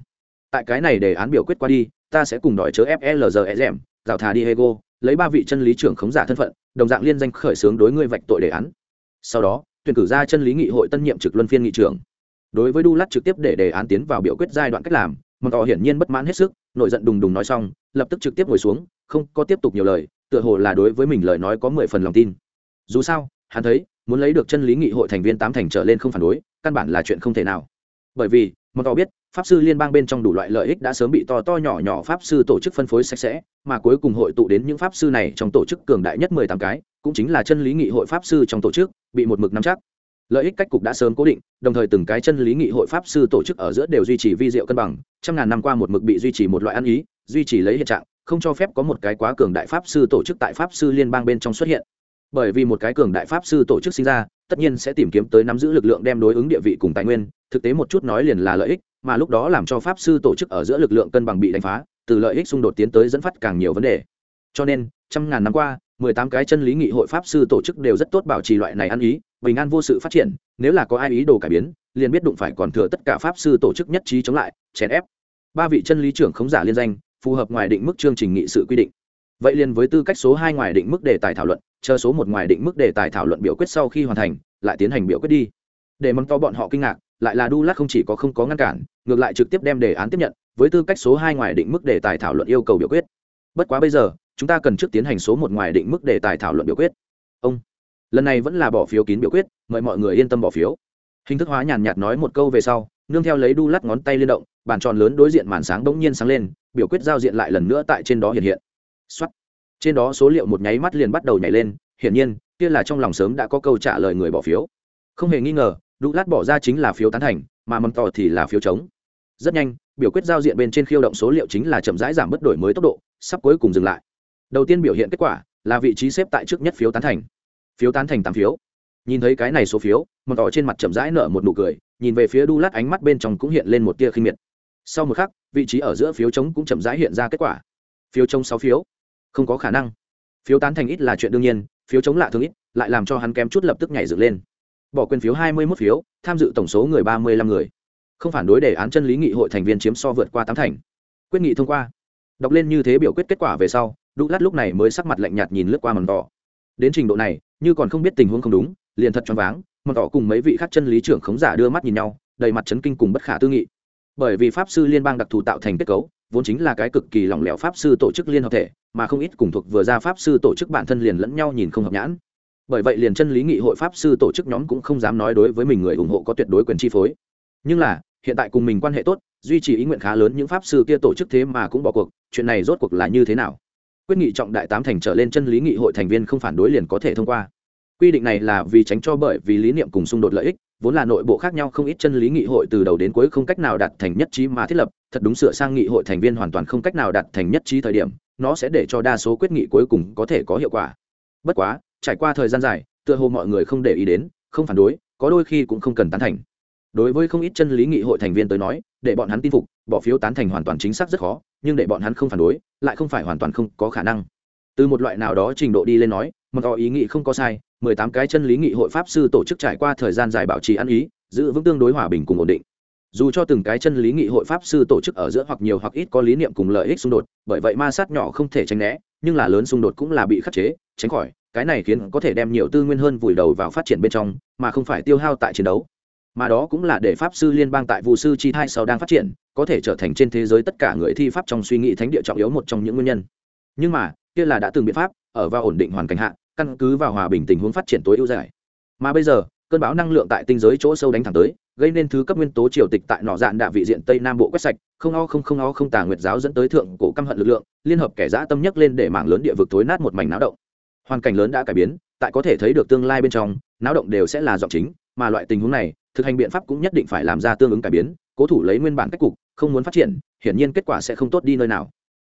Tại cái này đề án biểu quyết qua đi ta sẽ cùng đòi chớ flge rèm rào thà đi lấy ba vị chân lý trưởng khống giả thân phận, đồng dạng liên danh khởi xướng đối ngươi vạch tội đề án. Sau đó, tuyển cử ra chân lý nghị hội tân nhiệm trực luân phiên nghị trưởng. Đối với Dulat trực tiếp để đề án tiến vào biểu quyết giai đoạn cách làm mòn tỏ hiển nhiên bất mãn hết sức, nội giận đùng đùng nói xong, lập tức trực tiếp ngồi xuống, không có tiếp tục nhiều lời, tựa hồ là đối với mình lời nói có mười phần lòng tin. Dù sao, hắn thấy, muốn lấy được chân lý nghị hội thành viên tám thành trở lên không phản đối, căn bản là chuyện không thể nào. Bởi vì mật tỏ biết, pháp sư liên bang bên trong đủ loại lợi ích đã sớm bị to to nhỏ nhỏ pháp sư tổ chức phân phối sạch sẽ, mà cuối cùng hội tụ đến những pháp sư này trong tổ chức cường đại nhất mười tám cái, cũng chính là chân lý nghị hội pháp sư trong tổ chức, bị một mực nắm chắc. Lợi ích cách cục đã sớm cố định, đồng thời từng cái chân lý nghị hội pháp sư tổ chức ở giữa đều duy trì vi diệu cân bằng, trăm ngàn năm qua một mực bị duy trì một loại ăn ý, duy trì lấy hiện trạng, không cho phép có một cái quá cường đại pháp sư tổ chức tại pháp sư liên bang bên trong xuất hiện. Bởi vì một cái cường đại pháp sư tổ chức sinh ra tất nhiên sẽ tìm kiếm tới nắm giữ lực lượng đem đối ứng địa vị cùng tài nguyên, thực tế một chút nói liền là lợi ích, mà lúc đó làm cho pháp sư tổ chức ở giữa lực lượng cân bằng bị đánh phá, từ lợi ích xung đột tiến tới dẫn phát càng nhiều vấn đề. Cho nên, trăm ngàn năm qua, mười tám cái chân lý nghị hội pháp sư tổ chức đều rất tốt bảo trì loại này ăn ý, bình an vô sự phát triển, nếu là có ai ý đồ cải biến, liền biết đụng phải còn thừa tất cả pháp sư tổ chức nhất trí chống lại, chèn ép. Ba vị chân lý trưởng khống giả liên danh, phù hợp ngoài định mức chương trình nghị sự quy định vậy liền với tư cách số hai ngoài định mức đề tài thảo luận, chờ số một ngoài định mức đề tài thảo luận biểu quyết sau khi hoàn thành, lại tiến hành biểu quyết đi. Để mong to bọn họ kinh ngạc, lại là đu lát không chỉ có không có ngăn cản, ngược lại trực tiếp đem đề án tiếp nhận, với tư cách số hai ngoài định mức đề tài thảo luận yêu cầu biểu quyết. Bất quá bây giờ, chúng ta cần trước tiến hành số một ngoài định mức đề tài thảo luận biểu quyết. Ông, lần này vẫn là bỏ phiếu kín biểu quyết, mời mọi người yên tâm bỏ phiếu. Hình thức hóa nhàn nhạt nói một câu về sau, nương theo lấy đu lắc ngón tay liên động, bàn tròn lớn đối diện màn sáng bỗng nhiên sáng lên, biểu quyết giao diện lại lần nữa tại trên đó hiện hiện xuất trên đó số liệu một nháy mắt liền bắt đầu nhảy lên, hiển nhiên, kia là trong lòng sớm đã có câu trả lời người bỏ phiếu. Không hề nghi ngờ đu lát bỏ ra chính là phiếu tán thành, mà mầm tỏ thì là phiếu chống. Rất nhanh, biểu quyết giao diện bên trên khiêu động số liệu chính là chậm rãi giảm bất đổi mới tốc độ, sắp cuối cùng dừng lại. Đầu tiên biểu hiện kết quả là vị trí xếp tại trước nhất phiếu tán thành. Phiếu tán thành tám phiếu. Nhìn thấy cái này số phiếu, mầm tỏ trên mặt chậm rãi nở một nụ cười, nhìn về phía đu lát ánh mắt bên trong cũng hiện lên một tia khinh miệt. Sau một khắc, vị trí ở giữa phiếu chống cũng chậm rãi hiện ra kết quả. Phiếu chống sáu phiếu không có khả năng. Phiếu tán thành ít là chuyện đương nhiên, phiếu chống lạ thường ít, lại làm cho hắn kém chút lập tức nhảy dựng lên. Bỏ quyền phiếu hai mươi 21 phiếu, tham dự tổng số người ba mươi lăm người. Không phản đối đề án chân lý nghị hội thành viên chiếm so vượt qua tám thành. Quyết nghị thông qua. Đọc lên như thế biểu quyết kết quả về sau, đu lát lúc này mới sắc mặt lạnh nhạt nhìn lướt qua mầm tỏ. Đến trình độ này, như còn không biết tình huống không đúng, liền thật choáng váng mầm tỏ cùng mấy vị khác chân lý trưởng khống giả đưa mắt nhìn nhau, đầy mặt chấn kinh cùng bất khả tư nghị bởi vì pháp sư liên bang đặc thù tạo thành kết cấu, vốn chính là cái cực kỳ lỏng lẻo pháp sư tổ chức liên hợp thể, mà không ít cùng thuộc vừa ra pháp sư tổ chức bản thân liền lẫn nhau nhìn không hợp nhãn. Bởi vậy liền chân lý nghị hội pháp sư tổ chức nhóm cũng không dám nói đối với mình người ủng hộ có tuyệt đối quyền chi phối. Nhưng là, hiện tại cùng mình quan hệ tốt, duy trì ý nguyện khá lớn những pháp sư kia tổ chức thế mà cũng bỏ cuộc, chuyện này rốt cuộc là như thế nào? Quyết nghị trọng đại tám thành trở lên chân lý nghị hội thành viên không phản đối liền có thể thông qua. Quy định này là vì tránh cho bởi vì lý niệm cùng xung đột lợi ích vốn là nội bộ khác nhau không ít chân lý nghị hội từ đầu đến cuối không cách nào đạt thành nhất trí mà thiết lập, thật đúng sửa sang nghị hội thành viên hoàn toàn không cách nào đạt thành nhất trí thời điểm, nó sẽ để cho đa số quyết nghị cuối cùng có thể có hiệu quả. Bất quá, trải qua thời gian dài, tựa hồ mọi người không để ý đến, không phản đối, có đôi khi cũng không cần tán thành. Đối với không ít chân lý nghị hội thành viên tới nói, để bọn hắn tin phục, bỏ phiếu tán thành hoàn toàn chính xác rất khó, nhưng để bọn hắn không phản đối, lại không phải hoàn toàn không có khả năng. Từ một loại nào đó trình độ đi lên nói mà có ý nghĩ không có sai mười tám cái chân lý nghị hội pháp sư tổ chức trải qua thời gian dài bảo trì ăn ý, giữ vững tương đối hòa bình cùng ổn định. Dù cho từng cái chân lý nghị hội pháp sư tổ chức ở giữa hoặc nhiều hoặc ít có lý niệm cùng lợi ích xung đột, bởi vậy ma sát nhỏ không thể tránh né, nhưng là lớn xung đột cũng là bị khắc chế, tránh khỏi, cái này khiến có thể đem nhiều tư nguyên hơn vùi đầu vào phát triển bên trong, mà không phải tiêu hao tại chiến đấu. Mà đó cũng là để pháp sư liên bang tại vụ sư chi hai sau đang phát triển, có thể trở thành trên thế giới tất cả người thi pháp trong suy nghĩ thánh địa trọng yếu một trong những nguyên nhân. Nhưng mà, kia là đã từng biện pháp, ở vào ổn định hoàn cảnh hạ căn cứ vào hòa bình tình huống phát triển tối ưu giải mà bây giờ, cơn bão năng lượng tại tinh giới chỗ sâu đánh thẳng tới, gây nên thứ cấp nguyên tố triều tịch tại nọ dạn đạ vị diện tây nam bộ quét sạch, không o không không o không tà nguyệt giáo dẫn tới thượng cổ căm hận lực lượng, liên hợp kẻ dã tâm nhất lên để mảng lớn địa vực thối nát một mảnh náo động. Hoàn cảnh lớn đã cải biến, tại có thể thấy được tương lai bên trong, náo động đều sẽ là giọng chính, mà loại tình huống này, thực hành biện pháp cũng nhất định phải làm ra tương ứng cải biến, cố thủ lấy nguyên bản cách cục, không muốn phát triển, hiển nhiên kết quả sẽ không tốt đi nơi nào.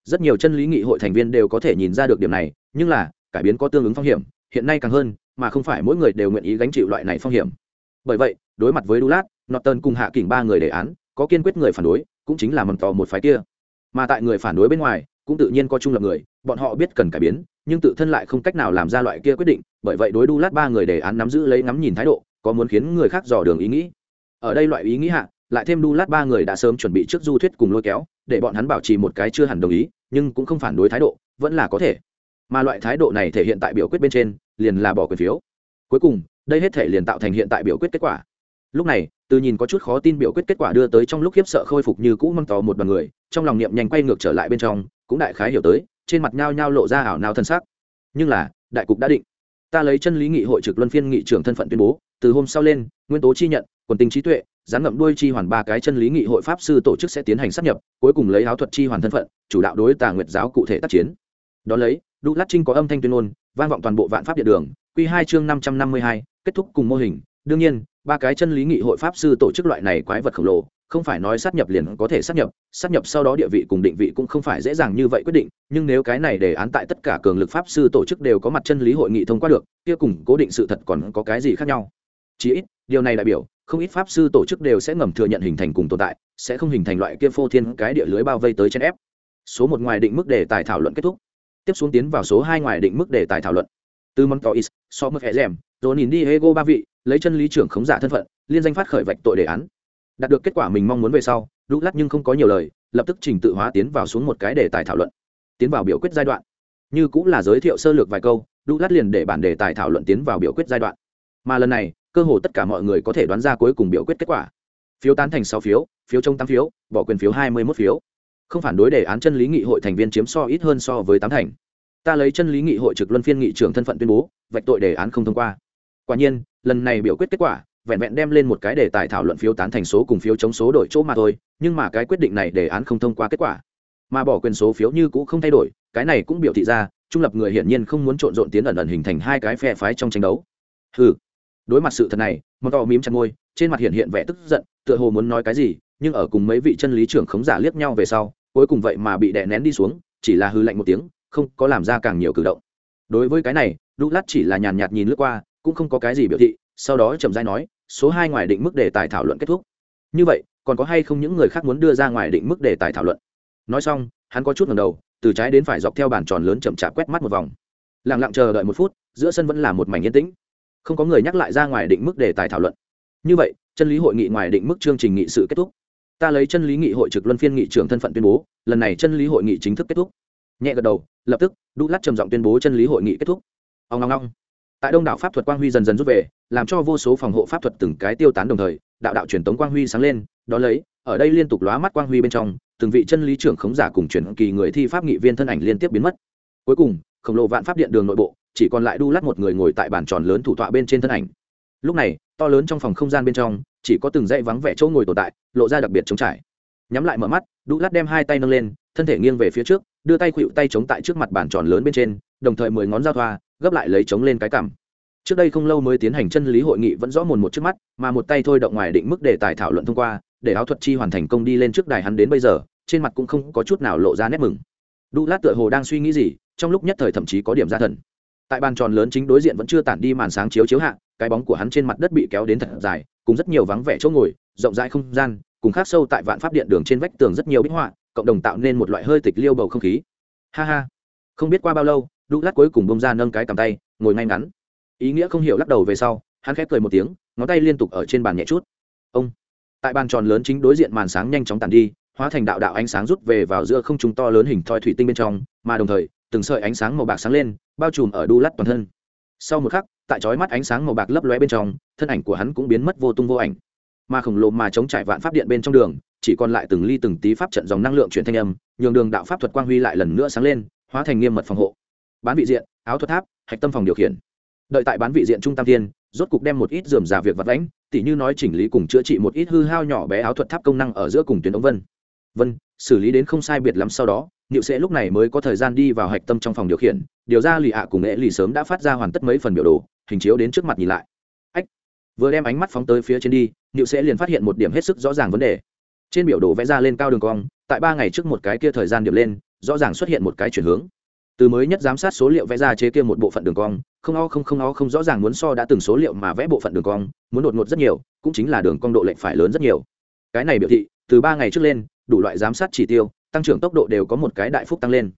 Rất nhiều chân lý nghị hội thành viên đều có thể nhìn ra được điểm này, nhưng là cải biến có tương ứng phong hiểm hiện nay càng hơn mà không phải mỗi người đều nguyện ý gánh chịu loại này phong hiểm bởi vậy đối mặt với Dulat, Norton cùng Hạ Kình ba người đề án, có kiên quyết người phản đối, cũng chính là mầm tò một phái kia. Mà tại người phản đối bên ngoài, cũng tự nhiên có trung lập người, bọn họ biết cần cải biến, nhưng tự thân lại không cách nào làm ra loại kia quyết định, bởi vậy đối Dulat ba người đề án nắm giữ lấy ngắm nhìn thái độ, có muốn khiến người khác dò đường ý nghĩ. Ở đây loại ý nghĩ hạ, lại thêm Dulat ba người đã sớm chuẩn bị trước du thuyết cùng lôi kéo, để bọn hắn bảo trì một cái chưa hẳn đồng ý, nhưng cũng không phản đối thái độ, vẫn là có thể. Mà loại thái độ này thể hiện tại biểu quyết bên trên, liền là bỏ quyền phiếu. Cuối cùng, đây hết thể liền tạo thành hiện tại biểu quyết kết quả. Lúc này từ nhìn có chút khó tin biểu quyết kết quả đưa tới trong lúc khiếp sợ khôi phục như cũ mong tò một đoàn người trong lòng niệm nhanh quay ngược trở lại bên trong cũng đại khái hiểu tới trên mặt nhao nhao lộ ra ảo nao thân xác nhưng là đại cục đã định. Ta lấy chân lý nghị hội trực luân phiên nghị trưởng thân phận tuyên bố từ hôm sau lên nguyên tố chi nhận quần tinh trí tuệ gián ngậm đuôi chi hoàn ba cái chân lý nghị hội pháp sư tổ chức sẽ tiến hành sắp nhập cuối cùng lấy áo thuật chi hoàn thân phận chủ đạo đối tà nguyệt giáo cụ thể tác chiến. Đón lấy đu lát trinh có âm thanh tuyên ngôn, vang vọng toàn bộ vạn pháp địa đường q hai chương năm trăm năm mươi hai, kết thúc cùng mô hình. Đương nhiên, ba cái chân lý nghị hội pháp sư tổ chức loại này quái vật khổng lồ, không phải nói sát nhập liền có thể sát nhập sát nhập sau đó địa vị cùng định vị cũng không phải dễ dàng như vậy quyết định, nhưng nếu cái này đề án tại tất cả cường lực pháp sư tổ chức đều có mặt chân lý hội nghị thông qua được, kia cùng cố định sự thật còn có cái gì khác nhau? Chí ít, điều này đại biểu, không ít pháp sư tổ chức đều sẽ ngầm thừa nhận hình thành cùng tồn tại, sẽ không hình thành loại kia phô thiên cái địa lưới bao vây tới chen ép. Số một ngoài định mức đề tài thảo luận kết thúc tiếp xuống tiến vào số hai ngoài định mức đề tài thảo luận. Từ món tỏ is so mức hẹ rèm, rồi nhìn đi hego ba vị, lấy chân lý trưởng khống giả thân phận, liên danh phát khởi vạch tội đề án. Đạt được kết quả mình mong muốn về sau lúc lắc nhưng không có nhiều lời, lập tức trình tự hóa tiến vào xuống một cái đề tài thảo luận. Tiến vào biểu quyết giai đoạn. Như cũng là giới thiệu sơ lược vài câu lúc lát liền để bản đề tài thảo luận tiến vào biểu quyết giai đoạn. Mà lần này, cơ hồ tất cả mọi người có thể đoán ra cuối cùng biểu quyết kết quả. Phiếu tán thành sáu phiếu phiếu chống tám phiếu, bỏ quyền phiếu hai mươi mốt phiếu không phản đối đề án chân lý nghị hội thành viên chiếm so ít hơn so với tám thành. Ta lấy chân lý nghị hội trực luân phiên nghị trưởng thân phận tuyên bố, vạch tội đề án không thông qua. Quả nhiên, lần này biểu quyết kết quả, vẹn vẹn đem lên một cái đề tài thảo luận phiếu tán thành số cùng phiếu chống số đổi chỗ mà thôi, nhưng mà cái quyết định này đề án không thông qua kết quả. Mà bỏ quyền số phiếu như cũ không thay đổi, cái này cũng biểu thị ra, trung lập người hiển nhiên không muốn trộn rộn tiến ẩn ẩn hình thành hai cái phe phái trong tranh đấu. Ừ đối mặt sự thật này món to mím chặt môi, trên mặt hiện hiện vẻ tức giận, tựa hồ muốn nói cái gì nhưng ở cùng mấy vị chân lý trưởng khống giả liếc nhau về sau, cuối cùng vậy mà bị đè nén đi xuống, chỉ là hư lạnh một tiếng, không có làm ra càng nhiều cử động. Đối với cái này đu lát chỉ là nhàn nhạt nhìn lướt qua, cũng không có cái gì biểu thị, sau đó chậm rãi nói, số hai ngoài định mức đề tài thảo luận kết thúc. Như vậy, còn có hay không những người khác muốn đưa ra ngoài định mức đề tài thảo luận? Nói xong, hắn có chút ngầm đầu, từ trái đến phải dọc theo bàn tròn lớn chậm chạp quét mắt một vòng. Lặng lặng chờ đợi một phút, giữa sân vẫn là một mảnh yên tĩnh. Không có người nhắc lại ra ngoài định mức đề tài thảo luận. Như vậy, chân lý hội nghị ngoài định mức chương trình nghị sự kết thúc ta lấy chân lý nghị hội trực luân phiên nghị trưởng thân phận tuyên bố, lần này chân lý hội nghị chính thức kết thúc. Nhẹ gật đầu, lập tức, đu lát trầm giọng tuyên bố chân lý hội nghị kết thúc. Ông ngong ngong tại đông đảo pháp thuật quang huy dần dần rút về, làm cho vô số phòng hộ pháp thuật từng cái tiêu tán đồng thời, đạo đạo truyền tống quang huy sáng lên, đó lấy, ở đây liên tục lóa mắt quang huy bên trong, từng vị chân lý trưởng khống giả cùng chuyển kỳ người thi pháp nghị viên thân ảnh liên tiếp biến mất. Cuối cùng, khổng lồ vạn pháp điện đường nội bộ, chỉ còn lại đu lát một người ngồi tại bàn tròn lớn thủ tọa bên trên thân ảnh. Lúc này to lớn trong phòng không gian bên trong, chỉ có từng dãy vắng vẻ chỗ ngồi tồn tại, lộ ra đặc biệt trống trải. Nhắm lại mở mắt đu lát đem hai tay nâng lên, thân thể nghiêng về phía trước, đưa tay khuỵu tay chống tại trước mặt bàn tròn lớn bên trên, đồng thời mười ngón giao thoa, gấp lại lấy chống lên cái cằm. Trước đây không lâu mới tiến hành chân lý hội nghị vẫn rõ mồn một trước mắt, mà một tay thôi động ngoài định mức đề tài thảo luận thông qua, để áo thuật chi hoàn thành công đi lên trước đài hắn đến bây giờ, trên mặt cũng không có chút nào lộ ra nét mừng. Đu lát tựa hồ đang suy nghĩ gì, trong lúc nhất thời thậm chí có điểm ra thần tại bàn tròn lớn chính đối diện vẫn chưa tản đi màn sáng chiếu chiếu hạ, cái bóng của hắn trên mặt đất bị kéo đến thật dài, cùng rất nhiều vắng vẻ chỗ ngồi, rộng rãi không gian, cùng khác sâu tại vạn pháp điện đường trên vách tường rất nhiều bích họa, cộng đồng tạo nên một loại hơi tịch liêu bầu không khí. Ha ha. Không biết qua bao lâu, đu lát cuối cùng bông ra nâng cái cầm tay, ngồi ngay ngắn. Ý nghĩa không hiểu lắc đầu về sau, hắn khép cười một tiếng, ngón tay liên tục ở trên bàn nhẹ chút. Ông. Tại bàn tròn lớn chính đối diện màn sáng nhanh chóng tàn đi, hóa thành đạo đạo ánh sáng rút về vào giữa không trung to lớn hình thoi thủy tinh bên trong, mà đồng thời, từng sợi ánh sáng màu bạc sáng lên bao trùm ở đu lắt toàn thân. Sau một khắc, tại chói mắt ánh sáng màu bạc lấp lóe bên trong, thân ảnh của hắn cũng biến mất vô tung vô ảnh. Mà khổng lồ mà chống trải vạn pháp điện bên trong đường, chỉ còn lại từng ly từng tí pháp trận dòng năng lượng chuyển thanh âm, nhường đường đạo pháp thuật quang huy lại lần nữa sáng lên, hóa thành nghiêm mật phòng hộ. Bán vị diện, áo thuật tháp, hạch tâm phòng điều khiển. Đợi tại bán vị diện trung tam thiên, rốt cục đem một ít dườm già việc vật lãnh tỉ như nói chỉnh lý cùng chữa trị một ít hư hao nhỏ bé áo thuật tháp công năng ở giữa cùng tuyến ống vân. Vân, xử lý đến không sai biệt lắm sau đó Niệu sẽ lúc này mới có thời gian đi vào hạch tâm trong phòng điều khiển, điều ra lì ạ cùng nghệ lì sớm đã phát ra hoàn tất mấy phần biểu đồ, hình chiếu đến trước mặt nhìn lại. Ách. Vừa đem ánh mắt phóng tới phía trên đi, Niệu sẽ liền phát hiện một điểm hết sức rõ ràng vấn đề. Trên biểu đồ vẽ ra lên cao đường cong, tại ba ngày trước một cái kia thời gian điểm lên, rõ ràng xuất hiện một cái chuyển hướng. Từ mới nhất giám sát số liệu vẽ ra chế kia một bộ phận đường cong, không o không không o không rõ ràng muốn so đã từng số liệu mà vẽ bộ phận đường cong, muốn đột ngột rất nhiều, cũng chính là đường cong độ lệch phải lớn rất nhiều. Cái này biểu thị, từ ba ngày trước lên, đủ loại giám sát chỉ tiêu, tăng trưởng tốc độ đều có một cái đại phúc tăng lên.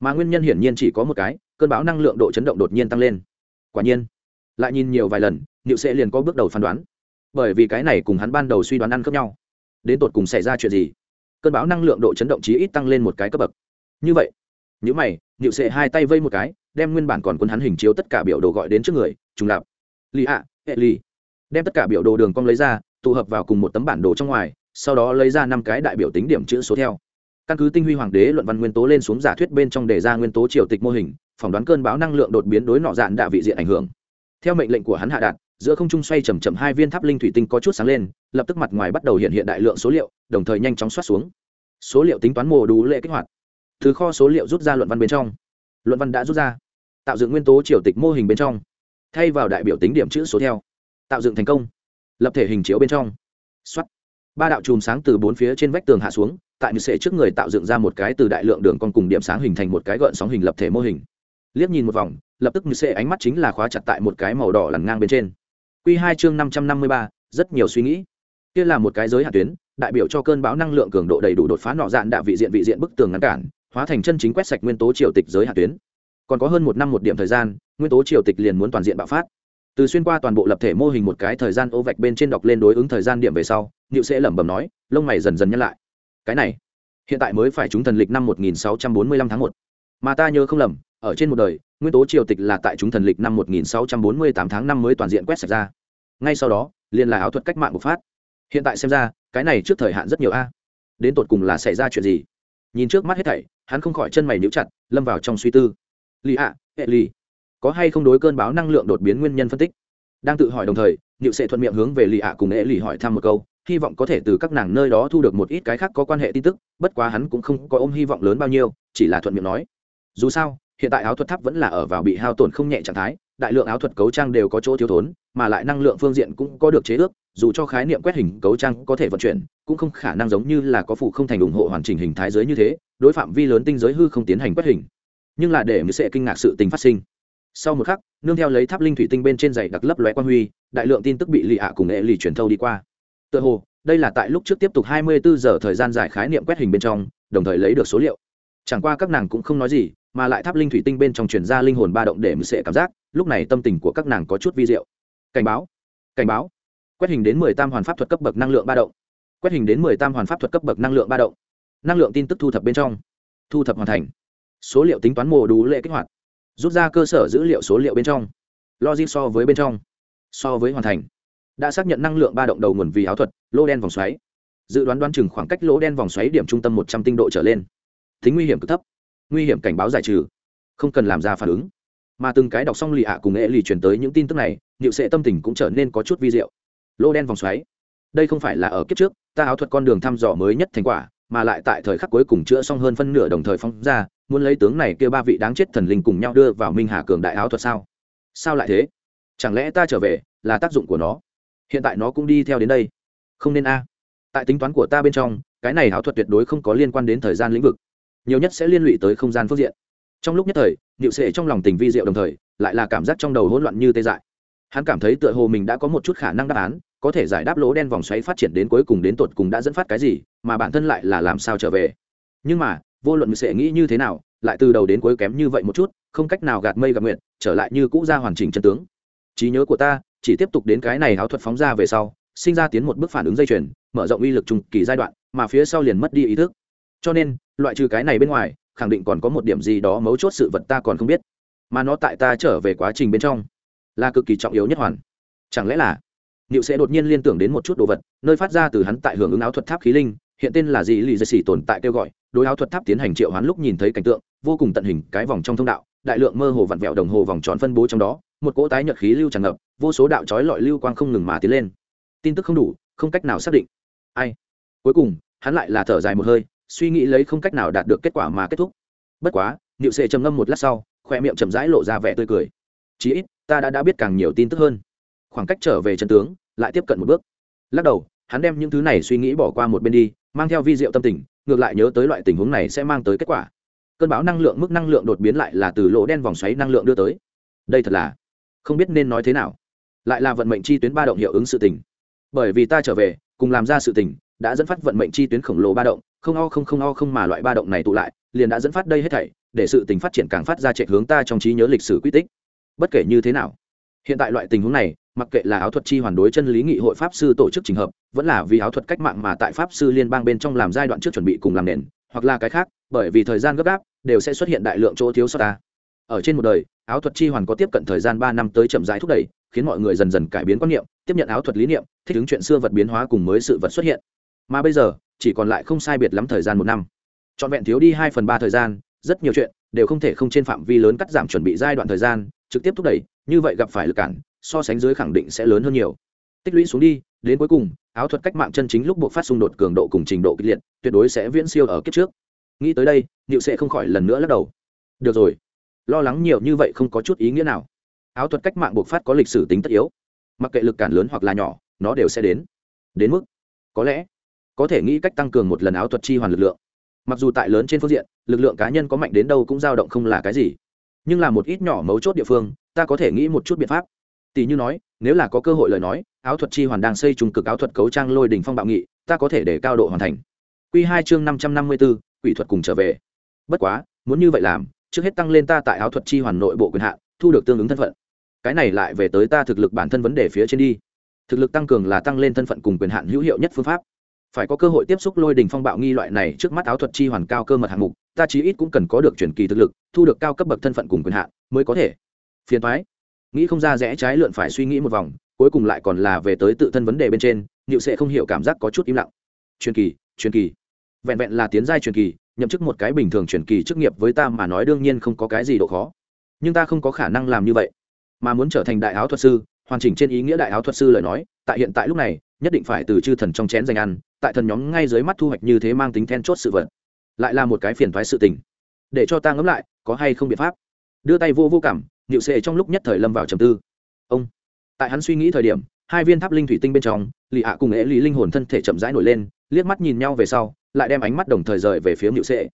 Mà nguyên nhân hiển nhiên chỉ có một cái, cơn bão năng lượng độ chấn động đột nhiên tăng lên. Quả nhiên, lại nhìn nhiều vài lần, niệu sẽ liền có bước đầu phán đoán. Bởi vì cái này cùng hắn ban đầu suy đoán ăn khớp nhau. Đến tột cùng xảy ra chuyện gì? Cơn bão năng lượng độ chấn động chí ít tăng lên một cái cấp bậc. Như vậy những mày, niệu sẽ hai tay vây một cái, đem nguyên bản còn quân hắn hình chiếu tất cả biểu đồ gọi đến trước người, trùng lạp. Lì ạ, hệ lì. Đem tất cả biểu đồ đường cong lấy ra, tụ hợp vào cùng một tấm bản đồ trong ngoài, sau đó lấy ra năm cái đại biểu tính điểm chữ số theo căn cứ tinh huy hoàng đế luận văn nguyên tố lên xuống giả thuyết bên trong đề ra nguyên tố triều tịch mô hình, phỏng đoán cơn bão năng lượng đột biến đối nọ dạn đạ vị diện ảnh hưởng. Theo mệnh lệnh của hắn hạ đạt, giữa không trung xoay chầm chậm hai viên tháp linh thủy tinh có chút sáng lên, lập tức mặt ngoài bắt đầu hiện hiện đại lượng số liệu, đồng thời nhanh chóng xoát xuống. Số liệu tính toán mồ đủ lệ kích hoạt. Từ kho số liệu rút ra luận văn bên trong, luận văn đã rút ra, tạo dựng nguyên tố triều tịch mô hình bên trong. Thay vào đại biểu tính điểm chữ số theo, tạo dựng thành công, lập thể hình chiếu bên trong. Xuất ba đạo chùm sáng từ bốn phía trên vách tường hạ xuống tại như sệ trước người tạo dựng ra một cái từ đại lượng đường con cùng điểm sáng hình thành một cái gợn sóng hình lập thể mô hình. Liếc nhìn một vòng, lập tức như sệ ánh mắt chính là khóa chặt tại một cái màu đỏ lằn ngang bên trên. Q hai chương năm trăm năm mươi ba, rất nhiều suy nghĩ. Kia là một cái giới hạn tuyến, đại biểu cho cơn bão năng lượng cường độ đầy đủ đột phá nọ dạn đạ vị diện vị diện bức tường ngăn cản, hóa thành chân chính quét sạch nguyên tố triều tịch giới hạn tuyến. Còn có hơn một năm một điểm thời gian, nguyên tố triều tịch liền muốn toàn diện bạo phát. Từ xuyên qua toàn bộ lập thể mô hình một cái thời gian ô vạch bên trên đọc lên đối ứng thời gian điểm về sau nịu sẽ lẩm bẩm nói, lông mày dần dần nhăn lại cái này, hiện tại mới phải chúng thần lịch năm 1645 tháng 1. mà ta nhớ không lầm, ở trên một đời, nguyên tố triều tịch là tại chúng thần lịch năm 1648 tháng năm mới toàn diện quét sạch ra. Ngay sau đó, liền là áo thuật cách mạng bộc phát. Hiện tại xem ra, cái này trước thời hạn rất nhiều a. Đến tột cùng là xảy ra chuyện gì? Nhìn trước mắt hết thảy, hắn không khỏi chân mày nhíu chặt, lâm vào trong suy tư. Lì ạ, hệ lì. Có hay không đối cơn báo năng lượng đột biến nguyên nhân phân tích? Đang tự hỏi đồng thời, niệu sẽ thuận miệng hướng về lì ạ cùng hệ lì hỏi thăm một câu hy vọng có thể từ các nàng nơi đó thu được một ít cái khác có quan hệ tin tức, bất quá hắn cũng không có ôm hy vọng lớn bao nhiêu, chỉ là thuận miệng nói. Dù sao, hiện tại áo thuật tháp vẫn là ở vào bị hao tổn không nhẹ trạng thái, đại lượng áo thuật cấu trang đều có chỗ thiếu thốn, mà lại năng lượng phương diện cũng có được chế ước, dù cho khái niệm quét hình cấu trang có thể vận chuyển, cũng không khả năng giống như là có phụ không thành ủng hộ hoàn chỉnh hình thái giới như thế, đối phạm vi lớn tinh giới hư không tiến hành quét hình. Nhưng là để mới sẽ kinh ngạc sự tình phát sinh. Sau một khắc, nương theo lấy tháp linh thủy tinh bên trên giày đặc lấp lóe quan huy, đại lượng tin tức bị lì ạ cùng nghệ lì truyền thâu đi qua tựa hồ, đây là tại lúc trước tiếp tục 24 giờ thời gian giải khái niệm quét hình bên trong, đồng thời lấy được số liệu. Chẳng qua các nàng cũng không nói gì, mà lại tháp linh thủy tinh bên trong truyền ra linh hồn ba động để mười sẽ cảm giác, lúc này tâm tình của các nàng có chút vi diệu. Cảnh báo cảnh báo. Quét hình đến mười tam hoàn pháp thuật cấp bậc năng lượng ba động. Quét hình đến mười tam hoàn pháp thuật cấp bậc năng lượng ba động. Năng lượng tin tức thu thập bên trong. Thu thập hoàn thành. Số liệu tính toán mồ đủ lệ kích hoạt. Rút ra cơ sở dữ liệu số liệu bên trong. Logic so với bên trong. So với hoàn thành đã xác nhận năng lượng ba động đầu nguồn vì áo thuật lô đen vòng xoáy. Dự đoán đoán chừng khoảng cách lỗ đen vòng xoáy điểm trung tâm một trăm tinh độ trở lên. Tính nguy hiểm cực thấp. Nguy hiểm cảnh báo giải trừ. Không cần làm ra phản ứng. Mà từng cái đọc xong lì ạ cùng nghệ lì truyền tới những tin tức này liệu sệ tâm tình cũng trở nên có chút vi diệu. Lô đen vòng xoáy. Đây không phải là ở kiếp trước, ta áo thuật con đường thăm dò mới nhất thành quả, mà lại tại thời khắc cuối cùng chữa xong hơn phân nửa đồng thời phóng ra, muốn lấy tướng này kêu ba vị đáng chết thần linh cùng nhau đưa vào minh hà cường đại áo thuật sao? Sao lại thế? Chẳng lẽ ta trở về là tác dụng của nó? Hiện tại nó cũng đi theo đến đây. Không nên a. Tại tính toán của ta bên trong, cái này ảo thuật tuyệt đối không có liên quan đến thời gian lĩnh vực. Nhiều nhất sẽ liên lụy tới không gian phương diện. Trong lúc nhất thời, niệu sệ trong lòng tình vi diệu đồng thời, lại là cảm giác trong đầu hỗn loạn như tê dại. Hắn cảm thấy tựa hồ mình đã có một chút khả năng đáp án, có thể giải đáp lỗ đen vòng xoáy phát triển đến cuối cùng đến tột cùng đã dẫn phát cái gì, mà bản thân lại là làm sao trở về. Nhưng mà, vô luận sẽ nghĩ như thế nào, lại từ đầu đến cuối kém như vậy một chút, không cách nào gạt mây gạt nguyện trở lại như cũ ra hoàn chỉnh chân tướng. Trí nhớ của ta chỉ tiếp tục đến cái này áo thuật phóng ra về sau sinh ra tiến một bước phản ứng dây chuyền mở rộng uy lực trung kỳ giai đoạn mà phía sau liền mất đi ý thức. Cho nên loại trừ cái này bên ngoài khẳng định còn có một điểm gì đó mấu chốt sự vật ta còn không biết. Mà nó tại ta trở về quá trình bên trong là cực kỳ trọng yếu nhất hoàn. Chẳng lẽ là Niệu sẽ đột nhiên liên tưởng đến một chút đồ vật, nơi phát ra từ hắn tại hưởng ứng áo thuật tháp khí linh, hiện tên là gì lì dây xỉ tồn tại kêu gọi, đối áo thuật tháp tiến hành triệu hoán lúc nhìn thấy cảnh tượng, vô cùng tận hình cái vòng trong thông đạo, đại lượng mơ hồ vặn vẹo đồng hồ vòng tròn phân bố trong đó, một cỗ tái nhật khí lưu tràn ngập, vô số đạo chói lọi lưu quang không ngừng mà tiến lên. Tin tức không đủ, không cách nào xác định. Ai? Cuối cùng, hắn lại là thở dài một hơi, suy nghĩ lấy không cách nào đạt được kết quả mà kết thúc. Bất quá, Niệu sẽ trầm ngâm một lát sau, khoe miệng chậm rãi lộ ra vẻ tươi cười. Chí ít, ta đã đã biết càng nhiều tin tức hơn. Khoảng cách trở về chân tướng, lại tiếp cận một bước lắc đầu hắn đem những thứ này suy nghĩ bỏ qua một bên đi mang theo vi diệu tâm tình ngược lại nhớ tới loại tình huống này sẽ mang tới kết quả cơn bão năng lượng mức năng lượng đột biến lại là từ lỗ đen vòng xoáy năng lượng đưa tới. Đây thật là không biết nên nói thế nào. Lại là vận mệnh chi tuyến ba động hiệu ứng sự tình. Bởi vì ta trở về, cùng làm ra sự tình, đã dẫn phát vận mệnh chi tuyến khổng lồ ba động, không o không không o không mà loại ba động này tụ lại, liền đã dẫn phát đây hết thảy, để sự tình phát triển càng phát ra chạy hướng ta trong trí nhớ lịch sử quy tích. Bất kể như thế nào, hiện tại loại tình huống này, mặc kệ là áo thuật chi hoàn đối chân lý nghị hội pháp sư tổ chức trình hợp, vẫn là vì áo thuật cách mạng mà tại pháp sư liên bang bên trong làm giai đoạn trước chuẩn bị cùng làm nền, hoặc là cái khác, bởi vì thời gian gấp gáp đều sẽ xuất hiện đại lượng chỗ thiếu sót ta. Ở trên một đời, áo thuật chi hoàn có tiếp cận thời gian ba năm tới chậm rãi thúc đẩy, khiến mọi người dần dần cải biến quan niệm, tiếp nhận áo thuật lý niệm, thích ứng chuyện xưa vật biến hóa cùng mới sự vật xuất hiện. Mà bây giờ, chỉ còn lại không sai biệt lắm thời gian một năm. Trọn vẹn thiếu đi hai phần ba thời gian, rất nhiều chuyện đều không thể không trên phạm vi lớn cắt giảm chuẩn bị giai đoạn thời gian, trực tiếp thúc đẩy, như vậy gặp phải lực cản, so sánh dưới khẳng định sẽ lớn hơn nhiều. Tích lũy xuống đi, đến cuối cùng, áo thuật cách mạng chân chính lúc buộc phát xung đột cường độ cùng trình độ kịch liệt, tuyệt đối sẽ viễn siêu ở kiếp trước nghĩ tới đây, niệu sẽ không khỏi lần nữa lắc đầu. Được rồi, lo lắng nhiều như vậy không có chút ý nghĩa nào. Áo thuật cách mạng buộc phát có lịch sử tính tất yếu. Mặc kệ lực cản lớn hoặc là nhỏ, nó đều sẽ đến. Đến mức, có lẽ, có thể nghĩ cách tăng cường một lần áo thuật chi hoàn lực lượng. Mặc dù tại lớn trên phương diện, lực lượng cá nhân có mạnh đến đâu cũng dao động không là cái gì. Nhưng là một ít nhỏ mấu chốt địa phương, ta có thể nghĩ một chút biện pháp. Tỷ như nói, nếu là có cơ hội lời nói, áo thuật chi hoàn đang xây trùng cực áo thuật cấu trang lôi đỉnh phong bạo nghị, ta có thể để cao độ hoàn thành. Q hai chương năm trăm năm mươi b ố quỷ thuật cùng trở về. Bất quá, muốn như vậy làm, trước hết tăng lên ta tại áo thuật chi hoàn nội bộ quyền hạn, thu được tương ứng thân phận. Cái này lại về tới ta thực lực bản thân vấn đề phía trên đi. Thực lực tăng cường là tăng lên thân phận cùng quyền hạn hữu hiệu nhất phương pháp. Phải có cơ hội tiếp xúc lôi đình phong bạo nghi loại này trước mắt áo thuật chi hoàn cao cơ mật hạng mục, ta chí ít cũng cần có được chuyển kỳ thực lực, thu được cao cấp bậc thân phận cùng quyền hạn mới có thể. Phiền thoái nghĩ không ra rẽ trái lượn phải suy nghĩ một vòng, cuối cùng lại còn là về tới tự thân vấn đề bên trên liệu sẽ không hiểu cảm giác có chút im lặng. Truyền kỳ truyền kỳ vẹn vẹn là tiến giai truyền kỳ, nhậm chức một cái bình thường truyền kỳ chức nghiệp với ta mà nói đương nhiên không có cái gì độ khó. Nhưng ta không có khả năng làm như vậy. Mà muốn trở thành đại áo thuật sư, hoàn chỉnh trên ý nghĩa đại áo thuật sư lời nói, tại hiện tại lúc này, nhất định phải từ chư thần trong chén dành ăn, tại thần nhóm ngay dưới mắt thu hoạch như thế mang tính then chốt sự vật. Lại là một cái phiền thoái sự tình. Để cho ta ngẫm lại, có hay không biện pháp? Đưa tay vô vô cảm nhịu sệ trong lúc nhất thời lâm vào trầm tư. Ông. Tại hắn suy nghĩ thời điểm, hai viên tháp linh thủy tinh bên trong, lì ạ cùng ế lý linh hồn thân thể chậm rãi nổi lên, liếc mắt nhìn nhau về sau lại đem ánh mắt đồng thời rời về phía nịu sệ.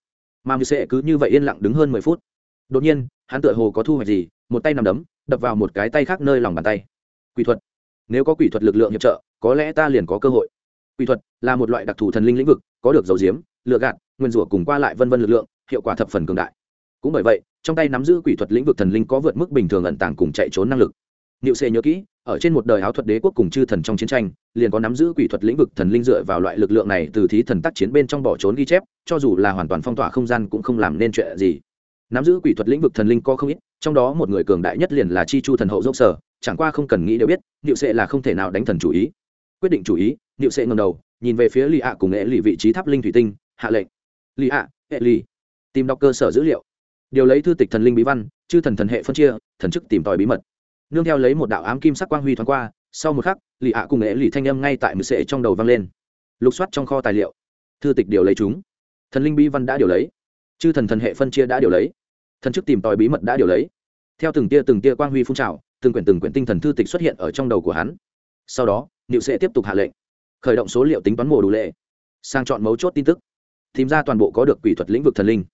Mà nịu sệ cứ như vậy yên lặng đứng hơn mười phút. Đột nhiên, hắn tựa hồ có thu hoạch gì, một tay nằm đấm, đập vào một cái tay khác nơi lòng bàn tay. Quỷ thuật. Nếu có quỷ thuật lực lượng hiệp trợ, có lẽ ta liền có cơ hội. Quỷ thuật là một loại đặc thù thần linh lĩnh vực, có được dầu diếm, lựa gạt, nguyên rủa cùng qua lại vân vân lực lượng, hiệu quả thập phần cường đại. Cũng bởi vậy, trong tay nắm giữ quỷ thuật lĩnh vực thần linh có vượt mức bình thường ẩn tàng cùng chạy trốn năng lực. Niệu Sê nhớ kỹ, ở trên một đời áo thuật đế quốc cùng chư thần trong chiến tranh, liền có nắm giữ quỷ thuật lĩnh vực thần linh dựa vào loại lực lượng này từ thí thần tác chiến bên trong bỏ trốn ghi chép, cho dù là hoàn toàn phong tỏa không gian cũng không làm nên chuyện gì. Nắm giữ quỷ thuật lĩnh vực thần linh có không ít, trong đó một người cường đại nhất liền là Chi Chu thần hậu dốc sở, chẳng qua không cần nghĩ đều biết, Niệu Sê là không thể nào đánh thần chủ ý. Quyết định chủ ý, Niệu Sê ngẩng đầu, nhìn về phía Lý ạ cùng Nghệ Lì vị trí tháp linh thủy tinh, hạ lệnh. Lý ạ, Nghệ Lì, tìm đọc cơ sở dữ liệu. Điều lấy thư tịch thần linh bí văn, chư thần thần hệ phân chia, thần chức tìm tòi bí mật nương theo lấy một đạo ám kim sắc quang huy thoáng qua, sau một khắc lì ạ cùng nghệ lì thanh âm ngay tại mười sệ trong đầu vang lên. Lục soát trong kho tài liệu. Thư tịch điều lấy chúng. Thần linh bi văn đã điều lấy. Chư thần thần hệ phân chia đã điều lấy. Thần chức tìm tòi bí mật đã điều lấy. Theo từng tia từng tia quang huy phun trào, từng quyển từng quyển tinh thần thư tịch xuất hiện ở trong đầu của hắn. Sau đó, niệu sẽ tiếp tục hạ lệnh. Khởi động số liệu tính toán mùa đủ lệ. Sang chọn mấu chốt tin tức. Tìm ra toàn bộ có được quỷ thuật lĩnh vực thần linh.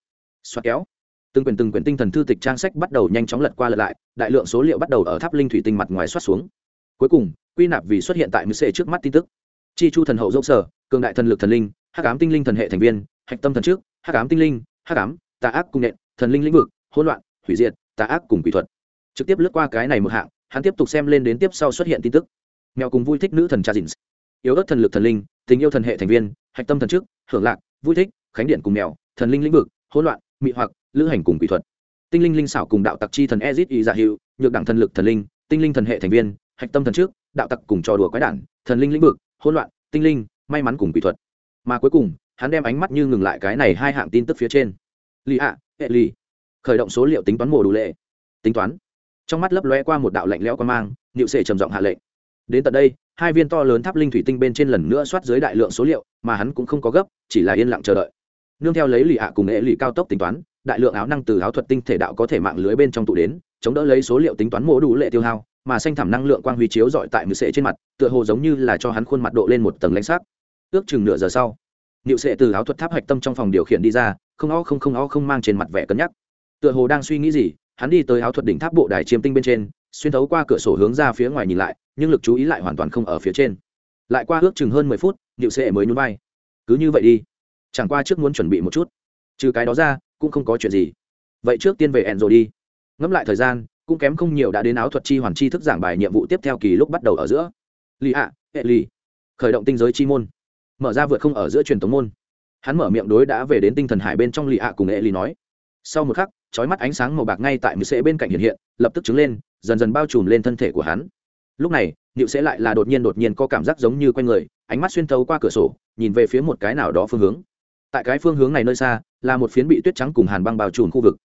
Xoát kéo từng quyển từng quyển tinh thần thư tịch trang sách bắt đầu nhanh chóng lật qua lật lại, đại lượng số liệu bắt đầu ở tháp linh thủy tinh mặt ngoài soát xuống. Cuối cùng, quy nạp vì xuất hiện tại mười sệ trước mắt tin tức. Chi chu thần hậu dốc sở, cường đại thần lực thần linh, hắc ám tinh linh thần hệ thành viên, hạch tâm thần trước, hắc ám tinh linh, hắc ám, tà ác cung nện, thần linh lĩnh vực, hỗn loạn, hủy diệt, tà ác cùng quỷ thuật. Trực tiếp lướt qua cái này một hạng, hắn tiếp tục xem lên đến tiếp sau xuất hiện tin tức. Mèo cùng vui thích nữ thần cha dìn yếu ớt thần lực thần linh, tình yêu thần hệ thành viên, hạch tâm thần trước, hưởng lạc, vui thích, khánh điện cùng mèo, thần linh lĩnh vực, hỗn loạn, mị hoặc lữ hành cùng quỷ thuật. Tinh linh linh xảo cùng đạo tặc chi thần ezit y dạ hiệu nhược đẳng thần lực thần linh, tinh linh thần hệ thành viên, hạch tâm thần trước, đạo tặc cùng trò đùa quái đản, thần linh lĩnh vực, hỗn loạn, tinh linh, may mắn cùng quỷ thuật. Mà cuối cùng, hắn đem ánh mắt như ngừng lại cái này hai hạng tin tức phía trên. Lì ạ, hệ lì. Khởi động số liệu tính toán mùa đủ lệ. Tính toán. Trong mắt lấp lóe qua một đạo lạnh lẽo quan mang nịu sệ trầm giọng hạ lệnh. Đến tận đây, hai viên to lớn tháp linh thủy tinh bên trên lần nữa soát dưới đại lượng số liệu, mà hắn cũng không có gấp, chỉ là yên lặng chờ đợi. Nương theo lấy lì ạ cùng hệ lì cao tốc tính toán đại lượng áo năng từ áo thuật tinh thể đạo có thể mạng lưới bên trong tụ đến, chống đỡ lấy số liệu tính toán mổ đủ lệ tiêu hao, mà xanh thảm năng lượng quang huy chiếu dọi tại mười sệ trên mặt, tựa hồ giống như là cho hắn khuôn mặt độ lên một tầng lãnh sắc. Ước chừng nửa giờ sau niệu sệ từ áo thuật tháp hạch tâm trong phòng điều khiển đi ra, không o không không o không mang trên mặt vẻ cân nhắc. Tựa hồ đang suy nghĩ gì, hắn đi tới áo thuật đỉnh tháp bộ đài chiêm tinh bên trên, xuyên thấu qua cửa sổ hướng ra phía ngoài nhìn lại, nhưng lực chú ý lại hoàn toàn không ở phía trên. Lại qua ước chừng hơn mười phút niệu sệ mới nhún vai. Cứ như vậy đi, chẳng qua trước muốn chuẩn bị một chút. Trừ cái đó ra cũng không có chuyện gì. Vậy trước tiên về ẹn rồi đi. Ngẫm lại thời gian, cũng kém không nhiều đã đến áo thuật chi hoàn chi thức giảng bài nhiệm vụ tiếp theo kỳ lúc bắt đầu ở giữa. Lì ạ, hệ lì. Khởi động tinh giới chi môn. Mở ra vượt không ở giữa truyền tống môn. Hắn mở miệng đối đã về đến tinh thần hải bên trong lì ạ cùng hệ lì nói. Sau một khắc trói mắt ánh sáng màu bạc ngay tại mười sệ bên cạnh hiện hiện, lập tức trứng lên, dần dần bao trùm lên thân thể của hắn. Lúc này nịu sẽ lại là đột nhiên đột nhiên có cảm giác giống như q u a n người, ánh mắt xuyên thấu qua cửa sổ, nhìn về phía một cái nào đó phương hướng tại cái phương hướng này nơi xa, là một phiến bị tuyết trắng cùng hàn băng bao trùm khu vực.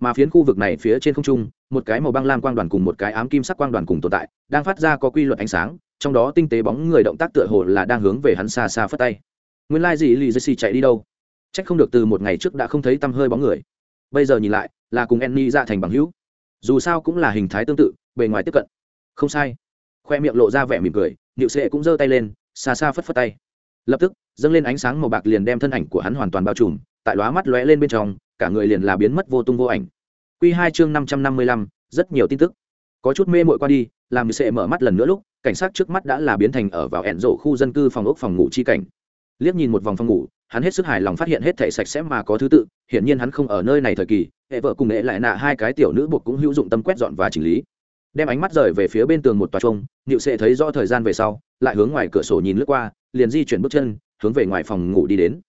Mà phiến khu vực này phía trên không trung, một cái màu băng lam quang đoàn cùng một cái ám kim sắc quang đoàn cùng tồn tại, đang phát ra có quy luật ánh sáng, trong đó tinh tế bóng người động tác tựa hồ là đang hướng về hắn xa xa phất tay. Nguyên lai、like、gì lì dê xì chạy đi đâu? C h ắ c không được từ một ngày trước đã không thấy tăm hơi bóng người. Bây giờ nhìn lại, là cùng enny ra thành bằng hữu. Dù sao cũng là hình thái tương tự, bề ngoài tiếp cận. Không sai. Khoe miệng lộ ra vẻ mỉm cười nịu sệ cũng giơ tay lên, xa xa phất phất tay. Lập tức dâng lên ánh sáng màu bạc liền đem thân ảnh của hắn hoàn toàn bao trùm, tại lóa mắt lóe lên bên trong, cả người liền là biến mất vô tung vô ảnh. Q hai chương năm trăm năm mươi lăm, rất nhiều tin tức. Có chút mê mội qua đi, làm như sệ mở mắt lần nữa lúc, cảnh sát trước mắt đã là biến thành ở vào ẹn rộ khu dân cư phòng ốc phòng ngủ chi cảnh. Liếc nhìn một vòng phòng ngủ, hắn hết sức hài lòng phát hiện hết thể sạch sẽ mà có thứ tự, hiển nhiên hắn không ở nơi này thời kỳ, hệ vợ cùng nghệ lại nạ hai cái tiểu nữ buộc cũng hữu dụng tâm quét dọn và chỉnh lý. Đem ánh mắt rời về phía bên tường một tòa trông nịu sệ thấy rõ thời gian về sau, lại hướng ngoài cửa sổ nhìn lướt qua, liền di chuyển bước chân hướng về ngoài phòng ngủ đi đến.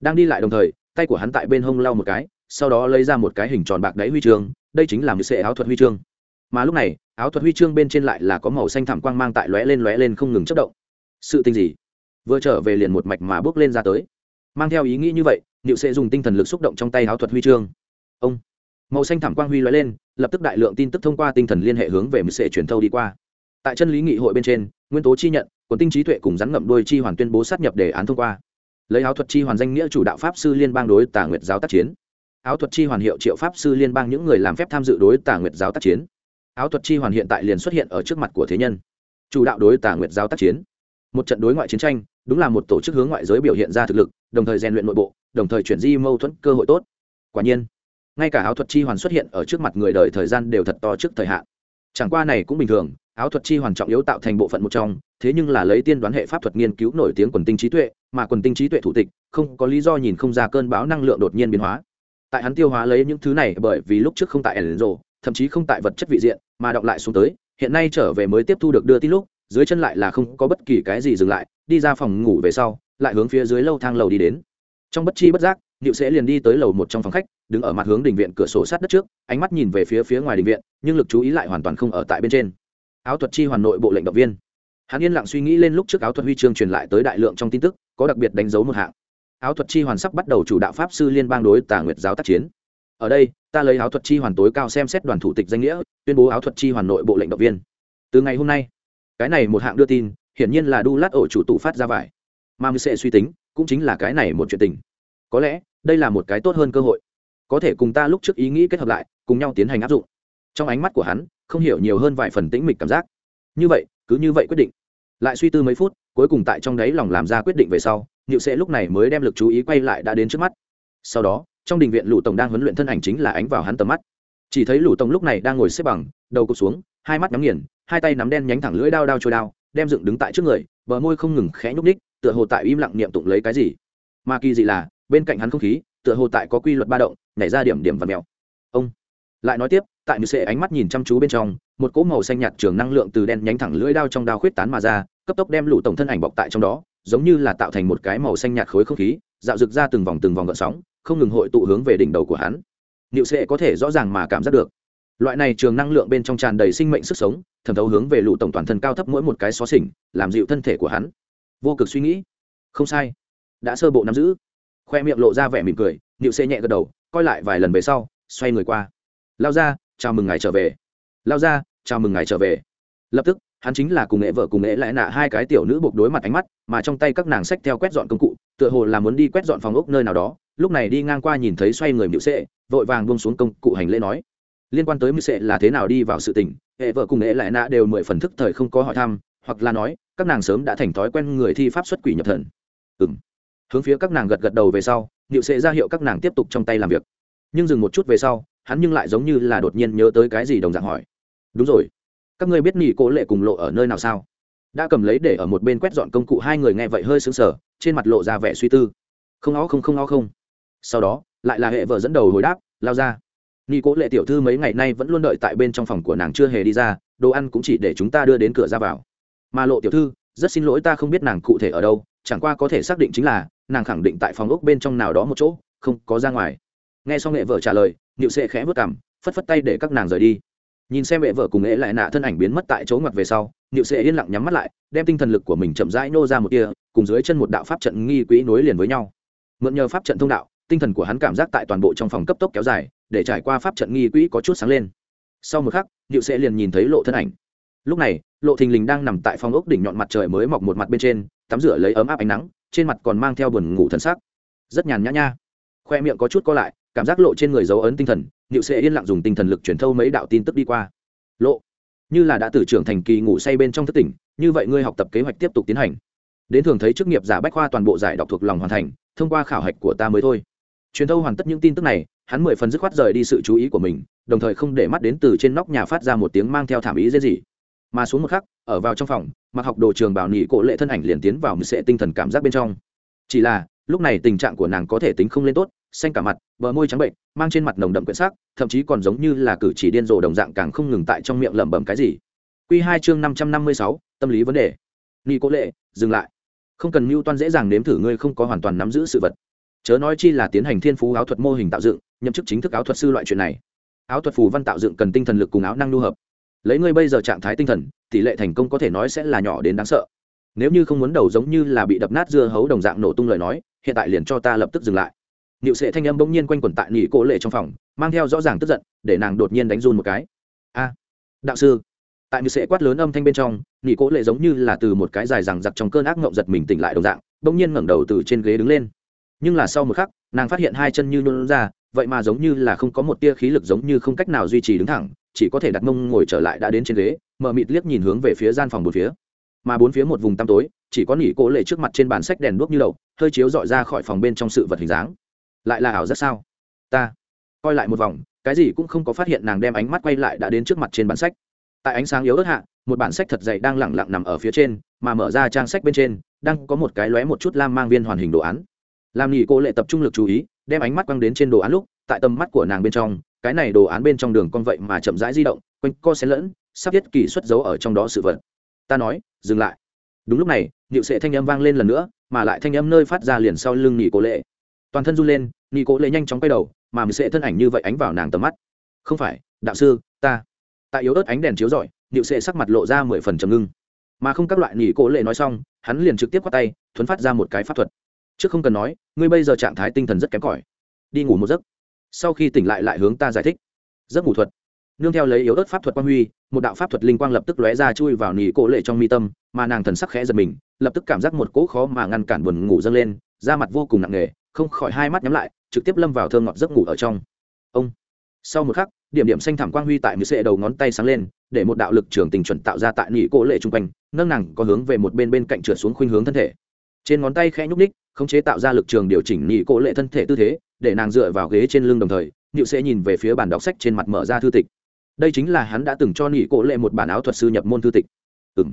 Đang đi lại đồng thời, tay của hắn tại bên hông lau một cái, sau đó lấy ra một cái hình tròn bạc đáy huy chương, đây chính là một sệ áo thuật huy chương. Mà lúc này, áo thuật huy chương bên trên lại là có màu xanh thảm quang mang tại lóe lên lóe lên không ngừng chất động. Sự tình gì? Vừa trở về liền một mạch mà bước lên ra tới. Mang theo ý nghĩ như vậy, niệu sẽ dùng tinh thần lực xúc động trong tay áo thuật huy chương. Ông! Màu xanh thảm quang huy lóe lên, lập tức đại lượng tin tức thông qua tinh thần liên hệ hướng về một sệ truyền thâu đi qua. Tại chân lý nghị hội bên trên, nguyên tố chi nhận quần tinh trí tuệ cùng rắn ngậm đôi chi hoàn tuyên bố sát nhập đề án thông qua. Lấy áo thuật chi hoàn danh nghĩa chủ đạo pháp sư liên bang đối tà nguyệt giáo tác chiến. Áo thuật chi hoàn hiệu triệu pháp sư liên bang những người làm phép tham dự đối tà nguyệt giáo tác chiến. Áo thuật chi hoàn hiện tại liền xuất hiện ở trước mặt của thế nhân. Chủ đạo đối tà nguyệt giáo tác chiến. Một trận đối ngoại chiến tranh, đúng là một tổ chức hướng ngoại giới biểu hiện ra thực lực, đồng thời rèn luyện nội bộ, đồng thời chuyển di mâu thuẫn cơ hội tốt. Quả nhiên, ngay cả áo thuật chi hoàn xuất hiện ở trước mặt người đời thời gian đều thật to trước thời hạn. Chẳng qua này cũng bình thường áo thuật chi hoàn trọng yếu tạo thành bộ phận một trong thế nhưng là lấy tiên đoán hệ pháp thuật nghiên cứu nổi tiếng quần tinh trí tuệ mà quần tinh trí tuệ thủ tịch không có lý do nhìn không ra cơn bão năng lượng đột nhiên biến hóa tại hắn tiêu hóa lấy những thứ này bởi vì lúc trước không tại ẩn rồ thậm chí không tại vật chất vị diện mà đọng lại xuống tới hiện nay trở về mới tiếp thu được đưa tin lúc dưới chân lại là không có bất kỳ cái gì dừng lại đi ra phòng ngủ về sau lại hướng phía dưới lâu thang lầu đi đến trong bất chi bất giác Niệu sẽ liền đi tới lầu một trong phòng khách, đứng ở mặt hướng đình viện cửa sổ sát đất trước, ánh mắt nhìn về phía phía ngoài đình viện, nhưng lực chú ý lại hoàn toàn không ở tại bên trên. Áo thuật chi hoàn nội bộ lệnh động viên. Hắn yên lặng suy nghĩ lên lúc trước áo thuật huy chương truyền lại tới đại lượng trong tin tức, có đặc biệt đánh dấu một hạng. Áo thuật chi hoàn sắp bắt đầu chủ đạo pháp sư liên bang đối Tà Nguyệt giáo tác chiến. Ở đây, ta lấy áo thuật chi hoàn tối cao xem xét đoàn thủ tịch danh nghĩa, tuyên bố áo thuật chi hoàn nội bộ lệnh động viên. Từ ngày hôm nay, cái này một hạng đưa tin, hiển nhiên là đu lát ổ chủ tụ phát ra vải. Mà Mư sẽ suy tính, cũng chính là cái này một chuyện tình. Có lẽ, đây là một cái tốt hơn cơ hội có thể cùng ta lúc trước ý nghĩ kết hợp lại cùng nhau tiến hành áp dụng trong ánh mắt của hắn không hiểu nhiều hơn vài phần tĩnh mịch cảm giác. Như vậy, cứ như vậy quyết định. Lại suy tư mấy phút, cuối cùng tại trong đấy lòng làm ra quyết định về sau nhựu sẽ lúc này mới đem lực chú ý quay lại đã đến trước mắt. Sau đó, trong đình viện lũ tổng đang huấn luyện thân ảnh chính là ánh vào hắn tầm mắt. Chỉ thấy lũ tổng lúc này đang ngồi xếp bằng, đầu cụp xuống, hai mắt nhắm nghiền, hai tay nắm đen nhánh thẳng lưỡi đao đao trôi đao, đem dựng đứng tại trước người, bờ môi không ngừng khẽ nhúc ních tựa hồ tại im lặng niệm tụng lấy cái gì. Mà kỳ dị là, bên cạnh hắn không khí, tựa hồ tại có quy luật ba động, nhảy ra điểm điểm và mèo lại nói tiếp, tại mười sệ ánh mắt nhìn chăm chú bên trong, một cỗ màu xanh nhạt trường năng lượng từ đen nhánh thẳng lưỡi đao trong đao khuyết tán mà ra, cấp tốc đem lũ tổng thân ảnh bọc tại trong đó, giống như là tạo thành một cái màu xanh nhạt khối không khí, dạo rực ra từng vòng từng vòng gợn sóng, không ngừng hội tụ hướng về đỉnh đầu của hắn. Niệu sệ có thể rõ ràng mà cảm giác được. Loại này trường năng lượng bên trong tràn đầy sinh mệnh sức sống, thẩm thấu hướng về lũ tổng toàn thân cao thấp mỗi một cái xó xỉnh, làm dịu thân thể của hắn. Vô cực suy nghĩ. Không sai. Đã sơ bộ nắm giữ. Khoe miệng lộ ra vẻ mỉm cười nịu sệ nhẹ gật đầu, coi lại vài lần về sau, xoay người qua lao ra, chào mừng ngài trở về. Lao ra, chào mừng ngài trở về. Lập tức, hắn chính là cùng nghệ vợ cùng nghệ lại nạ hai cái tiểu nữ buộc đối mặt ánh mắt, mà trong tay các nàng sách theo quét dọn công cụ, tựa hồ là muốn đi quét dọn phòng ốc nơi nào đó, lúc này đi ngang qua nhìn thấy xoay người mịu sệ, vội vàng buông xuống công cụ hành lễ nói. Liên quan tới mịu sệ là thế nào đi vào sự tình hệ vợ cùng nghệ lại nạ đều mười phần thức thời không có hỏi thăm, hoặc là nói, các nàng sớm đã thành thói quen người thi pháp xuất quỷ nhập thần. Ừng hướng phía các nàng gật gật đầu về sau mịu sệ ra hiệu các nàng tiếp tục trong tay làm việc. Nhưng dừng một chút về sau hắn nhưng lại giống như là đột nhiên nhớ tới cái gì đồng dạng hỏi. Đúng rồi. Các ngươi biết nghỉ cố lệ cùng lộ ở nơi nào sao? Đã cầm lấy để ở một bên quét dọn công cụ, hai người nghe vậy hơi sững sờ, trên mặt lộ ra vẻ suy tư. Không ó không không ó không. Sau đó, lại là hệ vợ dẫn đầu hồi đáp, lao ra. Nghi cố lệ tiểu thư mấy ngày nay vẫn luôn đợi tại bên trong phòng của nàng chưa hề đi ra, đồ ăn cũng chỉ để chúng ta đưa đến cửa ra vào. Mà lộ tiểu thư, rất xin lỗi ta không biết nàng cụ thể ở đâu, chẳng qua có thể xác định chính là, nàng khẳng định tại phòng ốc bên trong nào đó một chỗ, không có ra ngoài. Nghe xong nghệ vợ trả lời nịu sệ khẽ vất cảm phất phất tay để các nàng rời đi. Nhìn xem mẹ vợ cùng nghệ lại nạ thân ảnh biến mất tại chỗ ngoặt về sau nịu sệ yên lặng nhắm mắt lại, đem tinh thần lực của mình chậm rãi nô ra một kia cùng dưới chân một đạo pháp trận nghi quỹ nối liền với nhau. Mượn nhờ pháp trận thông đạo, tinh thần của hắn cảm giác tại toàn bộ trong phòng cấp tốc kéo dài, để trải qua pháp trận nghi quỹ có chút sáng lên. Sau một khắc nịu sệ liền nhìn thấy lộ thân ảnh. Lúc này, lộ thình lình đang nằm tại phòng ốc đỉnh nhọn mặt trời mới mọc một mặt bên trên, tắm rửa lấy ấm áp ánh nắng, trên mặt còn mang theo buồn ngủ thần sắc. Rất nhàn nhã nha. Khoe miệng có chút co lại cảm giác lộ trên người dấu ấn tinh thần nịu sẽ yên lặng dùng tinh thần lực truyền thâu mấy đạo tin tức đi qua. Lộ, như là đã từ trưởng thành kỳ ngủ say bên trong thất tỉnh, như vậy ngươi học tập kế hoạch tiếp tục tiến hành. Đến thường thấy chức nghiệp giả bách khoa toàn bộ giải đọc thuộc lòng hoàn thành, thông qua khảo hạch của ta mới thôi. Truyền thâu hoàn tất những tin tức này, hắn mười phần dứt khoát rời đi sự chú ý của mình, đồng thời không để mắt đến từ trên nóc nhà phát ra một tiếng mang theo thảm ý dễ gì mà xuống một khắc, ở vào trong phòng, mặc học đồ trường bảo nỉ cổ lệ thân ảnh liền tiến vào một sệ tinh thần cảm giác bên trong. Chỉ là, lúc này tình trạng của nàng có thể tính không lên tốt xanh cả mặt, bờ môi trắng bệnh, mang trên mặt nồng đậm quyển sắc, thậm chí còn giống như là cử chỉ điên rồ đồng dạng càng không ngừng tại trong miệng lẩm bẩm cái gì. Q hai chương năm trăm năm mươi sáu, tâm lý vấn đề. Nỉ cố lệ dừng lại. Không cần mưu toan dễ dàng nếm thử ngươi không có hoàn toàn nắm giữ sự vật. Chớ nói chi là tiến hành thiên phú áo thuật mô hình tạo dựng, nhậm chức chính thức áo thuật sư loại chuyện này. Áo thuật phù văn tạo dựng cần tinh thần lực cùng áo năng lưu hợp. Lấy ngươi bây giờ trạng thái tinh thần, tỷ lệ thành công có thể nói sẽ là nhỏ đến đáng sợ. Nếu như không muốn đầu giống như là bị đập nát dưa hấu đồng dạng nổ tung lời nói, hiện tại liền cho ta lập tức dừng lại niệu sệ thanh âm bỗng nhiên quanh quẩn tại nỉ cổ lệ trong phòng mang theo rõ ràng tức giận để nàng đột nhiên đánh run một cái. A đạo sư. Tại niệu sệ quát lớn âm thanh bên trong nỉ cổ lệ giống như là từ một cái dài rằng giặc trong cơn ác ngộng giật mình tỉnh lại đồng dạng bỗng nhiên ngẩng đầu từ trên ghế đứng lên. Nhưng là sau một khắc nàng phát hiện hai chân như nôn ra vậy mà giống như là không có một tia khí lực giống như không cách nào duy trì đứng thẳng chỉ có thể đặt mông ngồi trở lại đã đến trên ghế mở mịt liếc nhìn hướng về phía gian phòng bốn phía. Mà bốn phía một vùng tăm tối chỉ có nỉ cố lệ trước mặt trên bàn sách đèn đuốc như đầu, hơi chiếu dọi ra khỏi phòng bên trong sự vật hình dáng lại là ảo rất sao? Ta coi lại một vòng, cái gì cũng không có phát hiện nàng đem ánh mắt quay lại đã đến trước mặt trên bản sách. Tại ánh sáng yếu ớt hạ, một bản sách thật dày đang lẳng lặng nằm ở phía trên, mà mở ra trang sách bên trên, đang có một cái lóe một chút lam mang viên hoàn hình đồ án. Làm nghỉ cô lệ tập trung lực chú ý, đem ánh mắt quăng đến trên đồ án lúc, tại tầm mắt của nàng bên trong, cái này đồ án bên trong đường con vậy mà chậm rãi di động, quanh co xen lẫn, sắp biết kỳ xuất dấu ở trong đó sự vật. Ta nói, dừng lại. Đúng lúc này nịu sệ thanh âm vang lên lần nữa, mà lại thanh âm nơi phát ra liền sau lưng nghỉ cô lệ toàn thân run lên nghi cô lệ nhanh chóng quay đầu, mà mình sẽ thân ảnh như vậy ánh vào nàng tầm mắt. Không phải, đạo sư, ta. Tại yếu ớt ánh đèn chiếu rọi nịu sệ sắc mặt lộ ra mười phần trầm ngưng. Mà không các loại nghỉ cô lệ nói xong, hắn liền trực tiếp qua tay, thuấn phát ra một cái pháp thuật. Trước không cần nói, ngươi bây giờ trạng thái tinh thần rất kém cỏi. Đi ngủ một giấc. Sau khi tỉnh lại lại hướng ta giải thích. Giấc ngủ thuật. Nương theo lấy yếu ớt pháp thuật quang huy, một đạo pháp thuật linh quang lập tức lóe ra chui vào nỉ cổ lệ trong mi tâm, mà nàng thần sắc khẽ giật mình, lập tức cảm giác một cỗ khó mà ngăn cản buồn ngủ dâng lên, da mặt vô cùng nặng nề không khỏi hai mắt nhắm lại, trực tiếp lâm vào thơm ngọt giấc ngủ ở trong. Ông. Sau một khắc, điểm điểm xanh thảm quang huy tại mười sệ đầu ngón tay sáng lên, để một đạo lực trường tình chuẩn tạo ra tại nỉ cỗ lệ chung quanh, nâng nàng có hướng về một bên bên cạnh trượt xuống khuynh hướng thân thể. Trên ngón tay khẽ nhúc ních khống chế tạo ra lực trường điều chỉnh nỉ cỗ lệ thân thể tư thế, để nàng dựa vào ghế trên lưng đồng thời nịu sẽ nhìn về phía bản đọc sách trên mặt mở ra thư tịch. Đây chính là hắn đã từng cho nỉ cỗ lệ một bản áo thuật sư nhập môn thư tịch. Ừ m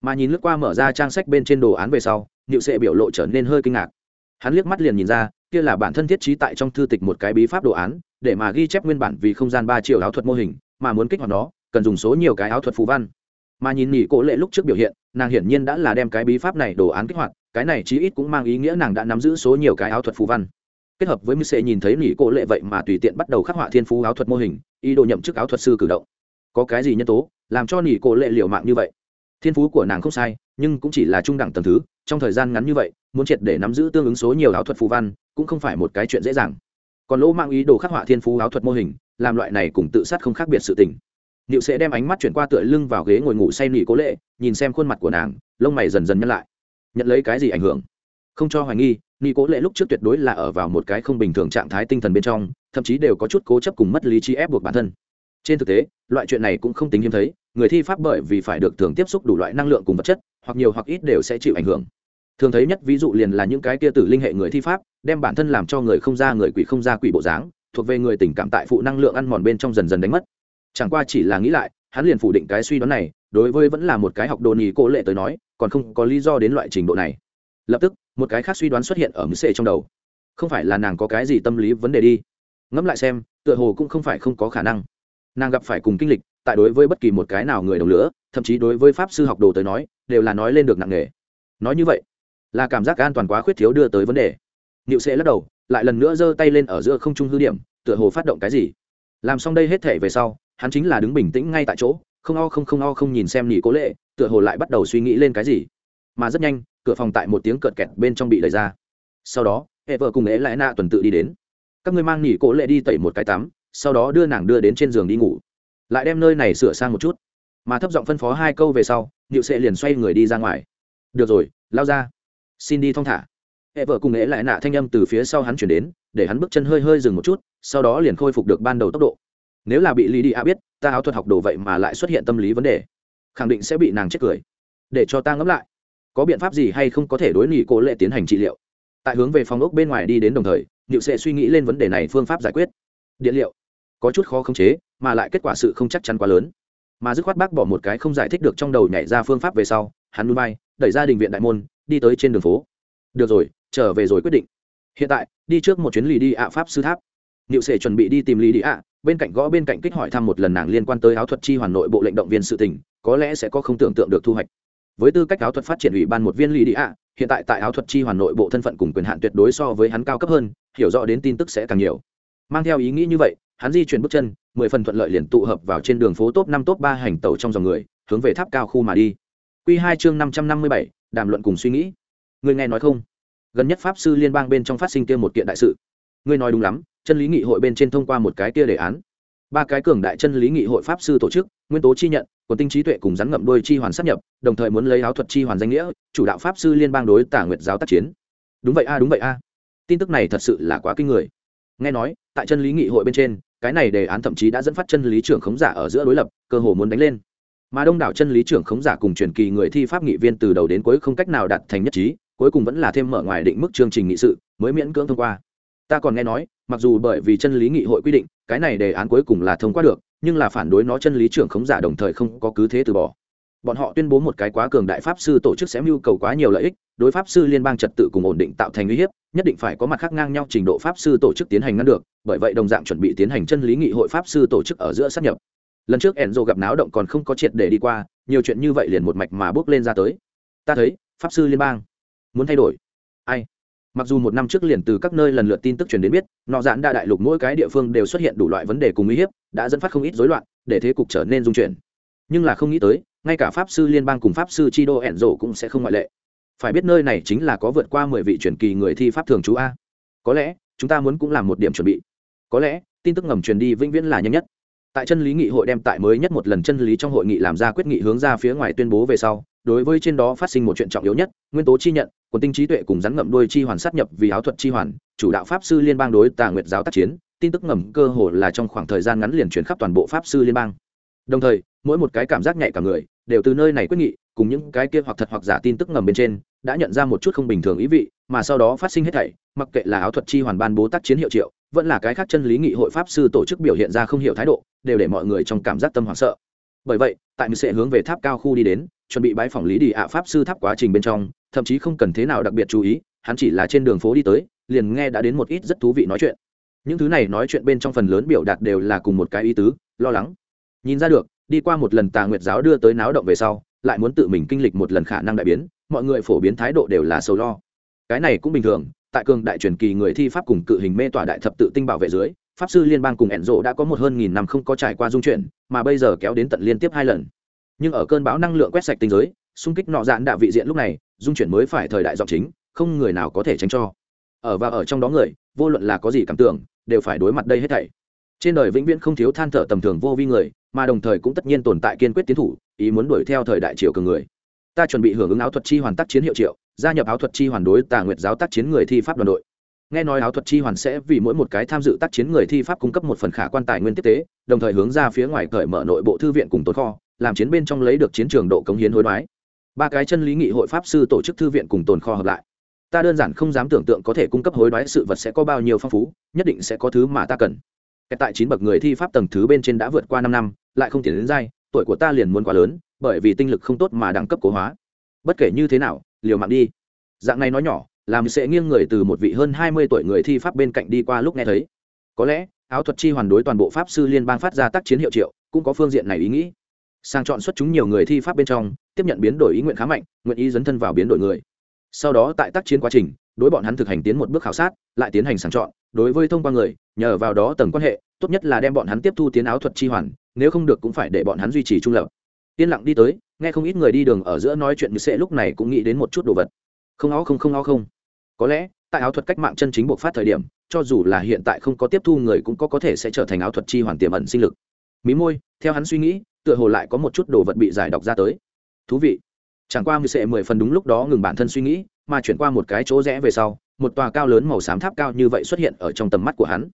mà nhìn lướt qua mở ra trang sách bên trên đồ án về sau nịu sẽ biểu lộ trở nên hơi kinh ngạc hắn liếc mắt liền nhìn ra, kia là bản thân thiết trí tại trong thư tịch một cái bí pháp đồ án, để mà ghi chép nguyên bản vì không gian ba triệu áo thuật mô hình, mà muốn kích hoạt nó, cần dùng số nhiều cái áo thuật phù văn. Mà nhìn nghỉ cổ lệ lúc trước biểu hiện, nàng hiển nhiên đã là đem cái bí pháp này đồ án kích hoạt, cái này chí ít cũng mang ý nghĩa nàng đã nắm giữ số nhiều cái áo thuật phù văn. Kết hợp với mưu sệ nhìn thấy nghỉ cổ lệ vậy mà tùy tiện bắt đầu khắc họa thiên phú áo thuật mô hình, ý đồ nhậm chức áo thuật sư cử động. Có cái gì nhân tố, làm cho nghỉ cổ lệ liều mạng như vậy? Thiên phú của nàng không sai nhưng cũng chỉ là trung đẳng tầng thứ trong thời gian ngắn như vậy muốn triệt để nắm giữ tương ứng số nhiều áo thuật phù văn cũng không phải một cái chuyện dễ dàng còn lỗ mang ý đồ khắc họa thiên phú áo thuật mô hình làm loại này cùng tự sát không khác biệt sự tình liệu sẽ đem ánh mắt chuyển qua tựa lưng vào ghế ngồi ngủ say nỉ cố lệ, nhìn xem khuôn mặt của nàng, lông mày dần dần nhăn lại. Nhận lấy cái gì ảnh hưởng? Không cho hoài nghi, nỉ cố lệ lúc trước tuyệt đối là ở vào một cái không bình thường trạng thái tinh thần bên trong, thậm chí đều có chút cố chấp cùng mất lý trí ép buộc bản thân. Trên thực tế, loại chuyện này cũng không tính hiếm thấy, người thi pháp bởi vì phải được thường tiếp xúc đủ loại năng lượng cùng vật chất, hoặc nhiều hoặc ít đều sẽ chịu ảnh hưởng. Thường thấy nhất ví dụ liền là những cái kia tử linh hệ người thi pháp, đem bản thân làm cho người không ra người quỷ không ra quỷ bộ dáng, thuộc về người tình cảm tại phụ năng lượng ăn mòn bên trong dần dần đánh mất. Chẳng qua chỉ là nghĩ lại hắn liền phủ định cái suy đoán này đối với vẫn là một cái học đồ nhì cô lệ tới nói còn không có lý do đến loại trình độ này. Lập tức một cái khác suy đoán xuất hiện ở mười xệ trong đầu. Không phải là nàng có cái gì tâm lý vấn đề đi. Ngẫm lại xem tựa hồ cũng không phải không có khả năng nàng gặp phải cùng kinh lịch, tại đối với bất kỳ một cái nào người đồng lửa, thậm chí đối với pháp sư học đồ tới nói, đều là nói lên được nặng nề. nói như vậy, là cảm giác an toàn quá khuyết thiếu đưa tới vấn đề. Niệu sẽ lắc đầu, lại lần nữa giơ tay lên ở giữa không trung hư điểm, tựa hồ phát động cái gì. Làm xong đây hết thể về sau, hắn chính là đứng bình tĩnh ngay tại chỗ, không o không không o không nhìn xem nghỉ cố lệ, tựa hồ lại bắt đầu suy nghĩ lên cái gì. Mà rất nhanh, cửa phòng tại một tiếng cợt kẹt bên trong bị đẩy ra. Sau đó hệ vợ cùng ế lại nạ tuần tự đi đến. Các người mang nghỉ cố lệ đi tẩy một cái tắm sau đó đưa nàng đưa đến trên giường đi ngủ. Lại đem nơi này sửa sang một chút. Mà thấp giọng phân phó hai câu về sau nhựu sệ liền xoay người đi ra ngoài. Được rồi, lao ra. Xin đi thong thả. Hệ vợ cùng nghệ lại nạ thanh âm từ phía sau hắn chuyển đến, để hắn bước chân hơi hơi dừng một chút, sau đó liền khôi phục được ban đầu tốc độ. Nếu là bị lý đi a biết, ta áo thuật học đồ vậy mà lại xuất hiện tâm lý vấn đề, khẳng định sẽ bị nàng chết cười. Để cho ta ngẫm lại, có biện pháp gì hay không có thể đối nghị cố lệ tiến hành trị liệu? Tại hướng về phòng ốc bên ngoài đi đến đồng thời nhựu sẽ suy nghĩ lên vấn đề này phương pháp giải quyết. Điện liệu có chút khó khống chế mà lại kết quả sự không chắc chắn quá lớn mà dứt khoát bác bỏ một cái không giải thích được trong đầu nhảy ra phương pháp về sau hắn núi bay đẩy ra đình viện đại môn đi tới trên đường phố được rồi trở về rồi quyết định hiện tại đi trước một chuyến lì đi ạ pháp sư tháp Niệu Sệ chuẩn bị đi tìm lì Đi ạ, bên cạnh gõ bên cạnh kích hỏi thăm một lần nàng liên quan tới áo thuật chi hoàn nội bộ lệnh động viên sự tình, có lẽ sẽ có không tưởng tượng được thu hoạch. Với tư cách áo thuật phát triển ủy ban một viên lì Đi ạ, hiện tại tại áo thuật chi hoàn nội bộ thân phận cùng quyền hạn tuyệt đối so với hắn cao cấp hơn, hiểu rõ đến tin tức sẽ càng nhiều. Mang theo ý nghĩ như vậy, hắn di chuyển bước chân, mười phần thuận lợi liền tụ hợp vào trên đường phố top năm top ba hành tàu trong dòng người, hướng về tháp cao khu mà đi. Quy hai chương năm trăm năm mươi bảy, đàm luận cùng suy nghĩ. Người nghe nói không? Gần nhất pháp sư liên bang bên trong phát sinh kia một kiện đại sự. Ngươi nói đúng lắm, chân lý nghị hội bên trên thông qua một cái kia đề án ba cái cường đại chân lý nghị hội pháp sư tổ chức nguyên tố chi nhận còn tinh trí tuệ cùng rắn ngậm đôi chi hoàn sắp nhập đồng thời muốn lấy áo thuật chi hoàn danh nghĩa chủ đạo pháp sư liên bang đối tả nguyệt giáo tác chiến đúng vậy a đúng vậy a tin tức này thật sự là quá kinh người nghe nói, tại chân lý nghị hội bên trên, cái này đề án thậm chí đã dẫn phát chân lý trưởng khống giả ở giữa đối lập, cơ hồ muốn đánh lên. Mà đông đảo chân lý trưởng khống giả cùng truyền kỳ người thi pháp nghị viên từ đầu đến cuối không cách nào đạt thành nhất trí, cuối cùng vẫn là thêm mở ngoài định mức chương trình nghị sự, mới miễn cưỡng thông qua. Ta còn nghe nói, mặc dù bởi vì chân lý nghị hội quy định, cái này đề án cuối cùng là thông qua được, nhưng là phản đối nó chân lý trưởng khống giả đồng thời không có cứ thế từ bỏ. Bọn họ tuyên bố một cái quá cường đại pháp sư tổ chức sẽ mưu cầu quá nhiều lợi ích, đối pháp sư liên bang trật tự cùng ổn định tạo thành uy hiếp nhất định phải có mặt khác ngang nhau trình độ pháp sư tổ chức tiến hành ngăn được, bởi vậy đồng dạng chuẩn bị tiến hành chân lý nghị hội pháp sư tổ chức ở giữa sát nhập. Lần trước enzo gặp náo động còn không có triệt để đi qua, nhiều chuyện như vậy liền một mạch mà bước lên ra tới. Ta thấy, pháp sư liên bang, muốn thay đổi. Ai? Mặc dù một năm trước liền từ các nơi lần lượt tin tức truyền đến biết, nọ giãn đa đại lục mỗi cái địa phương đều xuất hiện đủ loại vấn đề cùng uy hiếp, đã dẫn phát không ít rối loạn, để thế cục trở nên dung chuyển. Nhưng là không nghĩ tới, ngay cả pháp sư liên bang cùng pháp sư chi đô ẻn rổ cũng sẽ không ngoại lệ phải biết nơi này chính là có vượt qua mười vị truyền kỳ người thi pháp thường trú a. Có lẽ, chúng ta muốn cũng làm một điểm chuẩn bị. Có lẽ, tin tức ngầm truyền đi vĩnh viễn là nhanh nhất. Tại chân lý nghị hội đem tại mới nhất một lần chân lý trong hội nghị làm ra quyết nghị hướng ra phía ngoài tuyên bố về sau, đối với trên đó phát sinh một chuyện trọng yếu nhất, nguyên tố chi nhận, quần tinh trí tuệ cùng rắn ngậm đuôi chi hoàn sát nhập vì áo thuật chi hoàn, chủ đạo pháp sư liên bang đối tà nguyệt giáo tác chiến, tin tức ngầm cơ hồ là trong khoảng thời gian ngắn liền chuyển khắp toàn bộ pháp sư liên bang. Đồng thời, mỗi một cái cảm giác nhạy cả người đều từ nơi này quyết nghị, cùng những cái kia hoặc thật hoặc giả tin tức ngầm bên trên, đã nhận ra một chút không bình thường ý vị, mà sau đó phát sinh hết thảy, mặc kệ là áo thuật chi hoàn ban bố tác chiến hiệu triệu, vẫn là cái khác chân lý nghị hội pháp sư tổ chức biểu hiện ra không hiểu thái độ, đều để mọi người trong cảm giác tâm hoảng sợ. Bởi vậy, tại mình sẽ hướng về tháp cao khu đi đến, chuẩn bị bãi phòng lý đi ạ pháp sư tháp quá trình bên trong, thậm chí không cần thế nào đặc biệt chú ý, hắn chỉ là trên đường phố đi tới, liền nghe đã đến một ít rất thú vị nói chuyện. Những thứ này nói chuyện bên trong phần lớn biểu đạt đều là cùng một cái ý tứ, lo lắng. Nhìn ra được đi qua một lần tà nguyệt giáo đưa tới náo động về sau, lại muốn tự mình kinh lịch một lần khả năng đại biến, mọi người phổ biến thái độ đều là sầu lo. Cái này cũng bình thường, tại cường đại truyền kỳ người thi pháp cùng cự hình mê tỏa đại thập tự tinh bảo vệ dưới, pháp sư liên bang cùng ẻn rộ đã có một hơn nghìn năm không có trải qua dung chuyển, mà bây giờ kéo đến tận liên tiếp hai lần. Nhưng ở cơn bão năng lượng quét sạch tinh giới, xung kích nọ dạn đạo vị diện lúc này, dung chuyển mới phải thời đại dọc chính, không người nào có thể tránh cho. Ở và ở trong đó người, vô luận là có gì cảm tưởng, đều phải đối mặt đây hết thảy. Trên đời vĩnh viễn không thiếu than thở tầm thường vô vi người mà đồng thời cũng tất nhiên tồn tại kiên quyết tiến thủ, ý muốn đuổi theo thời đại triều cường người. Ta chuẩn bị hưởng ứng áo thuật chi hoàn tác chiến hiệu triệu, gia nhập áo thuật chi hoàn đối tà nguyệt giáo tác chiến người thi pháp đoàn đội. Nghe nói áo thuật chi hoàn sẽ vì mỗi một cái tham dự tác chiến người thi pháp cung cấp một phần khả quan tài nguyên tiếp tế, đồng thời hướng ra phía ngoài cởi mở nội bộ thư viện cùng tồn kho, làm chiến bên trong lấy được chiến trường độ cống hiến hối đoái. Ba cái chân lý nghị hội pháp sư tổ chức thư viện cùng tồn kho hợp lại. Ta đơn giản không dám tưởng tượng có thể cung cấp hối đoái sự vật sẽ có bao nhiêu phong phú, nhất định sẽ có thứ mà ta cần. Tại chín bậc người thi pháp tầng thứ bên trên đã vượt qua năm năm lại không tiến đến dai, tuổi của ta liền muốn quá lớn, bởi vì tinh lực không tốt mà đẳng cấp cố hóa. Bất kể như thế nào, liều mạng đi. Dạng này nói nhỏ, làm sẽ nghiêng người từ một vị hơn hai mươi tuổi người thi pháp bên cạnh đi qua lúc nghe thấy. Có lẽ, áo thuật chi hoàn đối toàn bộ pháp sư liên bang phát ra tác chiến hiệu triệu, cũng có phương diện này ý nghĩ. Sang chọn xuất chúng nhiều người thi pháp bên trong, tiếp nhận biến đổi ý nguyện khá mạnh, nguyện ý dấn thân vào biến đổi người. Sau đó tại tác chiến quá trình, đối bọn hắn thực hành tiến một bước khảo sát, lại tiến hành sàng chọn. Đối với thông qua người, nhờ vào đó tầng quan hệ, tốt nhất là đem bọn hắn tiếp thu tiến áo thuật chi hoàn nếu không được cũng phải để bọn hắn duy trì trung lập. Yên lặng đi tới, nghe không ít người đi đường ở giữa nói chuyện như sẽ lúc này cũng nghĩ đến một chút đồ vật. Không ó không không ó không. Có lẽ, tại áo thuật cách mạng chân chính bộc phát thời điểm, cho dù là hiện tại không có tiếp thu người cũng có có thể sẽ trở thành áo thuật chi hoàn tiềm ẩn sinh lực. Mí môi, theo hắn suy nghĩ, tựa hồ lại có một chút đồ vật bị giải đọc ra tới. Thú vị. Chẳng qua mười sệ mười phần đúng lúc đó ngừng bản thân suy nghĩ, mà chuyển qua một cái chỗ rẽ về sau, một tòa cao lớn màu xám tháp cao như vậy xuất hiện ở trong tầm mắt của hắn.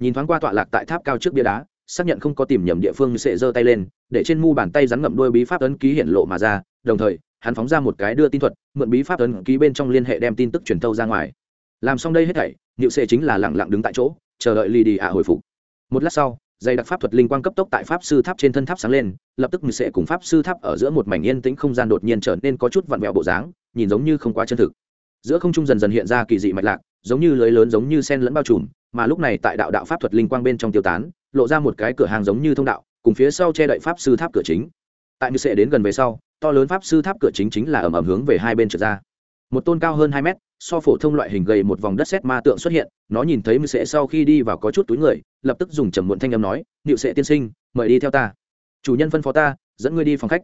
Nhìn thoáng qua tọa lạc tại tháp cao trước bia đá xác nhận không có tìm nhầm địa phương sẽ giơ tay lên, để trên mu bàn tay rắn ngậm đôi bí pháp ấn ký hiện lộ mà ra, đồng thời, hắn phóng ra một cái đưa tin thuật, mượn bí pháp ấn ký bên trong liên hệ đem tin tức truyền thâu ra ngoài. Làm xong đây hết thảy nhịu sệ chính là lẳng lặng đứng tại chỗ, chờ đợi lì đi ạ hồi phục. Một lát sau dây đặc pháp thuật linh quang cấp tốc tại pháp sư tháp trên thân tháp sáng lên, lập tức mình sệ cùng pháp sư tháp ở giữa một mảnh yên tĩnh không gian đột nhiên trở nên có chút vặn vẹo bộ dáng, nhìn giống như không quá chân thực. Giữa không trung dần dần hiện ra kỳ dị mạch lạc, giống như lưới lớn giống như sen lẫn bao trùm, mà lúc này tại đạo đạo pháp thuật linh quang bên trong tiêu tán lộ ra một cái cửa hàng giống như thông đạo, cùng phía sau che đậy pháp sư tháp cửa chính. Tại như sẽ đến gần về sau, to lớn pháp sư tháp cửa chính chính là ẩm ẩm hướng về hai bên trở ra. Một tôn cao hơn hai mét, so phổ thông loại hình gầy một vòng đất xét ma tượng xuất hiện, nó nhìn thấy mưu sệ sau khi đi vào có chút túi người, lập tức dùng trầm muộn thanh âm nói, niệu sệ tiên sinh, mời đi theo ta. Chủ nhân phân phó ta, dẫn ngươi đi phòng khách.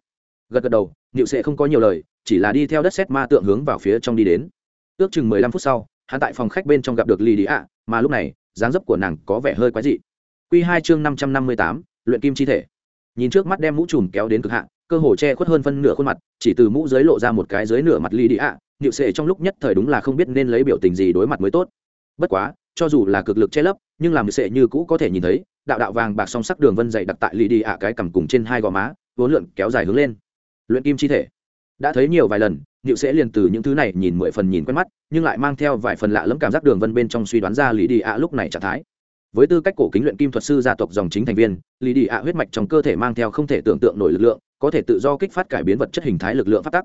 Gật gật đầu, niệu sệ không có nhiều lời, chỉ là đi theo đất xét ma tượng hướng vào phía trong đi đến. Ước chừng mười lăm phút sau, hắn tại phòng khách bên trong gặp được lì đi ạ, mà lúc này, dáng dấp của nàng có vẻ hơi quái dị. Quy hai chương năm trăm năm mươi tám luyện kim chi thể. Nhìn trước mắt đem mũ trùm kéo đến cực hạn cơ hồ che khuất hơn phân nửa khuôn mặt chỉ từ mũ dưới lộ ra một cái dưới nửa mặt lì đi ạ. Nịu sệ trong lúc nhất thời đúng là không biết nên lấy biểu tình gì đối mặt mới tốt. Bất quá cho dù là cực lực che lấp nhưng làm sệ như cũ có thể nhìn thấy đạo đạo vàng bạc song sắc đường vân dày đặc tại lì đi ạ cái cằm cùng trên hai gò má vốn lượn kéo dài hướng lên. Luyện kim chi thể. Đã thấy nhiều vài lần Niệu sẽ liền từ những thứ này nhìn mười phần nhìn quen mắt, nhưng lại mang theo vài phần lạ lẫm cảm giác đường vân bên trong suy đoán ra Lý Đi ạ lúc này trạng thái. Với tư cách cổ kính luyện kim thuật sư gia tộc dòng chính thành viên, Lý Đi ạ huyết mạch trong cơ thể mang theo không thể tưởng tượng nổi lực lượng, có thể tự do kích phát cải biến vật chất hình thái lực lượng phát tắc.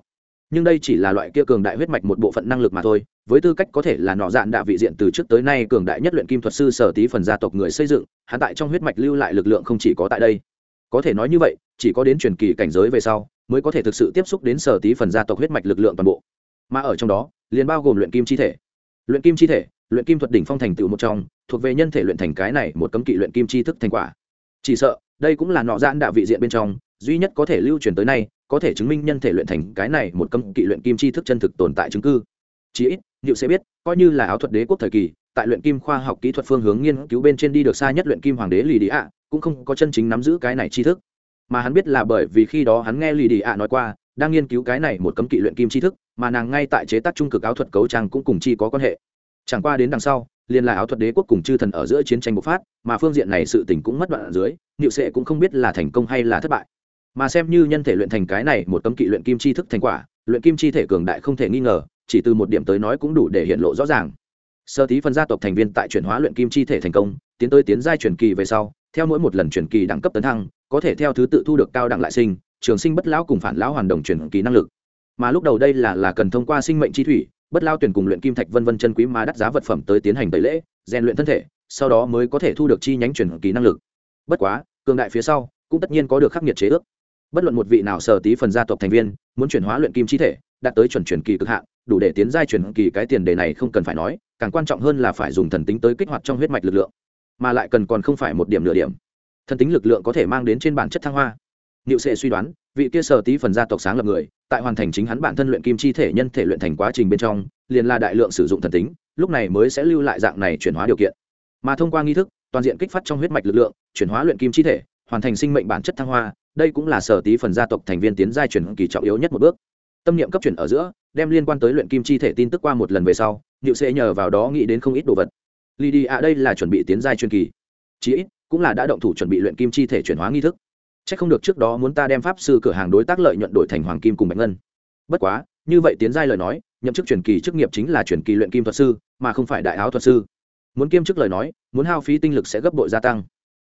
Nhưng đây chỉ là loại kia cường đại huyết mạch một bộ phận năng lực mà thôi, với tư cách có thể là nọ dạn đạ vị diện từ trước tới nay cường đại nhất luyện kim thuật sư sở tí phần gia tộc người xây dựng, hắn tại trong huyết mạch lưu lại lực lượng không chỉ có tại đây. Có thể nói như vậy, chỉ có đến truyền kỳ cảnh giới về sau, mới có thể thực sự tiếp xúc đến sở tí phần gia tộc huyết mạch lực lượng toàn bộ mà ở trong đó liền bao gồm luyện kim chi thể luyện kim chi thể luyện kim thuật đỉnh phong thành tựu một trong thuộc về nhân thể luyện thành cái này một cấm kỵ luyện kim chi thức thành quả. Chỉ sợ, đây cũng là nọ giãn đạo vị diện bên trong, duy nhất có thể lưu truyền tới nay, có thể chứng minh nhân thể luyện thành cái này một cấm kỵ luyện kim chi thức chân thực tồn tại chứng cứ. chí ít, liệu sẽ biết, coi như là áo thuật đế quốc thời kỳ, tại luyện kim khoa học kỹ thuật phương hướng nghiên cứu bên trên đi được xa nhất luyện kim hoàng đế lì đi ạ, cũng không có chân chính nắm giữ cái này tri thức. Mà hắn biết là bởi vì khi đó hắn nghe lì đi ạ nói qua, đang nghiên cứu cái này một cấm kỵ luyện kim tri thức, mà nàng ngay tại chế tác trung cực áo thuật cấu trang cũng cùng chi có quan hệ. Chẳng qua đến đằng sau liền là áo thuật đế quốc cùng chư thần ở giữa chiến tranh bộc phát, mà phương diện này sự tình cũng mất đoạn ở dưới, niệu sệ cũng không biết là thành công hay là thất bại. Mà xem như nhân thể luyện thành cái này một cấm kỵ luyện kim chi thức thành quả, luyện kim chi thể cường đại không thể nghi ngờ, chỉ từ một điểm tới nói cũng đủ để hiện lộ rõ ràng. Sơ tí phân gia tộc thành viên tại chuyển hóa luyện kim chi thể thành công, tiến tới tiến giai truyền kỳ về sau, theo mỗi một lần truyền kỳ đẳng cấp tấn thăng, có thể theo thứ tự thu được cao đẳng lại sinh, trường sinh bất lão cùng phản lão hoàn đồng truyền kỳ năng lực. Mà lúc đầu đây là là cần thông qua sinh mệnh chi thủy bất lao tuyển cùng luyện kim thạch vân vân chân quý mà đắt giá vật phẩm tới tiến hành tẩy lễ, rèn luyện thân thể, sau đó mới có thể thu được chi nhánh chuyển kỳ năng lực. Bất quá, cường đại phía sau cũng tất nhiên có được khắc nghiệt chế ước. Bất luận một vị nào sở tí phần gia tộc thành viên, muốn chuyển hóa luyện kim chi thể, đạt tới chuẩn chuyển kỳ cực hạn, đủ để tiến giai chuyển kỳ cái tiền đề này không cần phải nói, càng quan trọng hơn là phải dùng thần tính tới kích hoạt trong huyết mạch lực lượng. Mà lại cần còn không phải một điểm nửa điểm. Thần tính lực lượng có thể mang đến trên bản chất thăng hoa. Niệu Sệ suy đoán, vị kia sở tí phần gia tộc sáng lập người, tại hoàn thành chính hắn bản thân luyện kim chi thể nhân thể luyện thành quá trình bên trong, liền là đại lượng sử dụng thần tính, lúc này mới sẽ lưu lại dạng này chuyển hóa điều kiện. Mà thông qua nghi thức, toàn diện kích phát trong huyết mạch lực lượng, chuyển hóa luyện kim chi thể, hoàn thành sinh mệnh bản chất thăng hoa, đây cũng là sở tí phần gia tộc thành viên tiến giai chuyển kỳ trọng yếu nhất một bước. Tâm niệm cấp chuyển ở giữa, đem liên quan tới luyện kim chi thể tin tức qua một lần về sau, Niệu Sệ nhờ vào đó nghĩ đến không ít đồ vật. Lydia đây là chuẩn bị tiến giai chuyên kỳ. Chí ít, cũng là đã động thủ chuẩn bị luyện kim chi thể chuyển hóa nghi thức Chắc không được trước đó muốn ta đem pháp sư cửa hàng đối tác lợi nhuận đổi thành hoàng kim cùng bạch ngân. Bất quá, như vậy tiến giai lời nói, nhậm chức truyền kỳ chức nghiệp chính là truyền kỳ luyện kim thuật sư, mà không phải đại áo thuật sư. Muốn kiêm chức lời nói, muốn hao phí tinh lực sẽ gấp bội gia tăng.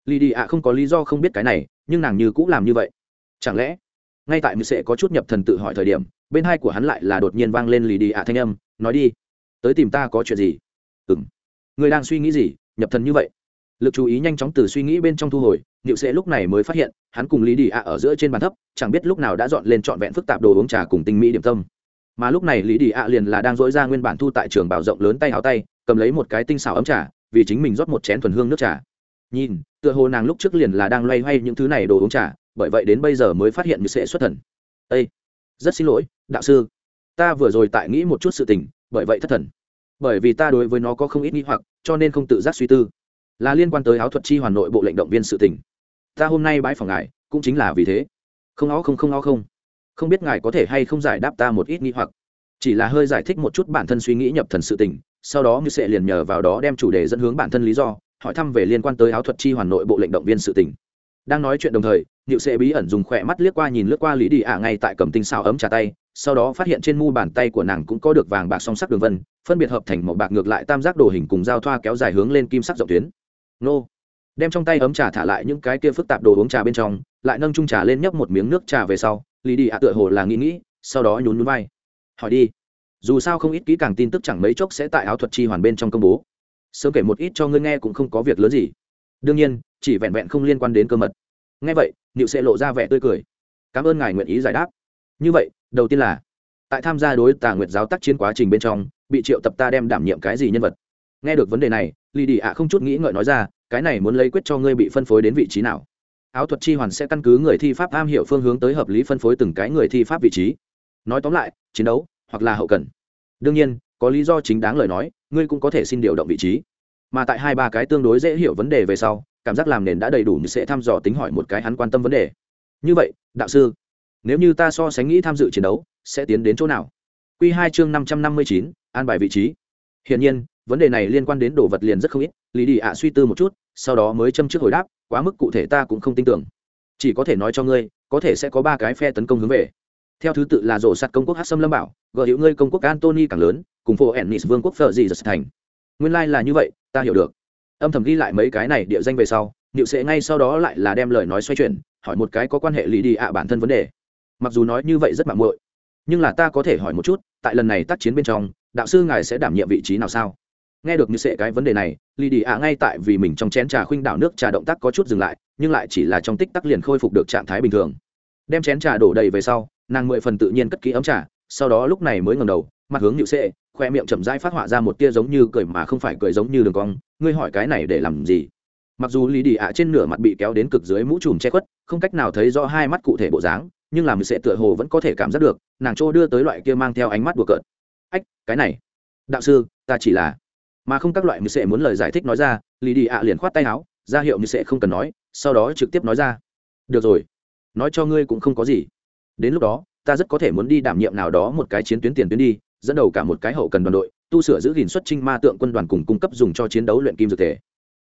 Lydia không có lý do không biết cái này, nhưng nàng như cũng làm như vậy. Chẳng lẽ, ngay tại sẽ có chút nhập thần tự hỏi thời điểm, bên hai của hắn lại là đột nhiên vang lên Lydia thanh âm, nói đi, tới tìm ta có chuyện gì? Ừm. Người đang suy nghĩ gì, nhập thần như vậy? lực chú ý nhanh chóng từ suy nghĩ bên trong thu hồi niệu sẽ lúc này mới phát hiện hắn cùng lý đi ạ ở giữa trên bàn thấp chẳng biết lúc nào đã dọn lên trọn vẹn phức tạp đồ uống trà cùng tinh mỹ điểm tâm. Mà lúc này lý đi ạ liền là đang dỗi ra nguyên bản thu tại trường bảo rộng lớn tay áo tay cầm lấy một cái tinh xảo ấm trà vì chính mình rót một chén thuần hương nước trà. Nhìn tựa hồ nàng lúc trước liền là đang loay hoay những thứ này đồ uống trà bởi vậy đến bây giờ mới phát hiện như sẽ xuất thần. "Ê, rất xin lỗi đạo sư. Ta vừa rồi tại nghĩ một chút sự tình bởi vậy thất thần. Bởi vì ta đối với nó có không ít nghi hoặc cho nên không tự giác suy tư. Là liên quan tới áo thuật chi hoàn nội bộ lệnh động viên sự tình ta hôm nay bãi phòng ngài, cũng chính là vì thế. Không ó không không ó không. Không biết ngài có thể hay không giải đáp ta một ít nghi hoặc. Chỉ là hơi giải thích một chút bản thân suy nghĩ nhập thần sự tình, sau đó như sẽ liền nhờ vào đó đem chủ đề dẫn hướng bản thân lý do, hỏi thăm về liên quan tới áo thuật chi hoàn nội bộ lệnh động viên sự tình. Đang nói chuyện đồng thời nhựu sẽ bí ẩn dùng khỏe mắt liếc qua nhìn lướt qua lý đi ả ngay tại cầm tinh xào ấm trà tay, sau đó phát hiện trên mu bàn tay của nàng cũng có được vàng bạc song sắc đường vân, phân biệt hợp thành một bạc ngược lại tam giác đồ hình cùng giao thoa kéo dài hướng lên kim sắc rộng tuyến. Nô đem trong tay ấm trà thả lại những cái kia phức tạp đồ uống trà bên trong, lại nâng trung trà lên nhấp một miếng nước trà về sau, lý đi ạ tựa hồ là nghĩ nghĩ, sau đó nhún nhún vai. Hỏi đi. Dù sao không ít kỹ càng tin tức chẳng mấy chốc sẽ tại áo thuật chi hoàn bên trong công bố. Sớm kể một ít cho ngươi nghe cũng không có việc lớn gì. Đương nhiên, chỉ vẹn vẹn không liên quan đến cơ mật. Nghe vậy nịu sẽ lộ ra vẻ tươi cười. Cảm ơn ngài nguyện ý giải đáp. Như vậy, đầu tiên là, tại tham gia đối tà nguyệt giáo tác chiến quá trình bên trong, bị triệu tập ta đem đảm nhiệm cái gì nhân vật? Nghe được vấn đề này lì đi ạ không chút nghĩ ngợi nói ra cái này muốn lấy quyết cho ngươi bị phân phối đến vị trí nào. Áo thuật chi hoàn sẽ căn cứ người thi pháp am hiểu phương hướng tới hợp lý phân phối từng cái người thi pháp vị trí. Nói tóm lại, chiến đấu, hoặc là hậu cần. Đương nhiên, có lý do chính đáng lời nói, ngươi cũng có thể xin điều động vị trí. Mà tại hai ba cái tương đối dễ hiểu vấn đề về sau, cảm giác làm nền đã đầy đủ như sẽ thăm dò tính hỏi một cái hắn quan tâm vấn đề. Như vậy, đạo sư, nếu như ta so sánh nghĩ tham dự chiến đấu, sẽ tiến đến chỗ nào? Q hai chương năm trăm năm mươi chín, an bài vị trí. Hiển nhiên vấn đề này liên quan đến đồ vật liền rất không ít, lý đi ạ suy tư một chút, sau đó mới châm trước hồi đáp, quá mức cụ thể ta cũng không tin tưởng. Chỉ có thể nói cho ngươi, có thể sẽ có ba cái phe tấn công hướng về. Theo thứ tự là rổ sạt công quốc hát sâm lâm bảo gợi hữu ngươi công quốc antony càng lớn, cùng phố ennis vương quốc phở dị giật thành. Nguyên lai、like、là như vậy, ta hiểu được. Âm thầm ghi lại mấy cái này địa danh về sau, niệu sẽ ngay sau đó lại là đem lời nói xoay chuyển, hỏi một cái có quan hệ lý đi ạ bản thân vấn đề. Mặc dù nói như vậy rất mạng muội, nhưng là ta có thể hỏi một chút, tại lần này tác chiến bên trong, đạo sư ngài sẽ đảm nhiệm vị trí nào sao? Nghe được như sệ cái vấn đề này lì đi ạ ngay tại vì mình trong chén trà khuynh đảo nước trà động tác có chút dừng lại, nhưng lại chỉ là trong tích tắc liền khôi phục được trạng thái bình thường. Đem chén trà đổ đầy về sau, nàng mười phần tự nhiên cất kỹ ấm trà, sau đó lúc này mới ngầm đầu, mặt hướng nhự sệ, khoe miệng chậm rãi phát họa ra một tia giống như cười mà không phải cười giống như đường cong, ngươi hỏi cái này để làm gì? Mặc dù lì đi ạ trên nửa mặt bị kéo đến cực dưới mũ trùm che khuất, không cách nào thấy rõ hai mắt cụ thể bộ dáng, nhưng làm sệ tựa hồ vẫn có thể cảm giác được, nàng trô đưa tới loại kia mang theo ánh mắt đùa cợt. Ách, cái này, đạo sư, ta chỉ là mà không các loại như sẽ muốn lời giải thích nói ra lì đi ạ liền khoát tay áo, ra hiệu như sẽ không cần nói, sau đó trực tiếp nói ra. Được rồi, nói cho ngươi cũng không có gì. Đến lúc đó, ta rất có thể muốn đi đảm nhiệm nào đó một cái chiến tuyến tiền tuyến đi, dẫn đầu cả một cái hậu cần đoàn đội, tu sửa giữ gìn xuất trinh ma tượng quân đoàn cùng cung cấp dùng cho chiến đấu luyện kim dược thể.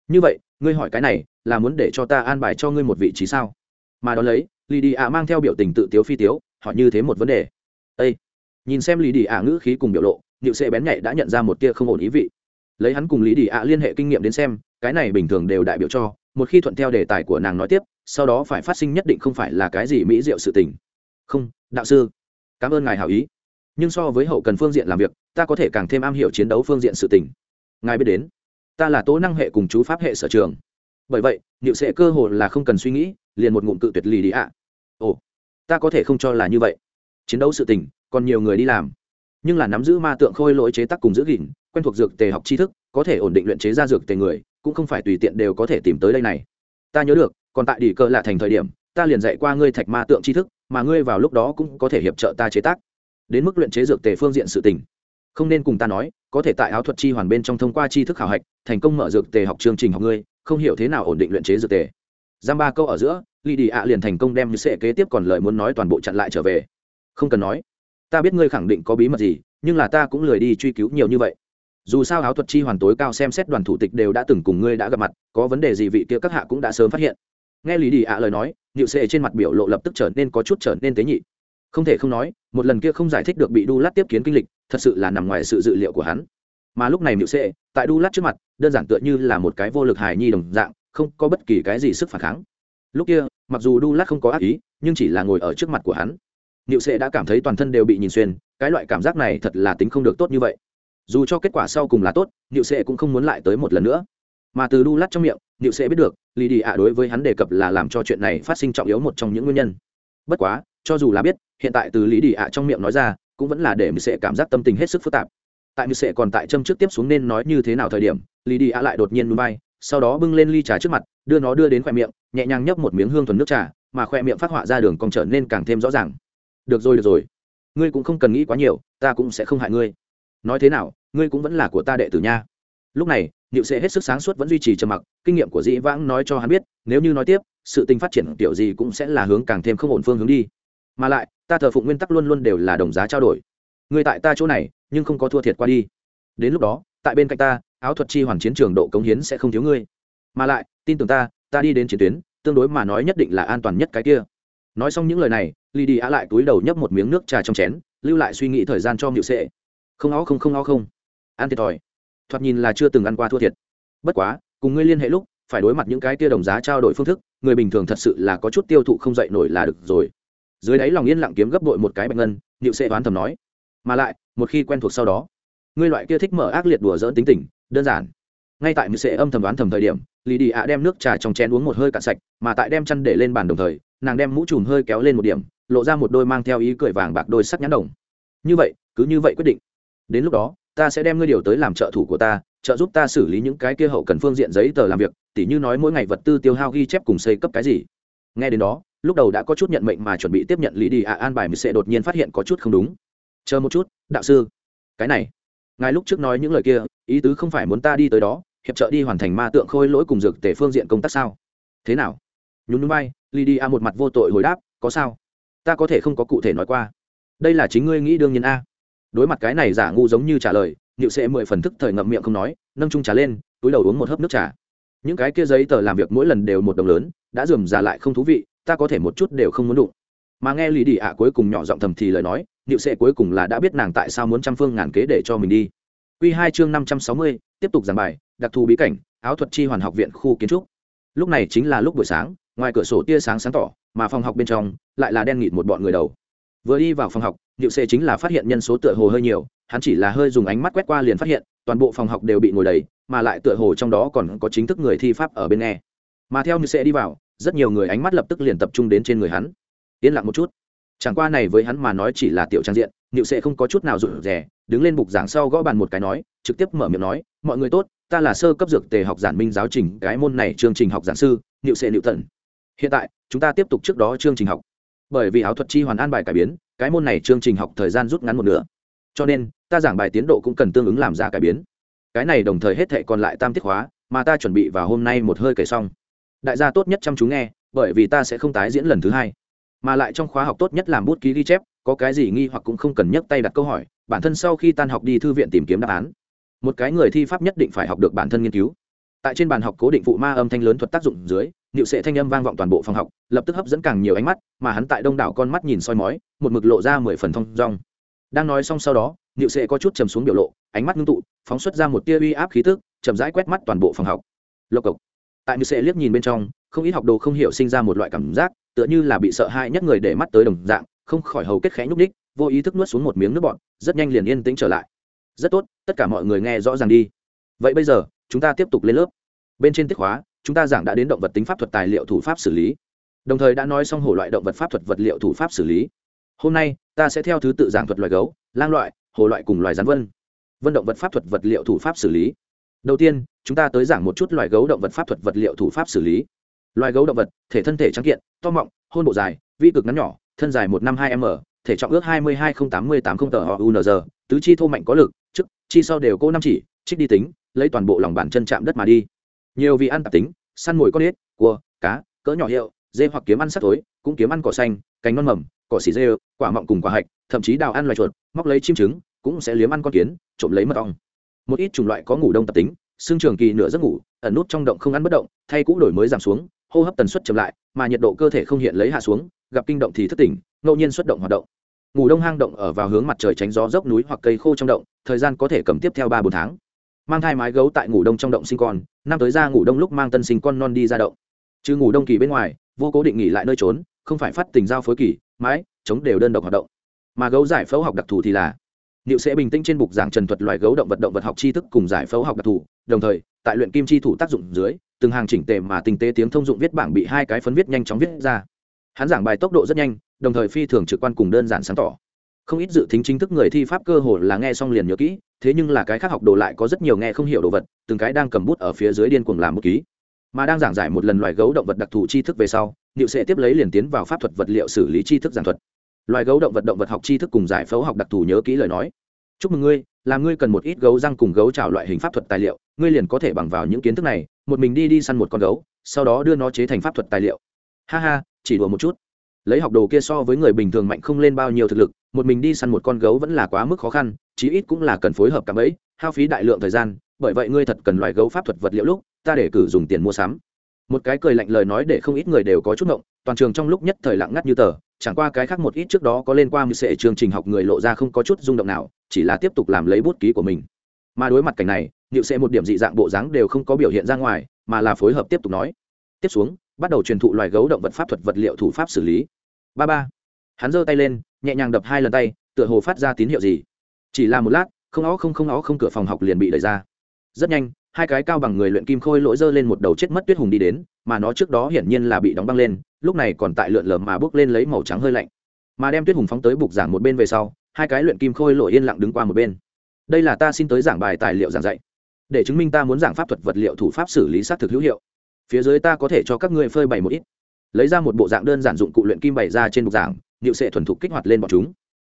Như vậy, ngươi hỏi cái này, là muốn để cho ta an bài cho ngươi một vị trí sao? Mà đ ó lấy lì đi ạ mang theo biểu tình tự tiếu phi tiếu, hỏi như thế một vấn đề. Â nhìn xem lì đi ạ ngữ khí cùng biểu lộ nịu sệ bén nhạy đã nhận ra một tia không ổn ý vị lấy hắn cùng lý đi ạ liên hệ kinh nghiệm đến xem, cái này bình thường đều đại biểu cho, một khi thuận theo đề tài của nàng nói tiếp, sau đó phải phát sinh nhất định không phải là cái gì mỹ diệu sự tình. Không, đạo sư. Cảm ơn ngài hảo ý. Nhưng so với hậu cần phương diện làm việc, ta có thể càng thêm am hiểu chiến đấu phương diện sự tình. Ngài biết đến, ta là tố năng hệ cùng chú pháp hệ sở trường. Bởi vậy, niệu sẽ cơ hội là không cần suy nghĩ, liền một ngụm cự tuyệt lì đi ạ. Ồ, ta có thể không cho là như vậy. Chiến đấu sự tình, còn nhiều người đi làm. Nhưng là nắm giữ ma tượng khôi lỗi chế tác cùng giữ gìn quen thuộc dược tề học tri thức, có thể ổn định luyện chế ra dược tề người, cũng không phải tùy tiện đều có thể tìm tới đây này. Ta nhớ được, còn tại đỉ cơ là thành thời điểm, ta liền dạy qua ngươi thạch ma tượng tri thức, mà ngươi vào lúc đó cũng có thể hiệp trợ ta chế tác. Đến mức luyện chế dược tề phương diện sự tình. Không nên cùng ta nói, có thể tại áo thuật chi hoàn bên trong thông qua tri thức khảo hạch, thành công mở dược tề học chương trình học ngươi, không hiểu thế nào ổn định luyện chế dược tề. Giam ba câu ở giữa lì đi ạ liền thành công đem như sệ kế tiếp còn lời muốn nói toàn bộ chặn lại trở về. Không cần nói. Ta biết ngươi khẳng định có bí mật gì, nhưng là ta cũng lười đi truy cứu nhiều như vậy dù sao áo thuật chi hoàn tối cao xem xét đoàn thủ tịch đều đã từng cùng ngươi đã gặp mặt, có vấn đề gì vị kia các hạ cũng đã sớm phát hiện. Nghe lý đi ạ lời nói nịu sệ trên mặt biểu lộ lập tức trở nên có chút trở nên tế nhị. Không thể không nói, một lần kia không giải thích được bị đu lát tiếp kiến kinh lịch, thật sự là nằm ngoài sự dự liệu của hắn. Mà lúc này nịu sệ, tại đu lát trước mặt, đơn giản tựa như là một cái vô lực hài nhi đồng dạng, không có bất kỳ cái gì sức phản kháng. Lúc kia, mặc dù đu lát không có ác ý, nhưng chỉ là ngồi ở trước mặt của hắn. Nịu sệ đã cảm thấy toàn thân đều bị nhìn xuyên, cái loại cảm giác này thật là tính không được tốt như vậy dù cho kết quả sau cùng là tốt nịu sệ cũng không muốn lại tới một lần nữa. Mà từ đu lát trong miệng nịu sệ biết được lì đi ạ đối với hắn đề cập là làm cho chuyện này phát sinh trọng yếu một trong những nguyên nhân. Bất quá, cho dù là biết, hiện tại từ lý đi ạ trong miệng nói ra, cũng vẫn là để nịu sệ cảm giác tâm tình hết sức phức tạp. Tại nịu sệ còn tại châm trước tiếp xuống nên nói như thế nào thời điểm, lý đi ạ lại đột nhiên núi bay, sau đó bưng lên ly trà trước mặt, đưa nó đưa đến khoe miệng, nhẹ nhàng nhấp một miếng hương thuần nước trà, mà khoe miệng phát họa ra đường còn trở nên càng thêm rõ ràng. Được rồi được rồi. Ngươi cũng không cần nghĩ quá nhiều, ta cũng sẽ không hại ngươi nói thế nào, ngươi cũng vẫn là của ta đệ tử nha. Lúc này, niệu sẽ hết sức sáng suốt vẫn duy trì trầm mặc, kinh nghiệm của dĩ vãng nói cho hắn biết, nếu như nói tiếp, sự tình phát triển kiểu gì cũng sẽ là hướng càng thêm không ổn phương hướng đi. Mà lại, ta thờ phụng nguyên tắc luôn luôn đều là đồng giá trao đổi. Ngươi tại ta chỗ này, nhưng không có thua thiệt qua đi. Đến lúc đó, tại bên cạnh ta, áo thuật chi hoàn chiến trường độ cống hiến sẽ không thiếu ngươi. Mà lại, tin tưởng ta ta đi đến chiến tuyến, tương đối mà nói nhất định là an toàn nhất cái kia. Nói xong những lời này lì đi á lại túi đầu nhấp một miếng nước trà trong chén, lưu lại suy nghĩ thời gian cho nhự sệ không ó không không ó không. Ăn thiệt thòi. Thoạt nhìn là chưa từng ăn qua thua thiệt. Bất quá, cùng ngươi liên hệ lúc, phải đối mặt những cái kia đồng giá trao đổi phương thức, người bình thường thật sự là có chút tiêu thụ không dậy nổi là được rồi. Dưới đáy lòng yên lặng kiếm gấp đội một cái bạch ngân nhự sệ đoán thầm nói. Mà lại, một khi quen thuộc sau đó, ngươi loại kia thích mở ác liệt đùa dỡn tính tình, đơn giản. Ngay tại nhự sệ âm thầm đoán thầm thời điểm lì đi ạ đem nước trà trong chén uống một hơi cạn sạch, mà tại đem chăn để lên bàn đồng thời, nàng đem mũ trùm hơi kéo lên một điểm, lộ ra một đôi mang theo ý cười vàng bạc đôi sắc nhãn đồng. Như vậy, cứ như vậy quyết định đến lúc đó, ta sẽ đem ngươi điều tới làm trợ thủ của ta, trợ giúp ta xử lý những cái kia hậu cần phương diện giấy tờ làm việc, tỉ như nói mỗi ngày vật tư tiêu hao ghi chép cùng xây cấp cái gì. Nghe đến đó, lúc đầu đã có chút nhận mệnh mà chuẩn bị tiếp nhận lý đi ạ, an bài mình sẽ đột nhiên phát hiện có chút không đúng. Chờ một chút, đạo sư. Cái này. Ngài lúc trước nói những lời kia, ý tứ không phải muốn ta đi tới đó, hiệp trợ đi hoàn thành ma tượng khôi lỗi cùng dược tể phương diện công tác sao? Thế nào? Nhún núi bay lydia một mặt vô tội hồi đáp, có sao? Ta có thể không có cụ thể nói qua. Đây là chính ngươi nghĩ đương nhiên a đối mặt cái này giả ngu giống như trả lời nhịu Sẽ mười phần thức thời ngậm miệng không nói, nâng trung trà lên, túi đầu uống một hớp nước trà. Những cái kia giấy tờ làm việc mỗi lần đều một đồng lớn, đã dườm già lại không thú vị, ta có thể một chút đều không muốn đụng. Mà nghe lý đi ạ cuối cùng nhỏ giọng thầm thì lời nói nhịu Sẽ cuối cùng là đã biết nàng tại sao muốn trăm phương ngàn kế để cho mình đi. Q hai chương năm trăm sáu mươi, tiếp tục giảng bài, đặc thù bí cảnh, áo thuật chi hoàn học viện khu kiến trúc. Lúc này chính là lúc buổi sáng, ngoài cửa sổ tia sáng sáng tỏ, mà phòng học bên trong lại là đen nghịt một bọn người đầu. Vừa đi vào phòng học Diệu sệ chính là phát hiện nhân số tựa hồ hơi nhiều, hắn chỉ là hơi dùng ánh mắt quét qua liền phát hiện, toàn bộ phòng học đều bị ngồi đầy, mà lại tựa hồ trong đó còn có chính thức người thi pháp ở bên nghe. Mà theo Diệu sẽ đi vào, rất nhiều người ánh mắt lập tức liền tập trung đến trên người hắn. Yên lặng một chút. Chẳng qua này với hắn mà nói chỉ là tiểu trang diện Diệu sẽ không có chút nào rụt rè, đứng lên bục giảng sau gõ bàn một cái nói, trực tiếp mở miệng nói, mọi người tốt, ta là sơ cấp dược tề học giản minh giáo trình, cái môn này chương trình học giảng sư Diệu sẽ Diệu tận. Hiện tại, chúng ta tiếp tục trước đó chương trình học. Bởi vì áo thuật chi hoàn an bài cải biến cái môn này chương trình học thời gian rút ngắn một nửa. Cho nên, ta giảng bài tiến độ cũng cần tương ứng làm ra cải biến. Cái này đồng thời hết thệ còn lại tam tiết hóa mà ta chuẩn bị vào hôm nay một hơi kể xong. Đại gia tốt nhất chăm chú nghe, bởi vì ta sẽ không tái diễn lần thứ hai. Mà lại trong khóa học tốt nhất làm bút ký ghi chép, có cái gì nghi hoặc cũng không cần nhấc tay đặt câu hỏi, bản thân sau khi tan học đi thư viện tìm kiếm đáp án. Một cái người thi pháp nhất định phải học được bản thân nghiên cứu tại trên bàn học cố định phụ ma âm thanh lớn thuật tác dụng dưới nịu sệ thanh âm vang vọng toàn bộ phòng học, lập tức hấp dẫn càng nhiều ánh mắt, mà hắn tại đông đảo con mắt nhìn soi mói, một mực lộ ra mười phần thông rong đang nói xong sau đó nịu sệ có chút chầm xuống biểu lộ, ánh mắt ngưng tụ, phóng xuất ra một tia uy áp khí tức, chậm rãi quét mắt toàn bộ phòng học. Lộc cộc. Tại nịu sệ liếc nhìn bên trong, không ít học đồ không hiểu sinh ra một loại cảm giác, tựa như là bị sợ hãi nhất người để mắt tới đồng dạng, không khỏi hầu kết khẽ nhúc ních vô ý thức nuốt xuống một miếng nước bọt, rất nhanh liền yên tĩnh trở lại. Rất tốt, tất cả mọi người nghe rõ ràng đi. Vậy bây giờ chúng ta tiếp tục lên lớp. Bên trên tiết khóa, chúng ta giảng đã đến động vật tính pháp thuật tài liệu thủ pháp xử lý. Đồng thời đã nói xong hổ loại động vật pháp thuật vật liệu thủ pháp xử lý. Hôm nay, ta sẽ theo thứ tự giảng thuật loài gấu, lang loại hồ loại cùng loài rắn vân. Vân động vật pháp thuật vật liệu thủ pháp xử lý. Đầu tiên, chúng ta tới giảng một chút loài gấu động vật pháp thuật vật liệu thủ pháp xử lý. Loài gấu động vật, thể thân thể trắng kiện, to mọng, hôn bộ dài, vi cực ngắn nhỏ, thân dài một năm hai m, thể trọng ước hai mươi hai không tám mươi tám không tờ họ unr tứ chi thô mạnh có lực, chức, chi sau đều cô năm chỉ, trích đi tính lấy toàn bộ lòng bàn chân chạm đất mà đi. Nhiều vì ăn tạp tính, săn mồi con ếch, cua, cá, cỡ nhỏ hiệu, dê hoặc kiếm ăn sắt tối cũng kiếm ăn cỏ xanh cánh non mầm, cỏ xỉ dê, quả mọng cùng quả hạch, thậm chí đào ăn loài chuột, móc lấy chim trứng, cũng sẽ liếm ăn con kiến, trộm lấy mật ong. Một ít chủng loại có ngủ đông tập tính, xương trường kỳ nửa giấc ngủ, ẩn nút trong động không ăn bất động, thay cũ đổi mới giảm xuống, hô hấp tần suất chậm lại, mà nhiệt độ cơ thể không hiện lấy hạ xuống, gặp kinh động thì thất tỉnh, ngẫu nhiên xuất động hoạt động. Ngủ đông hang động ở vào hướng mặt trời tránh gió dốc núi hoặc cây khô trong động, thời gian có thể cầm tiếp theo ba bốn tháng mang thai mái gấu tại ngủ đông trong động sinh con năm tới ra ngủ đông lúc mang tân sinh con non đi ra động trừ ngủ đông kỳ bên ngoài vô cố định nghỉ lại nơi trốn không phải phát tình giao phối kỳ mái chống đều đơn độc hoạt động mà gấu giải phẫu học đặc thù thì là Niệu sẽ bình tĩnh trên bục giảng trần thuật loài gấu động vật động vật học tri thức cùng giải phẫu học đặc thù, đồng thời, tại luyện kim chi thủ tác dụng dưới, từng hàng chỉnh tề mà tinh tế tiếng thông dụng viết bảng bị hai cái phấn viết nhanh chóng viết ra. Hắn giảng bài tốc độ rất nhanh, đồng thời phi thường trực quan cùng đơn giản sáng tỏ. Không ít dự tính chính thức người thi pháp cơ hồ là nghe xong liền nhớ kỹ, thế nhưng là cái khác học đồ lại có rất nhiều nghe không hiểu đồ vật, từng cái đang cầm bút ở phía dưới điên cuồng làm một ký. Mà đang giảng giải một lần loài gấu động vật đặc thù tri thức về sau, Niệu sẽ tiếp lấy liền tiến vào pháp thuật vật liệu xử lý tri thức giảng thuật. Loài gấu động vật động vật học tri thức cùng giải phẫu học đặc thù nhớ kỹ lời nói chúc mừng ngươi là ngươi cần một ít gấu răng cùng gấu trào loại hình pháp thuật tài liệu ngươi liền có thể bằng vào những kiến thức này một mình đi đi săn một con gấu sau đó đưa nó chế thành pháp thuật tài liệu ha ha chỉ đùa một chút lấy học đồ kia so với người bình thường mạnh không lên bao nhiêu thực lực một mình đi săn một con gấu vẫn là quá mức khó khăn, chí ít cũng là cần phối hợp cả ấy hao phí đại lượng thời gian, bởi vậy ngươi thật cần loài gấu pháp thuật vật liệu lúc, ta để cử dùng tiền mua sắm. Một cái cười lạnh lời nói để không ít người đều có chút ngộng, toàn trường trong lúc nhất thời lặng ngắt như tờ, chẳng qua cái khác một ít trước đó có liên quan như sệ chương trình học người lộ ra không có chút rung động nào, chỉ là tiếp tục làm lấy bút ký của mình. Mà đối mặt cảnh này, liệu sẽ một điểm dị dạng bộ dáng đều không có biểu hiện ra ngoài, mà là phối hợp tiếp tục nói. Tiếp xuống, bắt đầu truyền thụ loài gấu động vật pháp thuật vật liệu thủ pháp xử lý. Ba ba hắn giơ tay lên, nhẹ nhàng đập hai lần tay, tựa hồ phát ra tín hiệu gì. Chỉ là một lát, không ó không không ó không cửa phòng học liền bị đẩy ra. Rất nhanh, hai cái cao bằng người luyện kim khôi lỗi dơ lên một đầu chết mất tuyết hùng đi đến, mà nó trước đó hiển nhiên là bị đóng băng lên, lúc này còn tại lượn lờ mà bước lên lấy màu trắng hơi lạnh. Mà đem tuyết hùng phóng tới bục giảng một bên về sau, hai cái luyện kim khôi lỗi yên lặng đứng qua một bên. Đây là ta xin tới giảng bài tài liệu giảng dạy. Để chứng minh ta muốn giảng pháp thuật vật liệu thủ pháp xử lý xác thực hữu hiệu. Phía dưới ta có thể cho các ngươi phơi bày một ít. Lấy ra một bộ dạng đơn giản dụng cụ luyện kim bày ra trên bục giảng liệu sệ thuần thục kích hoạt lên bọn chúng.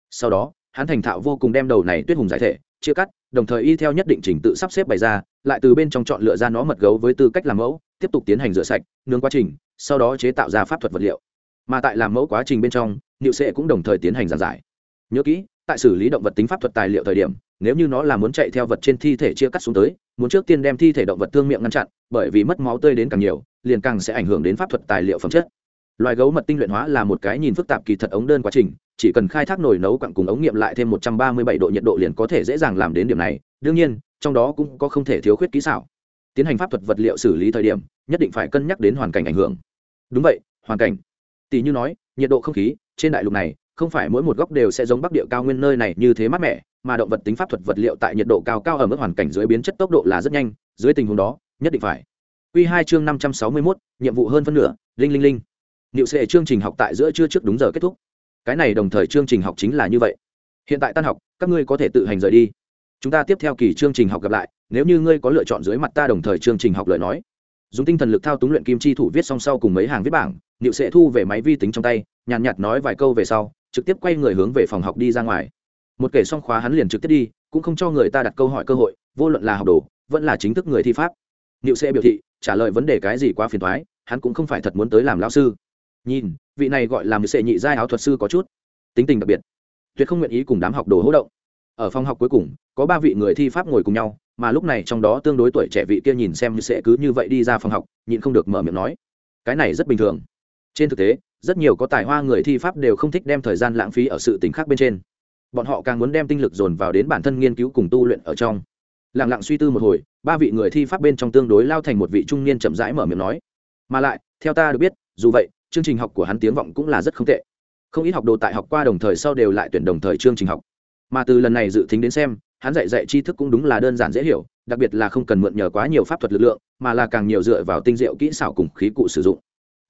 Sau đó, hắn thành thạo vô cùng đem đầu này tuyết hùng giải thể, chia cắt, đồng thời y theo nhất định trình tự sắp xếp bày ra, lại từ bên trong chọn lựa ra nó mật gấu với tư cách làm mẫu, tiếp tục tiến hành rửa sạch, nướng quá trình, sau đó chế tạo ra pháp thuật vật liệu. Mà tại làm mẫu quá trình bên trong, niệu sệ cũng đồng thời tiến hành giàn giải. Nhớ kỹ, tại xử lý động vật tính pháp thuật tài liệu thời điểm, nếu như nó là muốn chạy theo vật trên thi thể chia cắt xuống tới, muốn trước tiên đem thi thể động vật thương miệng ngăn chặn, bởi vì mất máu tươi đến càng nhiều, liền càng sẽ ảnh hưởng đến pháp thuật tài liệu phẩm chất loài gấu mật tinh luyện hóa là một cái nhìn phức tạp kỳ thật ống đơn quá trình chỉ cần khai thác nồi nấu quặng cùng ống nghiệm lại thêm 137 độ nhiệt độ liền có thể dễ dàng làm đến điểm này. Đương nhiên trong đó cũng có không thể thiếu khuyết kỹ xảo. Tiến hành pháp thuật vật liệu xử lý thời điểm nhất định phải cân nhắc đến hoàn cảnh ảnh hưởng. Đúng vậy hoàn cảnh. Tỷ như nói nhiệt độ không khí trên đại lục này không phải mỗi một góc đều sẽ giống bắc địa cao nguyên nơi này như thế mát mẻ mà động vật tính pháp thuật vật liệu tại nhiệt độ cao cao ở mức hoàn cảnh dưới biến chất tốc độ là rất nhanh dưới tình huống đó nhất định phải. Quy 2 chương 561, nhiệm vụ hơn phân nửa, linh linh linh. Niệu sẽ chương trình học tại giữa trưa trước đúng giờ kết thúc. Cái này đồng thời chương trình học chính là như vậy. Hiện tại tan học, các ngươi có thể tự hành rời đi. Chúng ta tiếp theo kỳ chương trình học gặp lại, nếu như ngươi có lựa chọn dưới mặt ta đồng thời chương trình học lời nói. Dùng tinh thần lực thao túng luyện kim chi thủ viết song sau cùng mấy hàng viết bảng, Niệu sẽ thu về máy vi tính trong tay, nhàn nhạt nói vài câu về sau, trực tiếp quay người hướng về phòng học đi ra ngoài một kể xong khóa hắn liền trực tiếp đi cũng không cho người ta đặt câu hỏi cơ hội vô luận là học đồ vẫn là chính thức người thi pháp niệu sẽ biểu thị trả lời vấn đề cái gì quá phiền thoái hắn cũng không phải thật muốn tới làm lão sư nhìn, vị này gọi là một sệ nhị giai áo thuật sư có chút tính tình đặc biệt, tuyệt không nguyện ý cùng đám học đồ hỗ động. Ở phòng học cuối cùng, có ba vị người thi pháp ngồi cùng nhau, mà lúc này trong đó tương đối tuổi trẻ vị kia nhìn xem như sẽ cứ như vậy đi ra phòng học, nhịn không được mở miệng nói, cái này rất bình thường. Trên thực tế, rất nhiều có tài hoa người thi pháp đều không thích đem thời gian lãng phí ở sự t khác bên trên. Bọn họ càng muốn đem tinh lực dồn vào đến bản thân nghiên cứu cùng tu luyện ở trong. Lẳng lặng suy tư một hồi, ba vị người thi pháp bên trong tương đối lao thành một vị trung niên chậm rãi mở miệng nói, mà lại, theo ta được biết, dù vậy chương trình học của hắn tiếng vọng cũng là rất không tệ. Không ít học đồ tại học qua đồng thời sau đều lại tuyển đồng thời chương trình học. Mà từ lần này dự tính đến xem, hắn dạy dạy tri thức cũng đúng là đơn giản dễ hiểu, đặc biệt là không cần mượn nhờ quá nhiều pháp thuật lực lượng, mà là càng nhiều dựa vào tinh diệu kỹ xảo cùng khí cụ sử dụng.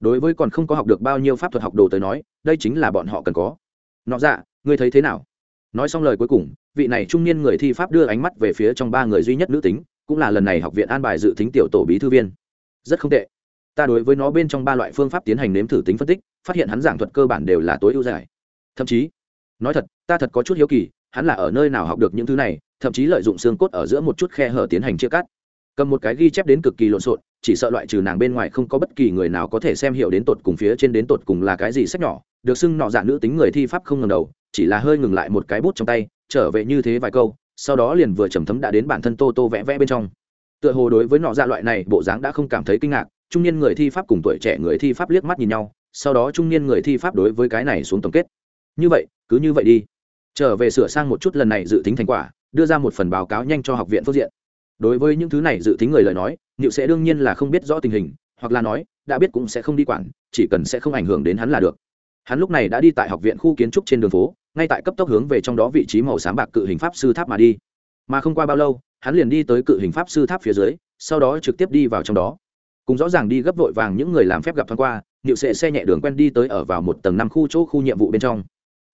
Đối với còn không có học được bao nhiêu pháp thuật học đồ tới nói, đây chính là bọn họ cần có. Nọ dạ ngươi thấy thế nào? Nói xong lời cuối cùng, vị này trung niên người thi pháp đưa ánh mắt về phía trong ba người duy nhất nữ tính, cũng là lần này học viện an bài dự tính tiểu tổ bí thư viên. Rất không tệ ta đối với nó bên trong ba loại phương pháp tiến hành nếm thử tính phân tích, phát hiện hắn giảng thuật cơ bản đều là tối ưu giải thậm chí, nói thật, ta thật có chút hiếu kỳ, hắn là ở nơi nào học được những thứ này, thậm chí lợi dụng xương cốt ở giữa một chút khe hở tiến hành chia cắt. Cầm một cái ghi chép đến cực kỳ lộn xộn, chỉ sợ loại trừ nàng bên ngoài không có bất kỳ người nào có thể xem hiểu đến tột cùng phía trên đến tột cùng là cái gì sách nhỏ, được xưng nọ dạng nữ tính người thi pháp không ngần đầu, chỉ là hơi ngừng lại một cái bút trong tay, trở về như thế vài câu, sau đó liền vừa trầm thấm đã đến bản thân tô tô vẽ vẽ bên trong. Tựa hồ đối với nọ dạ loại này, bộ dáng đã không cảm thấy kinh ngạc trung niên người thi pháp cùng tuổi trẻ người thi pháp liếc mắt nhìn nhau, sau đó trung niên người thi pháp đối với cái này xuống tổng kết. Như vậy, cứ như vậy đi. Trở về sửa sang một chút lần này dự tính thành quả, đưa ra một phần báo cáo nhanh cho học viện phương diện. Đối với những thứ này dự tính người lời nói liệu sẽ đương nhiên là không biết rõ tình hình, hoặc là nói, đã biết cũng sẽ không đi quản, chỉ cần sẽ không ảnh hưởng đến hắn là được. Hắn lúc này đã đi tại học viện khu kiến trúc trên đường phố, ngay tại cấp tốc hướng về trong đó vị trí màu sáng bạc cự hình pháp sư tháp mà đi. Mà không qua bao lâu, hắn liền đi tới cự hình pháp sư tháp phía dưới, sau đó trực tiếp đi vào trong đó cùng rõ ràng đi gấp vội vàng những người làm phép gặp thoáng qua, niệu sệ xe nhẹ đường quen đi tới ở vào một tầng năm khu chỗ khu nhiệm vụ bên trong.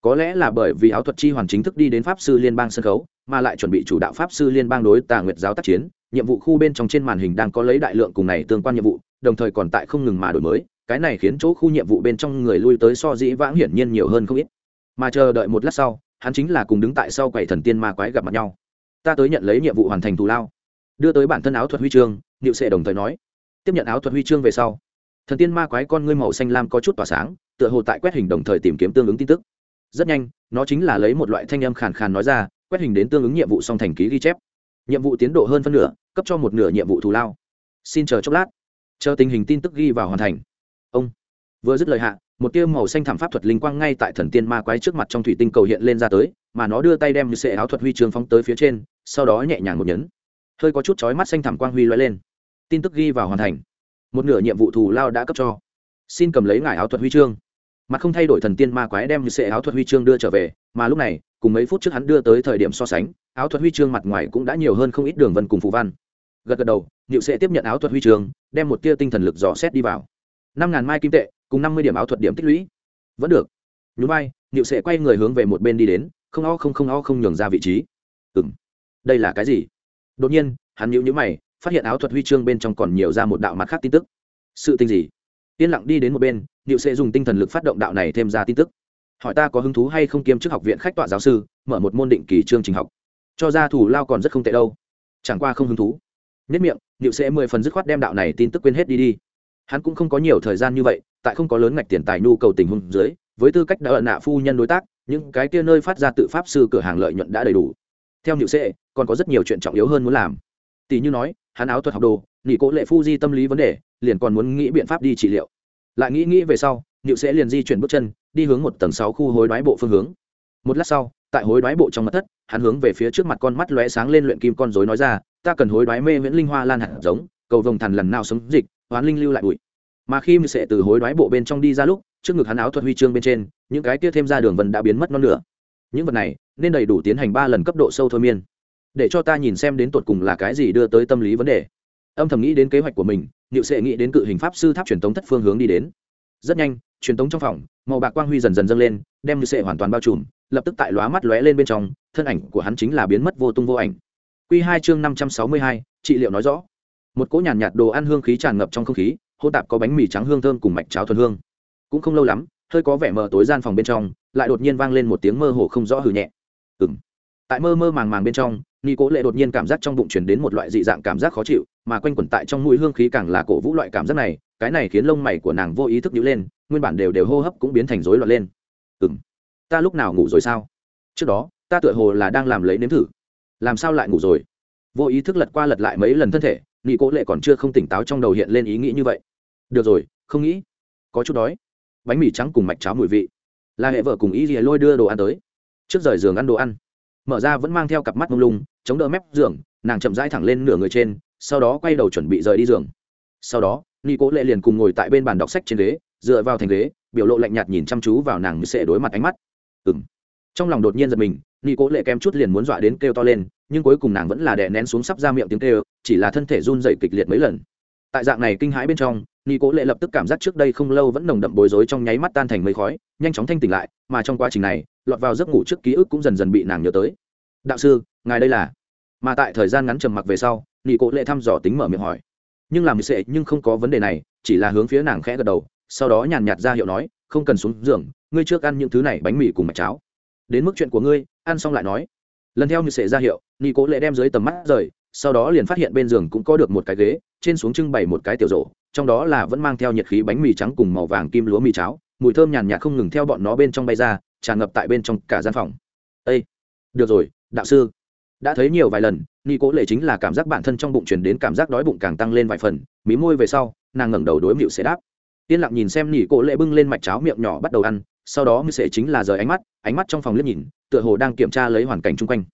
Có lẽ là bởi vì áo thuật chi hoàn chính thức đi đến pháp sư liên bang sân khấu, mà lại chuẩn bị chủ đạo pháp sư liên bang đối tà nguyệt giáo tác chiến, nhiệm vụ khu bên trong trên màn hình đang có lấy đại lượng cùng này tương quan nhiệm vụ, đồng thời còn tại không ngừng mà đổi mới, cái này khiến chỗ khu nhiệm vụ bên trong người lui tới so dĩ vãng hiển nhiên nhiều hơn không ít. Mà chờ đợi một lát sau, hắn chính là cùng đứng tại sau quầy thần tiên ma quái gặp mặt nhau. Ta tới nhận lấy nhiệm vụ hoàn thành thù lao. Đưa tới bản thân áo thuật huy chương, niệu sệ đồng thời nói tiếp nhận áo thuật huy chương về sau. Thần tiên ma quái con ngươi màu xanh lam có chút tỏa sáng, tựa hồ tại quét hình đồng thời tìm kiếm tương ứng tin tức. Rất nhanh, nó chính là lấy một loại thanh âm khàn khàn nói ra, quét hình đến tương ứng nhiệm vụ song thành ký ghi chép. Nhiệm vụ tiến độ hơn phân nửa, cấp cho một nửa nhiệm vụ thù lao. Xin chờ chốc lát. Chờ tình hình tin tức ghi vào hoàn thành. Ông. Vừa dứt lời hạ, một tia màu xanh thảm pháp thuật linh quang ngay tại thần tiên ma quái trước mặt trong thủy tinh cầu hiện lên ra tới, mà nó đưa tay đem như sệ áo thuật huy chương phóng tới phía trên, sau đó nhẹ nhàng một nhấn. Hơi có chút chói mắt xanh thảm quang huy loay lên tin tức ghi vào hoàn thành. Một nửa nhiệm vụ thù lao đã cấp cho. Xin cầm lấy ngải áo thuật huy chương. Mặt không thay đổi thần tiên ma quái đem như sệ áo thuật huy chương đưa trở về, mà lúc này, cùng mấy phút trước hắn đưa tới thời điểm so sánh, áo thuật huy chương mặt ngoài cũng đã nhiều hơn không ít đường vân cùng phù văn. Gật gật đầu nhịu sẽ tiếp nhận áo thuật huy chương, đem một tia tinh thần lực dò xét đi vào. Năm ngàn mai kim tệ, cùng năm mươi điểm áo thuật điểm tích lũy. Vẫn được. Nhú vai nhịu sẽ quay người hướng về một bên đi đến, không o không không o không nhường ra vị trí. Ừ m đây là cái gì? Đột nhiên, hắn nhịu nhữ mày phát hiện áo thuật huy chương bên trong còn nhiều ra một đạo mặt khác tin tức. Sự tình gì? Yên lặng đi đến một bên liệu sẽ dùng tinh thần lực phát động đạo này thêm ra tin tức. Hỏi ta có hứng thú hay không kiêm chức học viện khách tọa giáo sư, mở một môn định kỳ chương trình học. Cho ra thủ lao còn rất không tệ đâu. Chẳng qua không hứng thú. Nhất miệng liệu sẽ mười phần dứt khoát đem đạo này tin tức quên hết đi đi. Hắn cũng không có nhiều thời gian như vậy, tại không có lớn ngạch tiền tài nhu cầu tình huống dưới, với tư cách đã ợn nạ phu nhân đối tác, những cái kia nơi phát ra tự pháp sư cửa hàng lợi nhuận đã đầy đủ. Theo nhự sẽ còn có rất nhiều chuyện trọng yếu hơn muốn làm. Tỷ như nói hắn áo thuật học đồ, nghỉ cố lệ phu di tâm lý vấn đề, liền còn muốn nghĩ biện pháp đi trị liệu. Lại nghĩ nghĩ về sau nịu sẽ liền di chuyển bước chân, đi hướng một tầng sáu khu hối đoái bộ phương hướng. Một lát sau, tại hối đoái bộ trong mặt thất, hắn hướng về phía trước mặt con mắt lóe sáng lên luyện kim con dối nói ra, ta cần hối đoái mê nguyễn linh hoa lan hạt giống, cầu vồng thần lần nào sống dịch, hoán linh lưu lại bụi. Mà khi sẽ từ hối đoái bộ bên trong đi ra lúc, trước ngực hắn áo thuật huy chương bên trên, những cái kia thêm ra đường vân đã biến mất non nữa những vật này, nên đầy đủ tiến hành ba lần cấp độ sâu thôi miên để cho ta nhìn xem đến tột cùng là cái gì đưa tới tâm lý vấn đề. Âm thầm nghĩ đến kế hoạch của mình nhự sẽ nghĩ đến cự hình pháp sư tháp truyền tống thất phương hướng đi đến. Rất nhanh truyền tống trong phòng màu bạc quang huy dần dần dâng lên đem nhự sệ hoàn toàn bao trùm lập tức tại lóa mắt lóe lên bên trong thân ảnh của hắn chính là biến mất vô tung vô ảnh. Q hai chương năm trăm sáu mươi hai trị liệu nói rõ. Một cỗ nhàn nhạt, nhạt đồ ăn hương khí tràn ngập trong không khí hô tạp có bánh mì trắng hương thơm cùng mạch cháo thuần hương. Cũng không lâu lắm hơi có vẻ mờ tối gian phòng bên trong lại đột nhiên vang lên một tiếng mơ hồ không rõ hừ nhẹ. Ừng tại mơ mơ màng màng bên trong nghi cố lệ đột nhiên cảm giác trong bụng chuyển đến một loại dị dạng cảm giác khó chịu, mà quanh quẩn tại trong mũi hương khí càng là cổ vũ loại cảm giác này, cái này khiến lông mày của nàng vô ý thức nhữ lên, nguyên bản đều đều hô hấp cũng biến thành rối loạn lên. Ừng ta lúc nào ngủ rồi sao? Trước đó, ta tựa hồ là đang làm lấy nếm thử. Làm sao lại ngủ rồi? Vô ý thức lật qua lật lại mấy lần thân thể nghi cố lệ còn chưa không tỉnh táo trong đầu hiện lên ý nghĩ như vậy. Được rồi, không nghĩ. Có chút đói. Bánh mì trắng cùng mạch cháo mùi vị. Là hệ vợ cùng ý gì lôi đưa đồ ăn tới. Trước rời giường ăn đồ ăn mở ra vẫn mang theo cặp mắt mông lung, chống đỡ mép giường, nàng chậm rãi thẳng lên nửa người trên, sau đó quay đầu chuẩn bị rời đi giường. Sau đó ni cố lệ liền cùng ngồi tại bên bàn đọc sách trên ghế, dựa vào thành ghế, biểu lộ lạnh nhạt nhìn chăm chú vào nàng như sẽ đối mặt ánh mắt. Ừng trong lòng đột nhiên giật mình ni cố lệ kém chút liền muốn dọa đến kêu to lên, nhưng cuối cùng nàng vẫn là đè nén xuống sắp ra miệng tiếng kêu, chỉ là thân thể run rẩy kịch liệt mấy lần. Tại dạng này kinh hãi bên trong ni cố lệ lập tức cảm giác trước đây không lâu vẫn nồng đậm bối rối trong nháy mắt tan thành mây khói, nhanh chóng thanh tỉnh lại, mà trong quá trình này lọt vào giấc ngủ trước ký ức cũng dần dần bị nàng nhớ tới. Đạo sư, ngài đây là? Mà tại thời gian ngắn trầm mặc về sau nghị cố lệ thăm dò tính mở miệng hỏi. Nhưng làm sệ nhưng không có vấn đề này, chỉ là hướng phía nàng khẽ gật đầu, sau đó nhàn nhạt ra hiệu nói, không cần xuống giường, ngươi trước ăn những thứ này bánh mì cùng mạch cháo. Đến mức chuyện của ngươi, ăn xong lại nói. Lần theo như sệ ra hiệu nghị cố lệ đem dưới tầm mắt rời, sau đó liền phát hiện bên giường cũng có được một cái ghế, trên xuống trưng bày một cái tiểu rổ, trong đó là vẫn mang theo nhiệt khí bánh mì trắng cùng màu vàng kim lúa mì cháo, mùi thơm nhàn nhạt không ngừng theo bọn nó bên trong bay ra tràn ngập tại bên trong cả gian phòng. Â được rồi, đạo sư. Đã thấy nhiều vài lần nghi cố lệ chính là cảm giác bản thân trong bụng chuyển đến cảm giác đói bụng càng tăng lên vài phần, mí môi về sau, nàng ngẩng đầu đối mịu sẽ đáp. Yên lặng nhìn xem nỉ cố lệ bưng lên mạch cháo miệng nhỏ bắt đầu ăn, sau đó mịu sẽ chính là rời ánh mắt ánh mắt trong phòng liếc nhìn, tựa hồ đang kiểm tra lấy hoàn cảnh chung quanh.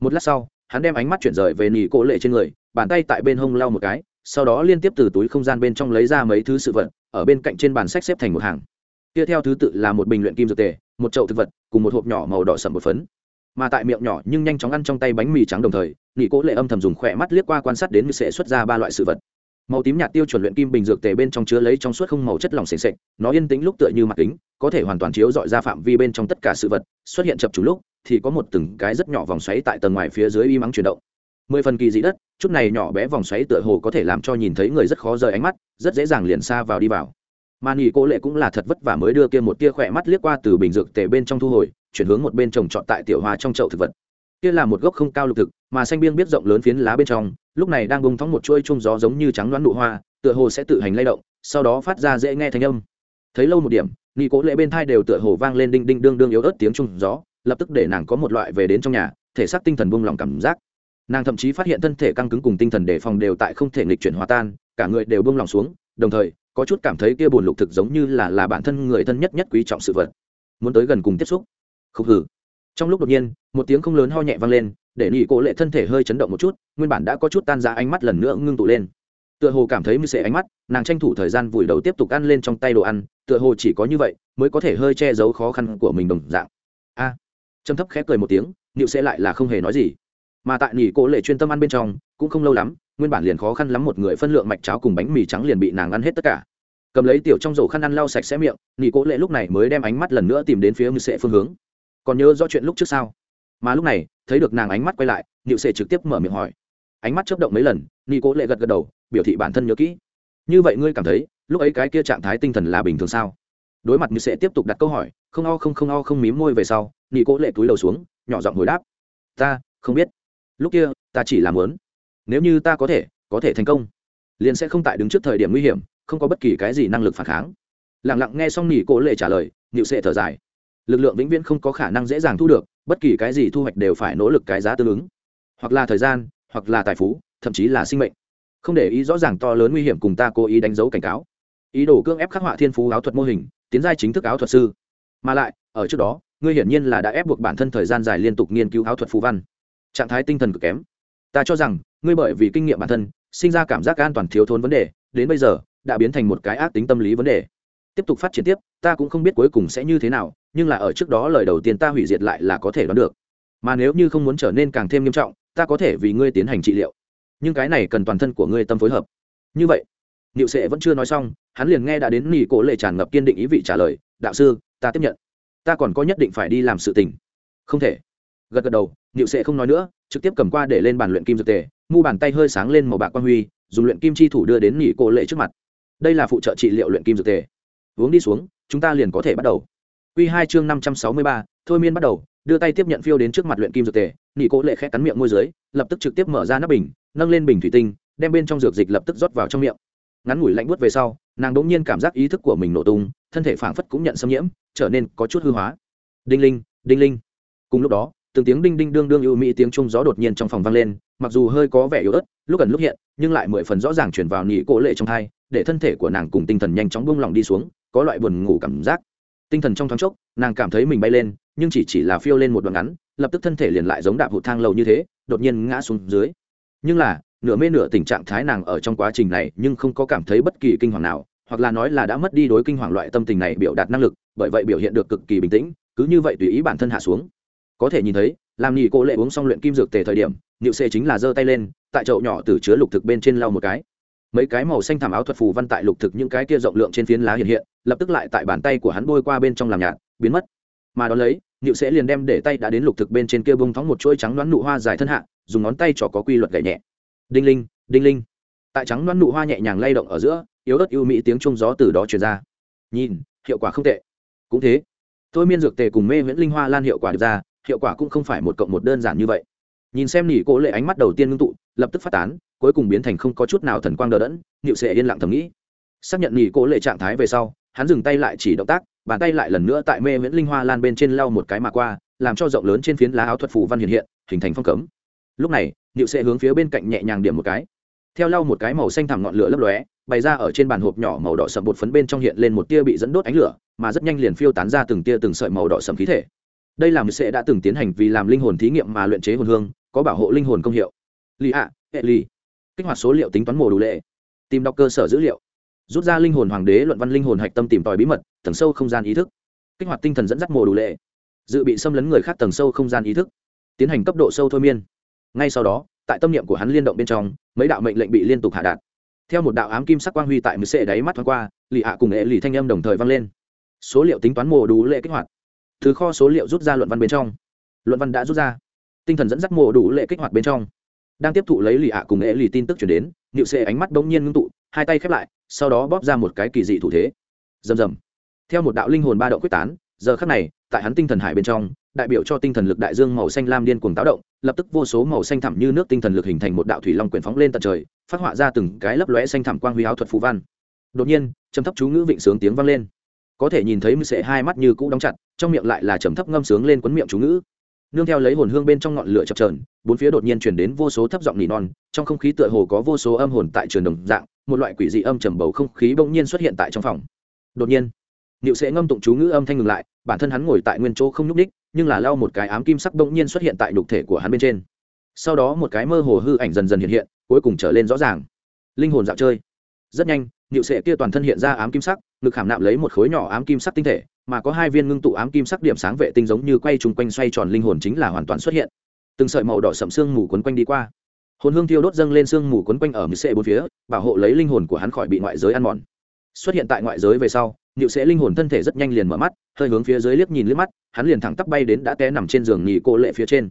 Một lát sau, hắn đem ánh mắt chuyển rời về nỉ cố lệ trên người, bàn tay tại bên hông lau một cái, sau đó liên tiếp từ túi không gian bên trong lấy ra mấy thứ sự vật, ở bên cạnh trên bàn sách xếp thành một hàng. Tiếp theo thứ tự là một bình luyện kim dược tề một chậu thực vật, cùng một hộp nhỏ màu đỏ sậm một phấn. Mà tại miệng nhỏ nhưng nhanh chóng ăn trong tay bánh mì trắng đồng thời, nghị cố lệ âm thầm dùng khỏe mắt liếc qua quan sát đến như sẽ xuất ra ba loại sự vật. Màu tím nhạt tiêu chuẩn luyện kim bình dược tề bên trong chứa lấy trong suốt không màu chất lỏng s ề nó yên tĩnh lúc tựa như mặt kính, có thể hoàn toàn chiếu dọi ra phạm vi bên trong tất cả sự vật, xuất hiện chập chủ lúc, thì có một từng cái rất nhỏ vòng xoáy tại tầng ngoài phía dưới y mắng chuyển động. Mười phần kỳ dị đất, chút này nhỏ bé vòng xoáy tựa hồ có thể làm cho nhìn thấy người rất khó rời ánh mắt, rất dễ dàng liền xa vào đi vào mà nghỉ cô lệ cũng là thật vất vả mới đưa kia một tia khỏe mắt liếc qua từ bình dược tề bên trong thu hồi, chuyển hướng một bên trồng trọt tại tiểu hoa trong chậu thực vật. Kia là một gốc không cao lục thực, mà xanh biên biết rộng lớn phiến lá bên trong, lúc này đang bông thóng một chuôi chung gió giống như trắng loãng nụ hoa, tựa hồ sẽ tự hành lay động, sau đó phát ra dễ nghe thanh âm. Thấy lâu một điểm nghỉ cố lệ bên thai đều tựa hồ vang lên đinh đinh đương đương yếu ớt tiếng chung gió, lập tức để nàng có một loại về đến trong nhà, thể xác tinh thần buông lòng cảm giác. Nàng thậm chí phát hiện thân thể căng cứng cùng tinh thần đề phòng đều tại không thể nghịch chuyển hòa tan, cả người đều buông lòng xuống, đồng thời có chút cảm thấy kia buồn lục thực giống như là là bản thân người thân nhất nhất quý trọng sự vật. Muốn tới gần cùng tiếp xúc. Không hử. Trong lúc đột nhiên một tiếng không lớn ho nhẹ vang lên để nghỉ cổ lệ thân thể hơi chấn động một chút nguyên bản đã có chút tan ra ánh mắt lần nữa ngưng tụ lên. Tựa hồ cảm thấy mưu sệ ánh mắt nàng tranh thủ thời gian vùi đầu tiếp tục ăn lên trong tay đồ ăn tựa hồ chỉ có như vậy mới có thể hơi che giấu khó khăn của mình đồng dạng. A. À, trầm thấp khép cười một tiếng nịu sẽ lại là không hề nói gì. Mà tại nghỉ cổ lệ chuyên tâm ăn bên trong cũng không lâu lắm nguyên bản liền khó khăn lắm một người phân lượng mạch cháo cùng bánh mì trắng liền bị nàng ăn hết tất cả. Cầm lấy tiểu trong rổ khăn ăn lau sạch sẽ miệng nghỉ cố lệ lúc này mới đem ánh mắt lần nữa tìm đến phía ngự sệ phương hướng. Còn nhớ rõ chuyện lúc trước sao? Mà lúc này, thấy được nàng ánh mắt quay lại nịu sệ trực tiếp mở miệng hỏi. Ánh mắt chớp động mấy lần nỉ cố lệ gật gật đầu, biểu thị bản thân nhớ kỹ. Như vậy ngươi cảm thấy, lúc ấy cái kia trạng thái tinh thần là bình thường sao? Đối mặt như sẽ tiếp tục đặt câu hỏi, không o không không o không mím môi về sau, nị cố lệ túi đầu xuống, nhỏ giọng hồi đáp. Ta, không biết. Lúc kia, ta chỉ làm lớn nếu như ta có thể có thể thành công, liền sẽ không tại đứng trước thời điểm nguy hiểm, không có bất kỳ cái gì năng lực phản kháng. Lẳng lặng nghe xong nỉ cổ lệ trả lời nịu sệ thở dài. Lực lượng vĩnh viễn không có khả năng dễ dàng thu được, bất kỳ cái gì thu hoạch đều phải nỗ lực cái giá tương ứng. Hoặc là thời gian, hoặc là tài phú, thậm chí là sinh mệnh. Không để ý rõ ràng to lớn nguy hiểm cùng ta cố ý đánh dấu cảnh cáo. Ý đồ cưỡng ép khắc họa thiên phú áo thuật mô hình, tiến giai chính thức áo thuật sư. Mà lại, ở trước đó, ngươi hiển nhiên là đã ép buộc bản thân thời gian dài liên tục nghiên cứu áo thuật phú văn. Trạng thái tinh thần cực kém ta cho rằng, ngươi bởi vì kinh nghiệm bản thân, sinh ra cảm giác an toàn thiếu thốn vấn đề, đến bây giờ, đã biến thành một cái ác tính tâm lý vấn đề. Tiếp tục phát triển tiếp, ta cũng không biết cuối cùng sẽ như thế nào, nhưng là ở trước đó lời đầu tiên ta hủy diệt lại là có thể đoán được. Mà nếu như không muốn trở nên càng thêm nghiêm trọng, ta có thể vì ngươi tiến hành trị liệu. Nhưng cái này cần toàn thân của ngươi tâm phối hợp. Như vậy, niệu sệ vẫn chưa nói xong, hắn liền nghe đã đến nỉ cổ lệ tràn ngập kiên định ý vị trả lời, đạo sư, ta tiếp nhận. Ta còn có nhất định phải đi làm sự tình. Không thể. Gật gật đầu, niệu sệ không nói nữa trực tiếp cầm qua để lên bàn luyện kim dược tề, mu bàn tay hơi sáng lên màu bạc quang huy, dùng luyện kim chi thủ đưa đến nghỉ cổ lệ trước mặt. Đây là phụ trợ trị liệu luyện kim dược tề. Uống đi xuống, chúng ta liền có thể bắt đầu. Quy hai chương năm trăm sáu mươi ba, thôi miên bắt đầu, đưa tay tiếp nhận phiêu đến trước mặt luyện kim dược tề nỉ cổ lệ khẽ cắn miệng môi dưới, lập tức trực tiếp mở ra nắp bình, nâng lên bình thủy tinh, đem bên trong dược dịch lập tức rót vào trong miệng. Ngắn ngủi lạnh buốt về sau, nàng đột nhiên cảm giác ý thức của mình nổ tung, thân thể phảng phất cũng nhận xâm nhiễm, trở nên có chút hư hóa. Đinh linh đinh linh. Cùng lúc đó từng tiếng đinh đinh đương đương ưu mỹ tiếng trung gió đột nhiên trong phòng vang lên, mặc dù hơi có vẻ yếu ớt, lúc gần lúc hiện, nhưng lại mười phần rõ ràng chuyển vào nỉ cổ lệ trong thai, để thân thể của nàng cùng tinh thần nhanh chóng buông lỏng đi xuống, có loại buồn ngủ cảm giác. Tinh thần trong thoáng chốc, nàng cảm thấy mình bay lên, nhưng chỉ chỉ là phiêu lên một đoạn ngắn, lập tức thân thể liền lại giống đạp hụt thang lầu như thế, đột nhiên ngã xuống dưới. Nhưng là, nửa mê nửa tình trạng thái nàng ở trong quá trình này, nhưng không có cảm thấy bất kỳ kinh hoàng nào, hoặc là nói là đã mất đi đối kinh hoàng loại tâm tình này biểu đạt năng lực, bởi vậy biểu hiện được cực kỳ bình tĩnh, cứ như vậy tùy ý bản thân hạ xuống có thể nhìn thấy, làm nhị cô lệ uống xong luyện kim dược tề thời điểm nịu xê chính là giơ tay lên, tại chậu nhỏ từ chứa lục thực bên trên lau một cái. Mấy cái màu xanh thảm áo thuật phù văn tại lục thực những cái kia rộng lượng trên phiến lá hiện hiện, lập tức lại tại bàn tay của hắn bôi qua bên trong làm nhạt, biến mất. Mà đón lấy nịu sẽ liền đem để tay đã đến lục thực bên trên kia bông thóng một chuỗi trắng đoán nụ hoa dài thân hạ, dùng ngón tay trỏ có quy luật gậy nhẹ. Đinh linh đinh linh. Tại trắng đoán nụ hoa nhẹ nhàng lay động ở giữa, yếu ớt ưu mỹ tiếng trung gió từ đó truyền ra. Nhìn, hiệu quả không tệ. Cũng thế. Thôi miên dược tề cùng mê nguyễn linh hoa lan hiệu quả được ra hiệu quả cũng không phải một cộng một đơn giản như vậy. Nhìn xem nỉ cố lệ ánh mắt đầu tiên ngưng tụ, lập tức phát tán, cuối cùng biến thành không có chút nào thần quang đờ đẫn nịu sệ yên lặng thầm nghĩ. Xác nhận nỉ cố lệ trạng thái về sau, hắn dừng tay lại chỉ động tác, bàn tay lại lần nữa tại mê viễn linh hoa lan bên trên lau một cái mà qua, làm cho rộng lớn trên phiến lá áo thuật phù văn hiện hiện, hình thành phong cấm. Lúc này nịu sệ hướng phía bên cạnh nhẹ nhàng điểm một cái. Theo lau một cái màu xanh thẳm ngọn lửa lấp lóe, bày ra ở trên bàn hộp nhỏ màu đỏ sậm bột phấn bên trong hiện lên một tia bị dẫn đốt ánh lửa, mà rất nhanh liền phiêu tán ra từng tia từng sợi màu đỏ sậm khí thể đây là một sẽ đã từng tiến hành vì làm linh hồn thí nghiệm mà luyện chế hồn hương, có bảo hộ linh hồn công hiệu. Lì ạ, hệ lì. Kích hoạt số liệu tính toán mổ đủ lệ. Tìm đọc cơ sở dữ liệu. Rút ra linh hồn hoàng đế luận văn linh hồn hạch tâm tìm tòi bí mật, tầng sâu không gian ý thức. Kích hoạt tinh thần dẫn dắt mổ đủ lệ. Dự bị xâm lấn người khác tầng sâu không gian ý thức. Tiến hành cấp độ sâu thôi miên. Ngay sau đó, tại tâm niệm của hắn liên động bên trong, mấy đạo mệnh lệnh bị liên tục hạ đạt. Theo một đạo ám kim sắc quang huy tại mười sệ đáy mắt thoáng qua, lì ạ cùng hệ lì thanh âm đồng thời vang lên. Số liệu tính toán mổ đủ lệ kích hoạt từ kho số liệu rút ra luận văn bên trong. Luận văn đã rút ra. Tinh thần dẫn dắt mộ đủ lệ kích hoạt bên trong. Đang tiếp thụ lấy lì ạ cùng nghệ lì tin tức chuyển đến nịu xệ ánh mắt bỗng nhiên ngưng tụ, hai tay khép lại, sau đó bóp ra một cái kỳ dị thủ thế. Rầm rầm. Theo một đạo linh hồn ba động quyết tán, giờ khắc này, tại hắn tinh thần hải bên trong, đại biểu cho tinh thần lực đại dương màu xanh lam điên cuồng táo động, lập tức vô số màu xanh thẳm như nước tinh thần lực hình thành một đạo thủy long quyển phóng lên tận trời, phát họa ra từng cái lấp lóe xanh thẳm quang huy áo thuật phù văn. Đột nhiên, trầm thấp chú ngữ vịnh sướng tiếng vang lên có thể nhìn thấy mư sệ hai mắt như cũ đóng chặt, trong miệng lại là trầm thấp ngâm sướng lên quấn miệng chú ngữ. Nương theo lấy hồn hương bên trong ngọn lửa chập trờn bốn phía đột nhiên chuyển đến vô số thấp giọng nỉ non, trong không khí tựa hồ có vô số âm hồn tại trường đồng dạng, một loại quỷ dị âm trầm bầu không khí bỗng nhiên xuất hiện tại trong phòng. Đột nhiên, niệu sẽ ngâm tụng chú ngữ âm thanh ngừng lại, bản thân hắn ngồi tại nguyên chỗ không nhúc ních nhưng là lau một cái ám kim sắc bỗng nhiên xuất hiện tại đục thể của hắn bên trên. Sau đó một cái mơ hồ hư ảnh dần dần hiện hiện, cuối cùng trở lên rõ ràng. Linh hồn dạo chơi rất nhanh, niệu sệ kia toàn thân hiện ra ám kim sắc, ngực khảm nạm lấy một khối nhỏ ám kim sắc tinh thể, mà có hai viên ngưng tụ ám kim sắc điểm sáng vệ tinh giống như quay chung quanh xoay tròn linh hồn chính là hoàn toàn xuất hiện. Từng sợi màu đỏ sậm xương mù quấn quanh đi qua. Hồn hương thiêu đốt dâng lên xương mù quấn quanh ở mười sệ bốn phía, bảo hộ lấy linh hồn của hắn khỏi bị ngoại giới ăn mòn. Xuất hiện tại ngoại giới về sau, niệu sệ linh hồn thân thể rất nhanh liền mở mắt, hơi hướng phía dưới liếc nhìn liếc mắt, hắn liền thẳng tắp bay đến đã té nằm trên giường nghỉ cô lệ phía trên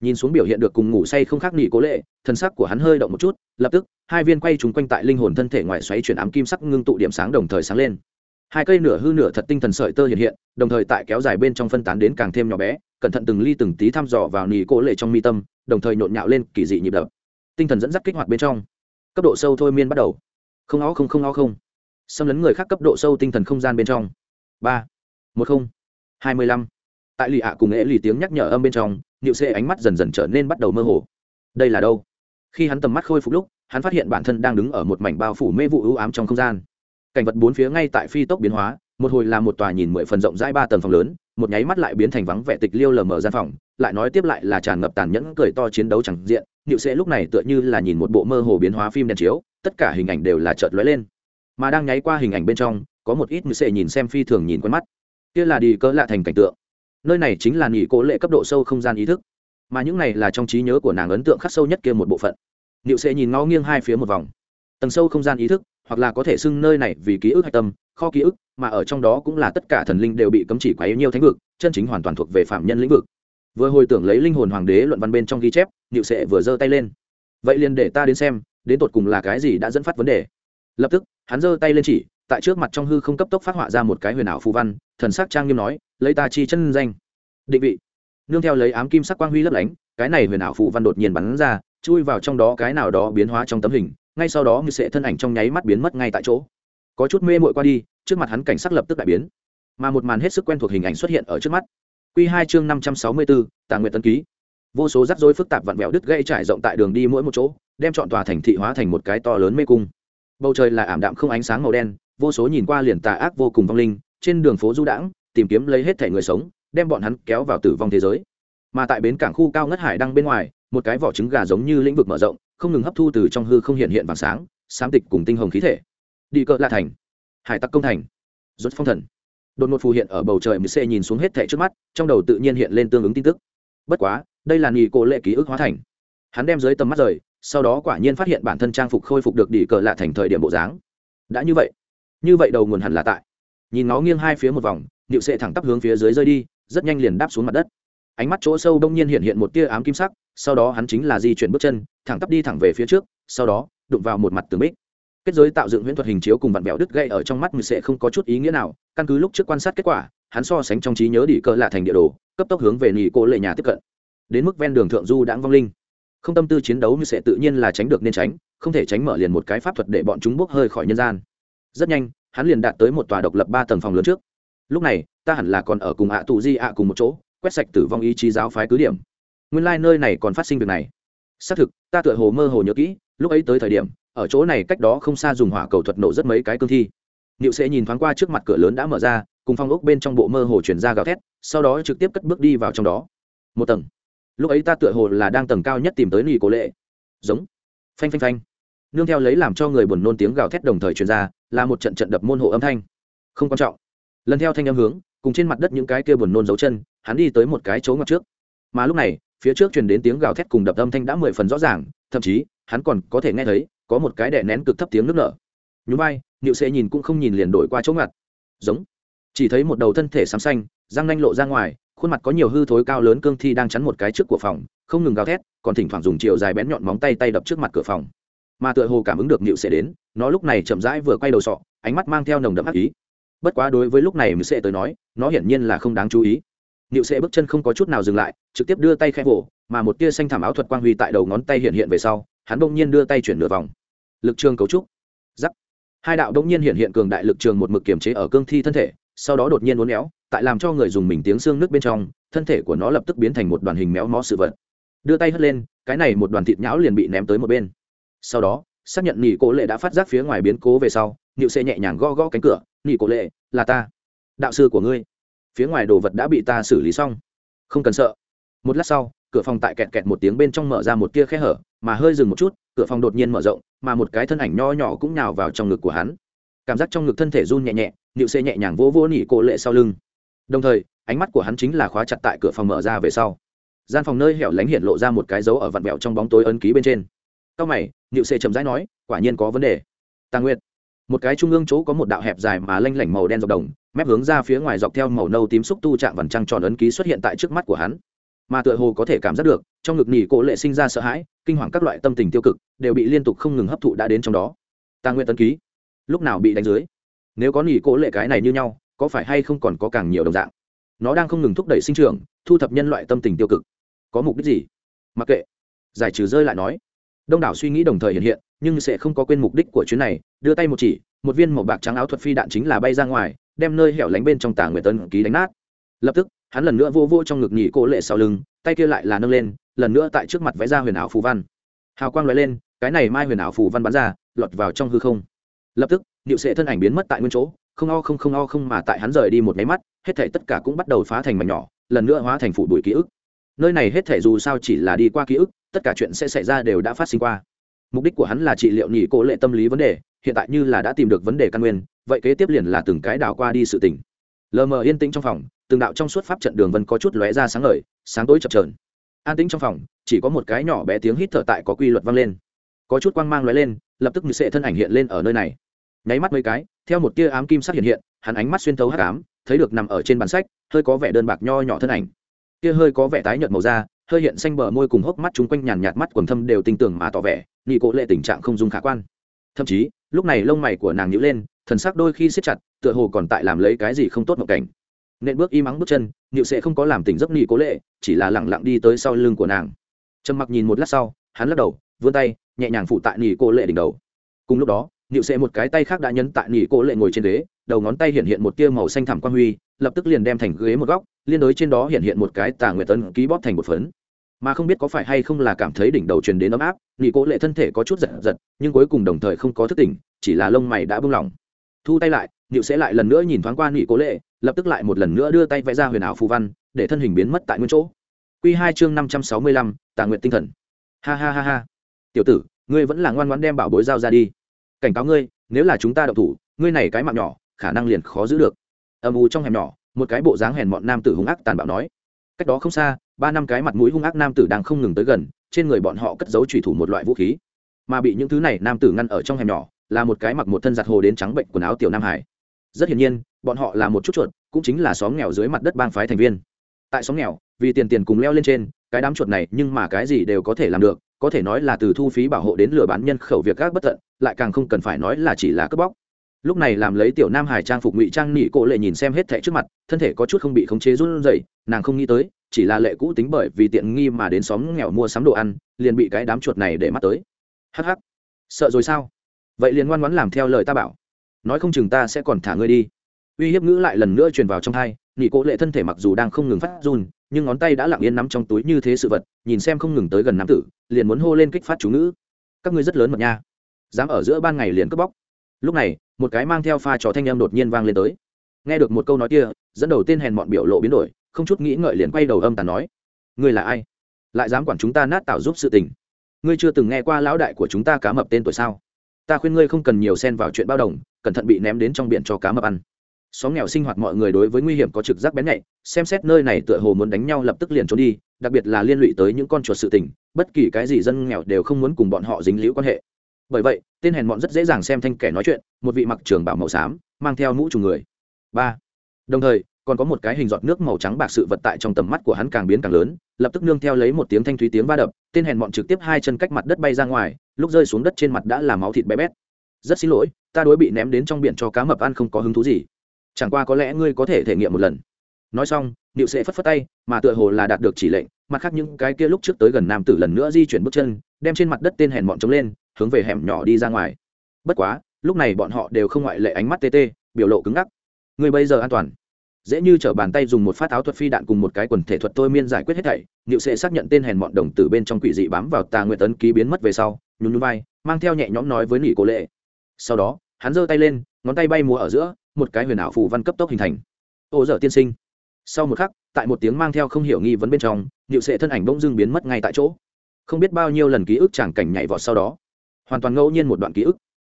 nhìn xuống biểu hiện được cùng ngủ say không khác nghỉ cố lệ, thân sắc của hắn hơi động một chút, lập tức, hai viên quay trúng quanh tại linh hồn thân thể ngoài xoáy chuyển ám kim sắc ngưng tụ điểm sáng đồng thời sáng lên. Hai cây nửa hư nửa thật tinh thần sợi tơ hiện hiện, đồng thời tại kéo dài bên trong phân tán đến càng thêm nhỏ bé, cẩn thận từng ly từng tí thăm dò vào nỉ cố lệ trong mi tâm, đồng thời nhộn nhạo lên kỳ dị nhịp đập. Tinh thần dẫn dắt kích hoạt bên trong. Cấp độ sâu thôi miên bắt đầu. Không ó không không ó không. Xâm lấn người khác cấp độ sâu tinh thần không gian bên trong. Ba, một không, hai mươi lăm. Tại lì ạ cùng nghệ lì tiếng nhắc nhở âm bên trong Niệu xê ánh mắt dần dần trở nên bắt đầu mơ hồ. Đây là đâu? Khi hắn tầm mắt khôi phục lúc, hắn phát hiện bản thân đang đứng ở một mảnh bao phủ mê vụ ưu ám trong không gian. Cảnh vật bốn phía ngay tại phi tốc biến hóa, một hồi là một tòa nhìn mười phần rộng rãi ba tầng phòng lớn, một nháy mắt lại biến thành vắng vẻ tịch liêu lờ mờ gian phòng, lại nói tiếp lại là tràn ngập tàn nhẫn, cười to chiến đấu chẳng diện. Niệu sẽ lúc này tựa như là nhìn một bộ mơ hồ biến hóa phim đèn chiếu, tất cả hình ảnh đều là chợt lóe lên. Mà đang nháy qua hình ảnh bên trong, có một ít nịu sẽ nhìn xem phi thường nhìn quen mắt. Kia là đi cỡ lạ thành cảnh tượng nơi này chính là nghỉ cố lệ cấp độ sâu không gian ý thức. Mà những này là trong trí nhớ của nàng ấn tượng khắc sâu nhất kia một bộ phận. Niệu sẽ nhìn ngó nghiêng hai phía một vòng. Tầng sâu không gian ý thức, hoặc là có thể xưng nơi này vì ký ức hạch tâm, kho ký ức, mà ở trong đó cũng là tất cả thần linh đều bị cấm chỉ quá yếu nhiều thánh vực, chân chính hoàn toàn thuộc về phạm nhân lĩnh vực. Vừa hồi tưởng lấy linh hồn hoàng đế luận văn bên trong ghi chép, niệu sẽ vừa giơ tay lên. Vậy liền để ta đến xem, đến tột cùng là cái gì đã dẫn phát vấn đề? Lập tức, hắn giơ tay lên chỉ tại trước mặt trong hư không cấp tốc phát họa ra một cái huyền ảo phù văn, thần sắc trang nghiêm nói, lấy ta chi chân danh. Định vị. Nương theo lấy ám kim sắc quang huy lấp lánh, cái này huyền ảo phù văn đột nhiên bắn ra, chui vào trong đó, cái nào đó biến hóa trong tấm hình, ngay sau đó như sẽ thân ảnh trong nháy mắt biến mất ngay tại chỗ. Có chút mê mội qua đi, trước mặt hắn cảnh sắc lập tức đại biến. Mà một màn hết sức quen thuộc hình ảnh xuất hiện ở trước mắt. Q hai chương năm trăm sáu mươi bốn tàng nguyện tân ký. Vô số rắc rối phức tạp vặn vẹo đứt gây trải rộng tại đường đi mỗi một chỗ, đem chọn tòa thành thị hóa thành một cái to lớn mê cung. Bầu trời là ảm đạm không ánh sáng màu đen vô số nhìn qua liền tà ác vô cùng vong linh, trên đường phố du đãng, tìm kiếm lấy hết thể người sống, đem bọn hắn kéo vào tử vong thế giới. Mà tại bến cảng khu cao ngất hải đăng bên ngoài, một cái vỏ trứng gà giống như lĩnh vực mở rộng, không ngừng hấp thu từ trong hư không hiện hiện vàng sáng sáng tịch cùng tinh hồng khí thể. Đi cỡ lạ thành. Hải tặc công thành. Rốt phong thần. Đột ngột phù hiện ở bầu trời mười xê nhìn xuống hết thẻ trước mắt, trong đầu tự nhiên hiện lên tương ứng tin tức. Bất quá, đây là nghị cổ lệ ký ức hóa thành. Hắn đem dưới tầm mắt rời, sau đó quả nhiên phát hiện bản thân trang phục khôi phục được đi cờ lạ thành thời điểm bộ dáng. Đã như vậy như vậy đầu nguồn hẳn là tại. Nhìn nó nghiêng hai phía một vòng nịu sệ thẳng tắp hướng phía dưới rơi đi, rất nhanh liền đáp xuống mặt đất. Ánh mắt chỗ sâu đông nhiên hiện hiện một tia ám kim sắc, sau đó hắn chính là di chuyển bước chân, thẳng tắp đi thẳng về phía trước, sau đó, đụng vào một mặt tường bích. Kết giới tạo dựng huyễn thuật hình chiếu cùng vặn bẹo đứt gây ở trong mắt người sẽ không có chút ý nghĩa nào, căn cứ lúc trước quan sát kết quả, hắn so sánh trong trí nhớ đỉ cơ lạ thành địa đồ, cấp tốc hướng về nỉ cô lệ nhà tiếp cận. Đến mức ven đường thượng du đãng vong linh. Không tâm tư chiến đấu như sẽ tự nhiên là tránh được nên tránh, không thể tránh mở liền một cái pháp thuật để bọn chúng bốc hơi khỏi nhân gian rất nhanh, hắn liền đạt tới một tòa độc lập ba tầng phòng lớn trước. Lúc này, ta hẳn là còn ở cùng ạ tù di ạ cùng một chỗ, quét sạch tử vong ý chí giáo phái cứ điểm. Nguyên lai、like、nơi này còn phát sinh việc này. Xác thực, ta tựa hồ mơ hồ nhớ kỹ, lúc ấy tới thời điểm, ở chỗ này cách đó không xa dùng hỏa cầu thuật nổ rất mấy cái cương thi. Niệu sẽ nhìn thoáng qua trước mặt cửa lớn đã mở ra, cùng phong ốc bên trong bộ mơ hồ chuyển ra gào thét, sau đó trực tiếp cất bước đi vào trong đó. Một tầng. Lúc ấy ta tựa hồ là đang tầng cao nhất tìm tới nỉ cố lệ giống. Phanh phanh phanh nương theo lấy làm cho người buồn nôn tiếng gào thét đồng thời truyền ra, là một trận trận đập môn hộ âm thanh. Không quan trọng. Lần theo thanh âm hướng, cùng trên mặt đất những cái kia buồn nôn dấu chân, hắn đi tới một cái chỗ ngoặt trước. Mà lúc này, phía trước truyền đến tiếng gào thét cùng đập âm thanh đã mười phần rõ ràng, thậm chí, hắn còn có thể nghe thấy, có một cái đè nén cực thấp tiếng nước nở. Nhú bay nịu sẽ nhìn cũng không nhìn liền đổi qua chỗ ngặt giống. Chỉ thấy một đầu thân thể xám xanh, răng nanh lộ ra ngoài, khuôn mặt có nhiều hư thối cao lớn cương thi đang chắn một cái trước của phòng, không ngừng gào thét, còn thỉnh thoảng dùng chiều dài bén nhọn móng tay tay đập trước mặt cửa phòng mà tựa hồ cảm ứng được nịu sẽ đến, nó lúc này chậm rãi vừa quay đầu sọ, ánh mắt mang theo nồng đậm ác ý. Bất quá đối với lúc này mười sẽ tới nói, nó hiển nhiên là không đáng chú ý. Nịu sẽ bước chân không có chút nào dừng lại, trực tiếp đưa tay khẽ vỗ, mà một tia xanh thảm áo thuật quang huy tại đầu ngón tay hiện hiện về sau, hắn bỗng nhiên đưa tay chuyển nửa vòng. Lực trường cấu trúc. Giắc hai đạo bỗng nhiên hiện hiện cường đại lực trường một mực kiềm chế ở cương thi thân thể, sau đó đột nhiên uốn éo, tại làm cho người dùng mình tiếng xương nước bên trong, thân thể của nó lập tức biến thành một đoàn hình méo mó sự vật. Đưa tay hất lên, cái này một đoàn thịt nhão liền bị ném tới một bên sau đó, xác nhận nỉ cố lệ đã phát giác phía ngoài biến cố về sau nịu xê nhẹ nhàng go go cánh cửa, nỉ cố lệ, là ta. Đạo sư của ngươi. Phía ngoài đồ vật đã bị ta xử lý xong. Không cần sợ. Một lát sau, cửa phòng tại kẹt kẹt một tiếng bên trong mở ra một tia khe hở, mà hơi dừng một chút, cửa phòng đột nhiên mở rộng, mà một cái thân ảnh nho nhỏ cũng nhào vào trong ngực của hắn. Cảm giác trong ngực thân thể run nhẹ nhẹ nịu xê nhẹ nhàng vỗ vỗ nỉ cổ lệ sau lưng. Đồng thời, ánh mắt của hắn chính là khóa chặt tại cửa phòng mở ra về sau. Gian phòng nơi hẻo lánh hiện lộ ra một cái dấu ở vặn vẹo trong bóng tối ấn ký bên trên. Cao mày Niệu Sệ chậm rãi nói, quả nhiên có vấn đề. Tàng nguyệt. Một cái trung ương chỗ có một đạo hẹp dài mà lanh lảnh màu đen dọc đồng, mép hướng ra phía ngoài dọc theo màu nâu tím xúc tu chạm vằn trăng tròn ấn ký xuất hiện tại trước mắt của hắn. Mà tựa hồ có thể cảm giác được, trong ngực nỉ cổ lệ sinh ra sợ hãi, kinh hoàng các loại tâm tình tiêu cực, đều bị liên tục không ngừng hấp thụ đã đến trong đó. Tàng Nguyệt tấn ký, lúc nào bị đánh dưới? Nếu có nỉ cổ lệ cái này như nhau, có phải hay không còn có càng nhiều đồng dạng? Nó đang không ngừng thúc đẩy sinh trưởng, thu thập nhân loại tâm tình tiêu cực. Có mục đích gì? Mặc kệ. Giải trừ rơi lại nói đông đảo suy nghĩ đồng thời hiện hiện, nhưng sẽ không có quên mục đích của chuyến này. Đưa tay một chỉ, một viên màu bạc trắng áo thuật phi đạn chính là bay ra ngoài, đem nơi hẻo lánh bên trong tảng nguyệt tân ký đánh nát. Lập tức, hắn lần nữa vô vô trong ngực nhị cô lệ sau lưng, tay kia lại là nâng lên, lần nữa tại trước mặt vẽ ra huyền ảo phù văn. Hào quang l lên, cái này mai huyền ảo phù văn bắn ra, lọt vào trong hư không. Lập tức, điệu sệ thân ảnh biến mất tại nguyên chỗ, không o không không o không mà tại hắn rời đi một máy mắt, hết thể tất cả cũng bắt đầu phá thành mảnh nhỏ, lần nữa hóa thành phủ bụi ký ức. Nơi này hết thể dù sao chỉ là đi qua ký ức tất cả chuyện sẽ xảy ra đều đã phát sinh qua. Mục đích của hắn là trị liệu nhị cố lệ tâm lý vấn đề, hiện tại như là đã tìm được vấn đề căn nguyên, vậy kế tiếp liền là từng cái đảo qua đi sự tỉnh lờ mờ yên tĩnh trong phòng, từng đạo trong suốt pháp trận đường vân có chút lóe ra sáng ngời, sáng tối chập trờn an tĩnh trong phòng, chỉ có một cái nhỏ bé tiếng hít thở tại có quy luật vang lên. Có chút quang mang lóe lên, lập tức như sệ thân ảnh hiện lên ở nơi này. Nháy mắt mấy cái, theo một tia ám kim sắc hiện hiện, hắn ánh mắt xuyên thấu hắc ám, thấy được nằm ở trên bàn sách, hơi có vẻ đơn bạc nho nhỏ thân ảnh. Kia hơi có vẻ tái nhợt màu da hơi hiện xanh bờ môi cùng hốc mắt chúng quanh nhàn nhạt mắt quần thâm đều tinh tưởng mà tỏ vẻ nghị cố lệ tình trạng không dung khả quan. Thậm chí, lúc này lông mày của nàng nhíu lên, thần sắc đôi khi siết chặt, tựa hồ còn tại làm lấy cái gì không tốt một cảnh. Nên bước y mắng bước chân nhịu sẽ không có làm tỉnh giấc nghị cố lệ, chỉ là lẳng lặng đi tới sau lưng của nàng. Trầm mặc nhìn một lát sau, hắn lắc đầu, vươn tay, nhẹ nhàng phụ tại nghị cố lệ đỉnh đầu. Cùng lúc đó nhịu sẽ một cái tay khác đã nhấn tại nghị cố lệ ngồi trên ghế, đầu ngón tay hiện hiện một tia màu xanh thẳm quang huy, lập tức liền đem thành ghế một góc, liên đối trên đó hiện hiện một cái tà nguyệt tấn ký bóp thành một phấn mà không biết có phải hay không là cảm thấy đỉnh đầu truyền đến ấm áp nhị cố lệ thân thể có chút giật giật, nhưng cuối cùng đồng thời không có thức tỉnh, chỉ là lông mày đã bung lỏng. Thu tay lại nhịu sẽ lại lần nữa nhìn thoáng qua nhị cố lệ, lập tức lại một lần nữa đưa tay vẽ ra huyền ảo phù văn, để thân hình biến mất tại nguyên chỗ. Q hai chương năm trăm sáu mươi lăm, tà nguyện tinh thần. Ha ha ha ha. Tiểu tử, ngươi vẫn là ngoan ngoan đem bảo bối giao ra đi. Cảnh cáo ngươi, nếu là chúng ta đậu thủ, ngươi này cái mạng nhỏ, khả năng liền khó giữ được. Âm u trong hẻm nhỏ, một cái bộ dáng hèn mọn nam tử hung ác tàn bạo nói. Cách đó không xa ba năm cái mặt mũi hung ác nam tử đang không ngừng tới gần, trên người bọn họ cất giấu trùy thủ một loại vũ khí. Mà bị những thứ này nam tử ngăn ở trong hẻm nhỏ, là một cái mặc một thân giặt hồ đến trắng bệnh quần áo tiểu nam hải. Rất hiển nhiên, bọn họ là một chút chuột, cũng chính là xóm nghèo dưới mặt đất bang phái thành viên. Tại xóm nghèo, vì tiền tiền cùng leo lên trên, cái đám chuột này nhưng mà cái gì đều có thể làm được, có thể nói là từ thu phí bảo hộ đến lừa bán nhân khẩu việc các bất tận, lại càng không cần phải nói là chỉ là cướp bóc. Lúc này làm lấy tiểu nam hải trang phục ngụy trang nị cổ lệ nhìn xem hết thẻ trước mặt, thân thể có chút không bị khống chế run rẩy, nàng không nghĩ tới chỉ là lệ cũ tính bởi vì tiện nghi mà đến xóm nghèo mua sắm đồ ăn, liền bị cái đám chuột này để mắt tới. Hắc hắc. Sợ rồi sao? Vậy liền ngoan ngoãn làm theo lời ta bảo. Nói không chừng ta sẽ còn thả ngươi đi. Uy hiếp ngữ lại lần nữa truyền vào trong thai, nị cố lệ thân thể mặc dù đang không ngừng phát run, nhưng ngón tay đã lặng yên nắm trong túi như thế sự vật, nhìn xem không ngừng tới gần nam tử, liền muốn hô lên kích phát chú ngữ. Các ngươi rất lớn mật nha. Dám ở giữa ban ngày liền cướp bóc. Lúc này, một cái mang theo pha trò thanh em đột nhiên vang lên tới. Nghe được một câu nói kia, dẫn đầu tên hèn mọn biểu lộ biến đổi không chút nghĩ ngợi liền quay đầu âm tàn nói, ngươi là ai? Lại dám quản chúng ta nát tạo giúp sự tình? Ngươi chưa từng nghe qua lão đại của chúng ta cá mập tên tuổi sao? Ta khuyên ngươi không cần nhiều xen vào chuyện bao đồng, cẩn thận bị ném đến trong biển cho cá mập ăn. Xóm nghèo sinh hoạt mọi người đối với nguy hiểm có trực giác bén nhạy, xem xét nơi này tựa hồ muốn đánh nhau lập tức liền trốn đi, đặc biệt là liên lụy tới những con chuột sự tình, bất kỳ cái gì dân nghèo đều không muốn cùng bọn họ dính liễu quan hệ. Bởi vậy, tên hèn mọn rất dễ dàng xem thanh kẻ nói chuyện, một vị mặc trường bảo màu xám, mang theo mũ trùng người. Ba. Đồng thời còn có một cái hình giọt nước màu trắng bạc sự vật tại trong tầm mắt của hắn càng biến càng lớn, lập tức nương theo lấy một tiếng thanh thúy tiếng va đập, tên hèn bọn trực tiếp hai chân cách mặt đất bay ra ngoài, lúc rơi xuống đất trên mặt đã là máu thịt bé bét. Rất xin lỗi, ta đối bị ném đến trong biển cho cá mập ăn không có hứng thú gì. Chẳng qua có lẽ ngươi có thể thể nghiệm một lần. Nói xong, niệu sẽ phất phất tay, mà tựa hồ là đạt được chỉ lệnh, mặt khác những cái kia lúc trước tới gần nam tử lần nữa di chuyển bước chân, đem trên mặt đất tên hèn bọn trống lên, hướng về hẻm nhỏ đi ra ngoài. Bất quá, lúc này bọn họ đều không ngoại lệ ánh mắt tê tê, biểu lộ cứng ngắc. Người bây giờ an toàn dễ như t bàn tay dùng một phát áo thuật phi đạn cùng một cái quần thể thuật tôi miên giải quyết hết thảy nịu sẽ xác nhận tên hèn mọn đồng từ bên trong quỷ dị bám vào tà nguyệt tấn ký biến mất về sau, nhún nhún vai, mang theo nhẹ nhõm nói với nỉ cô lệ. Sau đó, hắn giơ tay lên, ngón tay bay múa ở giữa, một cái huyền ảo phù văn cấp tốc hình thành. Ô dở tiên sinh. Sau một khắc, tại một tiếng mang theo không hiểu nghi vấn bên trong nịu sệ thân ảnh bỗng dưng biến mất ngay tại chỗ. Không biết bao nhiêu lần ký ức chẳng cảnh nhảy vọt sau đó, hoàn toàn ngẫu nhiên một đoạn ký ức.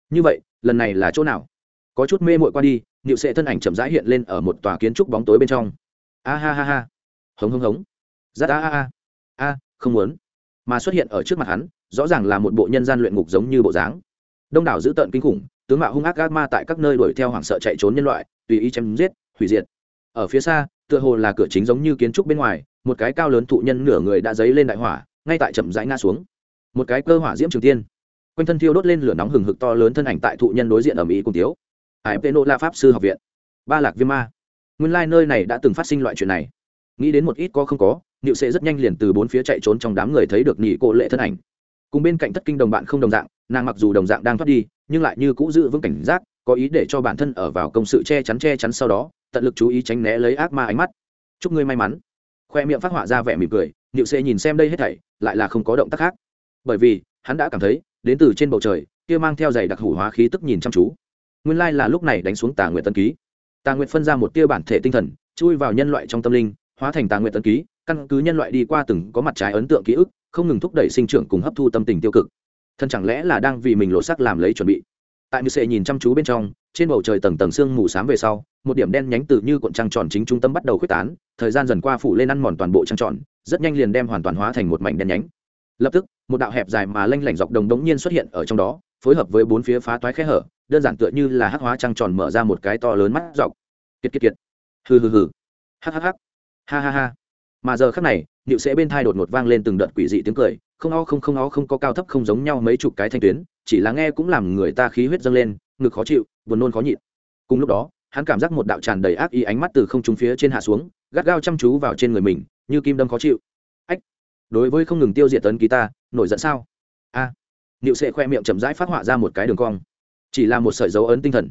Như vậy, lần này là chỗ nào? Có chút mê mội qua đi, niệu sệ thân ảnh chậm rãi hiện lên ở một tòa kiến trúc bóng tối bên trong. A ha ha ha. Hống hống hống. Rát a a a. A, không muốn. Mà xuất hiện ở trước mặt hắn, rõ ràng là một bộ nhân gian luyện ngục giống như bộ dáng. Đông đảo dữ tợn kinh khủng, tướng mạo hung ác gác ma tại các nơi đuổi theo hoảng sợ chạy trốn nhân loại, tùy ý chém giết, hủy diệt. Ở phía xa, tựa hồ là cửa chính giống như kiến trúc bên ngoài, một cái cao lớn thụ nhân nửa người đã dấy lên đại hỏa, ngay tại chậm rãi ngã xuống. Một cái cơ hỏa diễm trường tiên. Quanh thân thiêu đốt lên lửa nóng hừng hực to lớn thân ảnh tại thụ nhân đối diện ở mỹ cùng tiếu hải tê nô la pháp sư học viện. Ba lạc viêm ma. Nguyên lai、like、nơi này đã từng phát sinh loại chuyện này. Nghĩ đến một ít có không có nịu sẽ rất nhanh liền từ bốn phía chạy trốn trong đám người thấy được nhị cô lệ thân ảnh. Cùng bên cạnh thất kinh đồng bạn không đồng dạng, nàng mặc dù đồng dạng đang thoát đi, nhưng lại như cũ giữ vững cảnh giác, có ý để cho bản thân ở vào công sự che chắn che chắn sau đó, tận lực chú ý tránh né lấy ác ma ánh mắt. Chúc ngươi may mắn. Khoe miệng phát họa ra vẻ mỉm cười nịu xê nhìn xem đây hết thảy, lại là không có động tác khác. Bởi vì, hắn đã cảm thấy, đến từ trên bầu trời, kia mang theo giày đặc hủ hóa khí tức nhìn chăm chú nguyên lai là lúc này đánh xuống tà nguyện tân ký. Tà nguyện phân ra một tia bản thể tinh thần, chui vào nhân loại trong tâm linh, hóa thành tà nguyện tân ký, căn cứ nhân loại đi qua từng có mặt trái ấn tượng ký ức, không ngừng thúc đẩy sinh trưởng cùng hấp thu tâm tình tiêu cực. Thân chẳng lẽ là đang vì mình lộ sắc làm lấy chuẩn bị? Tại mưu sệ nhìn chăm chú bên trong, trên bầu trời tầng tầng sương mù s á m về sau, một điểm đen nhánh từ như cuộn trăng tròn chính trung tâm bắt đầu k h u ế c tán, thời gian dần qua phủ lên ăn mòn toàn bộ trăng tròn, rất nhanh liền đem hoàn toàn hóa thành một mảnh đen nhánh. Lập tức, một đạo hẹp dài mà lanh lảnh dọc đồng đống nhiên xuất hiện ở trong đó phối hợp với bốn phía phá toái khe hở đơn giản tựa như là hắc hóa trăng tròn mở ra một cái to lớn mắt dọc. Kiệt kiệt kiệt. Hừ hừ hừ. Hắc hắc hắc ha ha ha. Mà giờ khắc này nịu sẽ bên thai đột ngột vang lên từng đợt quỷ dị tiếng cười không o không không o không có cao thấp không giống nhau mấy chục cái thanh tuyến chỉ là nghe cũng làm người ta khí huyết dâng lên ngực khó chịu buồn nôn khó nhịn. Cùng lúc đó hắn cảm giác một đạo tràn đầy ác ý ánh mắt từ không trung phía trên hạ xuống gắt gao chăm chú vào trên người mình như kim đâm khó chịu. Ách. Đối với không ngừng tiêu diệt tấn ký ta nổi giận sao? A. à, nịu sệ khoe miệng chậm rãi phát họa ra một cái đường cong. Chỉ là một sợi dấu ấn tinh thần.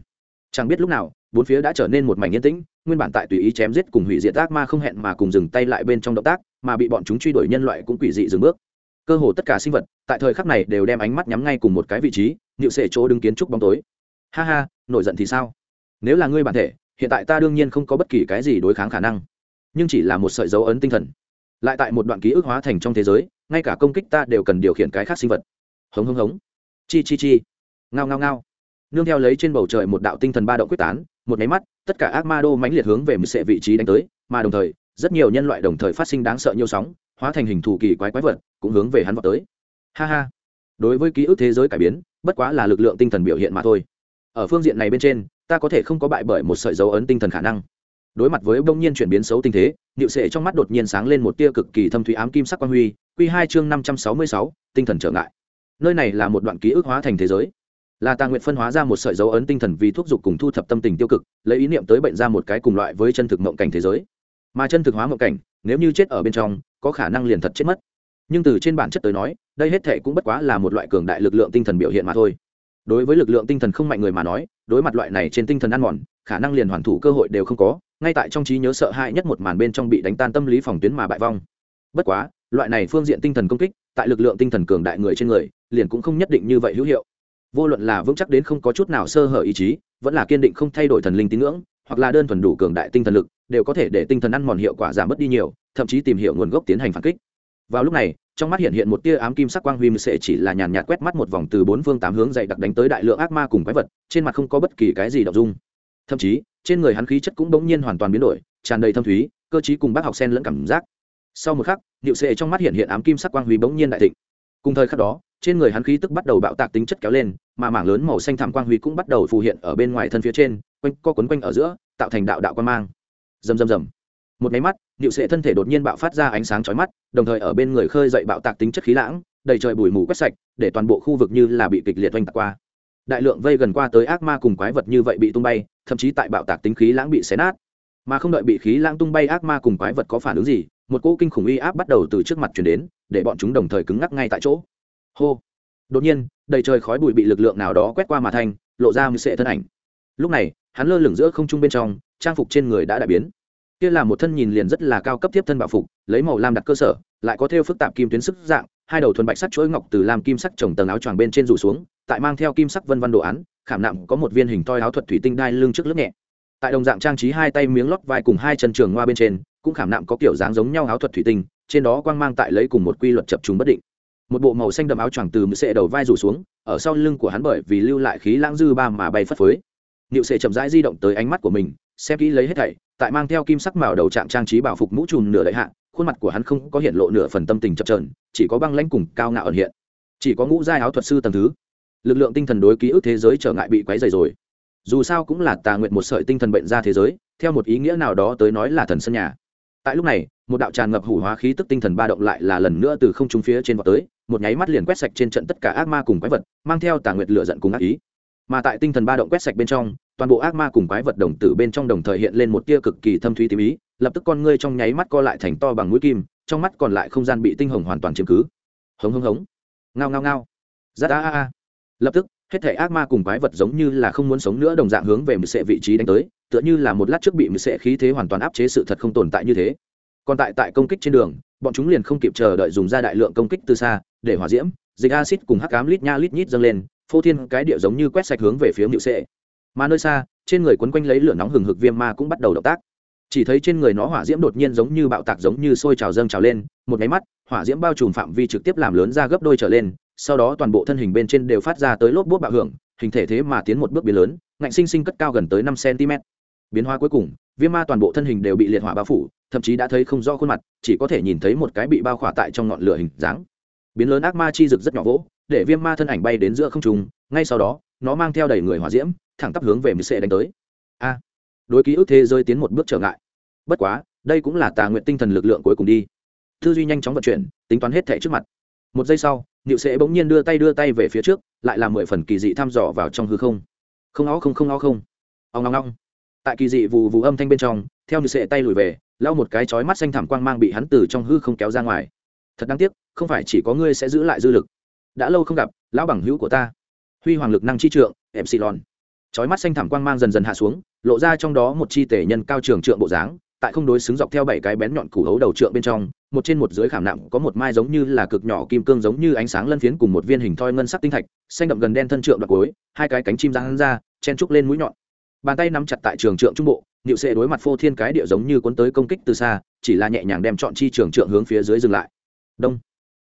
Chẳng biết lúc nào, bốn phía đã trở nên một mảnh yên tĩnh, nguyên bản tại tùy ý chém giết cùng hủy diệt ác ma không hẹn mà cùng dừng tay lại bên trong động tác, mà bị bọn chúng truy đuổi nhân loại cũng quỷ dị dừng bước. Cơ hồ tất cả sinh vật, tại thời khắc này đều đem ánh mắt nhắm ngay cùng một cái vị trí nịu sệ chỗ đứng kiến trúc bóng tối. Ha ha, nổi giận thì sao? Nếu là ngươi bản thể, hiện tại ta đương nhiên không có bất kỳ cái gì đối kháng khả năng. Nhưng chỉ là một sợi dấu ấn tinh thần. Lại tại một đoạn ký ức hóa thành trong thế giới, ngay cả công kích ta đều cần điều khiển cái khác sinh vật hống hống hống. Chi chi chi. Ngao ngao ngao. Nương theo lấy trên bầu trời một đạo tinh thần ba động quyết tán, một nháy mắt, tất cả ác ma đô mãnh liệt hướng về một sệ vị trí đánh tới, mà đồng thời, rất nhiều nhân loại đồng thời phát sinh đáng sợ nhiều sóng, hóa thành hình thù kỳ quái quái vật, cũng hướng về hắn vào tới. Ha ha. Đối với ký ức thế giới cải biến, bất quá là lực lượng tinh thần biểu hiện mà thôi. Ở phương diện này bên trên, ta có thể không có bại bởi một sợi dấu ấn tinh thần khả năng. Đối mặt với bỗng nhiên chuyển biến xấu tình thế, niệu sệ trong mắt đột nhiên sáng lên một tia cực kỳ thâm thủy ám kim sắc quang huy q hai chương năm trăm sáu mươi sáu, tinh thần trở ngại nơi này là một đoạn ký ức hóa thành thế giới. Là tà nguyện phân hóa ra một sợi dấu ấn tinh thần vì thuốc dục cùng thu thập tâm tình tiêu cực, lấy ý niệm tới bệnh ra một cái cùng loại với chân thực mộng cảnh thế giới. Mà chân thực hóa mộng cảnh, nếu như chết ở bên trong, có khả năng liền thật chết mất. Nhưng từ trên bản chất tới nói, đây hết thệ cũng bất quá là một loại cường đại lực lượng tinh thần biểu hiện mà thôi. Đối với lực lượng tinh thần không mạnh người mà nói, đối mặt loại này trên tinh thần ăn mòn, khả năng liền hoàn thủ cơ hội đều không có, ngay tại trong trí nhớ sợ hãi nhất một màn bên trong bị đánh tan tâm lý phòng tuyến mà bại vong. Bất quá, loại này phương diện tinh thần công kích, tại lực lượng tinh thần cường đại người trên người liền cũng không nhất định như vậy hữu hiệu. Vô luận là vững chắc đến không có chút nào sơ hở ý chí, vẫn là kiên định không thay đổi thần linh tín ngưỡng, hoặc là đơn thuần đủ cường đại tinh thần lực, đều có thể để tinh thần ăn mòn hiệu quả giảm mất đi nhiều, thậm chí tìm hiểu nguồn gốc tiến hành phản kích. Vào lúc này, trong mắt hiện hiện một tia ám kim sắc quang huy sẽ chỉ là nhàn nhạt quét mắt một vòng từ bốn phương tám hướng dậy đặc đánh tới đại lượng ác ma cùng quái vật, trên mặt không có bất kỳ cái gì đọc dung. Thậm chí, trên người hắn khí chất cũng bỗng nhiên hoàn toàn biến đổi, tràn đầy thâm thúy, cơ chí cùng bác học sen lẫn cảm giác. Sau một khắc điệu sệ trong mắt hiện hiện ám kim sắc quang huy bỗng nhiên đại thịnh. Cùng thời khắc đó trên người hắn khí tức bắt đầu bạo tạc tính chất kéo lên, mà mảng lớn màu xanh thảm quang huy cũng bắt đầu phù hiện ở bên ngoài thân phía trên, quanh, co quấn quanh ở giữa, tạo thành đạo đạo quan mang. Rầm rầm rầm. Một máy mắt điệu sệ thân thể đột nhiên bạo phát ra ánh sáng chói mắt, đồng thời ở bên người khơi dậy bạo tạc tính chất khí lãng, đầy trời bụi mù quét sạch, để toàn bộ khu vực như là bị kịch liệt oanh tạc qua. Đại lượng vây gần qua tới ác ma cùng quái vật như vậy bị tung bay, thậm chí tại bạo tạc tính khí lãng bị xé nát. Mà không đợi bị khí lãng tung bay, ác ma cùng quái vật có phản ứng gì, một cỗ kinh khủng uy áp bắt đầu từ trước mặt chuyển đến, để bọn chúng đồng thời cứng ngắc ngay tại chỗ hô. Đột nhiên, đầy trời khói bụi bị lực lượng nào đó quét qua mà thành, lộ ra một sệ thân ảnh. Lúc này, hắn lơ lửng giữa không trung bên trong, trang phục trên người đã đại biến. Kia là một thân nhìn liền rất là cao cấp tiếp thân bảo phục, lấy màu lam đặt cơ sở, lại có theo phức tạp kim tuyến sức dạng, hai đầu thuần bạch sắt chuỗi ngọc từ lam kim sắc trồng tầng áo choàng bên trên rủ xuống, tại mang theo kim sắc vân vân đồ án, khảm nặng có một viên hình toi áo thuật thủy tinh đai lưng trước lớp nhẹ. Tại đồng dạng trang trí hai tay miếng lót vai cùng hai chân trường ngoa bên trên, cũng khảm nặng có kiểu dáng giống nhau áo thuật thủy tinh, trên đó quang mang tại lấy cùng một quy luật chập trùng bất định một bộ màu xanh đậm áo choàng từ mự sệ đầu vai rủ xuống, ở sau lưng của hắn bởi vì lưu lại khí lãng dư ba mà bay phất phới. Nịu sệ chậm rãi di động tới ánh mắt của mình, xem kỹ lấy hết thảy, tại mang theo kim sắc màu đầu trạng trang trí bảo phục mũ trùm nửa đại hạ, khuôn mặt của hắn không có hiện lộ nửa phần tâm tình chập trờn chỉ có băng lãnh cùng cao ngạo ẩn hiện. Chỉ có ngũ giai áo thuật sư tầng thứ. Lực lượng tinh thần đối ký ức thế giới trở ngại bị quấy dày rồi. Dù sao cũng là tà nguyện một sợi tinh thần bệnh ra thế giới, theo một ý nghĩa nào đó tới nói là thần sân nhà tại lúc này, một đạo tràn ngập hủ hóa khí tức tinh thần ba động lại là lần nữa từ không trung phía trên vào tới, một nháy mắt liền quét sạch trên trận tất cả ác ma cùng quái vật, mang theo tà nguyệt lửa giận cùng ác ý. Mà tại tinh thần ba động quét sạch bên trong, toàn bộ ác ma cùng quái vật đồng tử bên trong đồng thời hiện lên một tia cực kỳ thâm thúy tím ý, lập tức con ngươi trong nháy mắt co lại thành to bằng mũi kim, trong mắt còn lại không gian bị tinh hồng hoàn toàn chiếm cứ. Hống hống hống. Ngao ngao ngao. Rát a a a lập tức, hết thể ác ma cùng quái vật giống như là không muốn sống nữa đồng dạng hướng về một sệ vị trí đánh tới tựa như là một lát trước bị mười sệ khí thế hoàn toàn áp chế sự thật không tồn tại như thế. Còn tại tại công kích trên đường, bọn chúng liền không kịp chờ đợi dùng ra đại lượng công kích từ xa, để hỏa diễm, dịch acid cùng hắc cám lít nha lít nhít dâng lên, phô thiên cái địa giống như quét sạch hướng về phía mịu sệ mà nơi xa, trên người quấn quanh lấy lửa nóng hừng hực viêm ma cũng bắt đầu động tác. Chỉ thấy trên người nó hỏa diễm đột nhiên giống như bạo tạc giống như sôi trào dâng trào lên, một nháy mắt, hỏa diễm bao trùm phạm vi trực tiếp làm lớn ra gấp đôi trở lên, sau đó toàn bộ thân hình bên trên đều phát ra tới lốp bút bạo hưởng, hình thể thế mà tiến một bước biến lớn, ngạnh sinh sinh cất cao gần tới năm cm biến hóa cuối cùng, viêm ma toàn bộ thân hình đều bị liệt hỏa bao phủ, thậm chí đã thấy không rõ khuôn mặt, chỉ có thể nhìn thấy một cái bị bao khỏa tại trong ngọn lửa hình dáng. Biến lớn ác ma chi rực rất nhỏ vỗ, để viêm ma thân ảnh bay đến giữa không trùng ngay sau đó, nó mang theo đầy người hỏa diễm, thẳng tắp hướng về mười sệ đánh tới. A! Đối ký ức thế giới tiến một bước trở ngại. Bất quá, đây cũng là tà nguyện tinh thần lực lượng cuối cùng đi. Tư duy nhanh chóng vận chuyển, tính toán hết thẻ trước mặt. Một giây sau, nịu sệ bỗng nhiên đưa tay đưa tay về phía trước, lại là mười phần kỳ dị thăm dò vào trong hư không. Không ó không không ó không. Ông ngong ngong tại kỳ dị vù vù âm thanh bên trong, theo như sệ tay lùi về, lau một cái chói mắt xanh thảm quang mang bị hắn từ trong hư không kéo ra ngoài. Thật đáng tiếc, không phải chỉ có ngươi sẽ giữ lại dư lực. Đã lâu không gặp, lão bằng hữu của ta. Huy hoàng lực năng chi trượng, epsilon. Chói mắt xanh thảm quang mang dần dần hạ xuống, lộ ra trong đó một chi tể nhân cao trường trượng bộ dáng, tại không đối xứng dọc theo bảy cái bén nhọn củ hấu đầu trượng bên trong, một trên một dưới khảm nặng có một mai giống như là cực nhỏ kim cương giống như ánh sáng lân phiến cùng một viên hình thoi ngân sắc tinh thạch, xanh đậm gần đen thân trượng đặc cuối, hai cái cánh chim răng ra, chen trúc lên mũi nhọn bàn tay nắm chặt tại trường trượng trung bộ nhịu sệ đối mặt phô thiên cái địa giống như cuốn tới công kích từ xa, chỉ là nhẹ nhàng đem chọn chi trường trượng hướng phía dưới dừng lại. Đông.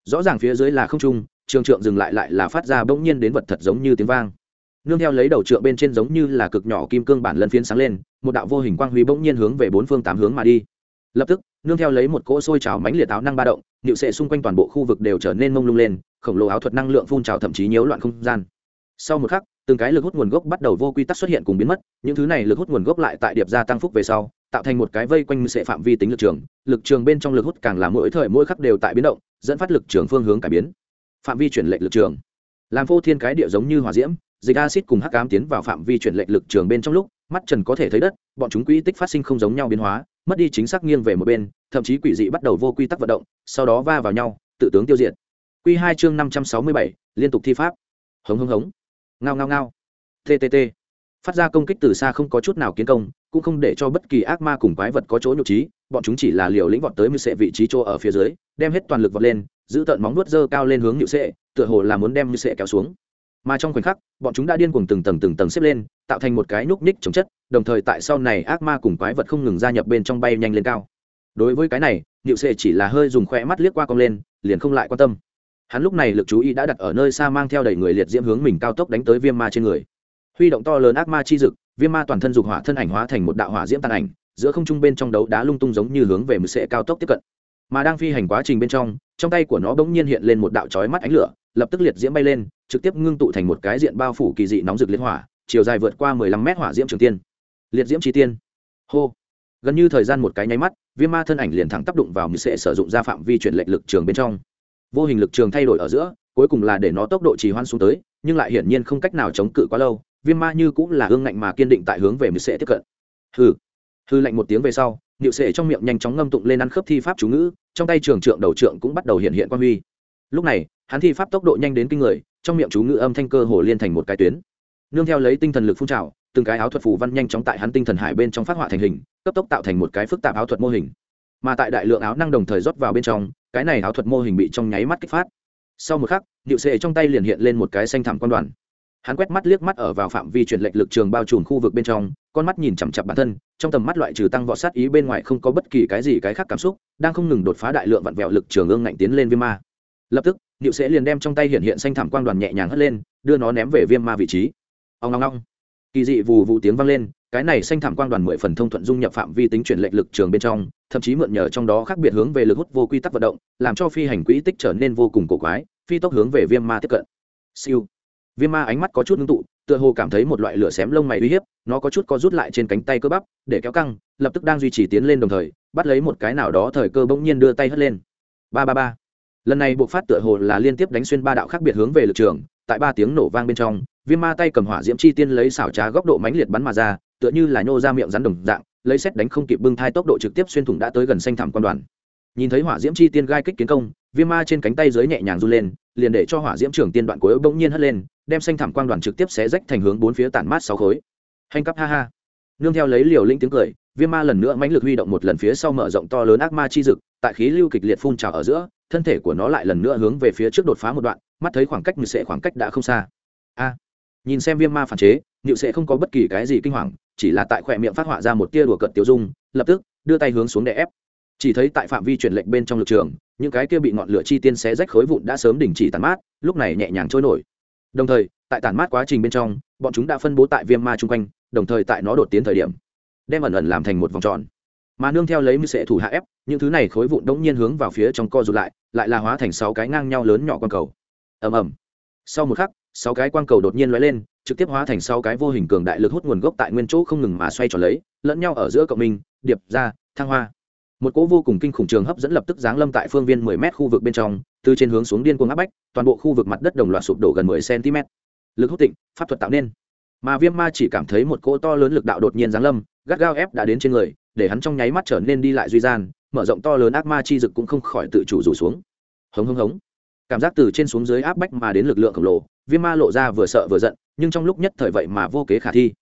Rõ ràng phía dưới là không trung, trường trượng dừng lại lại là phát ra bỗng nhiên đến vật thật giống như tiếng vang. Nương theo lấy đầu trượng bên trên giống như là cực nhỏ kim cương bản lân phiến sáng lên, một đạo vô hình quang huy bỗng nhiên hướng về bốn phương tám hướng mà đi. Lập tức, nương theo lấy một cỗ sôi trào mánh liệt áo năng ba động nịu sệ xung quanh toàn bộ khu vực đều trở nên mông lung lên, khổng lồ áo thuật năng lượng phun trào thậm chí nhiễu loạn không gian sau một khắc, từng cái lực hút nguồn gốc bắt đầu vô quy tắc xuất hiện cùng biến mất, những thứ này lực hút nguồn gốc lại tại điệp gia tăng phúc về sau, tạo thành một cái vây quanh sệ phạm vi tính lực trường lực trường bên trong lực hút càng là mỗi thời mỗi khắc đều tại biến động, dẫn phát lực trường phương hướng cải biến. Phạm vi chuyển lệch lực trường. Làm phô thiên cái địa giống như hỏa diễm, dịch acid cùng hắc ám tiến vào phạm vi chuyển lệch lực trường bên trong lúc, mắt trần có thể thấy đất, bọn chúng quỹ tích phát sinh không giống nhau biến hóa, mất đi chính xác nghiêng về một bên, thậm chí quỷ dị bắt đầu vô quy tắc vận động, sau đó va vào nhau, tự tướng tiêu diệt. Q hai chương năm trăm sáu mươi bảy, liên tục thi pháp. Hống hống hống ngao ngao ngao. Ttt phát ra công kích từ xa không có chút nào kiến công, cũng không để cho bất kỳ ác ma cùng quái vật có chỗ nhục trí, bọn chúng chỉ là liều lĩnh vọt tới mưu sệ vị trí chỗ ở phía dưới, đem hết toàn lực vọt lên, giữ tợn móng nuốt dơ cao lên hướng nhự sệ, tựa hồ là muốn đem mưu sệ kéo xuống. Mà trong khoảnh khắc, bọn chúng đã điên cuồng từng tầng từng tầng xếp lên, tạo thành một cái núc ních chống chất, đồng thời tại sau này ác ma cùng quái vật không ngừng gia nhập bên trong bay nhanh lên cao. Đối với cái này nhự sệ chỉ là hơi dùng khoe mắt liếc qua cong lên, liền không lại quan tâm hắn lúc này lực chú ý đã đặt ở nơi xa mang theo đầy người liệt diễm hướng mình cao tốc đánh tới viêm ma trên người. Huy động to lớn ác ma chi dực, viêm ma toàn thân dục hỏa thân ảnh hóa thành một đạo hỏa diễm tàn ảnh, giữa không trung bên trong đấu đá lung tung giống như hướng về mực sệ cao tốc tiếp cận. Mà đang phi hành quá trình bên trong trong tay của nó bỗng nhiên hiện lên một đạo chói mắt ánh lửa, lập tức liệt diễm bay lên, trực tiếp ngưng tụ thành một cái diện bao phủ kỳ dị nóng rực liên hỏa, chiều dài vượt qua mười lăm mét hỏa diễm trường tiên. Liệt diễm chi tiên. Hô. Gần như thời gian một cái nháy mắt, viêm ma thân ảnh liền thẳng tác động vào mực sệ sử dụng ra phạm vi chuyển lệnh lực trường bên trong vô hình lực trường thay đổi ở giữa, cuối cùng là để nó tốc độ trì hoãn xuống tới, nhưng lại hiển nhiên không cách nào chống cự quá lâu, viêm ma như cũng là hương ngạnh mà kiên định tại hướng về mười sệ tiếp cận. Hư hư lạnh một tiếng về sau nhịu sệ trong miệng nhanh chóng ngâm tụng lên ăn khớp thi pháp chú ngữ, trong tay trường trượng đầu trượng cũng bắt đầu hiện hiện quan huy. Lúc này, hắn thi pháp tốc độ nhanh đến kinh người, trong miệng chú ngữ âm thanh cơ hồ liên thành một cái tuyến. Nương theo lấy tinh thần lực phun trào, từng cái áo thuật phù văn nhanh chóng tại hắn tinh thần hải bên trong phát họa thành hình, cấp tốc tạo thành một cái phức tạp áo thuật mô hình mà tại đại lượng áo năng đồng thời rót vào bên trong, cái này áo thuật mô hình bị trong nháy mắt kích phát. Sau một khắc, điệu sệ trong tay liền hiện lên một cái xanh thảm quan đoàn. Hắn quét mắt liếc mắt ở vào phạm vi chuyển lệch lực trường bao trùm khu vực bên trong, con mắt nhìn chằm chặp bản thân, trong tầm mắt loại trừ tăng võ sát ý bên ngoài không có bất kỳ cái gì cái khác cảm xúc, đang không ngừng đột phá đại lượng vặn vẹo lực trường ương ngạnh tiến lên viêm ma. Lập tức, điệu sẽ liền đem trong tay hiện hiện xanh thảm quang đoàn nhẹ nhàng hất lên, đưa nó ném về viêm ma vị trí. Ông ngong ngong kỳ dị vù vụ tiếng vang lên, cái này xanh thảm quang đoàn mười phần thông thuận dung nhập phạm vi tính chuyển lệch lực trường bên trong thậm chí mượn nhờ trong đó khác biệt hướng về lực hút vô quy tắc vận động, làm cho phi hành quỹ tích trở nên vô cùng cổ quái, phi tốc hướng về viêm ma tiếp cận. Siêu. Viêm ma ánh mắt có chút ngưng tụ, tựa hồ cảm thấy một loại lửa xém lông mày uy hiếp, nó có chút có rút lại trên cánh tay cơ bắp, để kéo căng, lập tức đang duy trì tiến lên đồng thời, bắt lấy một cái nào đó thời cơ bỗng nhiên đưa tay hất lên. Ba ba ba. Lần này buộc phát tựa hồ là liên tiếp đánh xuyên ba đạo khác biệt hướng về lực trường, tại ba tiếng nổ vang bên trong, viêm ma tay cầm hỏa diễm chi tiên lấy xảo trá góc độ mãnh liệt bắn mà ra, tựa như là nhô ra miệng rắn đồng dạng lấy xét đánh không kịp bưng thai tốc độ trực tiếp xuyên thủng đã tới gần xanh thảm quan đoàn. Nhìn thấy hỏa diễm chi tiên gai kích kiến công, viêm ma trên cánh tay dưới nhẹ nhàng run lên, liền để cho hỏa diễm trưởng tiên đoạn cuối bỗng nhiên hất lên, đem xanh thảm quang đoàn trực tiếp xé rách thành hướng bốn phía tản mát sáu khối. Hành cấp ha ha. Nương theo lấy liều linh tiếng cười, viêm ma lần nữa mãnh lực huy động một lần phía sau mở rộng to lớn ác ma chi dực, tại khí lưu kịch liệt phun trào ở giữa, thân thể của nó lại lần nữa hướng về phía trước đột phá một đoạn, mắt thấy khoảng cách như sẽ khoảng cách đã không xa. A. Nhìn xem viêm ma phản chế nịu sẽ không có bất kỳ cái gì kinh hoàng chỉ là tại khỏe miệng phát họa ra một tia đùa cận tiêu dung, lập tức đưa tay hướng xuống đè ép. Chỉ thấy tại phạm vi truyền lệnh bên trong lực trường, những cái kia bị ngọn lửa chi tiên xé rách khối vụn đã sớm đình chỉ tàn mát, lúc này nhẹ nhàng trôi nổi. Đồng thời, tại tàn mát quá trình bên trong, bọn chúng đã phân bố tại viêm ma chung quanh, đồng thời tại nó đột tiến thời điểm, đem ẩn ẩn làm thành một vòng tròn. Mà nương theo lấy mưu sệ thủ hạ ép, những thứ này khối vụn đống nhiên hướng vào phía trong co rụt lại lại là hóa thành sáu cái ngang nhau lớn nhỏ quang cầu. Ầm ầm. Sau một khắc, sáu cái quang cầu đột nhiên lóe lên trực tiếp hóa thành sáu cái vô hình cường đại lực hút nguồn gốc tại nguyên chỗ không ngừng mà xoay tròn lấy, lẫn nhau ở giữa cộng minh, điệp, ra, thăng hoa. Một cỗ vô cùng kinh khủng trường hấp dẫn lập tức giáng lâm tại phương viên 10 mét khu vực bên trong, từ trên hướng xuống điên cuồng áp bách, toàn bộ khu vực mặt đất đồng loạt sụp đổ gần 10 cm lực hút tịnh, pháp thuật tạo nên. Mà viêm ma chỉ cảm thấy một cỗ to lớn lực đạo đột nhiên giáng lâm, gắt gao ép đã đến trên người, để hắn trong nháy mắt trở nên đi lại duy gian, mở rộng to lớn ác ma chi dực cũng không khỏi tự chủ rủ xuống. Hống hống hống. Cảm giác từ trên xuống dưới áp bách mà đến lực lượng khổng lồ, viêm ma lộ ra vừa sợ vừa giận nhưng trong lúc nhất thời vậy mà vô kế khả thi.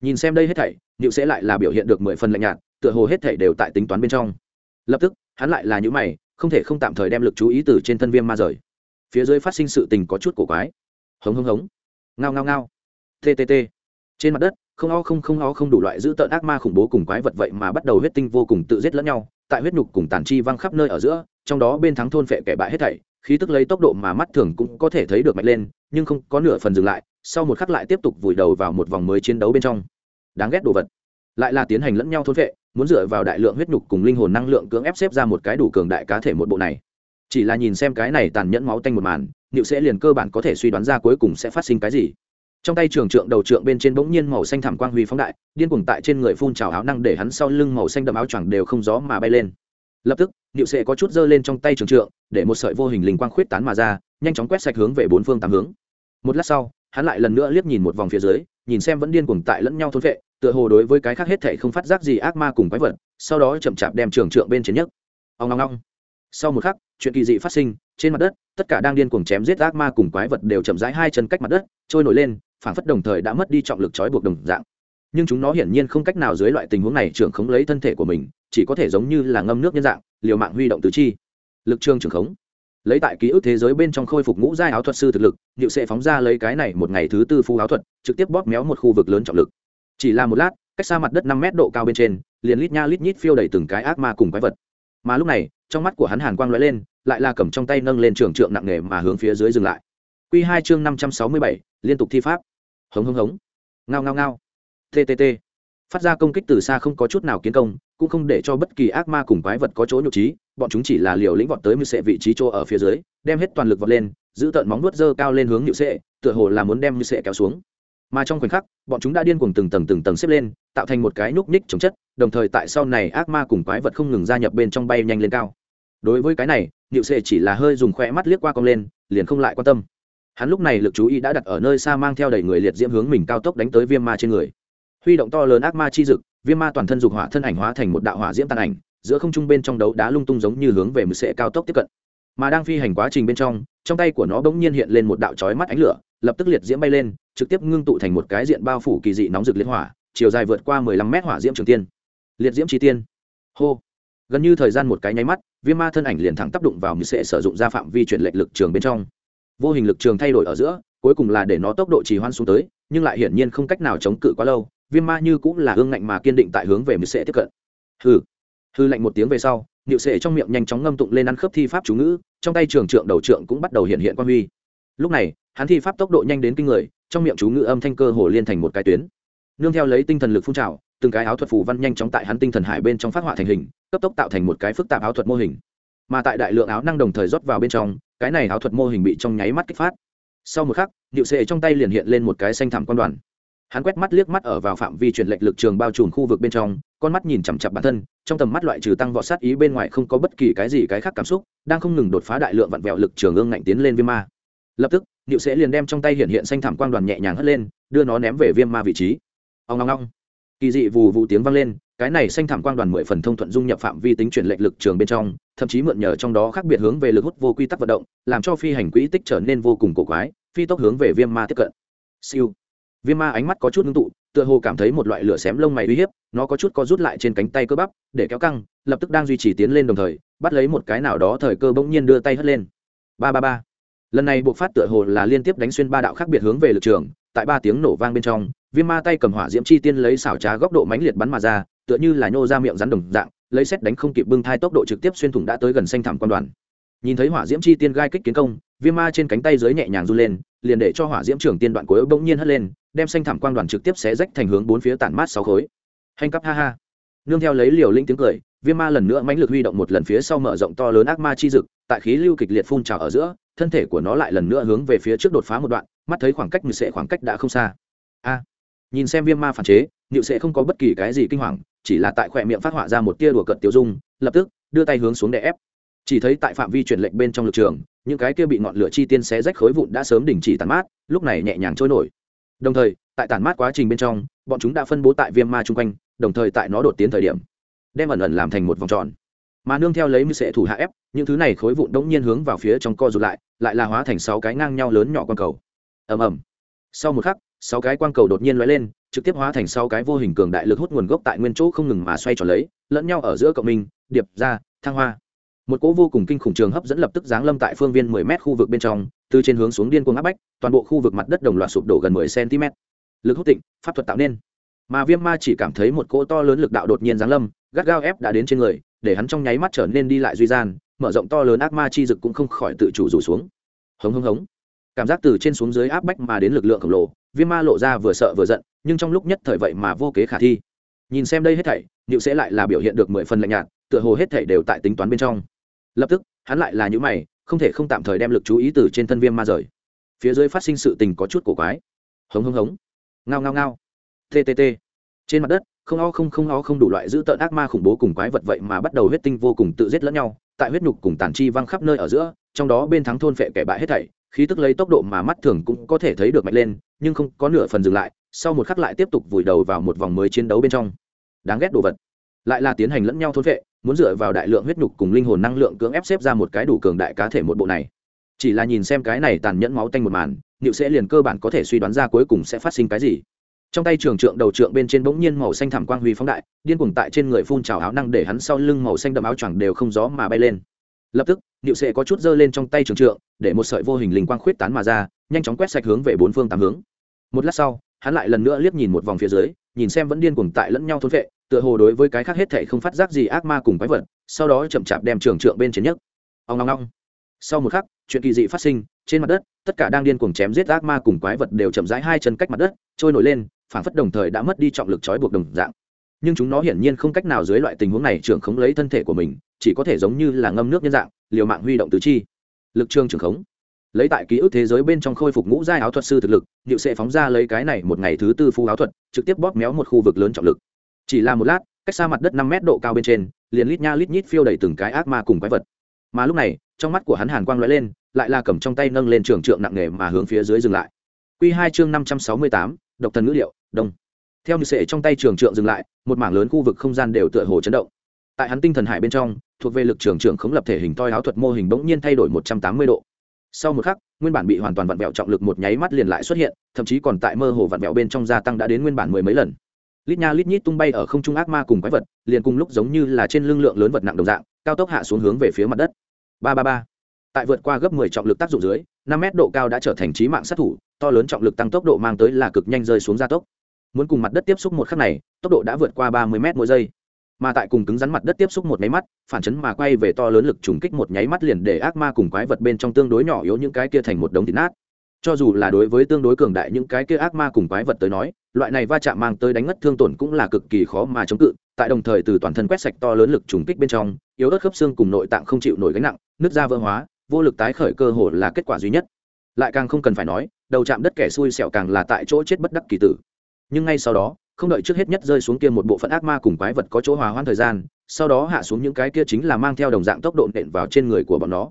Nhìn xem đây hết thảy nịu sẽ lại là biểu hiện được mười phần lạnh nhạt, tựa hồ hết thảy đều tại tính toán bên trong. Lập tức, hắn lại là những mày, không thể không tạm thời đem lực chú ý từ trên thân viêm ma rời. Phía dưới phát sinh sự tình có chút cổ quái. Hống hống hống. Ngao ngao ngao. Ttt trên mặt đất, không o không không o không đủ loại giữ tợn ác ma khủng bố cùng quái vật vậy mà bắt đầu huyết tinh vô cùng tự giết lẫn nhau, tại huyết nhục cùng tàn chi văng khắp nơi ở giữa, trong đó bên thắng thôn phệ kẻ bại hết thảy, khí tức lấy tốc độ mà mắt thường cũng có thể thấy được mạnh lên, nhưng không có nửa phần dừng lại sau một khắc lại tiếp tục vùi đầu vào một vòng mới chiến đấu bên trong. Đáng ghét đồ vật. Lại là tiến hành lẫn nhau thôn vệ, muốn dựa vào đại lượng huyết nhục cùng linh hồn năng lượng cưỡng ép xếp ra một cái đủ cường đại cá thể một bộ này. Chỉ là nhìn xem cái này tàn nhẫn máu tanh một màn nịu sẽ liền cơ bản có thể suy đoán ra cuối cùng sẽ phát sinh cái gì. Trong tay trường trượng đầu trượng bên trên bỗng nhiên màu xanh thảm quang huy phóng đại điên cuồng tại trên người phun trào áo năng để hắn sau lưng màu xanh đậm áo choàng đều không gió mà bay lên. Lập tức nịu Sẽ có chút giơ lên trong tay trường trượng để một sợi vô hình linh quang khuyết tán mà ra nhanh chóng quét sạch hướng về bốn phương tám hướng. Một lát sau hắn lại lần nữa liếc nhìn một vòng phía dưới, nhìn xem vẫn điên cuồng tại lẫn nhau thôn vệ, tựa hồ đối với cái khác hết thảy không phát giác gì ác ma cùng quái vật, sau đó chậm chạp đem trường trượng bên trên nhất ông ngong ngong sau một khắc, chuyện kỳ dị phát sinh, trên mặt đất, tất cả đang điên cuồng chém giết ác ma cùng quái vật đều chậm rãi hai chân cách mặt đất, trôi nổi lên, phảng phất đồng thời đã mất đi trọng lực trói buộc đồng dạng. Nhưng chúng nó hiển nhiên không cách nào dưới loại tình huống này trưởng khống lấy thân thể của mình, chỉ có thể giống như là ngâm nước nhân dạng, liều mạng huy động tứ chi. Lực trương trưởng khống lấy tại ký ức thế giới bên trong khôi phục ngũ giai áo thuật sư thực lực nhựu sẽ phóng ra lấy cái này một ngày thứ tư phu áo thuật, trực tiếp bóp méo một khu vực lớn trọng lực. Chỉ là một lát, cách xa mặt đất năm mét độ cao bên trên, liền lít nha lít nhít phiêu đầy từng cái ác ma cùng quái vật. Mà lúc này, trong mắt của hắn hàn quang lóe lên, lại là cầm trong tay nâng lên trường trượng nặng nề mà hướng phía dưới dừng lại. Q hai chương năm trăm sáu mươi bảy, liên tục thi pháp. Hống hống hống. Ngao ngao ngao. Ttt phát ra công kích từ xa không có chút nào kiến công, cũng không để cho bất kỳ ác ma cùng quái vật có chỗ nhục trí bọn chúng chỉ là liều lĩnh vọt tới mưu sệ vị trí chỗ ở phía dưới, đem hết toàn lực vọt lên, giữ tợn móng nuốt dơ cao lên hướng nhự sệ, tựa hồ là muốn đem mưu sệ kéo xuống. Mà trong khoảnh khắc, bọn chúng đã điên cuồng từng tầng từng tầng xếp lên, tạo thành một cái núc ních chống chất, đồng thời tại sau này ác ma cùng quái vật không ngừng gia nhập bên trong bay nhanh lên cao. Đối với cái này nhự sệ chỉ là hơi dùng khoe mắt liếc qua cong lên, liền không lại quan tâm. Hắn lúc này lực chú ý đã đặt ở nơi xa mang theo đầy người liệt diễm hướng mình cao tốc đánh tới viêm ma trên người. Huy động to lớn ác ma chi dực, viêm ma toàn thân dục hỏa thân ảnh hóa thành một đạo hỏa diễm tàn ảnh giữa không trung bên trong đấu đá lung tung giống như hướng về mực sệ cao tốc tiếp cận. Mà đang phi hành quá trình bên trong trong tay của nó bỗng nhiên hiện lên một đạo chói mắt ánh lửa, lập tức liệt diễm bay lên, trực tiếp ngưng tụ thành một cái diện bao phủ kỳ dị nóng rực liệt hỏa, chiều dài vượt qua mười lăm mét hỏa diễm trường tiên. Liệt diễm chi tiên. Hô. Gần như thời gian một cái nháy mắt, viêm ma thân ảnh liền thẳng tác động vào mực sệ sử dụng ra phạm vi chuyển lệch lực trường bên trong. Vô hình lực trường thay đổi ở giữa, cuối cùng là để nó tốc độ trì hoãn xuống tới, nhưng lại hiển nhiên không cách nào chống cự quá lâu, viêm ma như cũng là hương ngạnh mà kiên định tại hướng về mực sệ tiếp cận. Hừ hư lạnh một tiếng về sau nhịu sệ trong miệng nhanh chóng ngâm tụng lên ăn khớp thi pháp chú ngữ, trong tay trường trượng đầu trượng cũng bắt đầu hiện hiện quan huy. Lúc này, hắn thi pháp tốc độ nhanh đến kinh người, trong miệng chú ngữ âm thanh cơ hồ liên thành một cái tuyến. Nương theo lấy tinh thần lực phun trào, từng cái áo thuật phù văn nhanh chóng tại hắn tinh thần hải bên trong phát họa thành hình, cấp tốc tạo thành một cái phức tạp áo thuật mô hình. Mà tại đại lượng áo năng đồng thời rót vào bên trong, cái này áo thuật mô hình bị trong nháy mắt kích phát. Sau một khắc điệu sệ trong tay liền hiện lên một cái xanh thảm quan đoàn hắn quét mắt liếc mắt ở vào phạm vi chuyển lệch lực trường bao trùm khu vực bên trong, con mắt nhìn chằm chặp bản thân, trong tầm mắt loại trừ tăng vọt sát ý bên ngoài không có bất kỳ cái gì cái khác cảm xúc, đang không ngừng đột phá đại lượng vặn vẹo lực trường ương ngạnh tiến lên viêm ma. Lập tức điệu sẽ liền đem trong tay hiện hiện xanh thảm quang đoàn nhẹ nhàng hất lên, đưa nó ném về viêm ma vị trí. Ông ngong ngong kỳ dị vù vụ tiếng vang lên, cái này xanh thảm quang đoàn mười phần thông thuận dung nhập phạm vi tính chuyển lệch lực trường bên trong, thậm chí mượn nhờ trong đó khác biệt hướng về lực hút vô quy tắc vận động, làm cho phi hành quỹ tích trở nên vô cùng cổ quái, phi tốc hướng về viêm ma tiếp cận. Siêu viêm ma ánh mắt có chút ngưng tụ, tựa hồ cảm thấy một loại lửa xém lông mày uy hiếp, nó có chút co rút lại trên cánh tay cơ bắp, để kéo căng, lập tức đang duy trì tiến lên đồng thời, bắt lấy một cái nào đó thời cơ bỗng nhiên đưa tay hất lên. Ba ba ba. Lần này buộc phát tựa hồ là liên tiếp đánh xuyên ba đạo khác biệt hướng về lực trường, tại ba tiếng nổ vang bên trong, viêm ma tay cầm hỏa diễm chi tiên lấy xảo trá góc độ mãnh liệt bắn mà ra, tựa như là nhô ra miệng rắn đồng dạng, lấy xét đánh không kịp bưng thai tốc độ trực tiếp xuyên thủng đã tới gần xanh thảm quan đoàn. Nhìn thấy hỏa diễm chi tiên gai kích kiến công, viêm ma trên cánh tay dưới nhẹ nhàng run lên, liền để cho hỏa diễm trưởng tiên đoạn cuối bỗng nhiên hất lên đem xanh thảm quang đoàn trực tiếp xé rách thành hướng bốn phía tản mát sáu khối. Hành cấp ha ha. Nương theo lấy liều linh tiếng cười, viêm ma lần nữa mãnh lực huy động một lần phía sau mở rộng to lớn ác ma chi dực, tại khí lưu kịch liệt phun trào ở giữa, thân thể của nó lại lần nữa hướng về phía trước đột phá một đoạn, mắt thấy khoảng cách như sẽ khoảng cách đã không xa. A. À, nhìn xem viêm ma phản chế nhự sẽ không có bất kỳ cái gì kinh hoàng, chỉ là tại khỏe miệng phát họa ra một tia đùa cợt tiêu dung, lập tức đưa tay hướng xuống để ép. Chỉ thấy tại phạm vi chuyển lệnh bên trong lực trường, những cái kia bị ngọn lửa chi tiên xé rách khối vụn đã sớm đình chỉ tàn mát, lúc này nhẹ nhàng trôi nổi đồng thời, tại tàn mát quá trình bên trong, bọn chúng đã phân bố tại viêm ma chung quanh, đồng thời tại nó đột tiến thời điểm, đem ẩn ẩn làm thành một vòng tròn. Mà nương theo lấy mưu sệ thủ hạ ép, những thứ này khối vụn đống nhiên hướng vào phía trong co rụt lại lại là hóa thành sáu cái ngang nhau lớn nhỏ quang cầu. Ầm ầm. Sau một khắc, sáu cái quang cầu đột nhiên lóe lên, trực tiếp hóa thành sáu cái vô hình cường đại lực hút nguồn gốc tại nguyên chỗ không ngừng mà xoay tròn lấy, lẫn nhau ở giữa cộng minh, điệp ra, thăng hoa một cỗ vô cùng kinh khủng trường hấp dẫn lập tức giáng lâm tại phương viên 10 mét khu vực bên trong, từ trên hướng xuống điên cuồng áp bách, toàn bộ khu vực mặt đất đồng loạt sụp đổ gần 10 cm lực hút tịnh, pháp thuật tạo nên. Mà viêm ma chỉ cảm thấy một cỗ to lớn lực đạo đột nhiên giáng lâm, gắt gao ép đã đến trên người, để hắn trong nháy mắt trở nên đi lại duy gian, mở rộng to lớn ác ma chi dực cũng không khỏi tự chủ rủ xuống. Hống hống hống. Cảm giác từ trên xuống dưới áp bách mà đến lực lượng khổng lồ, viêm ma lộ ra vừa sợ vừa giận, nhưng trong lúc nhất thời vậy mà vô kế khả thi. Nhìn xem đây hết thảy liệu sẽ lại là biểu hiện được mười phần lạnh nhạt, tựa hồ hết thảy đều tại tính toán bên trong lập tức, hắn lại là những mày, không thể không tạm thời đem lực chú ý từ trên thân viêm ma rời. Phía dưới phát sinh sự tình có chút cổ quái. Hống hống hống. Ngao ngao ngao. Ttt trên mặt đất, không o không không o không đủ loại giữ tợn ác ma khủng bố cùng quái vật vậy mà bắt đầu huyết tinh vô cùng tự giết lẫn nhau, tại huyết nhục cùng tàn chi văng khắp nơi ở giữa, trong đó bên thắng thôn phệ kẻ bại hết thảy, khí tức lấy tốc độ mà mắt thường cũng có thể thấy được mạnh lên, nhưng không có nửa phần dừng lại, sau một khắc lại tiếp tục vùi đầu vào một vòng mới chiến đấu bên trong. Đáng ghét đồ vật lại là tiến hành lẫn nhau thôn vệ, muốn dựa vào đại lượng huyết nhục cùng linh hồn năng lượng cưỡng ép xếp ra một cái đủ cường đại cá thể một bộ này. Chỉ là nhìn xem cái này tàn nhẫn máu tanh một màn nịu sẽ liền cơ bản có thể suy đoán ra cuối cùng sẽ phát sinh cái gì. Trong tay trường trượng đầu trượng bên trên bỗng nhiên màu xanh thảm quang huy phóng đại điên cuồng tại trên người phun trào áo năng để hắn sau lưng màu xanh đậm áo choàng đều không gió mà bay lên. Lập tức nịu sẽ có chút giơ lên trong tay trường trượng để một sợi vô hình linh quang khuyết tán mà ra nhanh chóng quét sạch hướng về bốn phương tám hướng. Một lát sau hắn lại lần nữa liếc nhìn một vòng phía dưới nhìn xem vẫn điên cuồng tại lẫn nhau thôn vệ tựa hồ đối với cái khác hết thảy không phát giác gì ác ma cùng quái vật, sau đó chậm chạp đem trường trượng bên trên nhất ông ngong ngong sau một khắc, chuyện kỳ dị phát sinh, trên mặt đất, tất cả đang điên cuồng chém giết ác ma cùng quái vật đều chậm rãi hai chân cách mặt đất, trôi nổi lên phản phất đồng thời đã mất đi trọng lực trói buộc đồng dạng. Nhưng chúng nó hiển nhiên không cách nào dưới loại tình huống này trưởng khống lấy thân thể của mình, chỉ có thể giống như là ngâm nước nhân dạng, liều mạng huy động tứ chi. Lực trương trưởng khống. Lấy tại ký ức thế giới bên trong khôi phục ngũ giai áo thuật sư thực lực liệu sẽ phóng ra lấy cái này một ngày thứ tư phu áo thuật, trực tiếp bóp méo một khu vực lớn trọng lực chỉ là một lát, cách xa mặt đất năm mét độ cao bên trên, liền lít nha lít nhít phiêu đầy từng cái ác ma cùng quái vật. Mà lúc này, trong mắt của hắn hàn quang lóe lên, lại là cầm trong tay nâng lên trường trượng nặng nề mà hướng phía dưới dừng lại. Quy hai chương năm trăm sáu mươi tám, độc thần ngữ liệu, đông. Theo như sệ trong tay trường trượng dừng lại, một mảng lớn khu vực không gian đều tựa hồ chấn động. Tại hắn tinh thần hải bên trong, thuộc về lực trường trưởng khống lập thể hình toi áo thuật mô hình bỗng nhiên thay đổi một trăm tám mươi độ. Sau một khắc, nguyên bản bị hoàn toàn vặn vẹo trọng lực một nháy mắt liền lại xuất hiện, thậm chí còn tại mơ hồ vặn vẹo bên trong gia tăng đã đến nguyên bản mười mấy lần lít nha lít nhít tung bay ở không trung ác ma cùng quái vật, liền cùng lúc giống như là trên lưng lượng lớn vật nặng đồng dạng, cao tốc hạ xuống hướng về phía mặt đất. Ba ba ba. Tại vượt qua gấp mười trọng lực tác dụng dưới, năm mét độ cao đã trở thành trí mạng sát thủ, to lớn trọng lực tăng tốc độ mang tới là cực nhanh rơi xuống gia tốc. Muốn cùng mặt đất tiếp xúc một khắc này, tốc độ đã vượt qua ba mươi m mỗi giây. Mà tại cùng cứng rắn mặt đất tiếp xúc một nháy mắt, phản chấn mà quay về to lớn lực trùng kích một nháy mắt liền để ác ma cùng quái vật bên trong tương đối nhỏ yếu những cái kia thành một đống thịt nát. Cho dù là đối với tương đối cường đại những cái kia ác ma cùng quái vật tới nói loại này va chạm mang tới đánh ngất thương tổn cũng là cực kỳ khó mà chống cự, tại đồng thời từ toàn thân quét sạch to lớn lực trùng kích bên trong, yếu ớt khớp xương cùng nội tạng không chịu nổi gánh nặng nứt ra vỡ hóa, vô lực tái khởi cơ hồ là kết quả duy nhất. Lại càng không cần phải nói, đầu chạm đất kẻ xui xẹo càng là tại chỗ chết bất đắc kỳ tử. Nhưng ngay sau đó, không đợi trước hết nhất rơi xuống kia một bộ phận ác ma cùng quái vật có chỗ hòa hoãn thời gian, sau đó hạ xuống những cái kia chính là mang theo đồng dạng tốc độ nện vào trên người của bọn nó.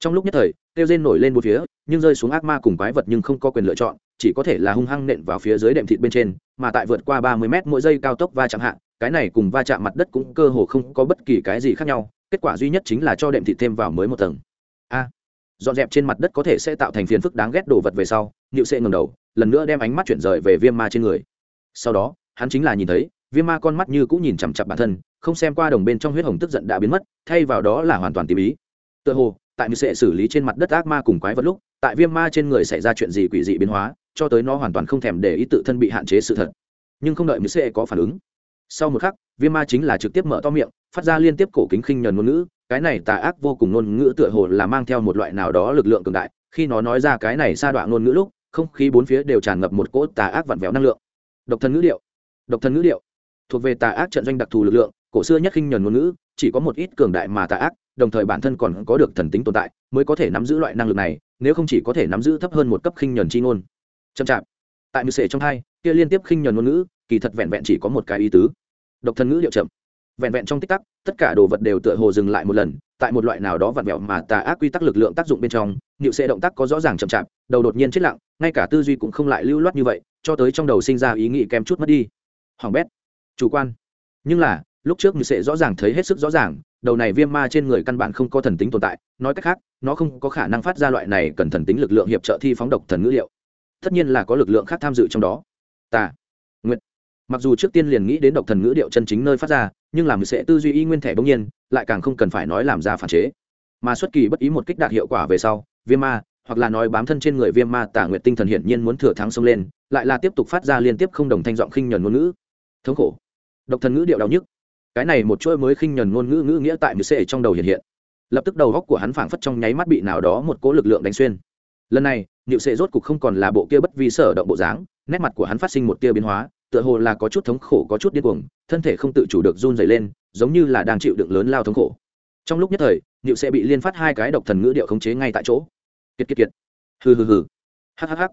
Trong lúc nhất thời, tiêu rên nổi lên một phía, nhưng rơi xuống ác ma cùng quái vật nhưng không có quyền lựa chọn chỉ có thể là hung hăng nện vào phía dưới đệm thịt bên trên, mà tại vượt qua ba mươi mét mỗi giây cao tốc va chạm hạn cái này cùng va chạm mặt đất cũng cơ hồ không có bất kỳ cái gì khác nhau, kết quả duy nhất chính là cho đệm thịt thêm vào mới một tầng. A, dọn dẹp trên mặt đất có thể sẽ tạo thành phiền phức đáng ghét đồ vật về sau nịu sệ ngầm đầu, lần nữa đem ánh mắt chuyển rời về viêm ma trên người. Sau đó, hắn chính là nhìn thấy, viêm ma con mắt như cũng nhìn chằm chặp bản thân, không xem qua đồng bên trong huyết hồng tức giận đã biến mất, thay vào đó là hoàn toàn tìm ý. Tựa hồ, tại như sệ xử lý trên mặt đất ác ma cùng quái vật lúc, tại viêm ma trên người xảy ra chuyện gì quỷ dị biến hóa cho tới nó hoàn toàn không thèm để ý tự thân bị hạn chế sự thật. Nhưng không đợi mỹ sẽ có phản ứng. Sau một khắc, viêm ma chính là trực tiếp mở to miệng, phát ra liên tiếp cổ kính khinh nhờn ngôn ngữ, cái này tà ác vô cùng ngôn ngữ tựa hồ là mang theo một loại nào đó lực lượng cường đại, khi nó nói ra cái này sa đoạn ngôn ngữ lúc, không khí bốn phía đều tràn ngập một cỗ tà ác vặn vẹo năng lượng. Độc thân ngữ điệu, độc thân ngữ điệu. Thuộc về tà ác trận doanh đặc thù lực lượng, cổ xưa nhất khinh nhờn ngôn ngữ, chỉ có một ít cường đại mà tà ác, đồng thời bản thân còn có được thần tính tồn tại, mới có thể nắm giữ loại năng lực này, nếu không chỉ có thể nắm giữ thấp hơn một cấp khinh nhờn chi ngôn chậm chạp. Tại mưu sệ trong hai, kia liên tiếp khinh nhuần ngôn ngữ, kỳ thật vẹn vẹn chỉ có một cái ý tứ. Độc thân ngữ điệu chậm. Vẹn vẹn trong tích tắc, tất cả đồ vật đều tựa hồ dừng lại một lần, tại một loại nào đó vặn vẹo mà tà ác quy tắc lực lượng tác dụng bên trong niệu sệ động tác có rõ ràng chậm chạp, đầu đột nhiên chết lặng, ngay cả tư duy cũng không lại lưu loát như vậy, cho tới trong đầu sinh ra ý nghĩ kém chút mất đi. Hoàng bét. Chủ quan. Nhưng là, lúc trước niệu sệ rõ ràng thấy hết sức rõ ràng, đầu này viêm ma trên người căn bản không có thần tính tồn tại, nói cách khác, nó không có khả năng phát ra loại này cần thần tính lực lượng hiệp trợ thi phóng độc thần ngữ liệu tất nhiên là có lực lượng khác tham dự trong đó. Tà nguyện mặc dù trước tiên liền nghĩ đến độc thần ngữ điệu chân chính nơi phát ra, nhưng làm sẽ tư duy y nguyên thể bỗng nhiên, lại càng không cần phải nói làm ra phản chế. Mà xuất kỳ bất ý một kích đạt hiệu quả về sau, viêm ma, hoặc là nói bám thân trên người viêm ma, tả nguyện tinh thần hiển nhiên muốn thừa thắng xông lên, lại là tiếp tục phát ra liên tiếp không đồng thanh giọng khinh nhuần ngôn ngữ. Thống khổ. Độc thần ngữ điệu đau nhức. Cái này một chuỗi mới khinh nhuần ngôn ngữ ngữ nghĩa tại mười sệ trong đầu hiện hiện. Lập tức đầu góc của hắn phảng phất trong nháy mắt bị nào đó một cỗ lực lượng đánh xuyên lần này nhịu sệ rốt cục không còn là bộ kia bất vi sở động bộ dáng, nét mặt của hắn phát sinh một tia biến hóa, tựa hồ là có chút thống khổ, có chút điên cuồng, thân thể không tự chủ được run dày lên, giống như là đang chịu đựng lớn lao thống khổ. Trong lúc nhất thời nhịu sệ bị liên phát hai cái độc thần ngữ điệu khống chế ngay tại chỗ. Kiệt kiệt kiệt. Hừ hừ hừ. Hắc hắc hắc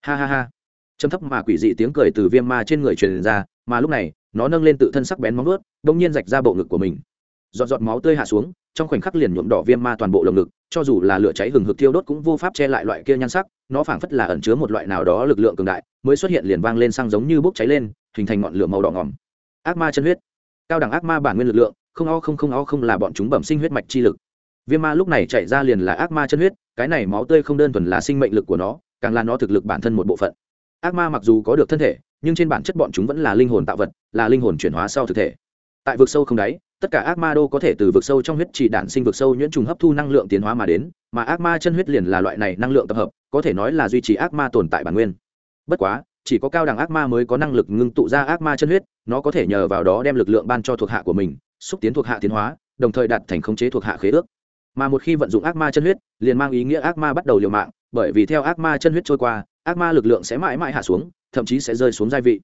ha ha ha. Châm thấp mà quỷ dị tiếng cười từ viêm ma trên người truyền ra, mà lúc này, nó nâng lên tự thân sắc bén móng ướt bỗng nhiên rạch ra bộ ngực của mình giọt giọt máu tươi hạ xuống, trong khoảnh khắc liền nhuộm đỏ viêm ma toàn bộ lồng ngực, cho dù là lửa cháy hừng hực thiêu đốt cũng vô pháp che lại loại kia nhan sắc, nó phảng phất là ẩn chứa một loại nào đó lực lượng cường đại, mới xuất hiện liền vang lên sang giống như bốc cháy lên, hình thành ngọn lửa màu đỏ ngỏm ác ma chân huyết. Cao đẳng ác ma bản nguyên lực lượng, không o không không o không là bọn chúng bẩm sinh huyết mạch chi lực. Viêm ma lúc này chạy ra liền là ác ma chân huyết, cái này máu tươi không đơn thuần là sinh mệnh lực của nó, càng là nó thực lực bản thân một bộ phận. Ác ma mặc dù có được thân thể, nhưng trên bản chất bọn chúng vẫn là linh hồn tạo vật, là linh hồn chuyển hóa sau thực thể. Tại vực sâu không đáy tất cả ác ma đô có thể từ vực sâu trong huyết chỉ đản sinh vực sâu nhuyễn trùng hấp thu năng lượng tiến hóa mà đến, mà ác ma chân huyết liền là loại này năng lượng tập hợp, có thể nói là duy trì ác ma tồn tại bản nguyên. Bất quá, chỉ có cao đẳng ác ma mới có năng lực ngưng tụ ra ác ma chân huyết, nó có thể nhờ vào đó đem lực lượng ban cho thuộc hạ của mình, xúc tiến thuộc hạ tiến hóa, đồng thời đạt thành khống chế thuộc hạ khế ước. Mà một khi vận dụng ác ma chân huyết, liền mang ý nghĩa ác ma bắt đầu liều mạng, bởi vì theo ác ma chân huyết trôi qua, ác ma lực lượng sẽ mãi mãi hạ xuống, thậm chí sẽ rơi xuống gia vị.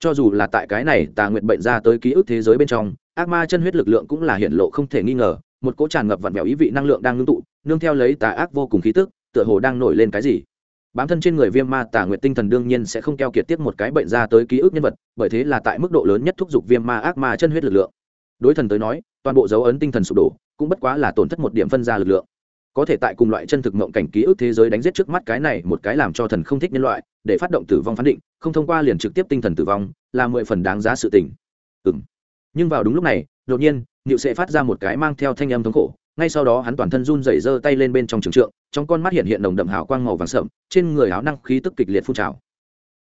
Cho dù là tại cái này tà nguyện bệnh ra tới ký ức thế giới bên trong ác ma chân huyết lực lượng cũng là hiện lộ không thể nghi ngờ, một cỗ tràn ngập vặn vẹo ý vị năng lượng đang ngưng tụ, nương theo lấy tà ác vô cùng khí tức, tựa hồ đang nổi lên cái gì. Bám thân trên người viêm ma tà nguyện tinh thần đương nhiên sẽ không keo kiệt tiếp một cái bệnh ra tới ký ức nhân vật, bởi thế là tại mức độ lớn nhất thúc giục viêm ma ác ma chân huyết lực lượng. Đối thần tới nói, toàn bộ dấu ấn tinh thần sụp đổ, cũng bất quá là tổn thất một điểm phân ra lực lượng. Có thể tại cùng loại chân thực mộng cảnh ký ức thế giới đánh giết trước mắt cái này một cái làm cho thần không thích nhân loại, để phát động tử vong phán định, không thông qua liền trực tiếp tinh thần tử vong, là mười phần đáng giá sự tình. Ừng nhưng vào đúng lúc này, đột nhiên nhịu sệ phát ra một cái mang theo thanh âm thống khổ, ngay sau đó hắn toàn thân run rẩy giơ tay lên bên trong trường trượng, trong con mắt hiện hiện nồng đậm hào quang màu vàng sậm trên người áo năng khí tức kịch liệt phun trào.